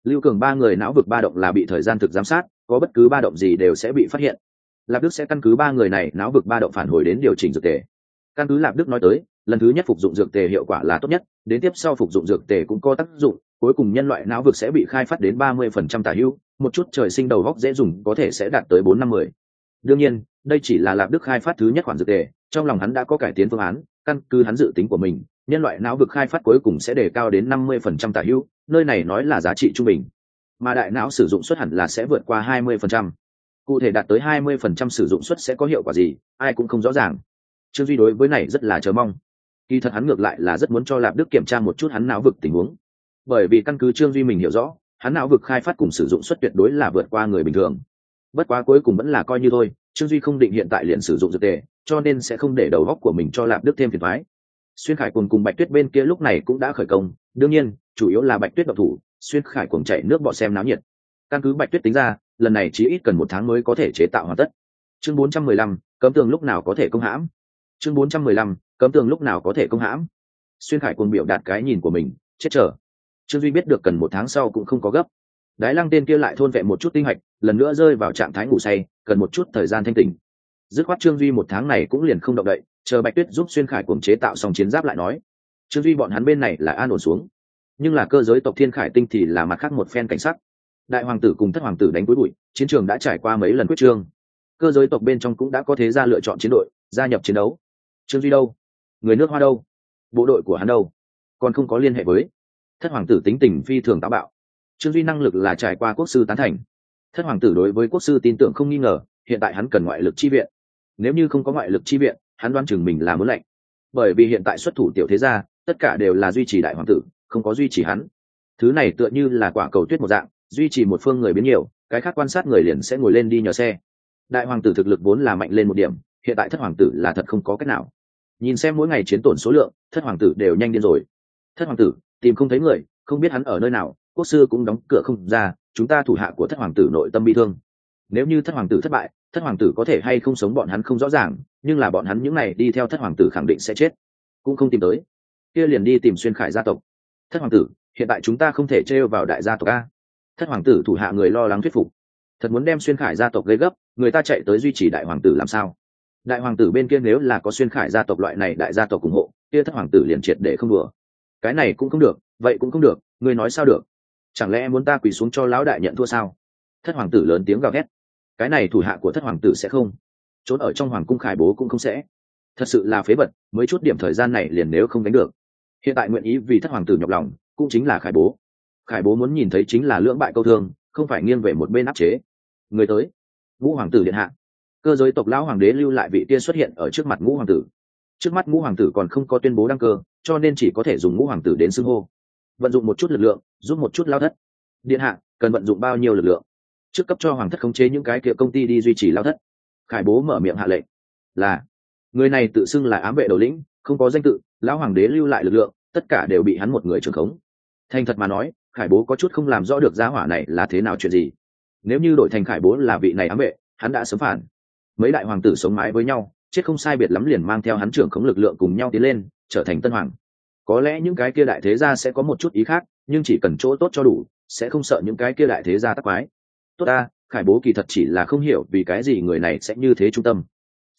Lưu cường ba người não vực ba động là bị thời gian thực giám sát, có bất cứ ba động gì đều sẽ bị phát hiện. Lạp đức sẽ căn cứ ba người này não vực ba động phản hồi đến điều chỉnh dược tề. Căn cứ lạp đức nói tới, lần thứ nhất phục dụng dược tề hiệu quả là tốt nhất, đến tiếp sau phục dụng dược tề cũng có tác dụng, cuối cùng nhân loại não vực sẽ bị khai phát đến ba mươi phần trăm tả hữu, một chút trời sinh đầu góc dễ dùng có thể sẽ đạt tới bốn năm mươi. Đương nhiên, đây chỉ là lạp đức khai phát thứ nhất khoản dược tề trong lòng hắn đã có cải tiến phương án, căn cứ hắn dự tính của mình, nhân loại não vực khai phát cuối cùng sẽ đề cao đến năm mươi phần trăm tả hữu, nơi này nói là giá trị trung bình. Mà đại não sử dụng suất hẳn là sẽ vượt qua hai mươi phần trăm. Cụ thể đạt tới hai mươi phần trăm sử dụng suất sẽ có hiệu quả gì, ai cũng không rõ ràng. Trương duy đối với này rất là chờ mong. Kỳ thật hắn ngược lại là rất muốn cho lạp đức kiểm tra một chút hắn não vực tình huống. Bởi vì căn cứ trương duy mình hiểu rõ, hắn não vực khai phát cùng sử dụng suất tuyệt đối là vượt qua người bình thường bất quá cuối cùng vẫn là coi như thôi trương duy không định hiện tại liền sử dụng dược tề cho nên sẽ không để đầu góc của mình cho lạp đức thêm phiền thoái xuyên khải cùng cùng bạch tuyết bên kia lúc này cũng đã khởi công đương nhiên chủ yếu là bạch tuyết độc thủ xuyên khải cùng chạy nước bọ xem náo nhiệt. Căn cứ bạch tuyết tính ra lần này chỉ ít cần một tháng mới có thể chế tạo hoàn tất. Chương 415, cấm tường lúc nào có thể công hãm? Chương 415, cấm tường lúc nào có thể công hãm? Xuyên khải cùng biểu đạt cái nhìn của mình chết chờ. Trương duy biết được cần một tháng sau cũng không có gấp đái lăng tên kia lại thôn vệ một chút tinh hạch, lần nữa rơi vào trạng thái ngủ say, cần một chút thời gian thanh tình dứt khoát trương duy một tháng này cũng liền không động đậy, chờ bạch tuyết giúp xuyên khải cùng chế tạo xong chiến giáp lại nói. Trương duy bọn hắn bên này là an ổn xuống. Nhưng là cơ giới tộc thiên khải tinh thì là mặt khác một phen cảnh sắc đại hoàng tử cùng thất hoàng tử đánh cuối bụi, chiến trường đã trải qua mấy lần quyết trương. Cơ giới tộc bên trong cũng đã có thế ra lựa chọn chiến đội, gia nhập chiến đấu. Trương duy đâu? Người nước hoa đâu? Bộ đội của hắn đâu? Còn không có liên hệ với. Thất hoàng tử tính tình phi thường táo bạo trương duy năng lực là trải qua quốc sư tán thành. Thất hoàng tử đối với quốc sư tin tưởng không nghi ngờ, hiện tại hắn cần ngoại lực chi viện. Nếu như không có ngoại lực chi viện, hắn đoan chừng mình là muốn lệnh bởi vì hiện tại xuất thủ tiểu thế gia, tất cả đều là duy trì đại hoàng tử, không có duy trì hắn. Thứ này tựa như là quả cầu tuyết một dạng, duy trì một phương người biến nhiều, cái khác quan sát người liền sẽ ngồi lên đi nhờ xe. Đại hoàng tử thực lực vốn là mạnh lên một điểm, hiện tại thất hoàng tử là thật không có cách nào. Nhìn xem mỗi ngày chiến tổn số lượng, thất hoàng tử đều nhanh điên rồi. Thất hoàng tử, tìm không thấy người, không biết hắn ở nơi nào quốc sư cũng đóng cửa không ra, chúng ta thủ hạ của thất hoàng tử nội tâm bị thương. Nếu như thất hoàng tử thất bại, thất hoàng tử có thể hay không sống bọn hắn không rõ ràng, nhưng là bọn hắn những n à y đi theo thất hoàng tử khẳng định sẽ chết, cũng không tìm tới. Kia liền đi tìm xuyên khải gia tộc. Thất hoàng tử, hiện tại chúng ta không thể trêu vào đại gia tộc a. Thất hoàng tử thủ hạ người lo lắng thuyết phục. Thật muốn đem xuyên khải gia tộc gây gấp, người ta chạy tới duy trì đại hoàng tử làm sao? Đại hoàng tử bên kia nếu là có xuyên khải gia tộc loại này đại gia tộc ủng hộ, kia thất hoàng tử liền triệt để không đùa. Cái này cũng không được, vậy cũng không được ngươi nói sao được? Chẳng lẽ muốn ta quỳ xuống cho lão đại nhận thua sao? Thất hoàng tử lớn tiếng gào thét. Cái này thủ hạ của thất hoàng tử sẽ không. Trốn ở trong hoàng cung khải bố cũng không sẽ. Thật sự là phế vật, mới chút điểm thời gian này liền nếu không đánh được. Hiện tại nguyện ý vì thất hoàng tử nhọc lòng, cũng chính là khải bố. Khải bố muốn nhìn thấy chính là lưỡng bại câu thương, không phải nghiêng về một bên áp chế. Người tới. Ngũ hoàng tử điện hạ. Cơ giới tộc lão hoàng đế lưu lại vị tiên xuất hiện ở trước mặt ngũ hoàng tử. Trước mắt ngũ hoàng tử còn không có tuyên bố đăng cơ, cho nên chỉ có thể dùng ngũ hoàng tử đến xưng hô vận dụng một chút lực lượng, giúp một chút lao thất. Điện hạ, cần vận dụng bao nhiêu lực lượng? Trước cấp cho hoàng thất khống chế những cái kia công ty đi duy trì lao thất. Khải bố mở miệng hạ lệnh. Là, người này tự xưng là ám vệ đầu lĩnh, không có danh tự, lão hoàng đế lưu lại lực lượng, tất cả đều bị hắn một người trưởng khống. Thành thật mà nói, khải bố có chút không làm rõ được giá hỏa này là thế nào chuyện gì. Nếu như đổi thành khải bố là vị này ám vệ, hắn đã sớm phản. Mấy đại hoàng tử sống mãi với nhau, chết không sai biệt lắm liền mang theo hắn trưởng khống lực lượng cùng nhau tiến lên, trở thành tân hoàng có lẽ những cái kia đại thế gia sẽ có một chút ý khác, nhưng chỉ cần chỗ tốt cho đủ, sẽ không sợ những cái kia đại thế gia tắc quái. Tốt ta, khải bố kỳ thật chỉ là không hiểu vì cái gì người này sẽ như thế trung tâm.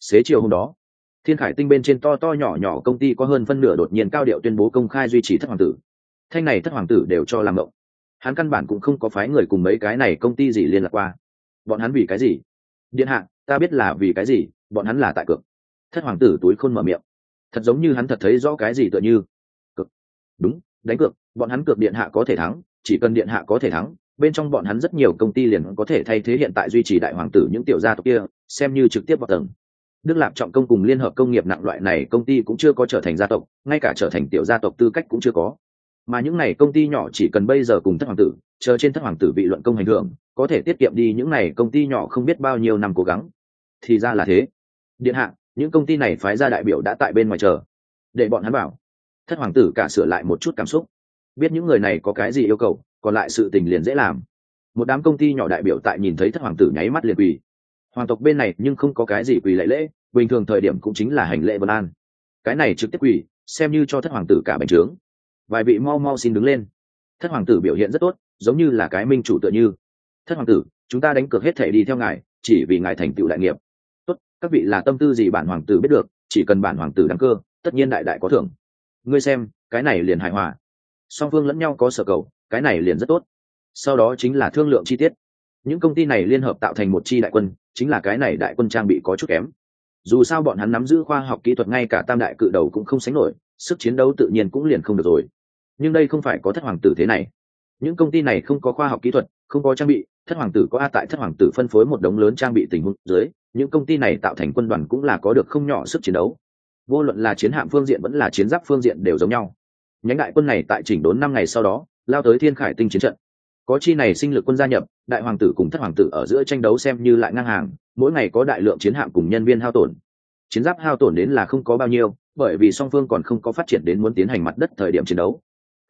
Xế chiều hôm đó, thiên khải tinh bên trên to to nhỏ nhỏ công ty có hơn phân nửa đột nhiên cao điệu tuyên bố công khai duy trì thất hoàng tử. Thanh này thất hoàng tử đều cho làm ngộng. Hắn căn bản cũng không có phái người cùng mấy cái này công ty gì liên lạc qua. Bọn hắn vì cái gì? Điện hạ, ta biết là vì cái gì, bọn hắn là tại cược. Thất hoàng tử túi khôn mở miệng. Thật giống như hắn thật thấy rõ cái gì tựa như đúng, đánh cược, bọn hắn cược điện hạ có thể thắng, chỉ cần điện hạ có thể thắng, bên trong bọn hắn rất nhiều công ty liền có thể thay thế hiện tại duy trì đại hoàng tử những tiểu gia tộc kia, xem như trực tiếp vào tầng. Đức lạp trọng công cùng liên hợp công nghiệp nặng loại này công ty cũng chưa có trở thành gia tộc, ngay cả trở thành tiểu gia tộc tư cách cũng chưa có. Mà những này công ty nhỏ chỉ cần bây giờ cùng thất hoàng tử, chờ trên thất hoàng tử bị luận công hành hưởng, có thể tiết kiệm đi những này công ty nhỏ không biết bao nhiêu năm cố gắng. Thì ra là thế. Điện hạ, những công ty này phái ra đại biểu đã tại bên ngoài chờ. Để bọn hắn bảo thất hoàng tử cả sửa lại một chút cảm xúc. Biết những người này có cái gì yêu cầu, còn lại sự tình liền dễ làm. Một đám công ty nhỏ đại biểu tại nhìn thấy thất hoàng tử nháy mắt liền quỳ. Hoàng tộc bên này nhưng không có cái gì quỳ lệ lễ, bình thường thời điểm cũng chính là hành lễ vân an. Cái này trực tiếp quỳ, xem như cho thất hoàng tử cả bành trướng. Vài vị mau mau xin đứng lên. Thất hoàng tử biểu hiện rất tốt, giống như là cái minh chủ tựa như. Thất hoàng tử, chúng ta đánh cược hết thể đi theo ngài, chỉ vì ngài thành tựu đại nghiệp. Tốt, các vị là tâm tư gì bản hoàng tử biết được, chỉ cần bản hoàng tử đăng cơ, tất nhiên đại đại có thưởng ngươi xem, cái này liền hài hòa. Song phương lẫn nhau có sở cầu, cái này liền rất tốt. Sau đó chính là thương lượng chi tiết. Những công ty này liên hợp tạo thành một chi đại quân, chính là cái này đại quân trang bị có chút kém. Dù sao bọn hắn nắm giữ khoa học kỹ thuật ngay cả tam đại cự đầu cũng không sánh nổi, sức chiến đấu tự nhiên cũng liền không được rồi. Nhưng đây không phải có thất hoàng tử thế này. Những công ty này không có khoa học kỹ thuật, không có trang bị, thất hoàng tử có a tại thất hoàng tử phân phối một đống lớn trang bị tình huống dưới, những công ty này tạo thành quân đoàn cũng là có được không nhỏ sức chiến đấu vô luận là chiến hạm phương diện vẫn là chiến giáp phương diện đều giống nhau. Nhánh đại quân này tại chỉnh đốn năm ngày sau đó, lao tới thiên khải tinh chiến trận. Có chi này sinh lực quân gia nhập, đại hoàng tử cùng thất hoàng tử ở giữa tranh đấu xem như lại ngang hàng, mỗi ngày có đại lượng chiến hạm cùng nhân viên hao tổn. Chiến giáp hao tổn đến là không có bao nhiêu, bởi vì song phương còn không có phát triển đến muốn tiến hành mặt đất thời điểm chiến đấu.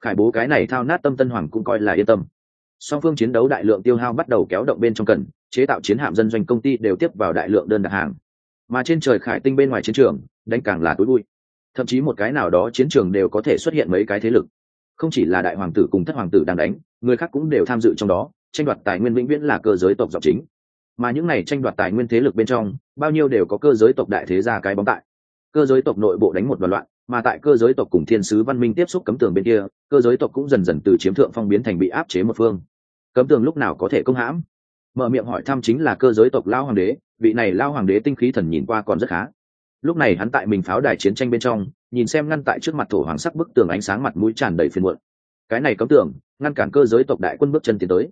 Khải bố cái này thao nát tâm tân hoàng cũng coi là yên tâm. Song phương chiến đấu đại lượng tiêu hao bắt đầu kéo động bên trong cần, chế tạo chiến hạm dân doanh công ty đều tiếp vào đại lượng đơn đặt hàng. Mà trên trời khải tinh bên ngoài chiến trường đánh càng là tối vui. Thậm chí một cái nào đó chiến trường đều có thể xuất hiện mấy cái thế lực. Không chỉ là đại hoàng tử cùng thất hoàng tử đang đánh, người khác cũng đều tham dự trong đó, tranh đoạt tài nguyên vĩnh viễn là cơ giới tộc dọc chính. Mà những này tranh đoạt tài nguyên thế lực bên trong, bao nhiêu đều có cơ giới tộc đại thế gia cái bóng tại. Cơ giới tộc nội bộ đánh một đoàn loạn, mà tại cơ giới tộc cùng thiên sứ văn minh tiếp xúc cấm tường bên kia, cơ giới tộc cũng dần dần từ chiếm thượng phong biến thành bị áp chế một phương. Cấm tường lúc nào có thể công hãm? Mở miệng hỏi thăm chính là cơ giới tộc lao hoàng đế, vị này lao hoàng đế tinh khí thần nhìn qua còn rất khá lúc này hắn tại mình pháo đài chiến tranh bên trong, nhìn xem ngăn tại trước mặt thổ hoàng sắc bức tường ánh sáng mặt mũi tràn đầy phiền muộn. Cái này cấm tường, ngăn cản cơ giới tộc đại quân bước chân tiến tới.